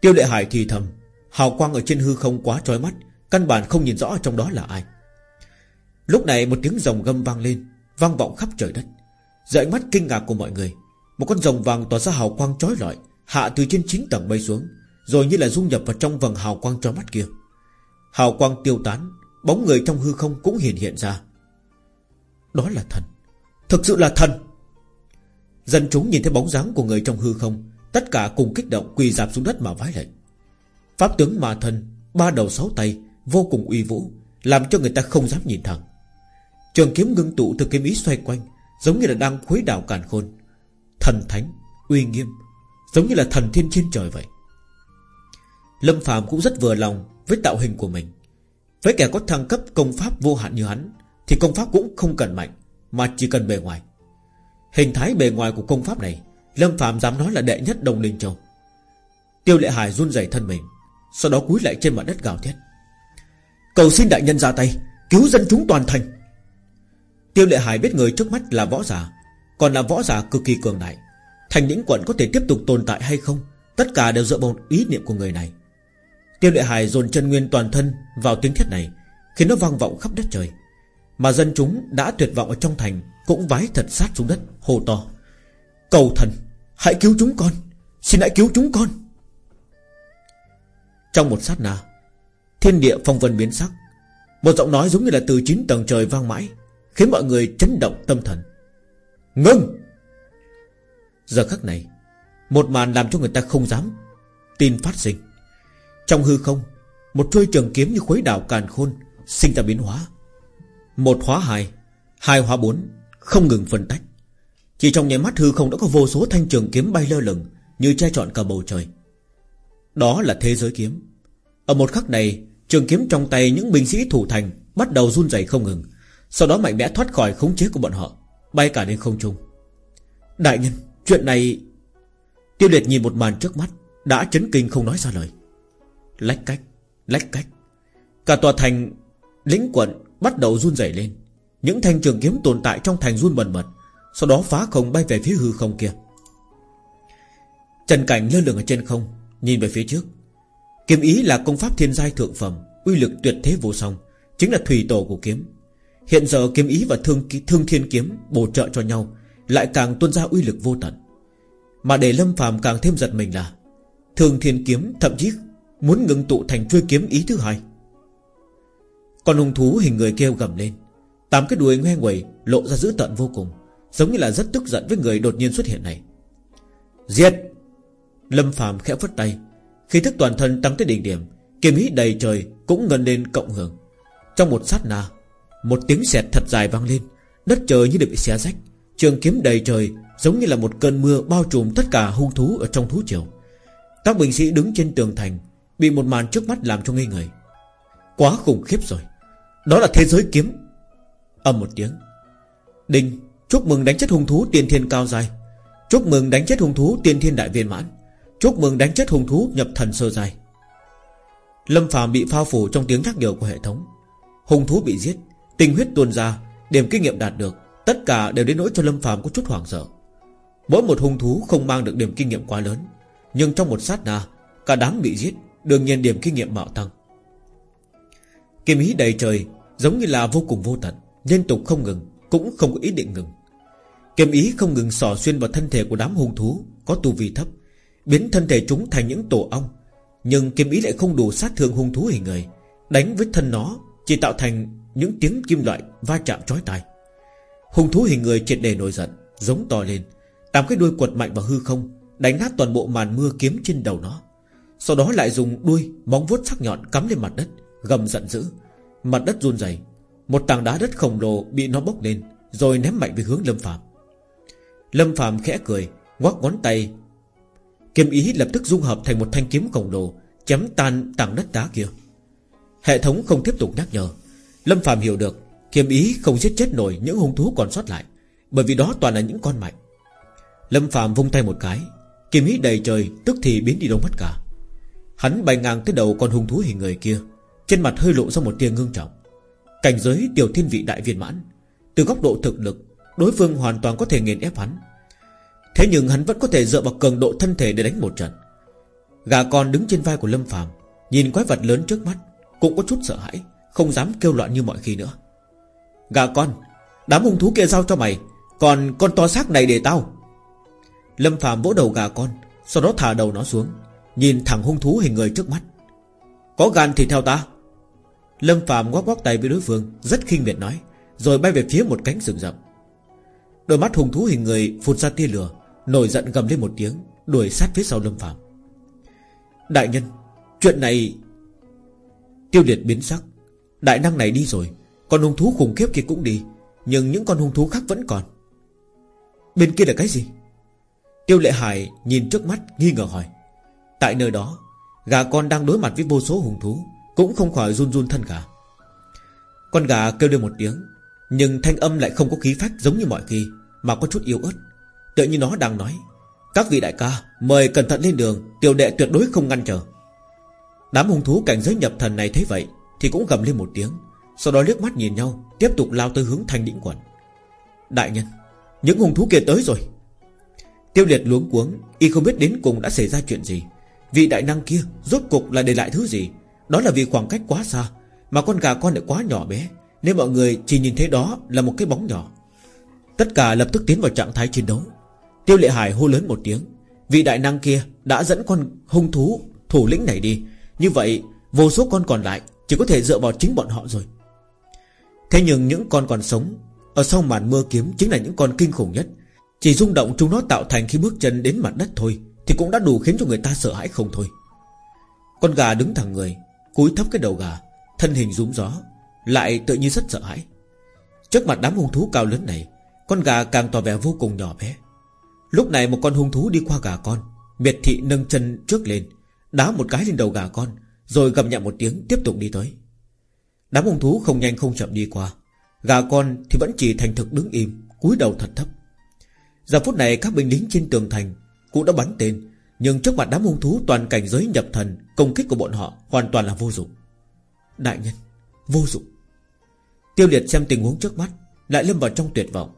Tiêu lệ hải thì thầm, Hào quang ở trên hư không quá trói mắt, Căn bản không nhìn rõ trong đó là ai. Lúc này một tiếng rồng gầm vang lên, Vang vọng khắp trời đất. Dạy mắt kinh ngạc của mọi người, Một con rồng vàng tỏa ra hào quang trói lọi, Hạ từ trên chín tầng bay xuống. Rồi như là dung nhập vào trong vầng hào quang trói mắt kia. Hào quang tiêu tán Bóng người trong hư không cũng hiện hiện ra. Đó là thần. Thực sự là thần. Dân chúng nhìn thấy bóng dáng của người trong hư không Tất cả cùng kích động quỳ dạp xuống đất mà vái lệnh. Pháp tướng ma thần Ba đầu sáu tay Vô cùng uy vũ Làm cho người ta không dám nhìn thẳng. Trường kiếm ngưng tụ từ kiếm ý xoay quanh Giống như là đang khuấy đảo càn khôn. Thần thánh, uy nghiêm Giống như là thần thiên trên trời vậy. Lâm Phạm cũng rất vừa lòng Với tạo hình của mình. Với kẻ có thăng cấp công pháp vô hạn như hắn, Thì công pháp cũng không cần mạnh, Mà chỉ cần bề ngoài. Hình thái bề ngoài của công pháp này, Lâm Phạm dám nói là đệ nhất đồng linh châu. Tiêu lệ hải run rẩy thân mình, Sau đó cúi lại trên mặt đất gào thét. Cầu xin đại nhân ra tay, Cứu dân chúng toàn thành. Tiêu lệ hải biết người trước mắt là võ giả, Còn là võ giả cực kỳ cường đại. Thành những quận có thể tiếp tục tồn tại hay không, Tất cả đều dựa vào ý niệm của người này. Tiêu lệ hải dồn chân nguyên toàn thân Vào tiếng thiết này, Khiến nó vang vọng khắp đất trời. Mà dân chúng đã tuyệt vọng ở trong thành, Cũng vái thật sát xuống đất, hô to. Cầu thần, Hãy cứu chúng con, Xin hãy cứu chúng con. Trong một sát na, Thiên địa phong vân biến sắc. Một giọng nói giống như là từ chín tầng trời vang mãi, Khiến mọi người chấn động tâm thần. Ngưng! Giờ khắc này, Một màn làm cho người ta không dám Tin phát sinh. Trong hư không, Một trôi trường kiếm như khuấy đảo càn khôn Sinh ra biến hóa. Một hóa hai Hai hóa bốn, Không ngừng phân tách. Chỉ trong nháy mắt hư không đã có vô số thanh trường kiếm bay lơ lửng Như che trọn cả bầu trời. Đó là thế giới kiếm. Ở một khắc này, Trường kiếm trong tay những binh sĩ thủ thành Bắt đầu run rẩy không ngừng, Sau đó mạnh mẽ thoát khỏi khống chế của bọn họ, Bay cả lên không trung. Đại nhân, Chuyện này Tiêu liệt nhìn một màn trước mắt, Đã chấn kinh không nói ra lời. Lách cách Lách cách. Cả tòa thành Lĩnh quận bắt đầu run rẩy lên. Những thanh trường kiếm tồn tại trong thành run bần bật Sau đó phá không bay về phía hư không kia. Trần cảnh lơ lửng ở trên không Nhìn về phía trước. Kiếm ý là công pháp thiên giai thượng phẩm Uy lực tuyệt thế vô song Chính là thủy tổ của kiếm. Hiện giờ kiếm ý và thương, thương thiên kiếm Bổ trợ cho nhau lại càng tuôn ra uy lực vô tận. Mà để Lâm phàm càng thêm giật mình là thương thiên kiếm thậm chí Muốn ngừng tụ thành chuôi kiếm ý thứ hai. Con hung thú hình người kêu gầm lên. Tám cái đuôi ngoe nguẩy Lộ ra dữ tận vô cùng, Giống như là rất tức giận với người đột nhiên xuất hiện này. Diệt Lâm phàm khẽ phất tay. Khi thức toàn thân tăng tới đỉnh điểm, Kiếm ý đầy trời cũng ngân lên cộng hưởng. Trong một sát na, Một tiếng sẹt thật dài vang lên, Đất trời như được bị xé rách. Trường kiếm đầy trời Giống như là một cơn mưa bao trùm tất cả hung thú ở trong thú triều. Các binh sĩ đứng trên tường thành Bị một màn trước mắt làm cho ngây người. Quá khủng khiếp rồi. Đó là thế giới kiếm. Âm một tiếng. Đinh, chúc mừng đánh chết hung thú tiên thiên cao dài Chúc mừng đánh chết hung thú tiên thiên đại viên mãn. Chúc mừng đánh chết hung thú nhập thần sơ dài Lâm phàm bị phao phủ trong tiếng nhắc nhở của hệ thống. Hung thú bị giết, Tinh huyết tuôn ra, Điểm kinh nghiệm đạt được, Tất cả đều đến nỗi cho Lâm phàm có chút hoảng sợ. Mỗi một hung thú không mang được điểm kinh nghiệm quá lớn, Nhưng trong một sát na, Cả đám bị giết Đương nhiên điểm kinh nghiệm bạo tăng. Kiếm ý đầy trời Giống như là vô cùng vô tận, Liên tục không ngừng, Cũng không có ý định ngừng. Kiếm ý không ngừng sò xuyên vào thân thể của đám hung thú, Có tu vi thấp, Biến thân thể chúng thành những tổ ong. Nhưng kiếm ý lại không đủ sát thương hung thú hình người, Đánh với thân nó Chỉ tạo thành những tiếng kim loại Va chạm chói tai. Hung thú hình người triệt đề nổi giận, Giống to lên Tám cái đuôi quật mạnh vào hư không, Đánh nát toàn bộ màn mưa kiếm trên đầu nó. Sau đó lại dùng đuôi Móng vuốt sắc nhọn cắm lên mặt đất, Gầm giận dữ. Mặt đất run rẩy, Một tảng đá đất khổng lồ bị nó bốc lên, Rồi ném mạnh về hướng Lâm Phạm Lâm Phạm khẽ cười, Ngoắc ngón tay. Kiếm ý lập tức dung hợp thành một thanh kiếm khổng lồ, Chém tan tảng đất đá kia. Hệ thống không tiếp tục nhắc nhở. Lâm Phạm hiểu được, Kiếm ý không giết chết nổi những hung thú còn sót lại, Bởi vì đó toàn là những con mạnh Lâm Phạm vung tay một cái, Kiếm ý đầy trời, tức thì biến đi đâu mất cả. Hắn bay ngang tới đầu con hung thú hình người kia. Trên mặt hơi lộ ra một tia ngưng trọng. Cảnh giới tiểu thiên vị đại viên mãn. Từ góc độ thực lực, Đối phương hoàn toàn có thể nghiền ép hắn. Thế nhưng hắn vẫn có thể dựa vào cường độ thân thể để đánh một trận. Gà con đứng trên vai của Lâm phàm, Nhìn quái vật lớn trước mắt, Cũng có chút sợ hãi, Không dám kêu loạn như mọi khi nữa. Gà con, Đám hung thú kia giao cho mày, Còn con to xác này để tao. Lâm phàm vỗ đầu gà con, Sau đó thả đầu nó xuống. Nhìn thẳng hung thú hình người trước mắt. Có gan thì theo ta. Lâm Phạm ngoắc ngoắc tay với đối phương, Rất khinh miệt nói, Rồi bay về phía một cánh rừng rậm. Đôi mắt hung thú hình người phụt ra tia lửa, Nổi giận gầm lên một tiếng, Đuổi sát phía sau Lâm Phạm Đại nhân, Chuyện này Tiêu liệt biến sắc. Đại năng này đi rồi, Con hung thú khủng khiếp kia cũng đi, Nhưng những con hung thú khác vẫn còn. Bên kia là cái gì? Tiêu lệ hải nhìn trước mắt, nghi ngờ hỏi. Tại nơi đó, Gà con đang đối mặt với vô số hung thú, Cũng không khỏi run run thân gà. Con gà kêu lên một tiếng, Nhưng thanh âm lại không có khí phách giống như mọi khi, Mà có chút yếu ớt. Tựa như nó đang nói, Các vị đại ca, Mời cẩn thận lên đường, Tiểu đệ tuyệt đối không ngăn trở. Đám hung thú cảnh giới nhập thần này thấy vậy, Thì cũng gầm lên một tiếng, Sau đó liếc mắt nhìn nhau, Tiếp tục lao tới hướng thanh đỉnh quần Đại nhân, Những hung thú kia tới rồi. Tiêu liệt luống cuống, Y không biết đến cùng đã xảy ra chuyện gì. Vị đại năng kia rốt cục là để lại thứ gì? Đó là vì khoảng cách quá xa, Mà con gà con lại quá nhỏ bé. Nên mọi người chỉ nhìn thấy đó là một cái bóng nhỏ. Tất cả lập tức tiến vào trạng thái chiến đấu. Tiêu lệ hải hô lớn một tiếng. Vị đại năng kia đã dẫn con hung thú, Thủ lĩnh này đi. Như vậy, vô số con còn lại Chỉ có thể dựa vào chính bọn họ rồi. Thế nhưng những con còn sống, Ở sau màn mưa kiếm chính là những con kinh khủng nhất. Chỉ rung động chúng nó tạo thành khi bước chân đến mặt đất thôi. Thì cũng đã đủ khiến cho người ta sợ hãi không thôi. Con gà đứng thẳng người, Cúi thấp cái đầu gà, Thân hình rúm gió, Lại tự nhiên rất sợ hãi. Trước mặt đám hung thú cao lớn này, Con gà càng tỏ vẻ vô cùng nhỏ bé. Lúc này một con hung thú đi qua gà con, Miệt thị nâng chân trước lên, Đá một cái lên đầu gà con, Rồi gầm nhẹ một tiếng tiếp tục đi tới. Đám hung thú không nhanh không chậm đi qua, Gà con thì vẫn chỉ thành thực đứng im, cúi đầu thật thấp. Giờ phút này các binh lính trên tường thành cũng đã bắn tên, Nhưng trước mặt đám hung thú toàn cảnh giới nhập thần, Công kích của bọn họ hoàn toàn là vô dụng. Đại nhân, Vô dụng. Tiêu liệt xem tình huống trước mắt, Lại lâm vào trong tuyệt vọng.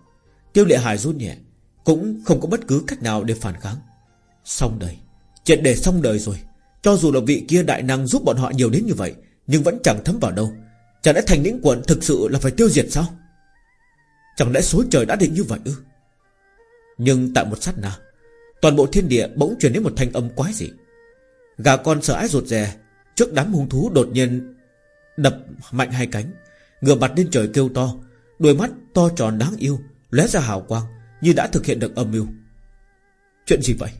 Tiêu lệ hài run nhẹ, cũng không có bất cứ cách nào để phản kháng. Xong đời Chuyện để xong đời rồi. Cho dù là vị kia đại năng giúp bọn họ nhiều đến như vậy, Nhưng vẫn chẳng thấm vào đâu. Chẳng lẽ thành lĩnh quận thực sự là phải tiêu diệt sao? Chẳng lẽ số trời đã định như vậy ư? Nhưng tại một sát na Toàn bộ thiên địa bỗng truyền đến một thanh âm quái dị. Gà con sợ ái rụt rè, Trước đám hung thú đột nhiên Đập mạnh hai cánh, Ngửa mặt lên trời kêu to, Đôi mắt to tròn đáng yêu lóe ra hào quang như đã thực hiện được âm mưu. Chuyện gì vậy?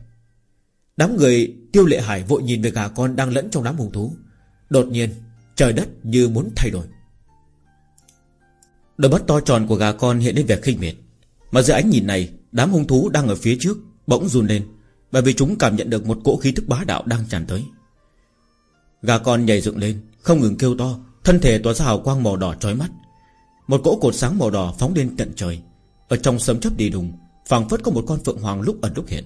Đám người tiêu lệ hải vội nhìn về gà con Đang lẫn trong đám hung thú. Đột nhiên, trời đất như muốn thay đổi. Đôi mắt to tròn của gà con hiện lên vẻ khinh miệt. Mà dưới ánh nhìn này, Đám hung thú đang ở phía trước Bỗng run lên, Bởi vì chúng cảm nhận được một cỗ khí thức bá đạo đang tràn tới. Gà con nhảy dựng lên, Không ngừng kêu to, Thân thể tỏa ra hào quang màu đỏ trói mắt. Một cỗ cột sáng màu đỏ phóng lên tận trời. Ở trong sấm chớp đi đùng, phảng phất có một con phượng hoàng lúc ẩn lúc hiện.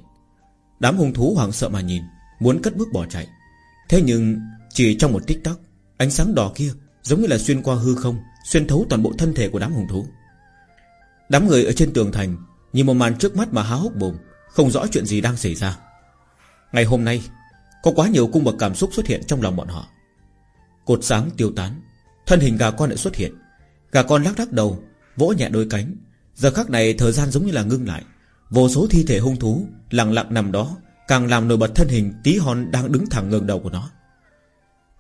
Đám hung thú hoảng sợ mà nhìn, Muốn cất bước bỏ chạy. Thế nhưng, chỉ trong một tích tắc, Ánh sáng đỏ kia giống như là xuyên qua hư không, Xuyên thấu toàn bộ thân thể của đám hung thú. Đám người ở trên tường thành, Nhìn một màn trước mắt mà há hốc bồm không rõ chuyện gì đang xảy ra. Ngày hôm nay, Có quá nhiều cung bậc cảm xúc xuất hiện trong lòng bọn họ. Cột sáng tiêu tán, Thân hình gà con lại xuất hiện. Gà con lắc lắc đầu, Vỗ nhẹ đôi cánh. Giờ khắc này, thời gian giống như là ngưng lại. Vô số thi thể hung thú, Lặng lặng nằm đó, Càng làm nổi bật thân hình tí hon đang đứng thẳng ngẩng đầu của nó.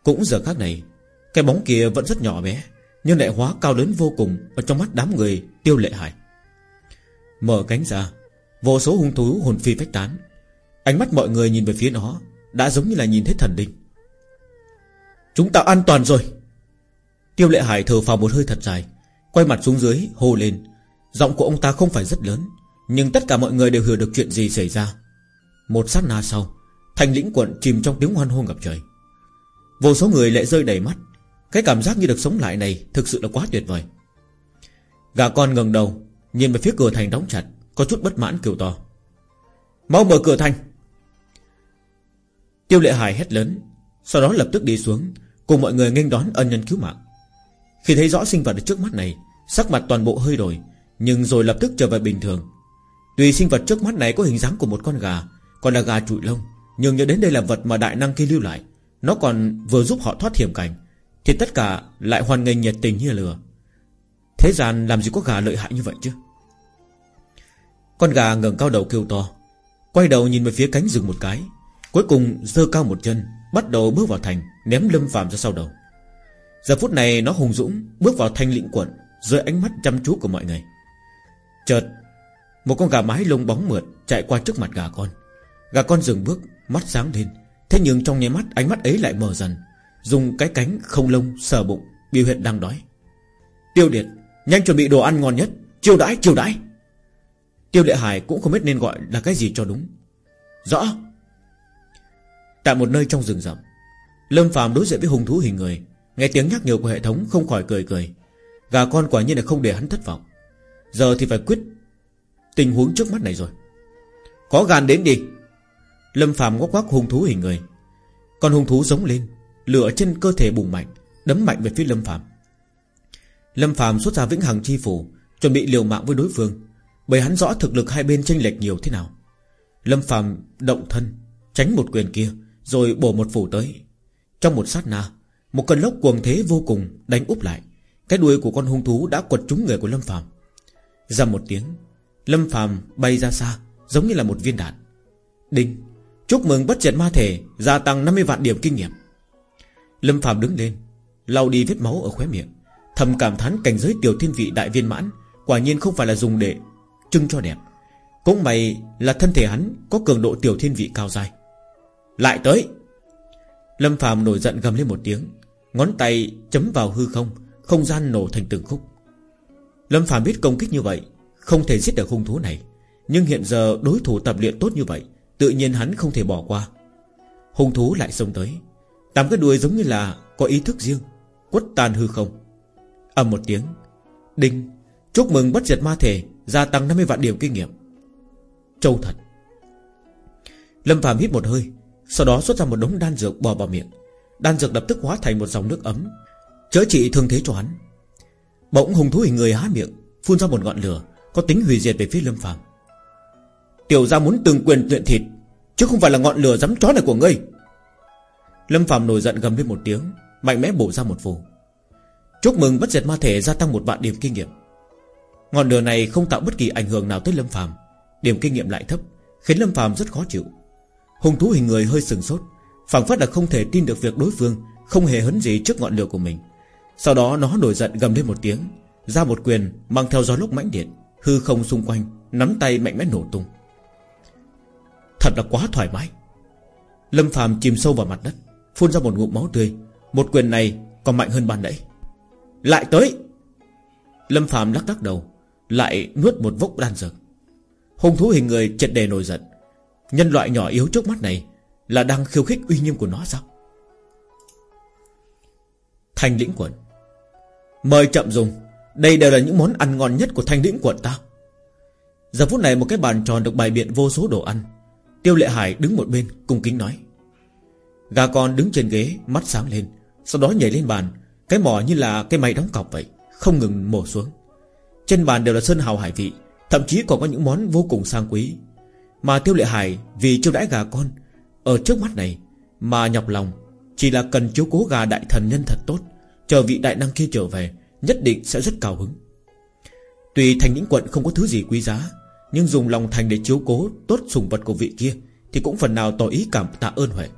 Cũng giờ khắc này, Cái bóng kia vẫn rất nhỏ bé, Nhưng lại hóa cao lớn vô cùng Ở trong mắt đám người tiêu lệ hải Mở cánh ra Vô số hung thú, hồn phi phách tán. Ánh mắt mọi người nhìn về phía nó, Đã giống như là nhìn thấy thần đinh Chúng ta an toàn rồi. Tiêu lệ hải thở phào một hơi thật dài, Quay mặt xuống dưới, hô lên. Giọng của ông ta không phải rất lớn, Nhưng tất cả mọi người đều hiểu được chuyện gì xảy ra. Một sát na sau, Thành lĩnh quận chìm trong tiếng hoan hô ngập trời. Vô số người lại rơi đầy mắt. Cái cảm giác như được sống lại này Thực sự là quá tuyệt vời. Gà con ngẩng đầu, Nhìn về phía cửa thành đóng chặt. Có chút bất mãn kêu to. Mau mở cửa thành. Tiêu lệ hải hét lớn, Sau đó lập tức đi xuống, Cùng mọi người nghênh đón ân nhân cứu mạng. Khi thấy rõ sinh vật ở trước mắt này, Sắc mặt toàn bộ hơi đổi, Nhưng rồi lập tức trở về bình thường. Tuy sinh vật trước mắt này có hình dáng của một con gà, Còn là gà trụi lông, Nhưng nhớ đến đây là vật mà đại năng kia lưu lại, Nó còn vừa giúp họ thoát hiểm cảnh, Thì tất cả lại hoàn nghênh nhiệt tình như lừa Thế gian làm gì có gà lợi hại như vậy chứ? Con gà ngẩng cao đầu kêu to, Quay đầu nhìn về phía cánh rừng một cái, Cuối cùng giơ cao một chân, Bắt đầu bước vào thành, Ném lâm phàm ra sau đầu. Giờ phút này nó hùng dũng Bước vào thanh lĩnh quận, Dưới ánh mắt chăm chú của mọi người. Chợt, Một con gà mái lông bóng mượt Chạy qua trước mặt gà con. Gà con dừng bước, Mắt sáng lên, Thế nhưng trong nháy mắt ánh mắt ấy lại mờ dần, Dùng cái cánh không lông, sờ bụng Biểu hiện đang đói. Tiêu Điệt, Nhanh chuẩn bị đồ ăn ngon nhất chiều đãi chiều đãi. Tiêu Lệ Hải cũng không biết nên gọi là cái gì cho đúng. Rõ. Tại một nơi trong rừng rậm, Lâm Phạm đối diện với hung thú hình người, Nghe tiếng nhắc nhở của hệ thống không khỏi cười cười. Gà con quả nhiên là không để hắn thất vọng. Giờ thì phải quyết Tình huống trước mắt này rồi. Có gan đến đi. Lâm Phạm ngóc quắc hung thú hình người. Con hung thú giống lên, Lửa trên cơ thể bùng mạnh, Đấm mạnh về phía Lâm Phạm Lâm Phạm xuất ra vĩnh hằng chi phủ, Chuẩn bị liều mạng với đối phương. Bởi hắn rõ thực lực hai bên chênh lệch nhiều thế nào. Lâm phàm động thân, Tránh một quyền kia, Rồi bổ một phủ tới. Trong một sát na, Một cơn lốc cuồng thế vô cùng đánh úp lại. Cái đuôi của con hung thú đã quật trúng người của Lâm phàm. Ra một tiếng, Lâm phàm bay ra xa, Giống như là một viên đạn. Đinh, Chúc mừng bất diệt ma thể, Gia tăng 50 vạn điểm kinh nghiệm. Lâm phàm đứng lên, lau đi vết máu ở khóe miệng. Thầm cảm thán cảnh giới tiểu thiên vị đại viên mãn, Quả nhiên không phải là dùng để Trưng cho đẹp. Cũng mày là thân thể hắn Có cường độ tiểu thiên vị cao dài Lại tới. Lâm phàm nổi giận gầm lên một tiếng, Ngón tay chấm vào hư không Không gian nổ thành từng khúc. Lâm phàm biết công kích như vậy, Không thể giết được hung thú này. Nhưng hiện giờ đối thủ tập luyện tốt như vậy, Tự nhiên hắn không thể bỏ qua. Hung thú lại xông tới. Tám cái đuôi giống như là có ý thức riêng, Quất tan hư không. Âm một tiếng. Đinh. Chúc mừng bất diệt ma thể. Gia tăng 50 vạn điểm kinh nghiệm. Châu thật Lâm Phạm hít một hơi, Sau đó xuất ra một đống đan dược bò vào miệng. Đan dược lập tức hóa thành một dòng nước ấm, Chữa trị thương thế cho hắn. Bỗng hùng thú hình người há miệng, Phun ra một ngọn lửa, Có tính hủy diệt về phía Lâm Phạm Tiểu ra muốn từng quyền luyện thịt, Chứ không phải là ngọn lửa dám chó này của ngươi. Lâm Phạm nổi giận gầm lên một tiếng, Mạnh mẽ bổ ra một phù. Chúc mừng bất diệt ma thể gia tăng một vạn điểm kinh nghiệm. Ngọn lửa này không tạo bất kỳ ảnh hưởng nào tới Lâm Phàm. Điểm kinh nghiệm lại thấp, Khiến Lâm Phàm rất khó chịu. Hùng thú hình người hơi sừng sốt, phảng phất là không thể tin được việc đối phương Không hề hấn gì trước ngọn lửa của mình. Sau đó nó nổi giận gầm lên một tiếng, Ra một quyền mang theo gió lốc mãnh điện, Hư không xung quanh, Nắm tay mạnh mẽ nổ tung. Thật là quá thoải mái. Lâm Phàm chìm sâu vào mặt đất, Phun ra một ngụm máu tươi. Một quyền này còn mạnh hơn ban nãy. Lại tới! Lâm phàm lắc lắc đầu lại nuốt một vốc đan dược. Hung thú hình người chật đề nổi giận. Nhân loại nhỏ yếu trước mắt này Là đang khiêu khích uy nghiêm của nó sao? Thanh lĩnh quận. Mời chậm dùng. Đây đều là những món ăn ngon nhất của thanh lĩnh quận ta. Giờ phút này một cái bàn tròn được bày biện vô số đồ ăn. Tiêu lệ hải đứng một bên cung kính nói. Gà con đứng trên ghế, Mắt sáng lên, Sau đó nhảy lên bàn. Cái mỏ như là cái máy đóng cọc vậy, Không ngừng mổ xuống. Trên bàn đều là sơn hào hải vị, Thậm chí còn có những món vô cùng sang quý. Mà Tiêu Lệ Hải vì chiêu đãi gà con, Ở trước mắt này Mà nhọc lòng, Chỉ là cần chiếu cố gà đại thần nhân thật tốt, Chờ vị đại năng kia trở về, Nhất định sẽ rất cao hứng. Tùy thành những quận không có thứ gì quý giá, Nhưng dùng lòng thành để chiếu cố Tốt sùng vật của vị kia Thì cũng phần nào tỏ ý cảm tạ ơn huệ.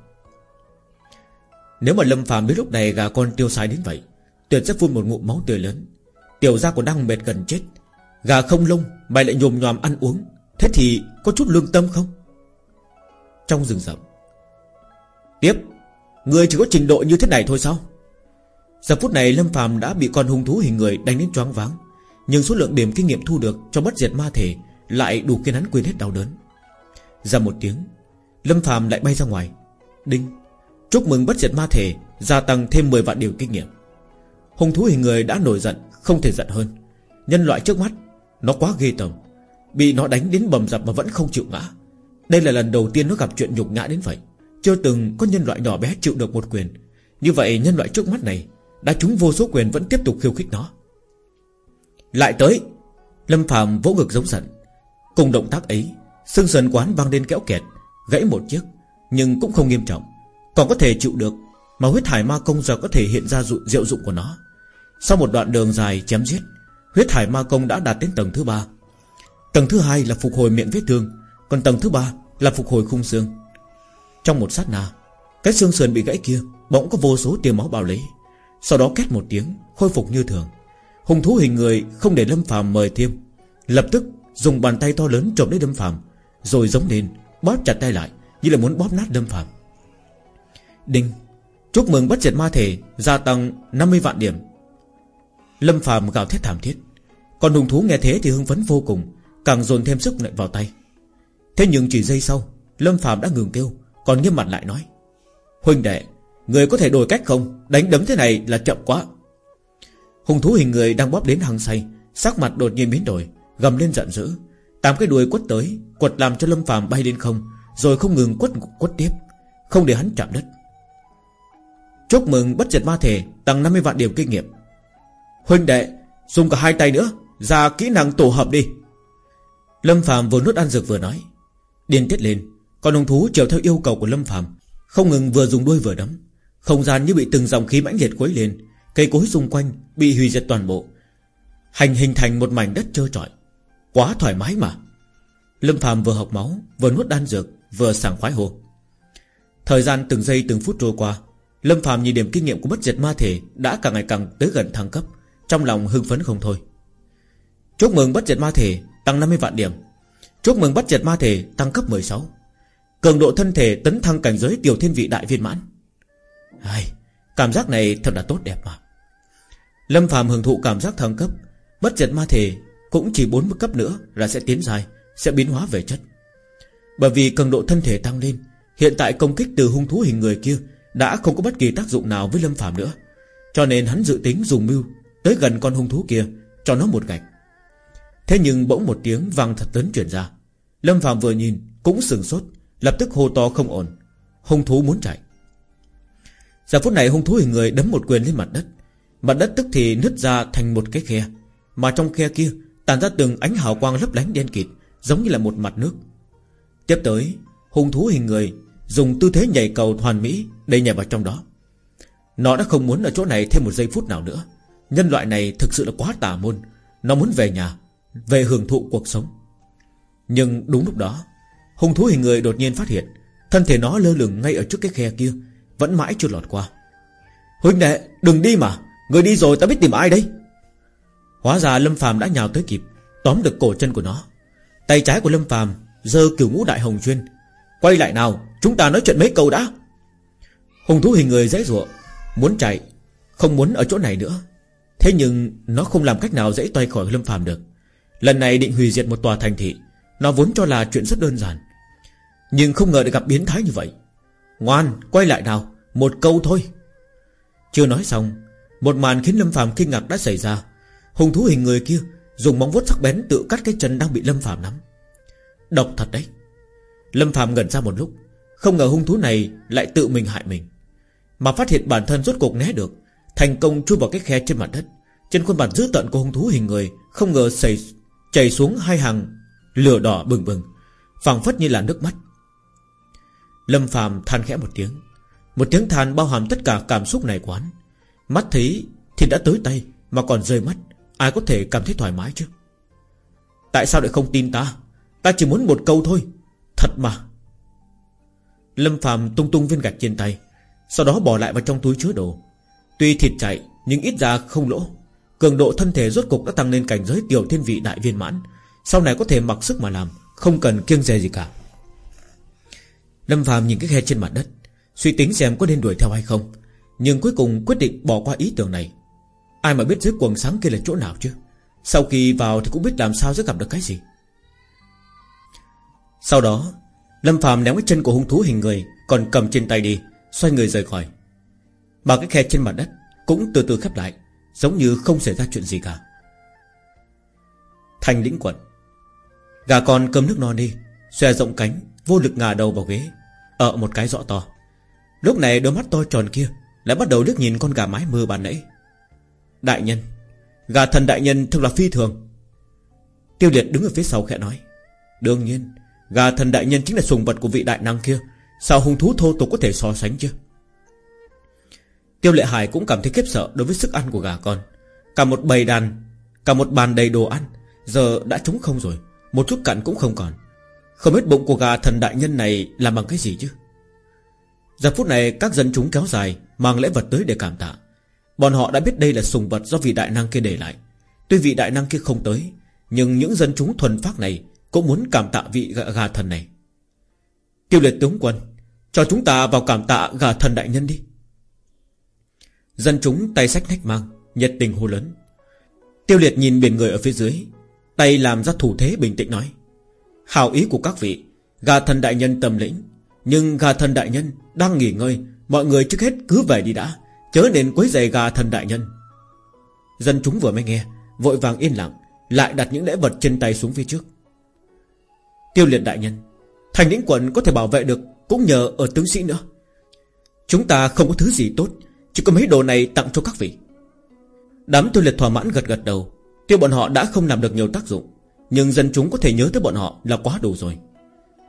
Nếu mà Lâm phàm biết lúc này gà con tiêu sai đến vậy, Tuyệt sẽ phun một ngụm máu tươi lớn. Tiểu gia còn đang mệt gần chết. Gà không lông, Mày lại nhồm nhòm ăn uống. Thế thì có chút lương tâm không? Trong rừng rậm. Tiếp, Người chỉ có trình độ như thế này thôi sao? Giờ phút này Lâm phàm đã bị con hung thú hình người đánh đến choáng váng, Nhưng số lượng điểm kinh nghiệm thu được Cho bất diệt ma thể Lại đủ khiến hắn quên hết đau đớn. Ra một tiếng, Lâm phàm lại bay ra ngoài. Đinh, Chúc mừng bất diệt ma thể, Gia tăng thêm 10 vạn điểm kinh nghiệm. Hung thú hình người đã nổi giận không thể giận hơn. Nhân loại trước mắt Nó quá ghê tởm. Bị nó đánh đến bầm dập mà vẫn không chịu ngã. Đây là lần đầu tiên nó gặp chuyện nhục nhã đến vậy. Chưa từng có nhân loại nhỏ bé chịu được một quyền. Như vậy nhân loại trước mắt này Đã trúng vô số quyền vẫn tiếp tục khiêu khích nó. Lại tới Lâm Phạm vỗ ngực giống giận. Cùng động tác ấy Xương sườn quán vang lên kéo kẹt Gãy một chiếc Nhưng cũng không nghiêm trọng. Còn có thể chịu được Mà huyết hải ma công giờ có thể hiện ra dụ, diệu dụng của nó. Sau một đoạn đường dài chém giết, Huyết hải ma công đã đạt đến tầng thứ ba. Tầng thứ hai là phục hồi miệng vết thương, Còn tầng thứ ba là phục hồi khung xương. Trong một sát na, Cái xương sườn bị gãy kia Bỗng có vô số tia máu bao lấy. Sau đó két một tiếng, Khôi phục như thường. Hùng thú hình người không để Lâm phàm mời thêm, Lập tức dùng bàn tay to lớn trộm lấy Lâm phàm, Rồi giống lên, Bóp chặt tay lại, Như là muốn bóp nát Lâm phàm. Đinh, Chúc mừng bất diệt ma thể Gia tăng 50 vạn điểm. Lâm Phạm gào thét thảm thiết. Còn hùng thú nghe thế thì hưng phấn vô cùng, Càng dồn thêm sức lại vào tay. Thế nhưng chỉ giây sau, Lâm Phạm đã ngừng kêu, Còn nghiêm mặt lại nói, Huynh đệ, Người có thể đổi cách không? Đánh đấm thế này là chậm quá. Hùng thú hình người đang bóp đến hăng say, Sắc mặt đột nhiên biến đổi, Gầm lên giận dữ. Tám cái đuôi quất tới, Quật làm cho Lâm Phạm bay lên không, Rồi không ngừng quất quất tiếp, Không để hắn chạm đất. Chúc mừng bất diệt ma thể, Tăng 50 vạn điểm kinh nghiệm. Huynh đệ, Dùng cả hai tay nữa, Ra kỹ năng tổ hợp đi. Lâm Phạm vừa nuốt ăn dược vừa nói. Điên tiết lên, Con hung thú chiều theo yêu cầu của Lâm Phạm Không ngừng vừa dùng đuôi vừa đấm. Không gian như bị từng dòng khí mãnh liệt quấy lên, Cây cối xung quanh bị hủy diệt toàn bộ. Hành hình thành một mảnh đất trơ trọi, Quá thoải mái mà. Lâm Phạm vừa học máu, Vừa nuốt đan dược, Vừa sảng khoái hồ Thời gian từng giây từng phút trôi qua, Lâm Phạm nhìn điểm kinh nghiệm của bất diệt ma thể Đã càng ngày càng tới gần thăng cấp. Trong lòng hưng phấn không thôi. Chúc mừng bất diệt ma thể Tăng 50 vạn điểm. Chúc mừng bất diệt ma thể tăng cấp 16 Cường độ thân thể tấn thăng cảnh giới tiểu thiên vị đại viên mãn. Ai, Cảm giác này thật là tốt đẹp mà. Lâm Phạm hưởng thụ cảm giác thăng cấp Bất diệt ma thể Cũng chỉ 40 cấp nữa là sẽ tiến dài Sẽ biến hóa về chất. Bởi vì cường độ thân thể tăng lên Hiện tại công kích từ hung thú hình người kia Đã không có bất kỳ tác dụng nào với Lâm Phạm nữa. Cho nên hắn dự tính dùng mưu Tới gần con hung thú kia, Cho nó một gạch. Thế nhưng bỗng một tiếng vang thật lớn chuyển ra. Lâm Phạm vừa nhìn, cũng sừng sốt, Lập tức hô to không ổn. Hung thú muốn chạy. Giờ phút này hung thú hình người đấm một quyền lên mặt đất. Mặt đất tức thì nứt ra thành một cái khe, Mà trong khe kia Tàn ra từng ánh hào quang lấp lánh đen kịt, Giống như là một mặt nước. Tiếp tới, hung thú hình người Dùng tư thế nhảy cầu hoàn mỹ Để nhảy vào trong đó. Nó đã không muốn ở chỗ này thêm một giây phút nào nữa. Nhân loại này thực sự là quá tà môn. Nó muốn về nhà, về hưởng thụ cuộc sống. Nhưng đúng lúc đó, Hung thú hình người đột nhiên phát hiện, Thân thể nó lơ lửng ngay ở trước cái khe kia, Vẫn mãi chưa lọt qua. Huynh đệ, đừng đi mà, Người đi rồi ta biết tìm ai đây. Hóa ra Lâm phàm đã nhào tới kịp, Tóm được cổ chân của nó. Tay trái của Lâm phàm giơ kiểu ngũ đại hồng chuyên Quay lại nào, Chúng ta nói chuyện mấy câu đã. Hùng thú hình người dễ dụa Muốn chạy, Không muốn ở chỗ này nữa. Thế nhưng nó không làm cách nào dễ toay khỏi Lâm phàm được. Lần này định hủy diệt một tòa thành thị, Nó vốn cho là chuyện rất đơn giản. Nhưng không ngờ được gặp biến thái như vậy. Ngoan, quay lại nào, Một câu thôi. Chưa nói xong, Một màn khiến Lâm Phạm kinh ngạc đã xảy ra. Hùng thú hình người kia Dùng móng vuốt sắc bén tự cắt cái chân đang bị Lâm Phạm nắm. Độc thật đấy. Lâm Phạm ngẩn ra một lúc, Không ngờ hung thú này lại tự mình hại mình. Mà phát hiện bản thân rốt cuộc né được Thành công chui vào cái khe trên mặt đất. Trên khuôn mặt dữ tận của hung thú hình người, Không ngờ xảy, chảy xuống hai hàng Lửa đỏ bừng bừng, phảng phất như là nước mắt. Lâm phàm than khẽ một tiếng. Một tiếng than bao hàm tất cả cảm xúc này quán Mắt thấy thì đã tới tay, Mà còn rơi mắt. Ai có thể cảm thấy thoải mái chứ? Tại sao lại không tin ta? Ta chỉ muốn một câu thôi. Thật mà. Lâm phàm tung tung viên gạch trên tay, Sau đó bỏ lại vào trong túi chứa đồ. Tuy thịt chạy, nhưng ít ra không lỗ. Cường độ thân thể rốt cục đã tăng lên cảnh giới tiểu thiên vị đại viên mãn. Sau này có thể mặc sức mà làm, Không cần kiêng dè gì cả. Lâm phàm nhìn cái khe trên mặt đất, Suy tính xem có nên đuổi theo hay không. Nhưng cuối cùng quyết định bỏ qua ý tưởng này. Ai mà biết dưới quần sáng kia là chỗ nào chứ? Sau khi vào thì cũng biết làm sao sẽ gặp được cái gì. Sau đó, Lâm phàm ném cái chân của hung thú hình người, Còn cầm trên tay đi, Xoay người rời khỏi. Mà cái khe trên mặt đất Cũng từ từ khép lại, Giống như không xảy ra chuyện gì cả. Thành lĩnh quận. Gà con cơm nước no đi Xòe rộng cánh, Vô lực ngả đầu vào ghế, Ở một cái rõ to. Lúc này đôi mắt to tròn kia Lại bắt đầu liếc nhìn con gà mái mưa bàn nãy. Đại nhân, Gà thần đại nhân thực là phi thường. Tiêu liệt đứng ở phía sau khẽ nói, Đương nhiên, Gà thần đại nhân chính là sùng vật của vị đại năng kia, Sao hung thú thô tục có thể so sánh chứ? Tiêu lệ hải cũng cảm thấy khiếp sợ Đối với sức ăn của gà con. Cả một bầy đàn Cả một bàn đầy đồ ăn Giờ đã trống không rồi Một chút cặn cũng không còn. Không biết bụng của gà thần đại nhân này làm bằng cái gì chứ? Giờ phút này các dân chúng kéo dài Mang lễ vật tới để cảm tạ. Bọn họ đã biết đây là sùng vật do vị đại năng kia để lại. Tuy vị đại năng kia không tới Nhưng những dân chúng thuần phát này Cũng muốn cảm tạ vị gà, gà thần này. Tiêu liệt tướng quân Cho chúng ta vào cảm tạ gà thần đại nhân đi. Dân chúng tay sách nách mang, Nhiệt tình hô lớn. Tiêu liệt nhìn biển người ở phía dưới, Tay làm ra thủ thế bình tĩnh nói Hào ý của các vị, Gà thần đại nhân tâm lĩnh, Nhưng gà thần đại nhân đang nghỉ ngơi, Mọi người trước hết cứ về đi đã, Chớ nên quấy giày gà thần đại nhân. Dân chúng vừa mới nghe, Vội vàng yên lặng, Lại đặt những lễ vật trên tay xuống phía trước. Tiêu liệt đại nhân, Thành lĩnh quận có thể bảo vệ được Cũng nhờ ở tướng sĩ nữa. Chúng ta không có thứ gì tốt chỉ có mấy đồ này tặng cho các vị. Đám tiêu liệt thỏa mãn gật gật đầu. Tiêu bọn họ đã không làm được nhiều tác dụng, Nhưng dân chúng có thể nhớ tới bọn họ là quá đủ rồi.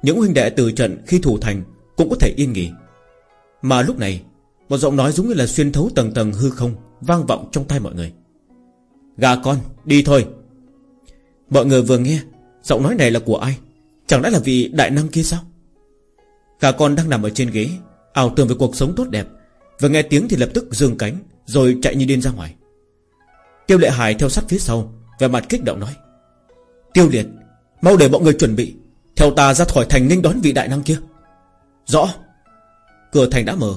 Những huynh đệ từ trận khi thủ thành Cũng có thể yên nghỉ. Mà lúc này, Một giọng nói giống như là xuyên thấu tầng tầng hư không Vang vọng trong tay mọi người. Gà con, đi thôi. Mọi người vừa nghe, Giọng nói này là của ai? Chẳng lẽ là vị đại năng kia sao? Gà con đang nằm ở trên ghế, ảo tưởng về cuộc sống tốt đẹp. Vừa nghe tiếng thì lập tức dương cánh, Rồi chạy như điên ra ngoài. Tiêu lệ hải theo sát phía sau Về mặt kích động nói, Tiêu liệt, Mau để mọi người chuẩn bị, Theo ta ra khỏi thành ninh đón vị đại năng kia. Rõ. Cửa thành đã mở,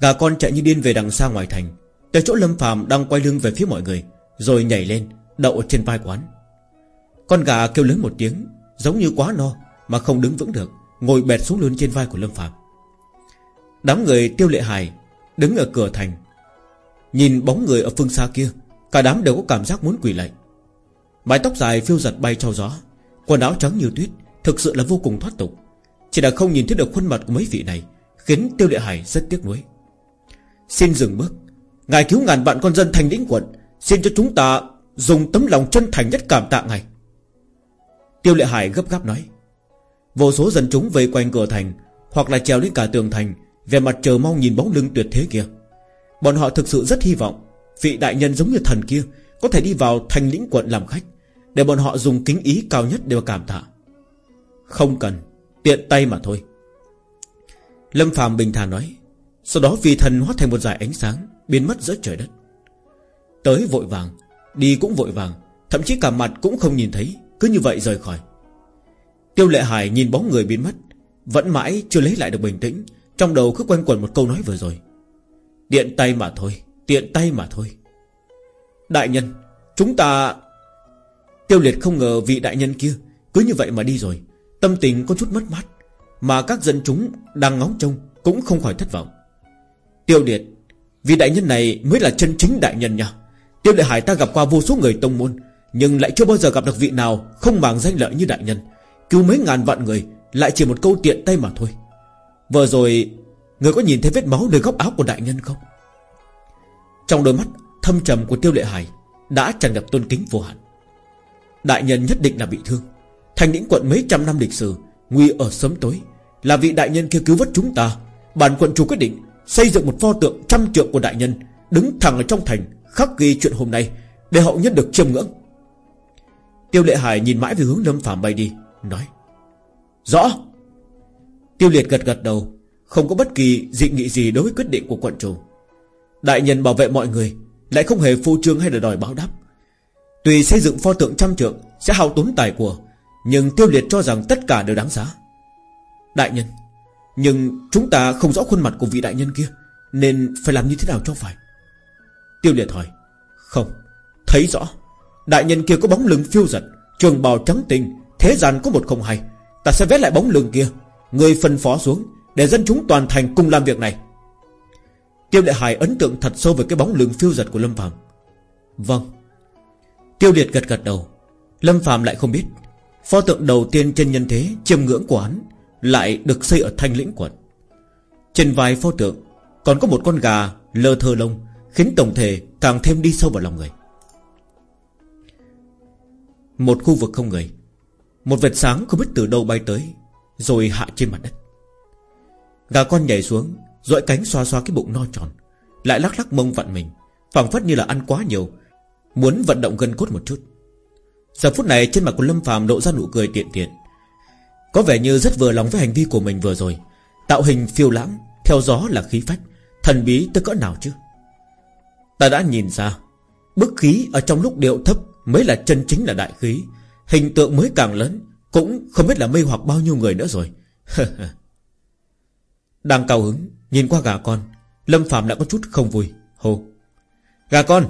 Gà con chạy như điên về đằng xa ngoài thành, Tới chỗ lâm phàm đang quay lưng về phía mọi người, Rồi nhảy lên, Đậu trên vai quán. Con gà kêu lớn một tiếng, Giống như quá no, Mà không đứng vững được, Ngồi bẹt xuống luôn trên vai của lâm phàm. Đám người tiêu lệ hài Đứng ở cửa thành, Nhìn bóng người ở phương xa kia, Cả đám đều có cảm giác muốn quỳ lạy. Mái tóc dài phiêu giật bay trong gió, Quần áo trắng như tuyết, Thực sự là vô cùng thoát tục. Chỉ là không nhìn thấy được khuôn mặt của mấy vị này, Khiến Tiêu Lệ Hải rất tiếc nuối. Xin dừng bước, Ngài cứu ngàn vạn con dân thành lĩnh quận, Xin cho chúng ta dùng tấm lòng chân thành nhất cảm tạ ngài. Tiêu Lệ Hải gấp gáp nói. Vô số dân chúng vây quanh cửa thành, Hoặc là trèo lên cả tường thành về mặt chờ mong nhìn bóng lưng tuyệt thế kia, Bọn họ thực sự rất hy vọng Vị đại nhân giống như thần kia Có thể đi vào thành lĩnh quận làm khách Để bọn họ dùng kính ý cao nhất để cảm tạ. Không cần, Tiện tay mà thôi. Lâm phàm bình thản nói, Sau đó vì thần hóa thành một dải ánh sáng, Biến mất giữa trời đất. Tới vội vàng, Đi cũng vội vàng, Thậm chí cả mặt cũng không nhìn thấy, Cứ như vậy rời khỏi. Tiêu lệ hải nhìn bóng người biến mất, Vẫn mãi chưa lấy lại được bình tĩnh trong đầu cứ quanh quẩn một câu nói vừa rồi. Điện tay mà thôi, Tiện tay mà thôi. Đại nhân, Chúng ta Tiêu liệt không ngờ vị đại nhân kia Cứ như vậy mà đi rồi. Tâm tình có chút mất mát, Mà các dân chúng đang ngóng trông Cũng không khỏi thất vọng. Tiêu liệt, Vị đại nhân này mới là chân chính đại nhân nha. Tiêu liệt hải ta gặp qua vô số người tông môn, Nhưng lại chưa bao giờ gặp được vị nào Không màng danh lợi như đại nhân. Cứu mấy ngàn vạn người Lại chỉ một câu tiện tay mà thôi. Vừa rồi, Người có nhìn thấy vết máu nơi góc áo của đại nhân không? Trong đôi mắt thâm trầm của tiêu lệ hải Đã tràn ngập tôn kính vô hạn. Đại nhân nhất định là bị thương. Thành lĩnh quận mấy trăm năm lịch sử, Nguy ở sớm tối, Là vị đại nhân kia cứu vớt chúng ta, Bản quận chủ quyết định Xây dựng một pho tượng trăm trượng của đại nhân, Đứng thẳng ở trong thành, Khắc ghi chuyện hôm nay, Để hậu nhân được chiêm ngưỡng. Tiêu lệ hải nhìn mãi về hướng lâm phàm bay đi, Nói, Rõ Tiêu liệt gật gật đầu, Không có bất kỳ dị nghị gì đối với quyết định của quận chủ. Đại nhân bảo vệ mọi người Lại không hề phu trương hay là đòi báo đáp. Tùy xây dựng pho tượng trăm trượng Sẽ hao tốn tài của, Nhưng tiêu liệt cho rằng tất cả đều đáng giá. Đại nhân, Nhưng chúng ta không rõ khuôn mặt của vị đại nhân kia, Nên phải làm như thế nào cho phải? Tiêu liệt hỏi. Không, Thấy rõ. Đại nhân kia có bóng lưng phiêu giật, Trường bào trắng tinh Thế gian có một không hay. Ta sẽ vét lại bóng lưng kia. Người phân phó xuống, Để dân chúng toàn thành cùng làm việc này. Tiêu Lệ Hải ấn tượng thật sâu với cái bóng lưng phiêu giật của Lâm Phạm Vâng. Tiêu Liệt gật gật đầu. Lâm Phạm lại không biết, Pho tượng đầu tiên trên nhân thế chiêm ngưỡng của hắn Lại được xây ở thanh lĩnh quận. Trên vai pho tượng Còn có một con gà lơ thơ lông, Khiến tổng thể càng thêm đi sâu vào lòng người. Một khu vực không người, Một vệt sáng không biết từ đâu bay tới. Rồi hạ trên mặt đất. Gà con nhảy xuống duỗi cánh xoa xoa cái bụng no tròn, Lại lắc lắc mông vặn mình, phảng phất như là ăn quá nhiều, Muốn vận động gân cốt một chút. Giờ phút này trên mặt của Lâm phàm lộ ra nụ cười tiện tiện. Có vẻ như rất vừa lòng với hành vi của mình vừa rồi, Tạo hình phiêu lãng, Theo gió là khí phách, Thần bí tới cỡ nào chứ? Ta đã nhìn ra, Bức khí ở trong lúc điệu thấp Mới là chân chính là đại khí, Hình tượng mới càng lớn cũng không biết là mê hoặc bao nhiêu người nữa rồi. [laughs] Đang cao hứng, Nhìn qua gà con, Lâm Phạm đã có chút không vui. Hô. Gà con!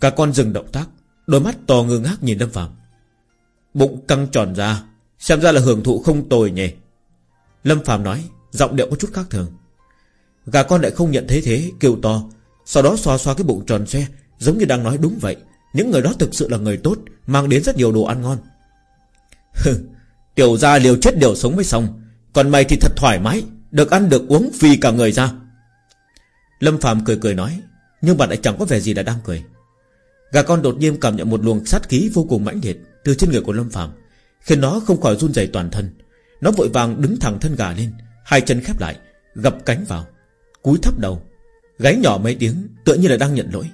Gà con dừng động tác, Đôi mắt to ngơ ngác nhìn Lâm Phạm Bụng căng tròn ra, Xem ra là hưởng thụ không tồi nhỉ. Lâm Phạm nói, Giọng điệu có chút khác thường. Gà con lại không nhận thấy thế, kêu to, Sau đó xoa xoa cái bụng tròn xe, Giống như đang nói đúng vậy. Những người đó thực sự là người tốt, Mang đến rất nhiều đồ ăn ngon. Tiểu ra liều chết đều sống mới xong, Còn mày thì thật thoải mái, được ăn được uống vì cả người ra. Lâm Phạm cười cười nói, Nhưng mà lại chẳng có vẻ gì là đang cười. Gà con đột nhiên cảm nhận một luồng sát khí vô cùng mãnh liệt Từ trên người của Lâm Phạm Khiến nó không khỏi run rẩy toàn thân. Nó vội vàng đứng thẳng thân gà lên, Hai chân khép lại, Gập cánh vào, Cúi thấp đầu, Gáy nhỏ mấy tiếng, Tựa như là đang nhận lỗi.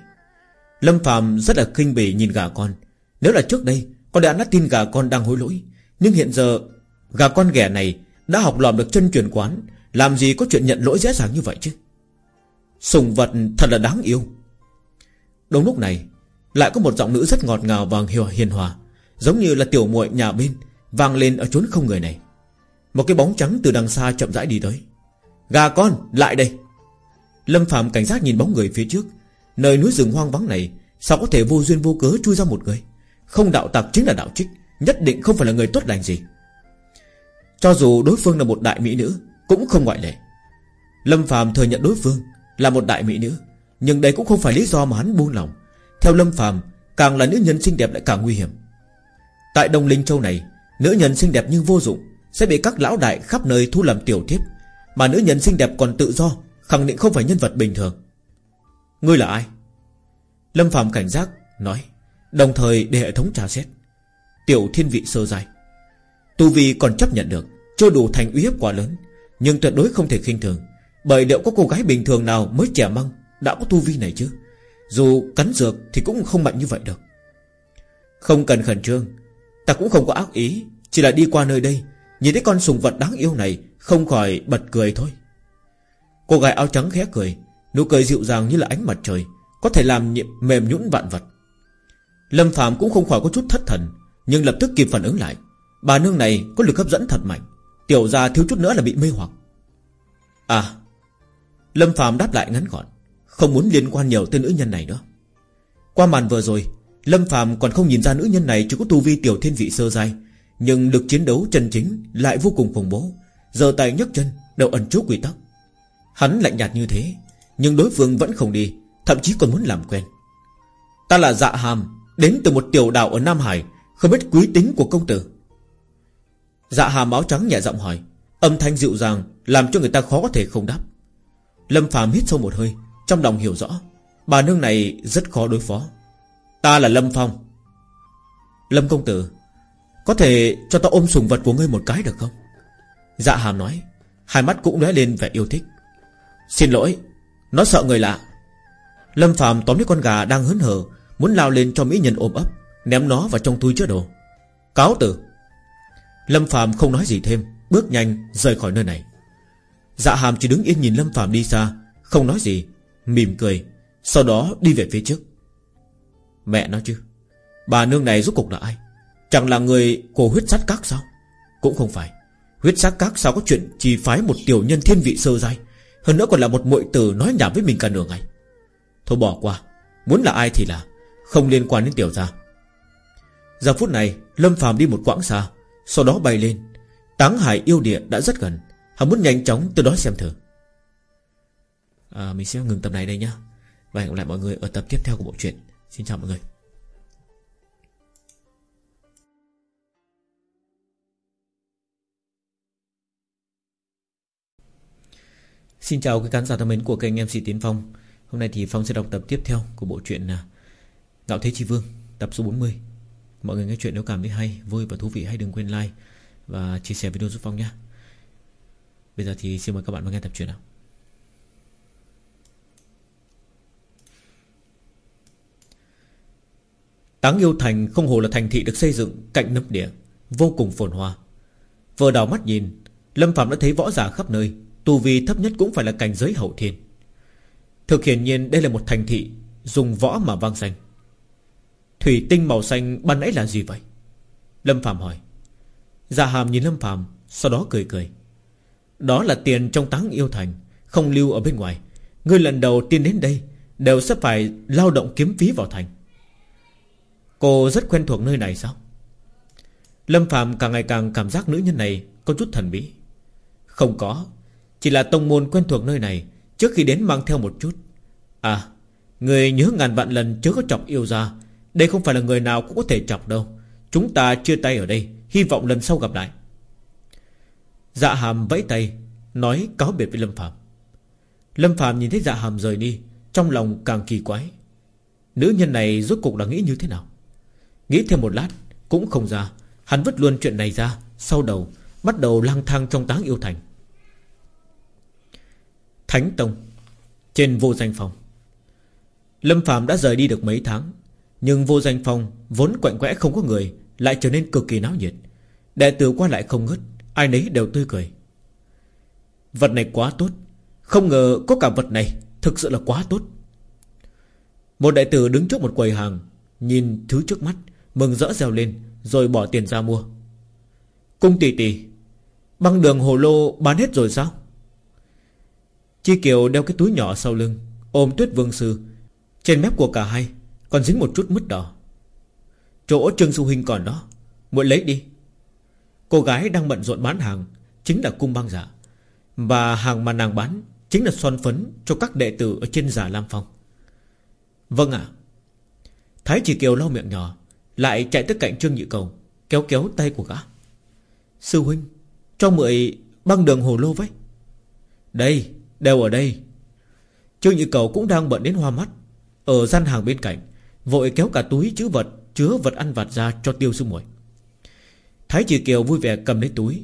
Lâm Phạm rất là kinh bỉ nhìn gà con, Nếu là trước đây con đã nó tin gà con đang hối lỗi. Nhưng hiện giờ, Gà con ghẻ này Đã học lòm được chân truyền quán. Làm gì có chuyện nhận lỗi dễ dàng như vậy chứ? Sùng vật thật là đáng yêu. Đúng lúc này, Lại có một giọng nữ rất ngọt ngào và hiền hòa, Giống như là tiểu muội nhà bên, Vang lên ở chốn không người này. Một cái bóng trắng từ đằng xa chậm rãi đi tới. Gà con, lại đây. Lâm Phạm cảnh giác nhìn bóng người phía trước. Nơi núi rừng hoang vắng này, Sao có thể vô duyên vô cớ chui ra một người? Không đạo tặc chính là đạo trích, Nhất định không phải là người tốt lành gì. Cho dù đối phương là một đại mỹ nữ, cũng không ngoại lệ. Lâm Phạm thừa nhận đối phương Là một đại mỹ nữ, Nhưng đây cũng không phải lý do mà hắn buông lòng. Theo Lâm Phạm Càng là nữ nhân xinh đẹp lại càng nguy hiểm. Tại Đông Linh Châu này, Nữ nhân xinh đẹp nhưng vô dụng Sẽ bị các lão đại khắp nơi thu làm tiểu thiếp, Mà nữ nhân xinh đẹp còn tự do, Khẳng định không phải nhân vật bình thường. Ngươi là ai? Lâm Phạm cảnh giác, nói. Đồng thời để hệ thống tra xét. Tiểu thiên vị sơ dài Tu Vi còn chấp nhận được, Chưa đủ thành uy hiếp quá lớn, nhưng tuyệt đối không thể khinh thường. Bởi liệu có cô gái bình thường nào mới trẻ măng Đã có tu vi này chứ? Dù cắn dược thì cũng không mạnh như vậy được Không cần khẩn trương, Ta cũng không có ác ý, Chỉ là đi qua nơi đây, Nhìn thấy con sùng vật đáng yêu này Không khỏi bật cười thôi. Cô gái áo trắng khẽ cười, Nụ cười dịu dàng như là ánh mặt trời, Có thể làm mềm nhũn vạn vật. Lâm Phạm cũng không khỏi có chút thất thần, Nhưng lập tức kịp phản ứng lại. Bà nương này có lực hấp dẫn thật mạnh, Tiểu ra thiếu chút nữa là bị mê hoặc. À Lâm Phạm đáp lại ngắn gọn, Không muốn liên quan nhiều tới nữ nhân này nữa. Qua màn vừa rồi, Lâm Phạm còn không nhìn ra nữ nhân này Chỉ có tu vi tiểu thiên vị sơ dai Nhưng được chiến đấu chân chính lại vô cùng khủng bố Giờ tay nhấc chân đều ẩn chốt quy tắc. Hắn lạnh nhạt như thế, Nhưng đối phương vẫn không đi, Thậm chí còn muốn làm quen. Ta là dạ hàm Đến từ một tiểu đảo ở Nam Hải, Không biết quý tính của công tử. Dạ hà áo trắng nhẹ giọng hỏi, Âm thanh dịu dàng Làm cho người ta khó có thể không đáp. Lâm phàm hít sâu một hơi, Trong lòng hiểu rõ, Bà nương này rất khó đối phó. Ta là Lâm Phong. Lâm công tử, Có thể cho ta ôm sùng vật của ngươi một cái được không? Dạ hàm nói, Hai mắt cũng lóe lên vẻ yêu thích. Xin lỗi, Nó sợ người lạ. Lâm Phạm tóm lấy con gà đang hớn hở Muốn lao lên cho mỹ nhân ôm ấp, Ném nó vào trong túi chứa đồ. Cáo tử Lâm Phạm không nói gì thêm, Bước nhanh rời khỏi nơi này. Dạ hàm chỉ đứng yên nhìn Lâm Phạm đi xa, Không nói gì, Mỉm cười, Sau đó đi về phía trước. Mẹ nói chứ, Bà nương này rốt cục là ai? Chẳng là người của huyết sát các sao? Cũng không phải. Huyết sát các sao có chuyện chỉ phái một tiểu nhân thiên vị sơ dai Hơn nữa còn là một muội tử nói nhảm với mình cả nửa ngày. Thôi bỏ qua, Muốn là ai thì là. Không liên quan đến tiểu gia. Giờ phút này Lâm phàm đi một quãng xa Sau đó bay lên. Táng hải yêu địa đã rất gần Hắn muốn nhanh chóng từ đó xem thử. À, Mình sẽ ngừng tập này đây nhá. Và hẹn gặp lại mọi người ở tập tiếp theo của bộ truyện. Xin chào mọi người. Xin chào các khán giả thân mến của kênh MC Tiến Phong. Hôm nay thì Phong sẽ đọc tập tiếp theo của bộ truyện à, Ngạo Thế Chi Vương Tập số 40 Mọi người nghe chuyện nếu cảm thấy hay, vui và thú vị hãy đừng quên like Và chia sẻ video giúp Phong nhé. Bây giờ thì xin mời các bạn vào nghe tập truyện nào. Táng yêu thành không hồ là thành thị được xây dựng cạnh nấp địa Vô cùng phồn hoa. Vừa đào mắt nhìn Lâm Phạm đã thấy võ giả khắp nơi Tu vi thấp nhất cũng phải là cảnh giới hậu thiên. Thực hiện nhiên đây là một thành thị Dùng võ mà vang danh. Thủy tinh màu xanh ban nãy là gì vậy? Lâm Phạm hỏi. Dạ hàm nhìn Lâm Phạm Sau đó cười cười. Đó là tiền trong táng yêu thành, Không lưu ở bên ngoài. Người lần đầu tiên đến đây Đều sẽ phải lao động kiếm phí vào thành. Cô rất quen thuộc nơi này sao? Lâm Phạm càng ngày càng cảm giác nữ nhân này Có chút thần bí. Không có, Chỉ là tông môn quen thuộc nơi này Trước khi đến mang theo một chút. À Người nhớ ngàn vạn lần chớ có chọc yêu ra đây không phải là người nào cũng có thể chọc đâu. Chúng ta chia tay ở đây, Hy vọng lần sau gặp lại. Dạ hàm vẫy tay, Nói cáo biệt với Lâm Phạm Lâm Phạm nhìn thấy dạ hàm rời đi, Trong lòng càng kỳ quái. Nữ nhân này rốt cục là nghĩ như thế nào? Nghĩ thêm một lát, Cũng không ra. Hắn vứt luôn chuyện này ra, Sau đầu, Bắt đầu lang thang trong táng yêu thành. Thánh Tông, Trên vô danh phòng. Lâm Phạm đã rời đi được mấy tháng nhưng vô danh phòng Vốn quạnh quẽ không có người, Lại trở nên cực kỳ náo nhiệt. Đệ tử qua lại không ngớt, Ai nấy đều tươi cười. Vật này quá tốt, Không ngờ có cả vật này Thực sự là quá tốt. Một đệ tử đứng trước một quầy hàng, Nhìn thứ trước mắt, Mừng rỡ reo lên, Rồi bỏ tiền ra mua. Cung tỷ tỷ, Băng đường hồ lô bán hết rồi sao? Chi Kiều đeo cái túi nhỏ sau lưng, Ôm tuyết vương sư, Trên mép của cả hai còn dính một chút mứt đỏ. Chỗ Trương Sư Huynh còn đó. Muội lấy đi. Cô gái đang bận rộn bán hàng, Chính là cung băng giả. Và hàng mà nàng bán Chính là son phấn cho các đệ tử Ở trên giả Lam Phong. Vâng ạ. Thái chỉ kiều lau miệng nhỏ, Lại chạy tới cạnh Trương Nhị Cầu, Kéo kéo tay của gã. Sư huynh, Cho muội băng đường hồ lô với. Đây, Đều ở đây. Trương Nhị Cầu cũng đang bận đến hoa mắt, Ở gian hàng bên cạnh. Vội kéo cả túi chứa vật Chứa vật ăn vặt ra cho tiêu sư muội. Thái chỉ kiều vui vẻ cầm lấy túi,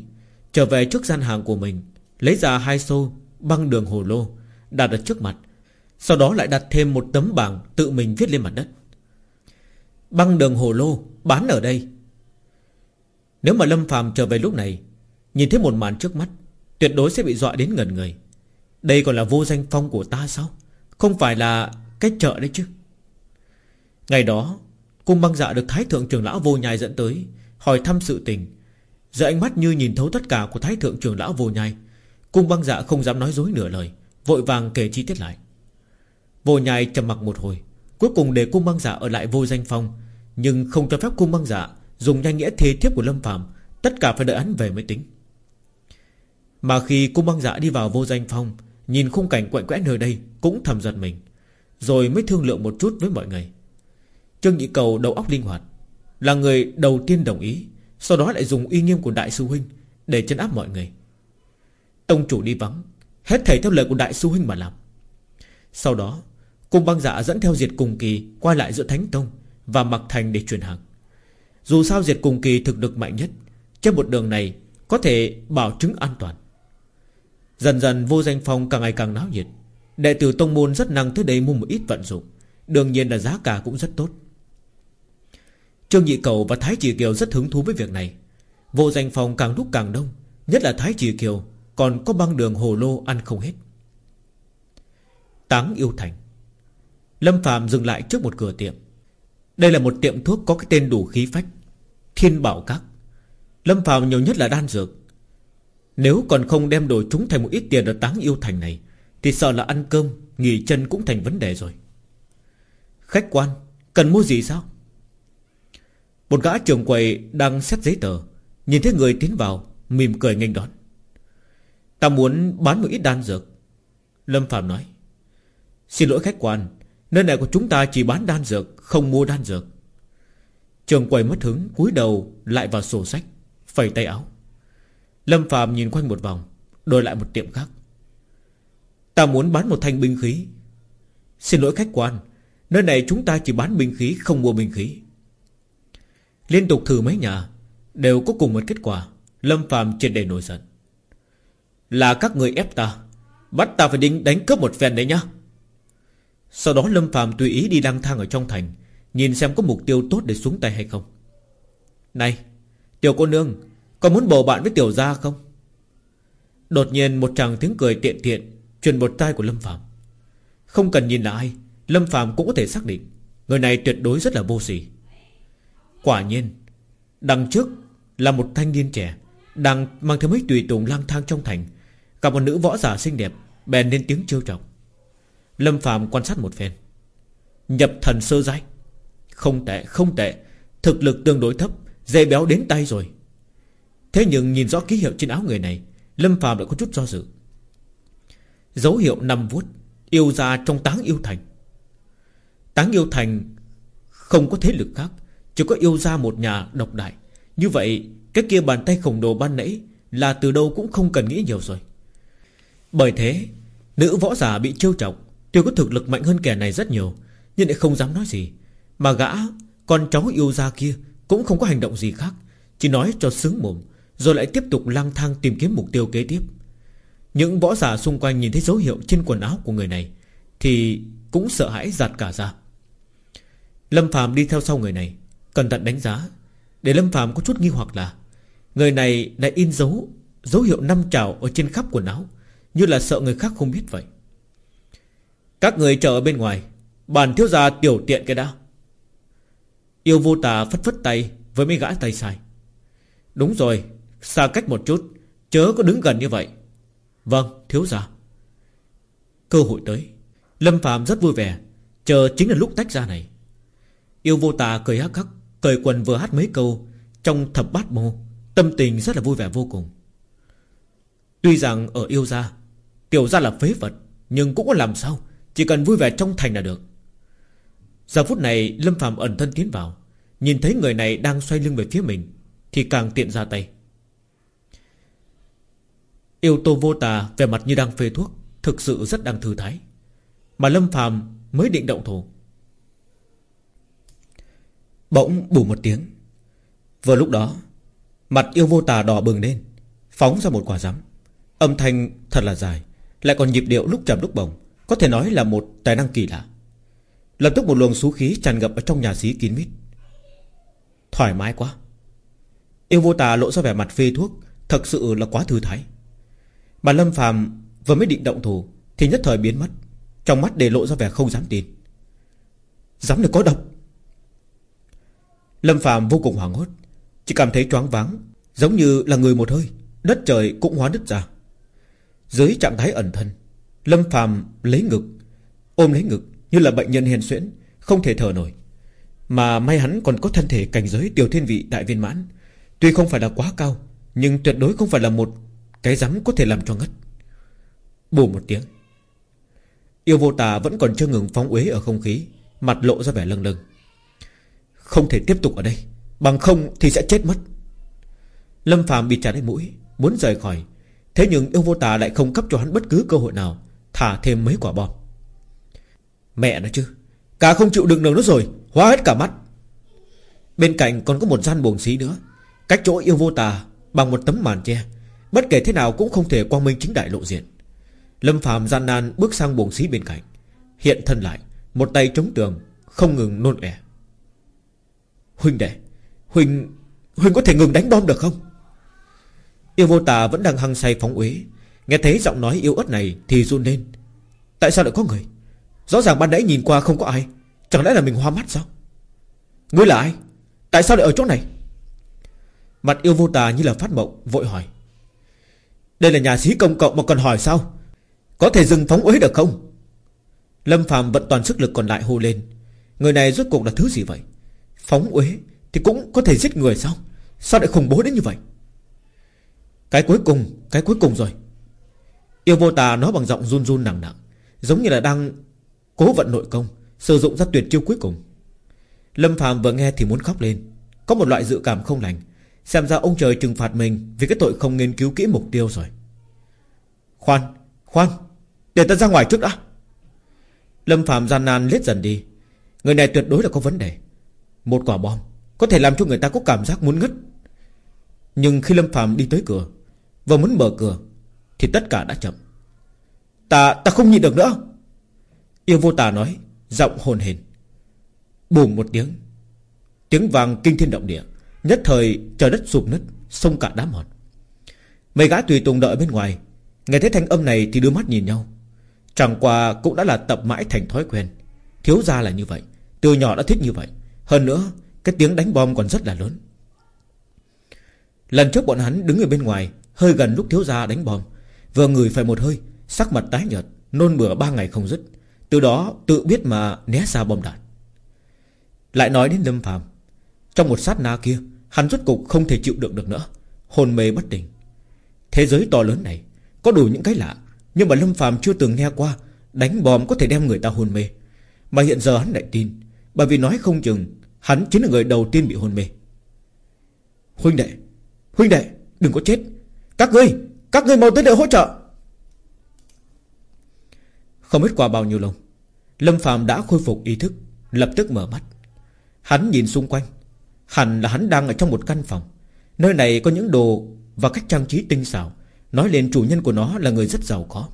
Trở về trước gian hàng của mình, Lấy ra hai xô băng đường hồ lô, Đặt ở trước mặt, Sau đó lại đặt thêm một tấm bảng Tự mình viết lên mặt đất. Băng đường hồ lô bán ở đây. Nếu mà Lâm phàm trở về lúc này, Nhìn thấy một màn trước mắt, Tuyệt đối sẽ bị dọa đến ngẩn người. Đây còn là vô danh phong của ta sao? Không phải là cái chợ đấy chứ? Ngày đó Cung băng dạ được Thái Thượng trưởng lão vô nhai dẫn tới, Hỏi thăm sự tình. Giờ ánh mắt như nhìn thấu tất cả của Thái Thượng trưởng lão vô nhai Cung băng dạ không dám nói dối nửa lời, Vội vàng kể chi tiết lại. Vô nhai trầm mặc một hồi, Cuối cùng để cung băng dạ ở lại vô danh phong, Nhưng không cho phép cung băng dạ Dùng nhanh nghĩa thế thiếp của Lâm Phạm Tất cả phải đợi hắn về mới tính. Mà khi cung băng dạ đi vào vô danh phong, Nhìn khung cảnh quạnh quẽ nơi đây Cũng thầm giật mình, Rồi mới thương lượng một chút với mọi người. Trương Nhị Cầu đầu óc linh hoạt, Là người đầu tiên đồng ý, Sau đó lại dùng uy nghiêm của Đại sư Huynh Để chân áp mọi người. Tông chủ đi vắng, Hết thầy theo lời của Đại sư Huynh mà làm. Sau đó, Cung băng dạ dẫn theo diệt cùng kỳ Qua lại giữa Thánh Tông Và mặc thành để chuyển hàng. Dù sao diệt cùng kỳ thực lực mạnh nhất, Trên một đường này Có thể bảo chứng an toàn. Dần dần vô danh phong càng ngày càng náo nhiệt, Đệ tử Tông Môn rất năng tới đây mua một ít vận dụng, Đương nhiên là giá cả cũng rất tốt. Trương Nhị Cầu và Thái Chỉ Kiều rất hứng thú với việc này. Vô danh phòng càng lúc càng đông, Nhất là Thái Chỉ Kiều, Còn có băng đường hồ lô ăn không hết. Táng yêu thành. Lâm Phạm dừng lại trước một cửa tiệm. Đây là một tiệm thuốc có cái tên đủ khí phách, Thiên Bảo Các. Lâm Phạm nhiều nhất là đan dược. Nếu còn không đem đổi chúng thành một ít tiền ở táng yêu thành này, Thì sợ là ăn cơm, Nghỉ chân cũng thành vấn đề rồi. Khách quan, Cần mua gì sao? Một gã trưởng quầy đang xét giấy tờ. Nhìn thấy người tiến vào, Mỉm cười nghênh đón. Ta muốn bán một ít đan dược. Lâm Phạm nói. Xin lỗi khách quan, Nơi này của chúng ta chỉ bán đan dược, Không mua đan dược. Trường quầy mất hứng, cúi đầu lại vào sổ sách, Phẩy tay áo. Lâm Phạm nhìn quanh một vòng, Đổi lại một tiệm khác. Ta muốn bán một thanh binh khí. Xin lỗi khách quan, Nơi này chúng ta chỉ bán binh khí, Không mua binh khí. Liên tục thử mấy nhà Đều có cùng một kết quả. Lâm phàm trên để nổi giận. Là các người ép ta Bắt ta phải đánh, đánh cướp một phen đấy nhá. Sau đó Lâm phàm tùy ý đi lang thang ở trong thành Nhìn xem có mục tiêu tốt để xuống tay hay không. Này Tiểu cô nương Có muốn bầu bạn với tiểu gia không? Đột nhiên một chàng tiếng cười tiện tiện Truyền một tai của Lâm phàm. Không cần nhìn là ai Lâm phàm cũng có thể xác định Người này tuyệt đối rất là vô sỉ. Quả nhiên, Đằng trước là một thanh niên trẻ Đang mang theo mấy tùy tùng lang thang trong thành. Gặp một nữ võ giả xinh đẹp Bèn lên tiếng trêu chọc. Lâm Phạm quan sát một phen. Nhập thần sơ giai. Không tệ không tệ. Thực lực tương đối thấp Dê béo đến tay rồi. Thế nhưng nhìn rõ ký hiệu trên áo người này, Lâm Phạm lại có chút do dự. Dấu hiệu năm vuốt, Yêu ra trong táng yêu thành. Táng yêu thành Không có thế lực khác chỉ có yêu ra một nhà độc đại. Như vậy, cái kia bàn tay khổng đồ ban nãy Là từ đâu cũng không cần nghĩ nhiều rồi. Bởi thế, Nữ võ giả bị trêu chọc, Tuy có thực lực mạnh hơn kẻ này rất nhiều, Nhưng lại không dám nói gì. Mà gã, con cháu yêu ra kia Cũng không có hành động gì khác, Chỉ nói cho sướng mồm, Rồi lại tiếp tục lang thang tìm kiếm mục tiêu kế tiếp. Những võ giả xung quanh nhìn thấy dấu hiệu trên quần áo của người này, Thì cũng sợ hãi giạt cả ra. Lâm Phạm đi theo sau người này. Cẩn thận đánh giá. Để Lâm Phạm có chút nghi hoặc là, Người này đã in dấu Dấu hiệu năm trào ở trên khắp quần áo, Như là sợ người khác không biết vậy. Các người chờ ở bên ngoài, Bàn thiếu gia tiểu tiện cái đã. Yêu vô tà phất phất tay Với mấy gã tay sai. Đúng rồi, Xa cách một chút, Chớ có đứng gần như vậy. Vâng thiếu gia. Cơ hội tới. Lâm Phạm rất vui vẻ, Chờ chính là lúc tách ra này. Yêu vô tà cười hắc hắc. Cởi quần vừa hát mấy câu, Trong thập bát mô Tâm tình rất là vui vẻ vô cùng. Tuy rằng ở yêu gia Tiểu gia là phế vật, Nhưng cũng có làm sao, Chỉ cần vui vẻ trong thành là được. Giờ phút này, Lâm Phạm ẩn thân tiến vào, Nhìn thấy người này đang xoay lưng về phía mình, Thì càng tiện ra tay. Yêu tô vô tà Về mặt như đang phê thuốc, Thực sự rất đang thư thái. Mà Lâm Phạm mới định động thủ. Bỗng bù một tiếng. Vừa lúc đó, Mặt yêu vô tà đỏ bừng lên, Phóng ra một quả rắm. Âm thanh thật là dài, Lại còn nhịp điệu lúc chậm lúc bồng, Có thể nói là một tài năng kỳ lạ. Lập tức một luồng xú khí tràn ngập ở trong nhà xí kín mít. Thoải mái quá. Yêu vô tà lộ ra vẻ mặt phê thuốc, Thật sự là quá thư thái. Mà Lâm phàm vừa mới định động thủ, Thì nhất thời biến mất, Trong mắt để lộ ra vẻ không dám tin. Dám được có độc. Lâm Phạm vô cùng hoảng hốt, Chỉ cảm thấy choáng váng, Giống như là người một hơi, Đất trời cũng hóa đứt ra. Dưới trạng thái ẩn thân, Lâm Phạm lấy ngực, Ôm lấy ngực như là bệnh nhân hèn xuyễn, Không thể thở nổi. Mà may hắn còn có thân thể cảnh giới tiểu thiên vị đại viên mãn, Tuy không phải là quá cao, Nhưng tuyệt đối không phải là một Cái rắm có thể làm cho ngất. Bù một tiếng, Yêu vô tà vẫn còn chưa ngừng phóng uế ở không khí, Mặt lộ ra vẻ lâng lâng. Không thể tiếp tục ở đây. Bằng không thì sẽ chết mất. Lâm Phạm bị trả lấy mũi, Muốn rời khỏi. Thế nhưng yêu vô tà lại không cấp cho hắn bất cứ cơ hội nào, Thả thêm mấy quả bom. Mẹ nó chứ, Cả không chịu đựng được nữa rồi, Hóa hết cả mắt. Bên cạnh còn có một gian buồng xí nữa. Cách chỗ yêu vô tà Bằng một tấm màn che, Bất kể thế nào cũng không thể quang minh chính đại lộ diện. Lâm Phạm gian nan bước sang buồng xí bên cạnh, Hiện thân lại, Một tay chống tường, Không ngừng nôn ẻ. Huynh đệ, Huynh Huynh có thể ngừng đánh bom được không? Yêu vô tà vẫn đang hăng say phóng uế. Nghe thấy giọng nói yêu ớt này Thì run lên. Tại sao lại có người? Rõ ràng ban nãy nhìn qua không có ai. Chẳng lẽ là mình hoa mắt sao? Ngươi là ai? Tại sao lại ở chỗ này? Mặt yêu vô tà như là phát mộng, Vội hỏi. Đây là nhà sĩ công cộng mà còn hỏi sao? Có thể dừng phóng uế được không? Lâm phàm vận toàn sức lực còn lại hô lên. Người này rốt cuộc là thứ gì vậy? Phóng uế thì cũng có thể giết người sao? Sao lại khủng bố đến như vậy? Cái cuối cùng Cái cuối cùng rồi. Yêu vô tà nói bằng giọng run run nặng nặng Giống như là đang cố vận nội công Sử dụng ra tuyệt chiêu cuối cùng. Lâm phàm vừa nghe thì muốn khóc lên. Có một loại dự cảm không lành. Xem ra ông trời trừng phạt mình Vì cái tội không nghiên cứu kỹ mục tiêu rồi. Khoan, khoan Để ta ra ngoài trước đã. Lâm phàm gian nan lết dần đi. Người này tuyệt đối là có vấn đề. Một quả bom. Có thể làm cho người ta có cảm giác muốn ngất. Nhưng khi Lâm Phạm đi tới cửa Và muốn mở cửa Thì tất cả đã chậm. Ta, ta không nhịn được nữa. Yêu vô tà nói Giọng hồn hền Bùm một tiếng. Tiếng vàng kinh thiên động địa. Nhất thời trời đất sụp nứt Sông cả đá mòn Mấy gã tùy tùng đợi bên ngoài. Nghe thấy thanh âm này thì đưa mắt nhìn nhau. Chẳng qua cũng đã là tập mãi thành thói quen. Thiếu gia là như vậy. Từ nhỏ đã thích như vậy. Hơn nữa, cái tiếng đánh bom còn rất là lớn. Lần trước bọn hắn đứng ở bên ngoài, Hơi gần lúc thiếu gia đánh bom, Vừa người phải một hơi, Sắc mặt tái nhợt, Nôn bừa ba ngày không dứt, Từ đó tự biết mà né xa bom đạn. Lại nói đến Lâm Phàm, Trong một sát na kia, Hắn rốt cục không thể chịu đựng được nữa, Hồn mê bất tỉnh. Thế giới to lớn này, Có đủ những cái lạ, Nhưng mà Lâm Phàm chưa từng nghe qua Đánh bom có thể đem người ta hôn mê. Mà hiện giờ hắn lại tin, Bởi vì nói không chừng Hắn chính là người đầu tiên bị hôn mê. Huynh đệ Huynh đệ, đừng có chết. Các ngươi Các ngươi mau tới đây hỗ trợ. Không biết qua bao nhiêu lâu, Lâm Phạm đã khôi phục ý thức, Lập tức mở mắt. Hắn nhìn xung quanh, Hẳn là hắn đang ở trong một căn phòng. Nơi này có những đồ và cách trang trí tinh xảo, Nói lên chủ nhân của nó là người rất giàu có.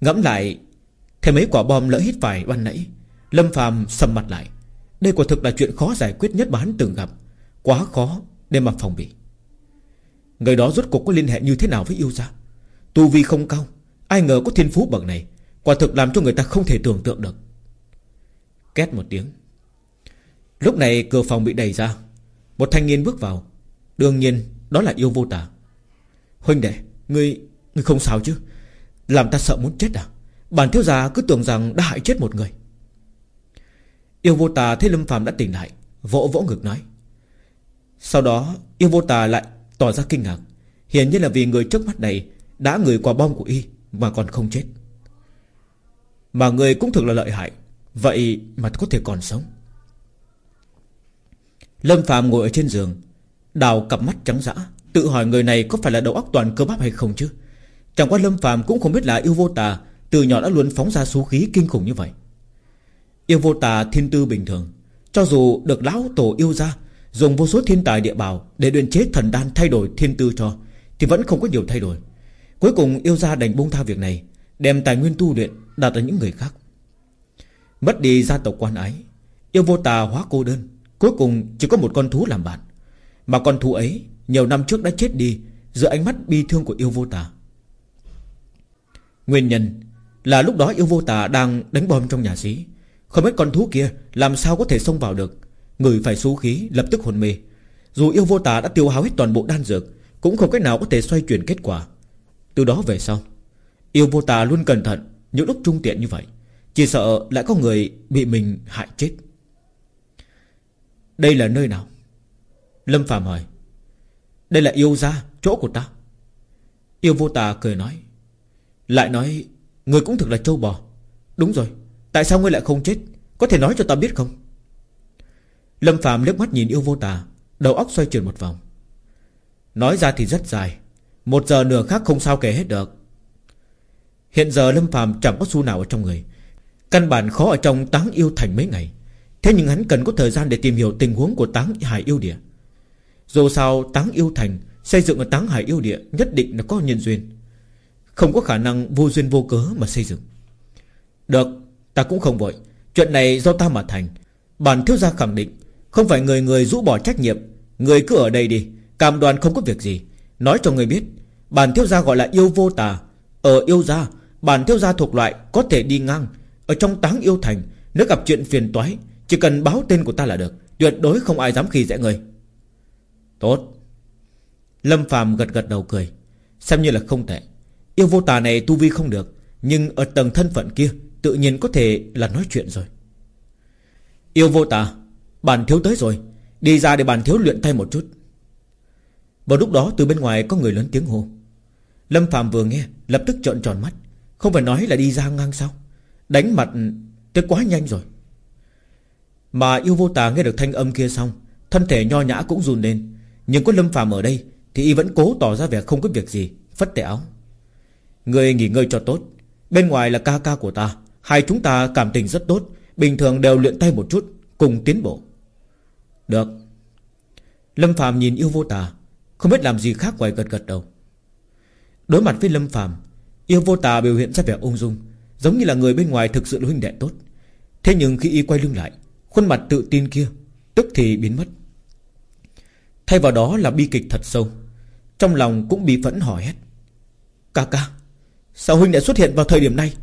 Ngẫm lại, Thêm mấy quả bom lỡ hít phải ban nãy, Lâm Phạm sầm mặt lại. Đây quả thực là chuyện khó giải quyết nhất mà hắn từng gặp. Quá khó để mà phòng bị. Người đó rốt cuộc có liên hệ như thế nào với yêu gia? Tu vi không cao Ai ngờ có thiên phú bậc này Quả thực làm cho người ta không thể tưởng tượng được. Két một tiếng. Lúc này cửa phòng bị đẩy ra Một thanh niên bước vào. Đương nhiên đó là yêu vô tả. Huynh đệ Ngươi, ngươi không sao chứ? Làm ta sợ muốn chết à? Bản thiếu gia cứ tưởng rằng đã hại chết một người. Yêu vô tà thấy Lâm Phạm đã tỉnh lại, Vỗ vỗ ngực nói. Sau đó, yêu vô tà lại tỏ ra kinh ngạc. Hiển nhiên là vì người trước mắt này Đã người quả bom của y Mà còn không chết. Mà người cũng thực là lợi hại, Vậy mà có thể còn sống. Lâm Phạm ngồi ở trên giường, Đào cặp mắt trắng dã, Tự hỏi người này có phải là đầu óc toàn cơ bắp hay không chứ? Chẳng qua Lâm Phạm cũng không biết là yêu vô tà Từ nhỏ đã luôn phóng ra số khí kinh khủng như vậy. Yêu vô tà thiên tư bình thường. Cho dù được lão tổ yêu ra, Dùng vô số thiên tài địa bào Để luyện chế thần đan thay đổi thiên tư cho, Thì vẫn không có nhiều thay đổi. Cuối cùng yêu ra đành buông tha việc này, Đem tài nguyên tu luyện đặt ở những người khác. Mất đi gia tộc quan ái, Yêu vô tà hóa cô đơn. Cuối cùng chỉ có một con thú làm bạn. Mà con thú ấy nhiều năm trước đã chết đi Giữa ánh mắt bi thương của yêu vô tà. Nguyên nhân Là lúc đó yêu vô tà đang đánh bom trong nhà sĩ. Không biết con thú kia Làm sao có thể xông vào được. Người phải xú khí, lập tức hồn mê. Dù yêu vô tà đã tiêu hao hết toàn bộ đan dược, Cũng không cách nào có thể xoay chuyển kết quả. Từ đó về sau, Yêu vô tà luôn cẩn thận Những lúc trung tiện như vậy. Chỉ sợ lại có người bị mình hại chết. Đây là nơi nào? Lâm Phạm hỏi. Đây là yêu gia, chỗ của ta. Yêu vô tà cười nói. Lại nói, Người cũng thực là châu bò. Đúng rồi Tại sao ngươi lại không chết? Có thể nói cho ta biết không? Lâm Phạm liếc mắt nhìn yêu vô tà, Đầu óc xoay chuyển một vòng. Nói ra thì rất dài, Một giờ nửa khác không sao kể hết được. Hiện giờ Lâm Phạm chẳng có xu nào ở trong người, Căn bản khó ở trong táng yêu thành mấy ngày. Thế nhưng hắn cần có thời gian để tìm hiểu tình huống của táng hải yêu địa. Dù sao, táng yêu thành, Xây dựng ở táng hải yêu địa Nhất định là có nhân duyên. Không có khả năng vô duyên vô cớ mà xây dựng. Được Ta cũng không vội. Chuyện này do ta mà thành. Bản thiếu gia khẳng định, Không phải người người rũ bỏ trách nhiệm. Người cứ ở đây đi Cam đoàn không có việc gì. Nói cho người biết, Bản thiếu gia gọi là yêu vô tà. Ở yêu gia, Bản thiếu gia thuộc loại có thể đi ngang. Ở trong táng yêu thành, Nếu gặp chuyện phiền toái, Chỉ cần báo tên của ta là được. Tuyệt đối không ai dám khi dễ người. Tốt. Lâm phàm gật gật đầu cười. Xem như là không tệ. Yêu vô tà này tu vi không được, Nhưng ở tầng thân phận kia Tự nhiên có thể là nói chuyện rồi. Yêu vô tà Bản thiếu tới rồi, Đi ra để bản thiếu luyện tay một chút. Vào lúc đó, từ bên ngoài có người lớn tiếng hô. Lâm Phạm vừa nghe, Lập tức trợn tròn mắt. Không phải nói là đi ra ngang sao? Đánh mặt tới quá nhanh rồi. Mà yêu vô tà nghe được thanh âm kia xong, Thân thể nho nhã cũng run lên. Nhưng có Lâm Phạm ở đây, Thì y vẫn cố tỏ ra vẻ không có việc gì, Phất tay áo. Người nghỉ ngơi cho tốt, Bên ngoài là ca ca của ta. Hai chúng ta cảm tình rất tốt, Bình thường đều luyện tay một chút, Cùng tiến bộ. Được. Lâm Phạm nhìn yêu vô tà, Không biết làm gì khác ngoài gật gật đầu. Đối mặt với Lâm Phạm Yêu vô tà biểu hiện ra vẻ ung dung, Giống như là người bên ngoài thực sự là huynh đệ tốt. Thế nhưng khi y quay lưng lại, Khuôn mặt tự tin kia, Tức thì biến mất. Thay vào đó là bi kịch thật sâu, Trong lòng cũng bị phẫn hỏi hết Ca ca, Sao huynh đã xuất hiện vào thời điểm này?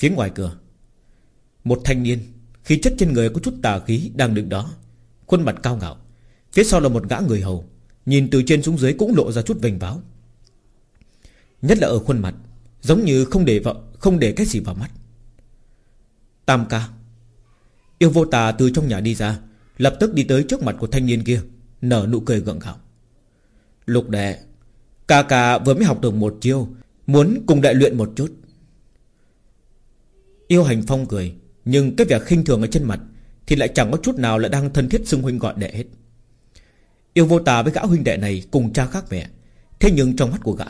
Phía ngoài cửa, Một thanh niên khi chất trên người có chút tà khí đang đứng đó, Khuôn mặt cao ngạo. Phía sau là một gã người hầu, Nhìn từ trên xuống dưới cũng lộ ra chút vinh báo Nhất là ở khuôn mặt, Giống như không để vợ không để cái gì vào mắt. Tam ca, Yêu vô tà từ trong nhà đi ra, Lập tức đi tới trước mặt của thanh niên kia, Nở nụ cười gượng gạo. Lục đệ, Ca ca vừa mới học được một chiêu, Muốn cùng đại luyện một chút. Yêu hành phong cười, Nhưng cái vẻ khinh thường ở trên mặt Thì lại chẳng có chút nào là đang thân thiết xưng huynh gọi đệ hết. Yêu vô tà với gã huynh đệ này Cùng cha khác mẹ, Thế nhưng trong mắt của gã,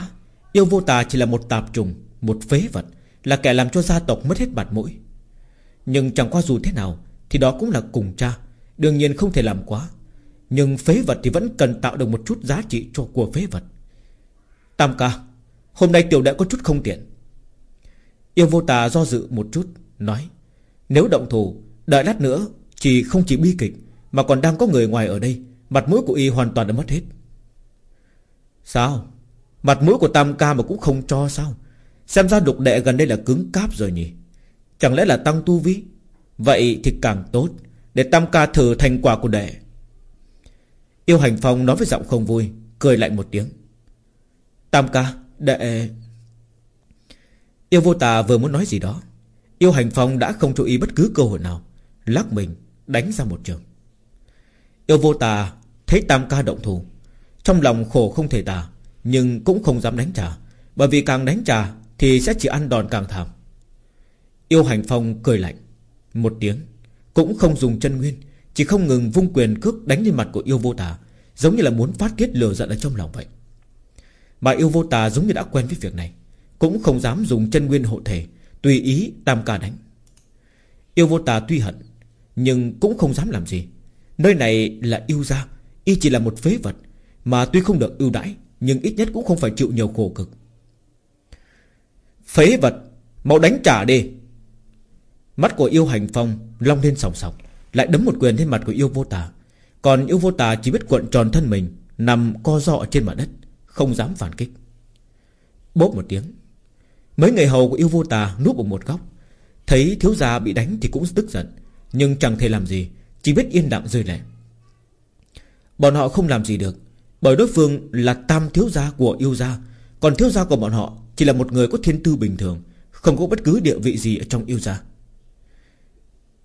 Yêu vô tà chỉ là một tạp trùng, Một phế vật, Là kẻ làm cho gia tộc mất hết mặt mũi. Nhưng chẳng qua dù thế nào Thì đó cũng là cùng cha, Đương nhiên không thể làm quá. Nhưng phế vật thì vẫn cần tạo được một chút giá trị cho của phế vật. Tam ca, Hôm nay tiểu đệ có chút không tiện. Yêu vô tà do dự một chút, Nói, Nếu động thủ, Đợi lát nữa, Chỉ không chỉ bi kịch, Mà còn đang có người ngoài ở đây, Mặt mũi của y hoàn toàn đã mất hết. Sao? Mặt mũi của tam ca mà cũng không cho sao? Xem ra đục đệ gần đây là cứng cáp rồi nhỉ? Chẳng lẽ là tăng tu vi? Vậy thì càng tốt, Để tam ca thử thành quả của đệ. Yêu hành phong nói với giọng không vui, Cười lạnh một tiếng. Tam ca, Đệ Yêu vô tà vừa muốn nói gì đó. Yêu hành phong đã không chú ý bất cứ cơ hội nào. Lắc mình, đánh ra một trường. Yêu vô tà Thấy tam ca động thủ. Trong lòng khổ không thể tả, Nhưng cũng không dám đánh trả. Bởi vì càng đánh trả Thì sẽ chỉ ăn đòn càng thảm. Yêu hành phong cười lạnh. Một tiếng, Cũng không dùng chân nguyên, Chỉ không ngừng vung quyền cước đánh lên mặt của yêu vô tà, Giống như là muốn phát tiết lửa giận ở trong lòng vậy. Mà yêu vô tà giống như đã quen với việc này. Cũng không dám dùng chân nguyên hộ thể, Tùy ý tam ca đánh. Yêu vô tà tuy hận, Nhưng cũng không dám làm gì. Nơi này là yêu gia, Y chỉ là một phế vật, Mà tuy không được ưu đãi, Nhưng ít nhất cũng không phải chịu nhiều khổ cực. Phế vật, Mau đánh trả đi. Mắt của yêu hành phong Long lên sòng sòng Lại đấm một quyền lên mặt của yêu vô tà. Còn yêu vô tà chỉ biết cuộn tròn thân mình, Nằm co ro trên mặt đất, Không dám phản kích. Bốp một tiếng Mấy người hầu của yêu vô tà núp ở một góc. Thấy thiếu gia bị đánh thì cũng tức giận, Nhưng chẳng thể làm gì, Chỉ biết yên lặng rơi lệ. Bọn họ không làm gì được, Bởi đối phương là tam thiếu gia của yêu gia, Còn thiếu gia của bọn họ Chỉ là một người có thiên tư bình thường, Không có bất cứ địa vị gì ở trong yêu gia.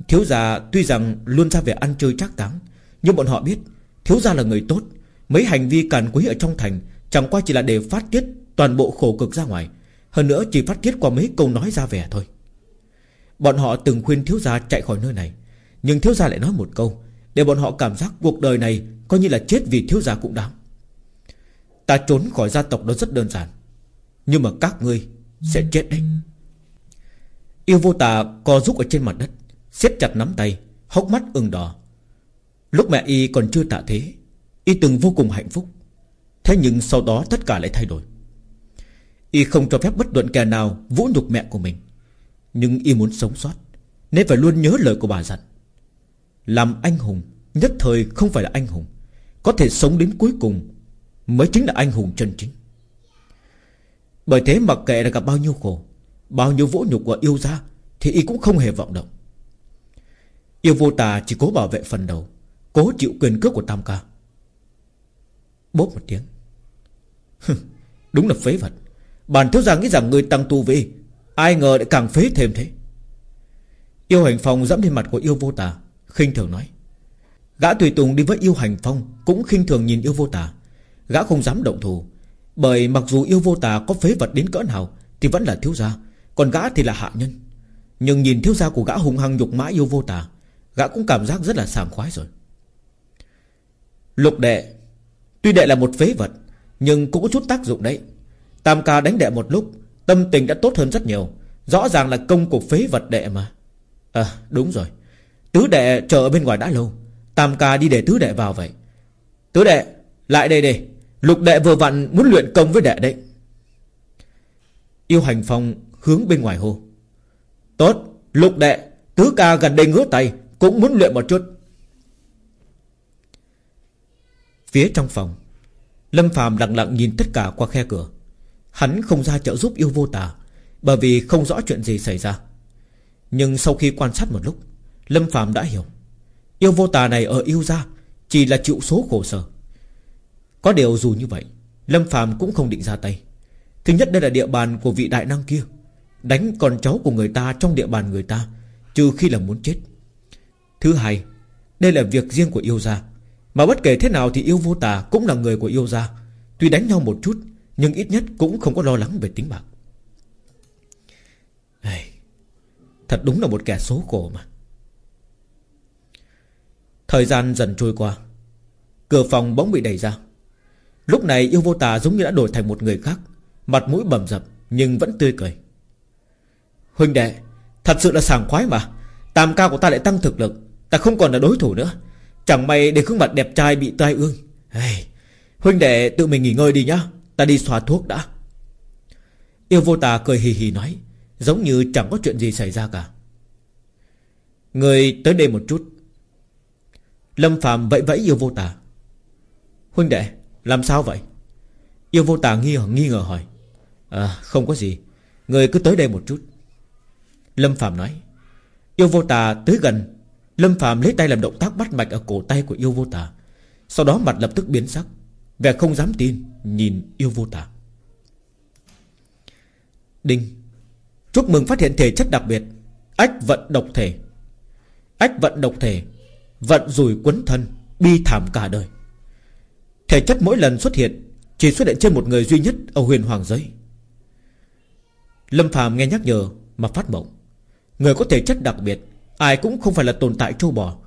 Thiếu gia tuy rằng Luôn ra về ăn chơi chắc táng, Nhưng bọn họ biết Thiếu gia là người tốt, Mấy hành vi càn quấy ở trong thành Chẳng qua chỉ là để phát tiết toàn bộ khổ cực ra ngoài hơn nữa chỉ phát tiết qua mấy câu nói ra vẻ thôi. Bọn họ từng khuyên thiếu gia chạy khỏi nơi này, Nhưng thiếu gia lại nói một câu, Để bọn họ cảm giác cuộc đời này Coi như là chết vì thiếu gia cũng đáng. Ta trốn khỏi gia tộc đó rất đơn giản, Nhưng mà các ngươi Sẽ chết đấy. Yêu vô tà co rúc ở trên mặt đất, siết chặt nắm tay, Hốc mắt ửng đỏ. Lúc mẹ y còn chưa tạ thế, Y từng vô cùng hạnh phúc. Thế nhưng sau đó tất cả lại thay đổi. Y không cho phép bất luận kẻ nào Vũ nhục mẹ của mình. Nhưng Y muốn sống sót, Nên phải luôn nhớ lời của bà dặn. Làm anh hùng, Nhất thời không phải là anh hùng, Có thể sống đến cuối cùng Mới chính là anh hùng chân chính. Bởi thế mặc kệ là gặp bao nhiêu khổ, Bao nhiêu vỗ nhục của yêu ra Thì y cũng không hề vọng động. Yêu vô tà chỉ cố bảo vệ phần đầu, Cố chịu quyền cước của Tam Ca. Bốp một tiếng. [laughs] Đúng là phế vật. Bản thiếu gia nghĩ rằng người tăng tu vi, Ai ngờ lại càng phế thêm thế. Yêu hành phong dẫm lên mặt của yêu vô tà, khinh thường nói. Gã tùy tùng đi với yêu hành phong Cũng khinh thường nhìn yêu vô tà. Gã không dám động thủ, Bởi mặc dù yêu vô tà có phế vật đến cỡ nào Thì vẫn là thiếu gia, Còn gã thì là hạ nhân. Nhưng nhìn thiếu gia của gã hung hăng nhục mã yêu vô tà, Gã cũng cảm giác rất là sảng khoái rồi. Lục đệ, Tuy đệ là một phế vật, Nhưng cũng có chút tác dụng đấy. Tam ca đánh đệ một lúc, Tâm tình đã tốt hơn rất nhiều. Rõ ràng là công cuộc phế vật đệ mà. À đúng rồi. Tứ đệ chờ ở bên ngoài đã lâu. Tam ca đi để tứ đệ vào vậy. Tứ đệ, lại đây đi. Lục đệ vừa vặn muốn luyện công với đệ đấy. Yêu hành phong hướng bên ngoài hô. Tốt, Lục đệ, Tứ ca gần đây ngứa tay, Cũng muốn luyện một chút. Phía trong phòng, Lâm phàm lặng lặng nhìn tất cả qua khe cửa. Hắn không ra trợ giúp yêu vô tà, Bởi vì không rõ chuyện gì xảy ra. Nhưng sau khi quan sát một lúc, Lâm phàm đã hiểu, Yêu vô tà này ở yêu gia Chỉ là chịu số khổ sở. Có điều dù như vậy, Lâm phàm cũng không định ra tay. Thứ nhất đây là địa bàn của vị đại năng kia, Đánh con cháu của người ta trong địa bàn người ta, Trừ khi là muốn chết. Thứ hai, Đây là việc riêng của yêu gia, Mà bất kể thế nào thì yêu vô tà cũng là người của yêu gia. Tuy đánh nhau một chút nhưng ít nhất cũng không có lo lắng về tính mạng. Thật đúng là một kẻ số cổ mà. Thời gian dần trôi qua Cửa phòng bỗng bị đẩy ra. Lúc này yêu vô tà giống như đã đổi thành một người khác Mặt mũi bầm dập Nhưng vẫn tươi cười. Huynh đệ Thật sự là sảng khoái mà. Tam cao của ta lại tăng thực lực Ta không còn là đối thủ nữa. Chẳng may để gương mặt đẹp trai bị tai ương. Hey, Huynh đệ tự mình nghỉ ngơi đi nhá. Ta đi xoa thuốc đã. Yêu vô tà cười hì hì nói Giống như chẳng có chuyện gì xảy ra cả. Người tới đây một chút. Lâm Phạm vẫy vẫy yêu vô tà. Huynh đệ Làm sao vậy? Yêu vô tà nghi, nghi ngờ hỏi. À không có gì. Người cứ tới đây một chút. Lâm Phạm nói Yêu vô tà tới gần. Lâm Phạm lấy tay làm động tác bắt mạch ở cổ tay của yêu vô tà. Sau đó mặt lập tức biến sắc. Vẻ không dám tin, Nhìn yêu vô tà Đinh, Chúc mừng phát hiện thể chất đặc biệt. Ách vận độc thể. Ách vận độc thể, Vận rủi quấn thân, Bi thảm cả đời. Thể chất mỗi lần xuất hiện, Chỉ xuất hiện trên một người duy nhất ở huyền hoàng giới. Lâm phàm nghe nhắc nhở Mà phát mộng. Người có thể chất đặc biệt, Ai cũng không phải là tồn tại trâu bò.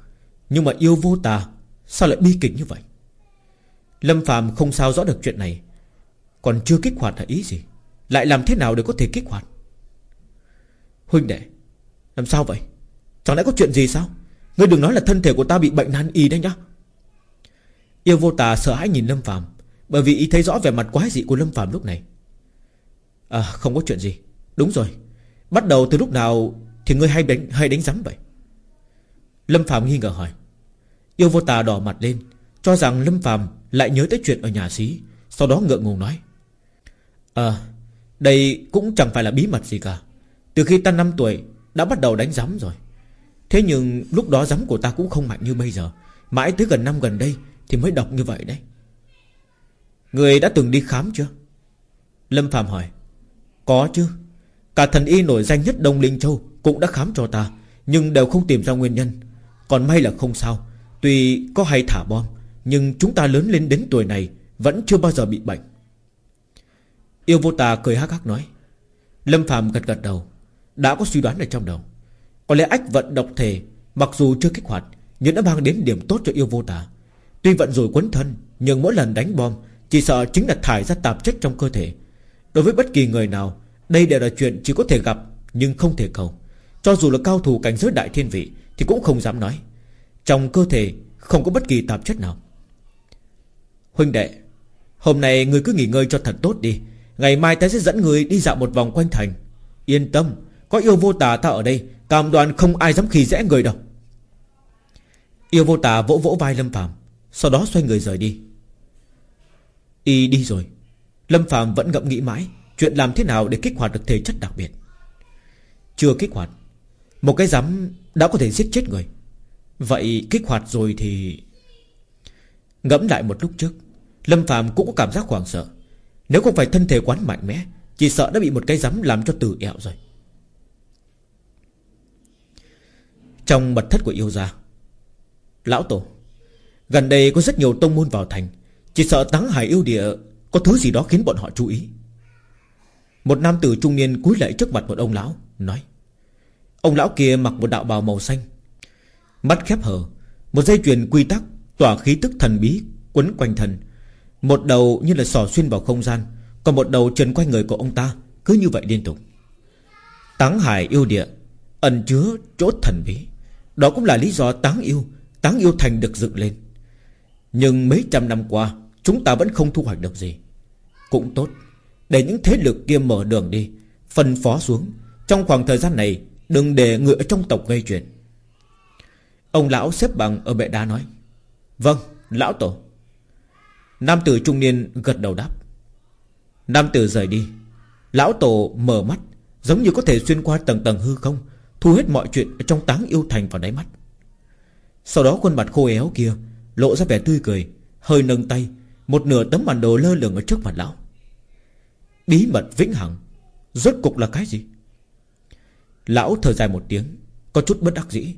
Nhưng mà yêu vô tà, Sao lại bi kịch như vậy? Lâm Phạm không sao rõ được chuyện này. Còn chưa kích hoạt là ý gì? Lại làm thế nào để có thể kích hoạt? Huynh đệ, Làm sao vậy? Chẳng lẽ có chuyện gì sao? Ngươi đừng nói là thân thể của ta bị bệnh nan y đấy nhá. Yêu vô tà sợ hãi nhìn Lâm Phạm Bởi vì ý thấy rõ vẻ mặt quái dị của Lâm Phạm lúc này. À không có chuyện gì. Đúng rồi. Bắt đầu từ lúc nào Thì ngươi hay đánh hay đánh rắm vậy? Lâm Phạm nghi ngờ hỏi. Yêu vô tà đỏ mặt lên, Cho rằng Lâm Phạm lại nhớ tới chuyện ở nhà xí, Sau đó ngượng ngùng nói. À Đây cũng chẳng phải là bí mật gì cả. Từ khi ta 5 tuổi, Đã bắt đầu đánh giấm rồi. Thế nhưng lúc đó giấm của ta cũng không mạnh như bây giờ. Mãi tới gần năm gần đây Thì mới độc như vậy đấy. Người đã từng đi khám chưa? Lâm Phạm hỏi. Có chứ. Cả thần y nổi danh nhất Đông Linh Châu Cũng đã khám cho ta, Nhưng đều không tìm ra nguyên nhân. Còn may là không sao, Tuy có hay thả bom. Nhưng chúng ta lớn lên đến tuổi này, Vẫn chưa bao giờ bị bệnh. Yêu vô tà cười hắc hắc nói, Lâm Phạm gật gật đầu, Đã có suy đoán ở trong đầu. Có lẽ ách vận độc thể, Mặc dù chưa kích hoạt, Nhưng đã mang đến điểm tốt cho yêu vô tà. Tuy vận rồi quấn thân, Nhưng mỗi lần đánh bom, Chỉ sợ chính là thải ra tạp chất trong cơ thể. Đối với bất kỳ người nào, Đây đều là chuyện chỉ có thể gặp, Nhưng không thể cầu. Cho dù là cao thủ cảnh giới đại thiên vị, Thì cũng không dám nói. Trong cơ thể, không có bất kỳ tạp chất nào. Huynh đệ, Hôm nay người cứ nghỉ ngơi cho thật tốt đi. Ngày mai ta sẽ dẫn người đi dạo một vòng quanh thành. Yên tâm, Có yêu vô tà ta ở đây, Cam đoàn không ai dám khi dễ người đâu. Yêu vô tà vỗ vỗ vai Lâm Phạm Sau đó xoay người rời đi. Y đi rồi. Lâm Phạm vẫn ngậm nghĩ mãi, Chuyện làm thế nào để kích hoạt được thể chất đặc biệt. Chưa kích hoạt, Một cái giám đã có thể giết chết người. Vậy kích hoạt rồi thì Ngẫm lại một lúc trước. Lâm Phạm cũng có cảm giác hoảng sợ. Nếu không phải thân thể quán mạnh mẽ, Chỉ sợ đã bị một cái rắm làm cho tử ẹo rồi. Trong mật thất của yêu gia, Lão Tổ, Gần đây có rất nhiều tông môn vào thành, Chỉ sợ táng hải yêu địa Có thứ gì đó khiến bọn họ chú ý. Một nam tử trung niên cúi lạy trước mặt một ông lão, Nói, Ông lão kia mặc một đạo bào màu xanh, Mắt khép hờ, Một dây chuyền quy tắc, Tỏa khí tức thần bí Quấn quanh thần một đầu như là sò xuyên vào không gian, Còn một đầu trần quanh người của ông ta, Cứ như vậy liên tục. Táng hải yêu địa, Ẩn chứa chỗ thần bí. Đó cũng là lý do táng yêu Táng yêu thành được dựng lên. Nhưng mấy trăm năm qua, Chúng ta vẫn không thu hoạch được gì. Cũng tốt, Để những thế lực kia mở đường đi, Phân phó xuống. Trong khoảng thời gian này, Đừng để người ở trong tộc gây chuyện. Ông lão xếp bằng ở bệ đá nói Vâng lão tổ. Nam tử trung niên gật đầu đáp. Nam tử rời đi. Lão tổ mở mắt, Giống như có thể xuyên qua tầng tầng hư không, Thu hết mọi chuyện trong táng yêu thành vào đáy mắt. Sau đó khuôn mặt khô éo kia Lộ ra vẻ tươi cười, Hơi nâng tay, Một nửa tấm bản đồ lơ lửng ở trước mặt lão. Bí mật vĩnh hằng, Rốt cục là cái gì? Lão thở dài một tiếng, Có chút bất đắc dĩ,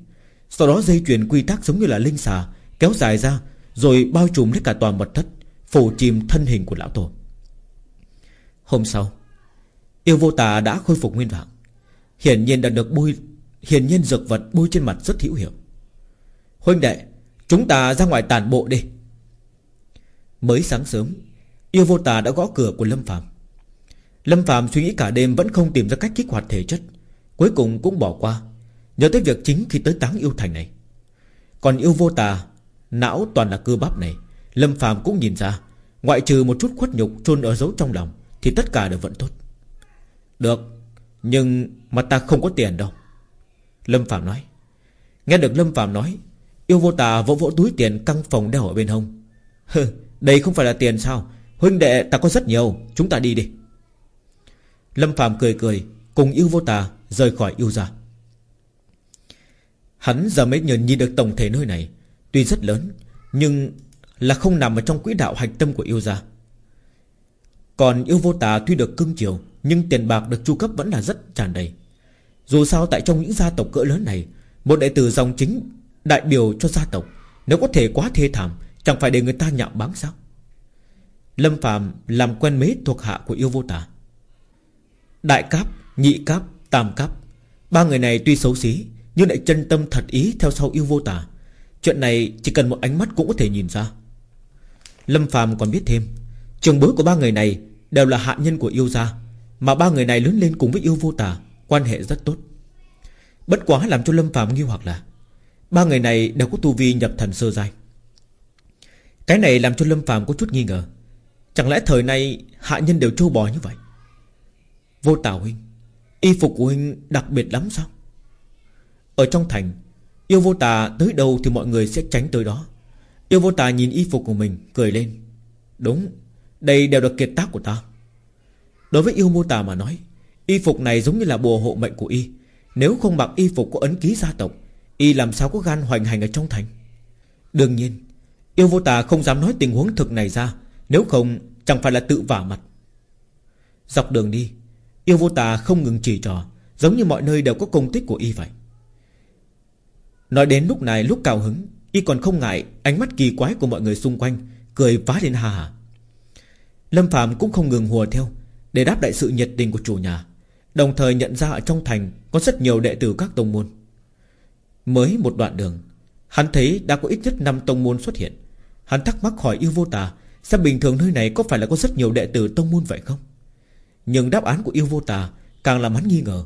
Sau đó dây chuyền quy tắc giống như là linh xà Kéo dài ra, Rồi bao trùm hết cả toàn mật thất. Phủ chìm thân hình của lão tổ. Hôm sau, Yêu vô tà đã khôi phục nguyên vạng Hiển nhiên đã được bôi, Hiển nhiên dược vật bôi trên mặt rất hữu hiệu. Huynh đệ, Chúng ta ra ngoài tàn bộ đi. Mới sáng sớm, Yêu vô tà đã gõ cửa của Lâm Phạm Lâm Phạm suy nghĩ cả đêm Vẫn không tìm ra cách kích hoạt thể chất, Cuối cùng cũng bỏ qua, Nhớ tới việc chính khi tới táng yêu thành này. Còn yêu vô tà, Não toàn là cơ bắp này. Lâm Phạm cũng nhìn ra Ngoại trừ một chút khuất nhục chôn ở dấu trong lòng Thì tất cả đều vẫn tốt. Được Nhưng mà ta không có tiền đâu. Lâm Phạm nói. Nghe được Lâm Phạm nói Yêu vô tà vỗ vỗ túi tiền căng phòng đeo ở bên hông. Hừ, đây không phải là tiền sao? Huynh đệ ta có rất nhiều Chúng ta đi đi. Lâm Phạm cười cười Cùng yêu vô tà rời khỏi yêu gia. Hắn giờ mới nhìn nhìn được tổng thể nơi này Tuy rất lớn Nhưng là không nằm ở trong quỹ đạo hạch tâm của yêu gia. Còn yêu vô tà tuy được cưng chiều Nhưng tiền bạc được chu cấp vẫn là rất tràn đầy. Dù sao tại trong những gia tộc cỡ lớn này Một đệ tử dòng chính Đại biểu cho gia tộc Nếu có thể quá thê thảm Chẳng phải để người ta nhạo báng sao? Lâm Phạm làm quen mấy thuộc hạ của yêu vô tà. Đại cáp, nhị cáp, tam cáp Ba người này tuy xấu xí Nhưng lại chân tâm thật ý theo sau yêu vô tà. Chuyện này chỉ cần một ánh mắt cũng có thể nhìn ra. Lâm Phạm còn biết thêm. Trường bối của ba người này Đều là hạ nhân của yêu gia, Mà ba người này lớn lên cùng với yêu vô tà, Quan hệ rất tốt. Bất quá làm cho Lâm Phạm nghi hoặc là, Ba người này đều có tu vi nhập thần sơ giai. Cái này làm cho Lâm Phạm có chút nghi ngờ. Chẳng lẽ thời nay Hạ nhân đều trâu bò như vậy? Vô Tả huynh, Y phục của huynh đặc biệt lắm sao? Ở trong thành, Yêu vô tà tới đâu thì mọi người sẽ tránh tới đó. Yêu vô tà nhìn y phục của mình, Cười lên. Đúng, Đây đều là kiệt tác của ta. Đối với yêu vô tà mà nói, Y phục này giống như là bùa hộ mệnh của y. Nếu không mặc y phục có ấn ký gia tộc, Y làm sao có gan hoành hành ở trong thành? Đương nhiên, Yêu vô tà không dám nói tình huống thực này ra, Nếu không chẳng phải là tự vả mặt. Dọc đường đi, Yêu vô tà không ngừng chỉ trò, Giống như mọi nơi đều có công tích của y vậy. Nói đến lúc này, lúc cao hứng Y còn không ngại, ánh mắt kỳ quái của mọi người xung quanh, Cười phá lên hà hà. Lâm Phạm cũng không ngừng hùa theo, Để đáp đại sự nhiệt tình của chủ nhà, Đồng thời nhận ra ở trong thành Có rất nhiều đệ tử các tông môn. Mới một đoạn đường, Hắn thấy đã có ít nhất 5 tông môn xuất hiện. Hắn thắc mắc hỏi yêu vô tà Xem bình thường nơi này có phải là có rất nhiều đệ tử tông môn vậy không? Nhưng đáp án của yêu vô tà Càng làm hắn nghi ngờ,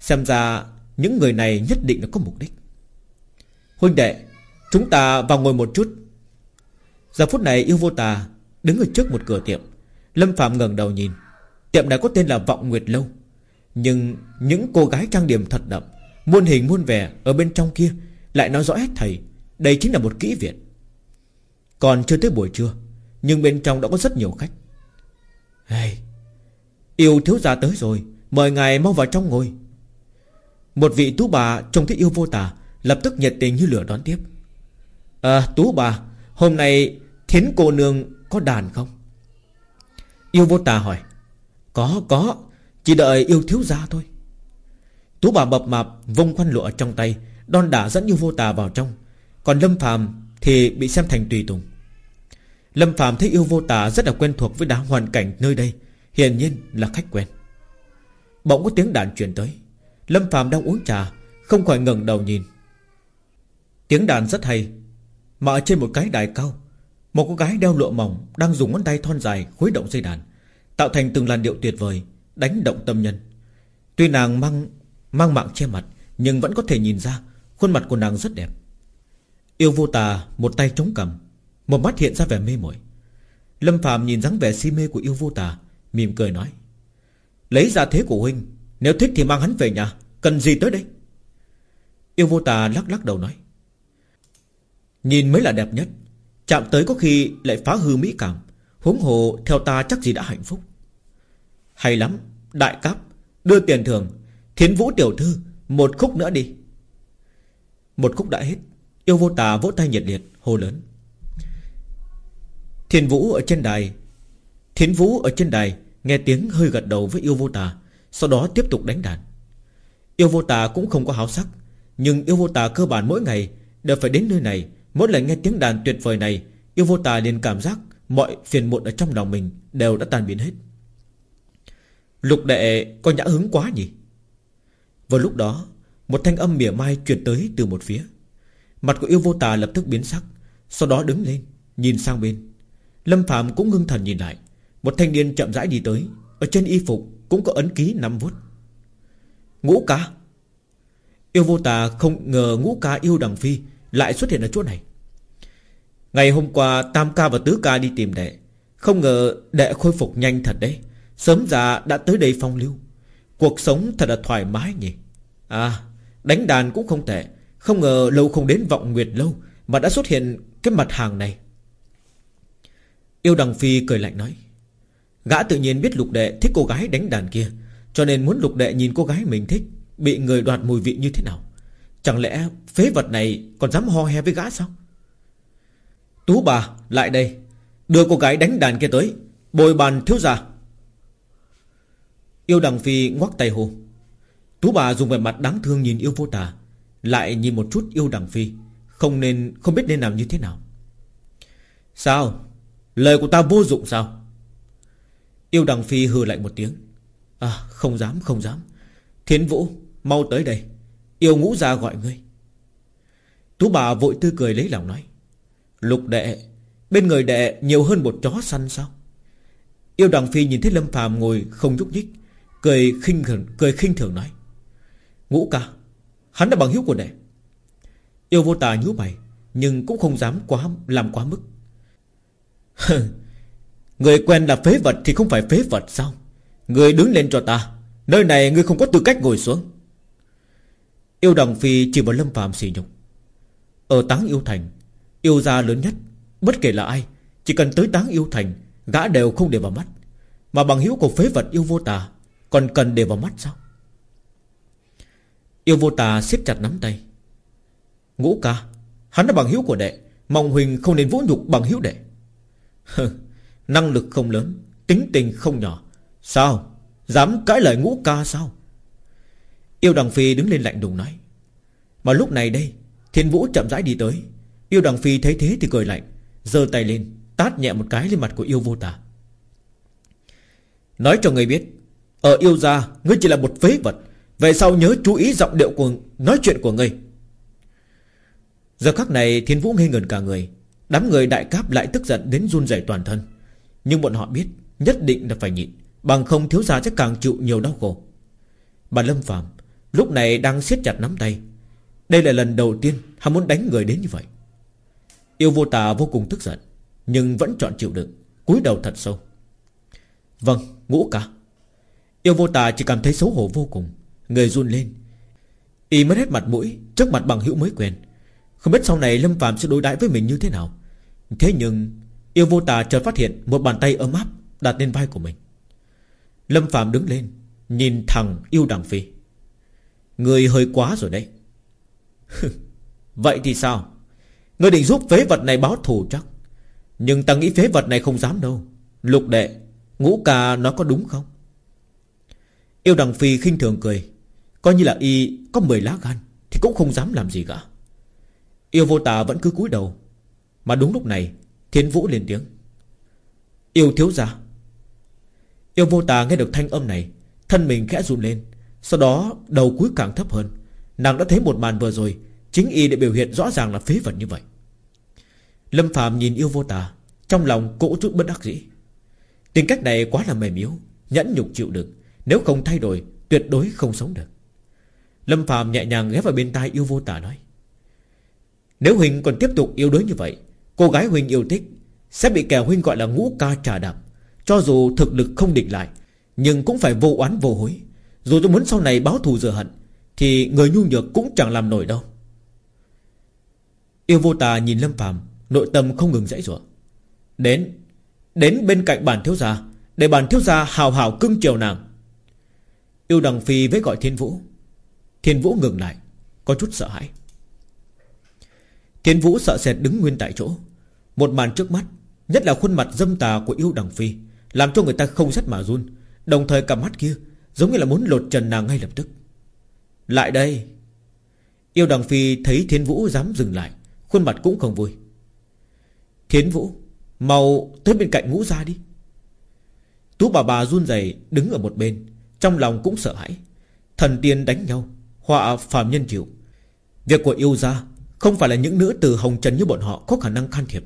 Xem ra Những người này nhất định là có mục đích. Huynh đệ Chúng ta vào ngồi một chút. Giờ phút này yêu vô tà Đứng ở trước một cửa tiệm. Lâm Phạm ngẩng đầu nhìn. Tiệm này có tên là Vọng Nguyệt Lâu. Nhưng những cô gái trang điểm thật đậm Muôn hình muôn vẻ ở bên trong kia Lại nói rõ hết thầy Đây chính là một kỹ viện. Còn chưa tới buổi trưa Nhưng bên trong đã có rất nhiều khách. Hey, Yêu thiếu gia tới rồi Mời ngài mau vào trong ngồi. Một vị tú bà trông thấy yêu vô tà Lập tức nhiệt tình như lửa đón tiếp. À tú bà, Hôm nay thiến cô nương có đàn không? Yêu vô tà hỏi. Có có, Chỉ đợi yêu thiếu gia thôi. Tú bà bập mạp vông khoăn lụa trong tay, Đon đả dẫn yêu vô tà vào trong. Còn Lâm phàm thì bị xem thành tùy tùng. Lâm phàm thấy yêu vô tà rất là quen thuộc với đá hoàn cảnh nơi đây, Hiển nhiên là khách quen. Bỗng có tiếng đàn truyền tới. Lâm phàm đang uống trà, Không khỏi ngẩng đầu nhìn. Tiếng đàn rất hay mà ở trên một cái đài cao, Một cô gái đeo lụa mỏng Đang dùng ngón tay thon dài khuấy động dây đàn, Tạo thành từng làn điệu tuyệt vời, Đánh động tâm nhân. Tuy nàng mang mang mạng che mặt, Nhưng vẫn có thể nhìn ra Khuôn mặt của nàng rất đẹp. Yêu vô tà, một tay chống cầm Một mắt hiện ra vẻ mê mỏi Lâm Phạm nhìn dáng vẻ si mê của yêu vô tà, Mỉm cười nói, Lấy ra thế của huynh, Nếu thích thì mang hắn về nhà, Cần gì tới đây? Yêu vô tà lắc lắc đầu nói Nhìn mới là đẹp nhất. Chạm tới có khi lại phá hư mỹ cảm. Huống hồ, theo ta chắc gì đã hạnh phúc. Hay lắm, Đại cáp, Đưa tiền thường Thiến vũ tiểu thư, Một khúc nữa đi. Một khúc đã hết. Yêu vô tà vỗ tay nhiệt liệt, hô lớn. Thiên vũ ở trên đài. Thiến vũ ở trên đài, Nghe tiếng hơi gật đầu với yêu vô tà, Sau đó tiếp tục đánh đàn. Yêu vô tà cũng không có háo sắc, Nhưng yêu vô tà cơ bản mỗi ngày Đều phải đến nơi này Mỗi lần nghe tiếng đàn tuyệt vời này, Yêu vô tà liền cảm giác Mọi phiền muộn ở trong lòng mình Đều đã tan biến hết. Lục đệ, có nhã hứng quá nhỉ? Vào lúc đó, Một thanh âm mỉa mai truyền tới từ một phía. Mặt của yêu vô tà lập tức biến sắc, Sau đó đứng lên, Nhìn sang bên. Lâm Phạm cũng ngưng thần nhìn lại. Một thanh niên chậm rãi đi tới, Ở trên y phục cũng có ấn ký năm vuốt. Ngũ ca. Yêu vô tà không ngờ ngũ ca yêu đằng phi lại xuất hiện ở chỗ này. Ngày hôm qua, Tam ca và Tứ ca đi tìm đệ. Không ngờ đệ khôi phục nhanh thật đấy. Sớm già đã tới đây phong lưu. Cuộc sống thật là thoải mái nhỉ. À đánh đàn cũng không tệ. Không ngờ lâu không đến vọng nguyệt lâu Mà đã xuất hiện cái mặt hàng này. Yêu đằng phi cười lạnh nói, Gã tự nhiên biết lục đệ thích cô gái đánh đàn kia, Cho nên muốn lục đệ nhìn cô gái mình thích, Bị người đoạt mùi vị như thế nào? Chẳng lẽ phế vật này còn dám ho he với gã sao? Tú bà, lại đây. Đưa cô gái đánh đàn kia tới. Bồi bàn thiếu gia. Yêu đằng phi ngoắc tay hồ Tú bà dùng vẻ mặt đáng thương nhìn yêu vô tà, Lại nhìn một chút yêu đằng phi. Không nên, không biết nên làm như thế nào. Sao? Lời của ta vô dụng sao? Yêu đằng phi hừ lạnh một tiếng. À không dám không dám. Thiến vũ, mau tới đây. Yêu ngũ ra gọi ngươi. Tú bà vội tươi cười lấy lòng nói Lục đệ Bên người đệ nhiều hơn một chó săn sao? Yêu đằng phi nhìn thấy Lâm phàm ngồi không nhúc nhích Cười khinh thường, cười khinh thường nói Ngũ ca Hắn là bằng hiếu của đệ. Yêu vô tà nhú mày Nhưng cũng không dám quá làm quá mức. [laughs] Người quen là phế vật thì không phải phế vật sao? Người đứng lên cho ta Nơi này ngươi không có tư cách ngồi xuống. Yêu đồng phi chỉ vào lâm phàm xỉ nhục. Ở táng yêu thành, Yêu gia lớn nhất, Bất kể là ai, Chỉ cần tới táng yêu thành, Gã đều không để vào mắt. Mà bằng hữu của phế vật yêu vô tà, Còn cần để vào mắt sao? Yêu vô tà siết chặt nắm tay. Ngũ ca, Hắn là bằng hữu của đệ, Mong Huỳnh không nên vũ nhục bằng hữu đệ. Năng lực không lớn, Tính tình không nhỏ. Sao? Dám cãi lời ngũ ca sao? Yêu đằng phi đứng lên lạnh đùng nói. Mà lúc này đây, Thiên vũ chậm rãi đi tới. Yêu đằng phi thấy thế thì cười lạnh, giơ tay lên, Tát nhẹ một cái lên mặt của yêu vô tà. Nói cho người biết, Ở yêu gia, Ngươi chỉ là một phế vật. Về sau nhớ chú ý giọng điệu của, Nói chuyện của ngươi. Giờ khắc này, thiên vũ ngây ngần cả người. Đám người đại cáp lại tức giận đến run rẩy toàn thân. Nhưng bọn họ biết, Nhất định là phải nhịn, Bằng không thiếu gia chắc càng chịu nhiều đau khổ. Bà Lâm Phạm Lúc này đang siết chặt nắm tay. Đây là lần đầu tiên hắn muốn đánh người đến như vậy. Yêu vô tà vô cùng tức giận, Nhưng vẫn chọn chịu đựng, cúi đầu thật sâu. Vâng ngũ cả Yêu vô tà chỉ cảm thấy xấu hổ vô cùng, Người run lên. Y mất hết mặt mũi, Trước mặt bằng hữu mới quen. Không biết sau này Lâm Phạm sẽ đối đãi với mình như thế nào. Thế nhưng, Yêu vô tà chợt phát hiện Một bàn tay ấm áp đặt lên vai của mình. Lâm Phạm đứng lên, Nhìn thẳng yêu đằng phi. Người hơi quá rồi đấy. [laughs] Vậy thì sao? Người định giúp phế vật này báo thù chắc. Nhưng ta nghĩ phế vật này không dám đâu. Lục đệ, Ngũ ca nói có đúng không? Yêu đằng phi khinh thường cười. Coi như là y có 10 lá gan, Thì cũng không dám làm gì cả. Yêu vô tà vẫn cứ cúi đầu. Mà đúng lúc này Thiên vũ lên tiếng. Yêu thiếu gia. Yêu vô tà nghe được thanh âm này, Thân mình khẽ run lên. Sau đó, đầu cúi càng thấp hơn. Nàng đã thấy một màn vừa rồi, Chính y để biểu hiện rõ ràng là phế vật như vậy. Lâm Phạm nhìn yêu vô tà, Trong lòng cỗ chút bất đắc dĩ. Tính cách này quá là mềm yếu, Nhẫn nhục chịu được Nếu không thay đổi, tuyệt đối không sống được. Lâm Phạm nhẹ nhàng ghé vào bên tai yêu vô tà nói, Nếu Huỳnh còn tiếp tục yêu đối như vậy, Cô gái Huỳnh yêu thích Sẽ bị kẻ Huỳnh gọi là ngũ ca trà đạp. Cho dù thực lực không định lại, Nhưng cũng phải vô oán vô hối. Dù tôi muốn sau này báo thù rửa hận, Thì người nhu nhược cũng chẳng làm nổi đâu. Yêu vô tà nhìn Lâm phàm, Nội tâm không ngừng dãy rủa. Đến Đến bên cạnh bản thiếu gia, Để bản thiếu gia hào hào cưng chiều nàng. Yêu đằng phi với gọi thiên vũ. Thiên vũ ngừng lại, Có chút sợ hãi. Thiên vũ sợ sệt đứng nguyên tại chỗ. Một màn trước mắt, Nhất là khuôn mặt dâm tà của yêu đằng phi, Làm cho người ta không rất mà run. Đồng thời cả mắt kia Giống như là muốn lột trần nàng ngay lập tức. Lại đây. Yêu đằng phi thấy thiên vũ dám dừng lại, Khuôn mặt cũng không vui. Thiên vũ, Mau tới bên cạnh ngũ ra đi. Tú bà bà run rẩy đứng ở một bên, Trong lòng cũng sợ hãi. Thần tiên đánh nhau, Họa phàm nhân chịu. Việc của yêu gia Không phải là những nữ từ hồng trần như bọn họ Có khả năng can thiệp.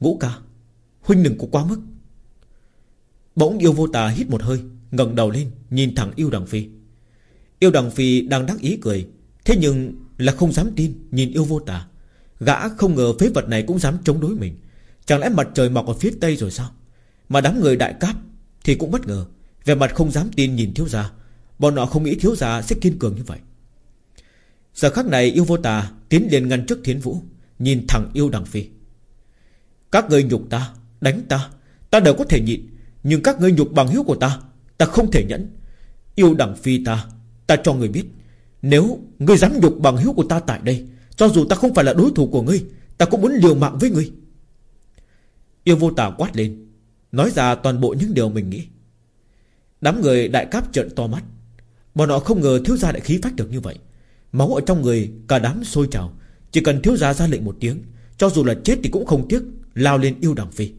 Ngũ ca, Huynh đừng có quá mức. Bỗng yêu vô tà hít một hơi ngẩng đầu lên, Nhìn thẳng yêu đằng phi. Yêu đằng phi đang đắc ý cười, Thế nhưng là không dám tin Nhìn yêu vô tà Gã không ngờ phế vật này cũng dám chống đối mình. Chẳng lẽ mặt trời mọc ở phía tây rồi sao? Mà đám người đại cáp Thì cũng bất ngờ Về mặt không dám tin nhìn thiếu gia. Bọn họ không nghĩ thiếu gia sẽ kiên cường như vậy. Giờ khắc này yêu vô tà Tiến liền ngăn trước thiến vũ, Nhìn thẳng yêu đằng phi. Các người nhục ta, Đánh ta Ta đều có thể nhịn, Nhưng các ngươi nhục bằng hiếu của ta Ta không thể nhẫn. Yêu đằng phi ta Ta cho người biết. Nếu ngươi dám nhục bằng hiếu của ta tại đây, Cho dù ta không phải là đối thủ của ngươi, Ta cũng muốn liều mạng với ngươi. Yêu vô tà quát lên, Nói ra toàn bộ những điều mình nghĩ. Đám người đại cáp trợn to mắt. Bọn họ không ngờ thiếu gia đại khí phách được như vậy. Máu ở trong người, cả đám sôi trào. Chỉ cần thiếu gia ra lệnh một tiếng, Cho dù là chết thì cũng không tiếc, Lao lên yêu đằng phi.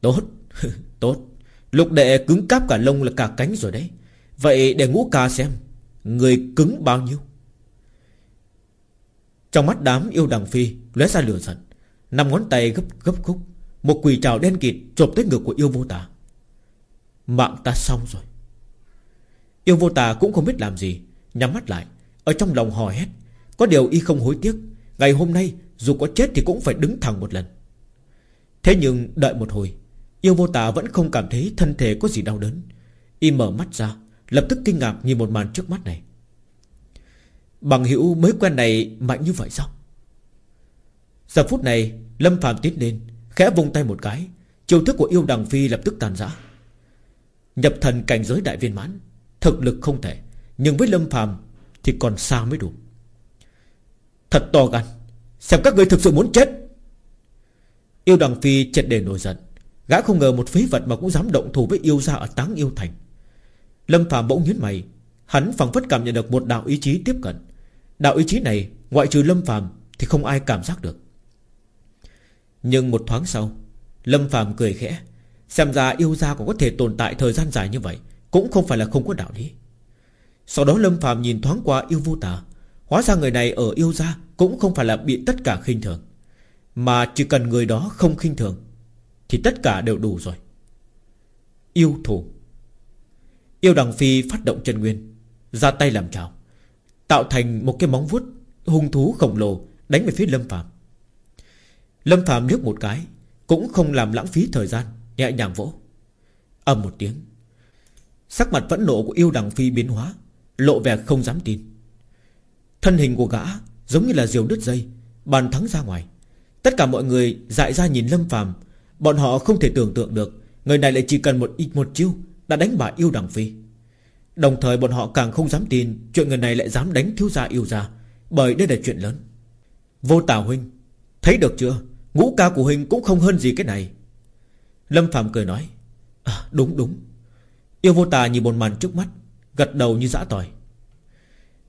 Tốt [laughs] Tốt. Lục đệ cứng cáp cả lông là cả cánh rồi đấy. Vậy để ngũ ca xem, Người cứng bao nhiêu? Trong mắt đám yêu đằng phi, lóe ra lửa giận. Năm ngón tay gấp gấp khúc, Một quỷ trào đen kịt chộp tới ngực của yêu vô tà. Mạng ta xong rồi. Yêu vô tà cũng không biết làm gì, Nhắm mắt lại. Ở trong lòng hò hét, Có điều y không hối tiếc. Ngày hôm nay, dù có chết thì cũng phải đứng thẳng một lần. Thế nhưng đợi một hồi Yêu vô tà vẫn không cảm thấy thân thể có gì đau đớn. Y mở mắt ra, Lập tức kinh ngạc nhìn một màn trước mắt này. Bằng hữu mới quen này mạnh như vậy sao? Giờ phút này, Lâm Phạm tiến lên, Khẽ vung tay một cái, Chiêu thức của yêu đằng phi lập tức tàn rã. Nhập thần cảnh giới đại viên mãn, Thực lực không thể, Nhưng với Lâm Phạm Thì còn xa mới đủ. Thật to gan, Xem các người thực sự muốn chết. Yêu đằng phi triệt để nổi giận. Gã không ngờ một phế vật mà cũng dám động thủ với yêu gia ở táng yêu thành. Lâm Phạm bỗng nhíu mày, Hắn phẳng phất cảm nhận được một đạo ý chí tiếp cận. Đạo ý chí này, Ngoại trừ Lâm Phạm Thì không ai cảm giác được. Nhưng một thoáng sau, Lâm Phạm cười khẽ, Xem ra yêu gia cũng có thể tồn tại thời gian dài như vậy, Cũng không phải là không có đạo lý. Sau đó Lâm Phạm nhìn thoáng qua yêu vô tà, Hóa ra người này ở yêu gia Cũng không phải là bị tất cả khinh thường, Mà chỉ cần người đó không khinh thường thì tất cả đều đủ rồi. Yêu thủ Yêu đằng phi phát động chân nguyên, Ra tay làm chào Tạo thành một cái móng vuốt Hung thú khổng lồ Đánh về phía Lâm Phạm Lâm Phạm nhấc một cái, Cũng không làm lãng phí thời gian, Nhẹ nhàng vỗ. Âm một tiếng, Sắc mặt vẫn nộ của yêu đằng phi biến hóa, Lộ vẻ không dám tin. Thân hình của gã giống như là diều đứt dây, Bàn thắng ra ngoài. Tất cả mọi người dại ra nhìn Lâm Phạm Bọn họ không thể tưởng tượng được Người này lại chỉ cần một ít một chiêu Đã đánh bại yêu đằng phi. Đồng thời bọn họ càng không dám tin Chuyện người này lại dám đánh thiếu gia yêu gia Bởi đây là chuyện lớn. Vô tà huynh Thấy được chưa? Ngũ ca của huynh cũng không hơn gì cái này. Lâm Phạm cười nói à, Đúng đúng. Yêu vô tà nhìn một màn trước mắt Gật đầu như dã tỏi.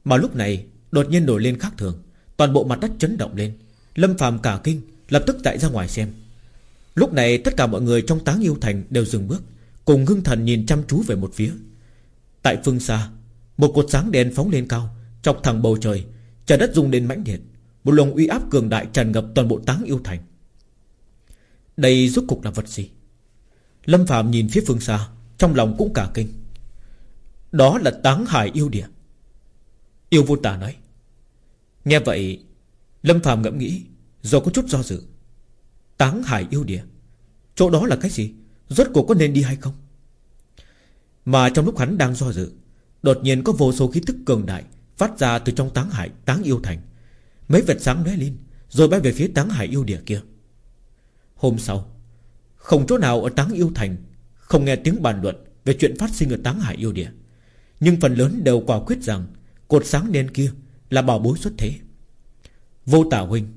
Mà lúc này đột nhiên nổi lên khác thường Toàn bộ mặt đất chấn động lên. Lâm Phạm cả kinh Lập tức chạy ra ngoài xem. Lúc này tất cả mọi người trong táng yêu thành đều dừng bước, Cùng ngưng thần nhìn chăm chú về một phía. Tại phương xa, Một cột sáng đen phóng lên cao, Chọc thẳng bầu trời Trời đất rung lên mãnh liệt, Một luồng uy áp cường đại tràn ngập toàn bộ táng yêu thành. Đây rốt cục là vật gì? Lâm Phạm nhìn phía phương xa, Trong lòng cũng cả kinh. Đó là táng hải yêu địa. Yêu vô tà nói. Nghe vậy, Lâm Phạm ngẫm nghĩ Rồi có chút do dự. Táng hải yêu địa. Chỗ đó là cái gì? Rốt cuộc có nên đi hay không? Mà trong lúc hắn đang do dự, Đột nhiên có vô số khí tức cường đại Phát ra từ trong táng hải táng yêu thành. Mấy vệt sáng lóe lên, Rồi bay về phía táng hải yêu địa kia. Hôm sau, Không chỗ nào ở táng yêu thành Không nghe tiếng bàn luận Về chuyện phát sinh ở táng hải yêu địa. Nhưng phần lớn đều quả quyết rằng Cột sáng đen kia là bảo bối xuất thế. Vô tả huynh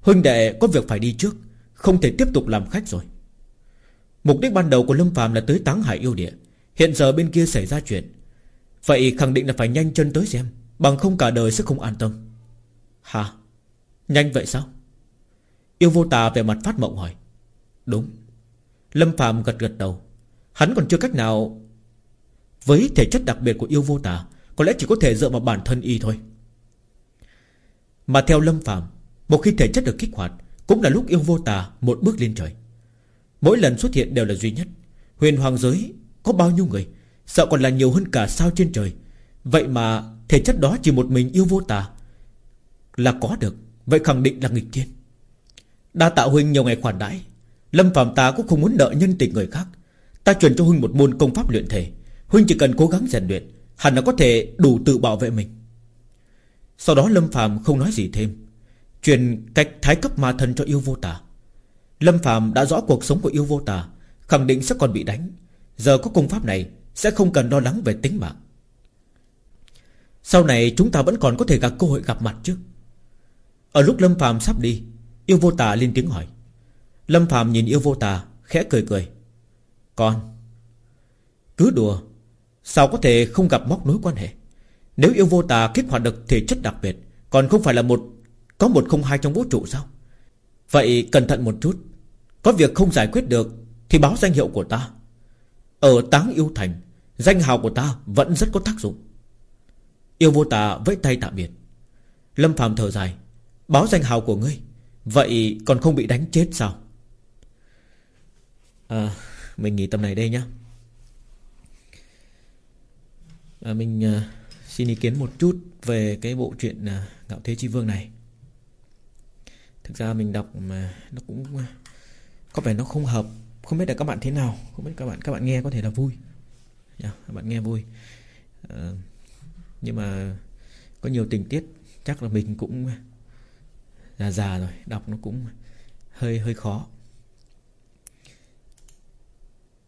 Huynh đệ có việc phải đi trước không thể tiếp tục làm khách rồi. Mục đích ban đầu của Lâm Phạm là tới Táng Hải yêu địa. Hiện giờ bên kia xảy ra chuyện. Vậy khẳng định là phải nhanh chân tới xem, Bằng không cả đời sẽ không an tâm. Hả? Nhanh vậy sao? Yêu vô tà về mặt phát mộng hỏi. Đúng. Lâm Phạm gật gật đầu. Hắn còn chưa cách nào. Với thể chất đặc biệt của yêu vô tà, Có lẽ chỉ có thể dựa vào bản thân y thôi. Mà theo Lâm Phạm Một khi thể chất được kích hoạt cũng là lúc yêu vô tà, một bước lên trời. Mỗi lần xuất hiện đều là duy nhất. Huyền hoàng giới có bao nhiêu người? Sợ còn là nhiều hơn cả sao trên trời. Vậy mà thể chất đó chỉ một mình yêu vô tà Là có được. Vậy khẳng định là nghịch thiên. Đa tạ huynh nhiều ngày khoản đãi. Lâm Phạm ta cũng không muốn nợ nhân tình người khác. Ta truyền cho huynh một môn công pháp luyện thể. Huynh chỉ cần cố gắng rèn luyện, Hẳn là có thể đủ tự bảo vệ mình. Sau đó Lâm Phạm không nói gì thêm. Truyền cách thái cấp ma thần cho yêu vô tà. Lâm Phạm đã rõ cuộc sống của yêu vô tà, Khẳng định sẽ còn bị đánh. Giờ có công pháp này, Sẽ không cần lo lắng về tính mạng. Sau này chúng ta vẫn còn có thể gặp cơ hội gặp mặt chứ? Ở lúc Lâm Phạm sắp đi, Yêu vô tà lên tiếng hỏi. Lâm Phạm nhìn yêu vô tà, Khẽ cười cười. Con, Cứ đùa, Sao có thể không gặp móc nối quan hệ? Nếu yêu vô tà kích hoạt được thể chất đặc biệt, Còn không phải là một có một không hai trong vũ trụ sao? Vậy cẩn thận một chút. Có việc không giải quyết được Thì báo danh hiệu của ta. Ở Táng Yêu Thành Danh hào của ta vẫn rất có tác dụng. Yêu vô tà vẫy tay tạm biệt. Lâm phàm thở dài. Báo danh hào của ngươi Vậy còn không bị đánh chết sao? À, Mình nghỉ tầm này đây nhá. À, Mình uh, xin ý kiến một chút Về cái bộ truyện uh, Ngạo Thế Chi Vương này. Thực ra mình đọc mà Nó cũng Có vẻ nó không hợp. Không biết là các bạn thế nào. Không biết các bạn các bạn nghe có thể là vui. Yeah, Các bạn nghe vui. À, Nhưng mà Có nhiều tình tiết Chắc là mình cũng Già già rồi Đọc nó cũng hơi hơi khó.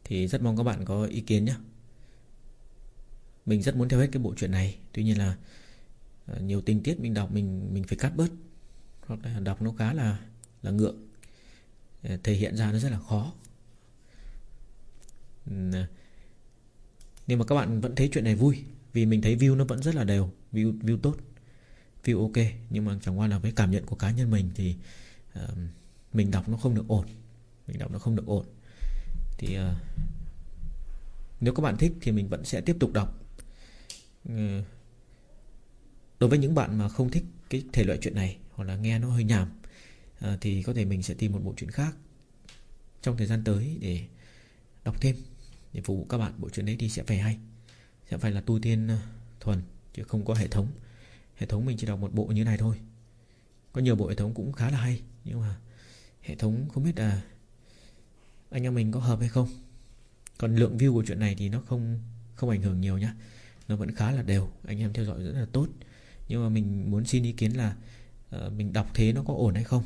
Thì rất mong các bạn có ý kiến nhé Mình rất muốn theo hết cái bộ truyện này. Tuy nhiên là ờ, Nhiều tình tiết mình đọc mình mình phải cắt bớt hoặc là đọc nó khá là là ngượng. Ờ, thể hiện ra nó rất là khó. À, nhưng mà các bạn vẫn thấy chuyện này vui vì mình thấy view nó vẫn rất là đều view view tốt view ok nhưng mà chẳng qua là với cảm nhận của cá nhân mình thì uh, mình đọc nó không được ổn mình đọc nó không được ổn. Thì uh, nếu các bạn thích thì mình vẫn sẽ tiếp tục đọc. Uh, đối với những bạn mà không thích cái thể loại chuyện này hoặc là nghe nó hơi nhảm à, thì có thể mình sẽ tìm một bộ truyện khác trong thời gian tới để đọc thêm. Để phục vụ các bạn bộ truyện đấy thì sẽ phải hay. Sẽ phải là tu tiên ờ, thuần Chứ không có hệ thống. Hệ thống mình chỉ đọc một bộ như này thôi. Có nhiều bộ hệ thống cũng khá là hay Nhưng mà Hệ thống không biết là Anh em mình có hợp hay không. Còn lượng view của chuyện này thì nó không Không ảnh hưởng nhiều nhá. Nó vẫn khá là đều Anh em theo dõi rất là tốt. Nhưng mà mình muốn xin ý kiến là uh, Mình đọc thế nó có ổn hay không?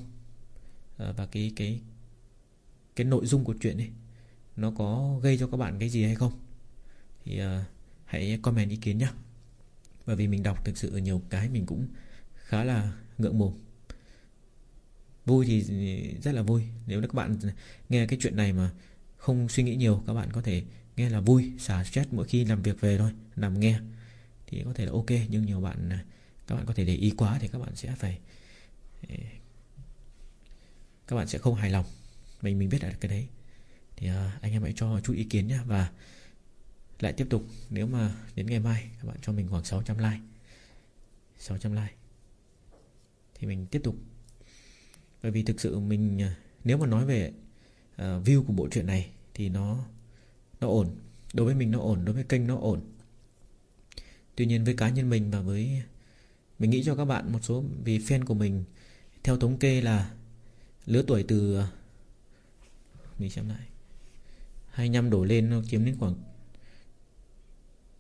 Uh, Và cái cái Cái nội dung của chuyện ấy Nó có gây cho các bạn cái gì hay không? Thì uh, hãy comment ý kiến nhé Bởi vì mình đọc thực sự nhiều cái mình cũng khá là ngượng mồm Vui thì rất là vui. Nếu các bạn nghe cái chuyện này mà Không suy nghĩ nhiều Các bạn có thể nghe là vui Xả stress mỗi khi làm việc về thôi Nằm nghe Thì có thể là ok. Nhưng nhiều bạn Các bạn có thể để ý quá Thì các bạn sẽ phải các bạn sẽ không hài lòng. Mình mình biết là cái đấy. Thì uh, anh em hãy cho chút ý kiến nhé Và lại tiếp tục. Nếu mà đến ngày mai Các bạn cho mình khoảng 600 like 600 like Thì mình tiếp tục. Bởi vì thực sự mình à, Nếu mà nói về uh, view của bộ truyện này Thì nó Nó ổn. Đối với mình nó ổn Đối với kênh nó ổn. Tuy nhiên với cá nhân mình và với Mình nghĩ cho các bạn một số Vì fan của mình theo thống kê là Lứa tuổi từ à, Mình xem lại. 25 đổ lên nó chiếm đến khoảng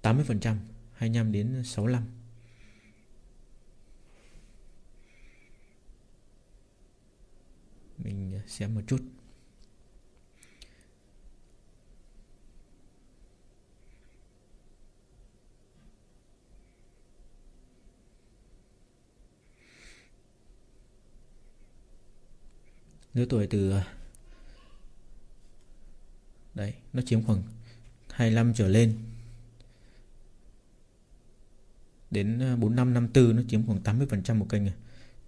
80% 25 đến 65 Mình à, xem một chút. Lứa tuổi từ, Đấy, Nó chiếm khoảng 25 trở lên. Đến ờ, 45 54 nó chiếm khoảng 80% một kênh à.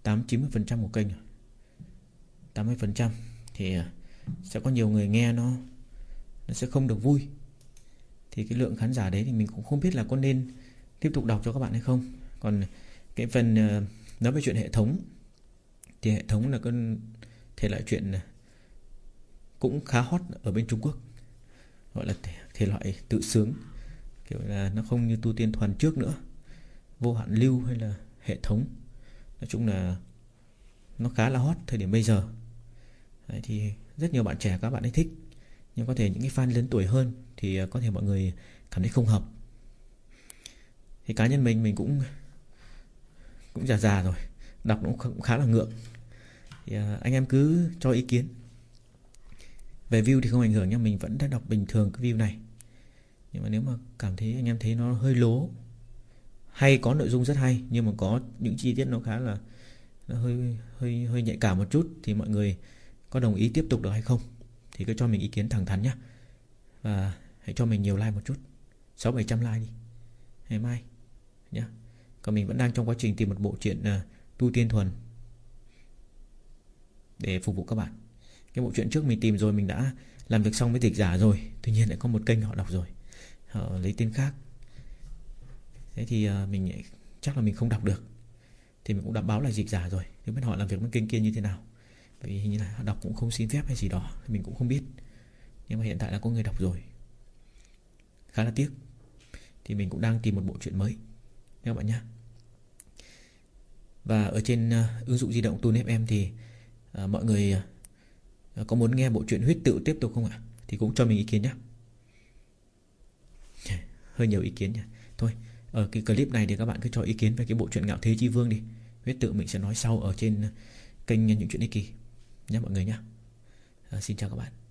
8-90% một kênh à. 80% Thì ờ, sẽ có nhiều người nghe nó Nó sẽ không được vui. Thì cái lượng khán giả đấy thì mình cũng không biết là có nên Tiếp tục đọc cho các bạn hay không. Còn cái phần ờ, Nói về chuyện hệ thống, Thì hệ thống là cái thể loại chuyện ờ, Cũng khá hot ở bên Trung Quốc. Gọi là thể, thể loại tự sướng. Kiểu là nó không như tu tiên thuần trước nữa. Vô hạn lưu hay là hệ thống. Nói chung là Nó khá là hot thời điểm bây giờ. Đấy, thì rất nhiều bạn trẻ các bạn ấy thích. Nhưng có thể những cái fan lớn tuổi hơn Thì ờ, có thể mọi người cảm thấy không hợp. Thì cá nhân mình mình cũng Cũng già già rồi. Đọc cũng khá là ngượng. Thì à, anh em cứ cho ý kiến. Về view thì không ảnh hưởng nha Mình vẫn đã đọc bình thường cái view này. Nhưng mà nếu mà cảm thấy anh em thấy nó hơi lố Hay có nội dung rất hay Nhưng mà có những chi tiết nó khá là Nó hơi hơi hơi nhạy cảm một chút Thì mọi người có đồng ý tiếp tục được hay không Thì cứ cho mình ý kiến thẳng thắn nhá. Và hãy cho mình nhiều like một chút. 6-700 like đi. Ngày mai nhé Còn mình vẫn đang trong quá trình tìm một bộ truyện uh, Tu Tiên Thuần. Để phục vụ các bạn. Cái bộ truyện trước mình tìm rồi, Mình đã làm việc xong với dịch giả rồi. Tuy nhiên lại có một kênh họ đọc rồi. Họ lấy tên khác. Thế thì ờ, mình chắc là mình không đọc được. Thì mình cũng đã báo là dịch giả rồi. Thì biết họ làm việc với kênh kia như thế nào. Bởi vì hình như là họ đọc cũng không xin phép hay gì đó. Mình cũng không biết. Nhưng mà hiện tại là có người đọc rồi. Khá là tiếc. Thì mình cũng đang tìm một bộ truyện mới. Các bạn nhé Và ở trên ờ, ứng dụng di động Tune FM thì à, Mọi người à, có muốn nghe bộ truyện huyết tự tiếp tục không ạ? Thì cũng cho mình ý kiến nhé. [laughs] Hơi nhiều ý kiến nhỉ. Thôi ở cái clip này thì các bạn cứ cho ý kiến về cái bộ truyện ngạo thế chi vương đi. Huyết tự mình sẽ nói sau ở trên kênh những chuyện ích kỳ nhé mọi người nhé. À, Xin chào các bạn.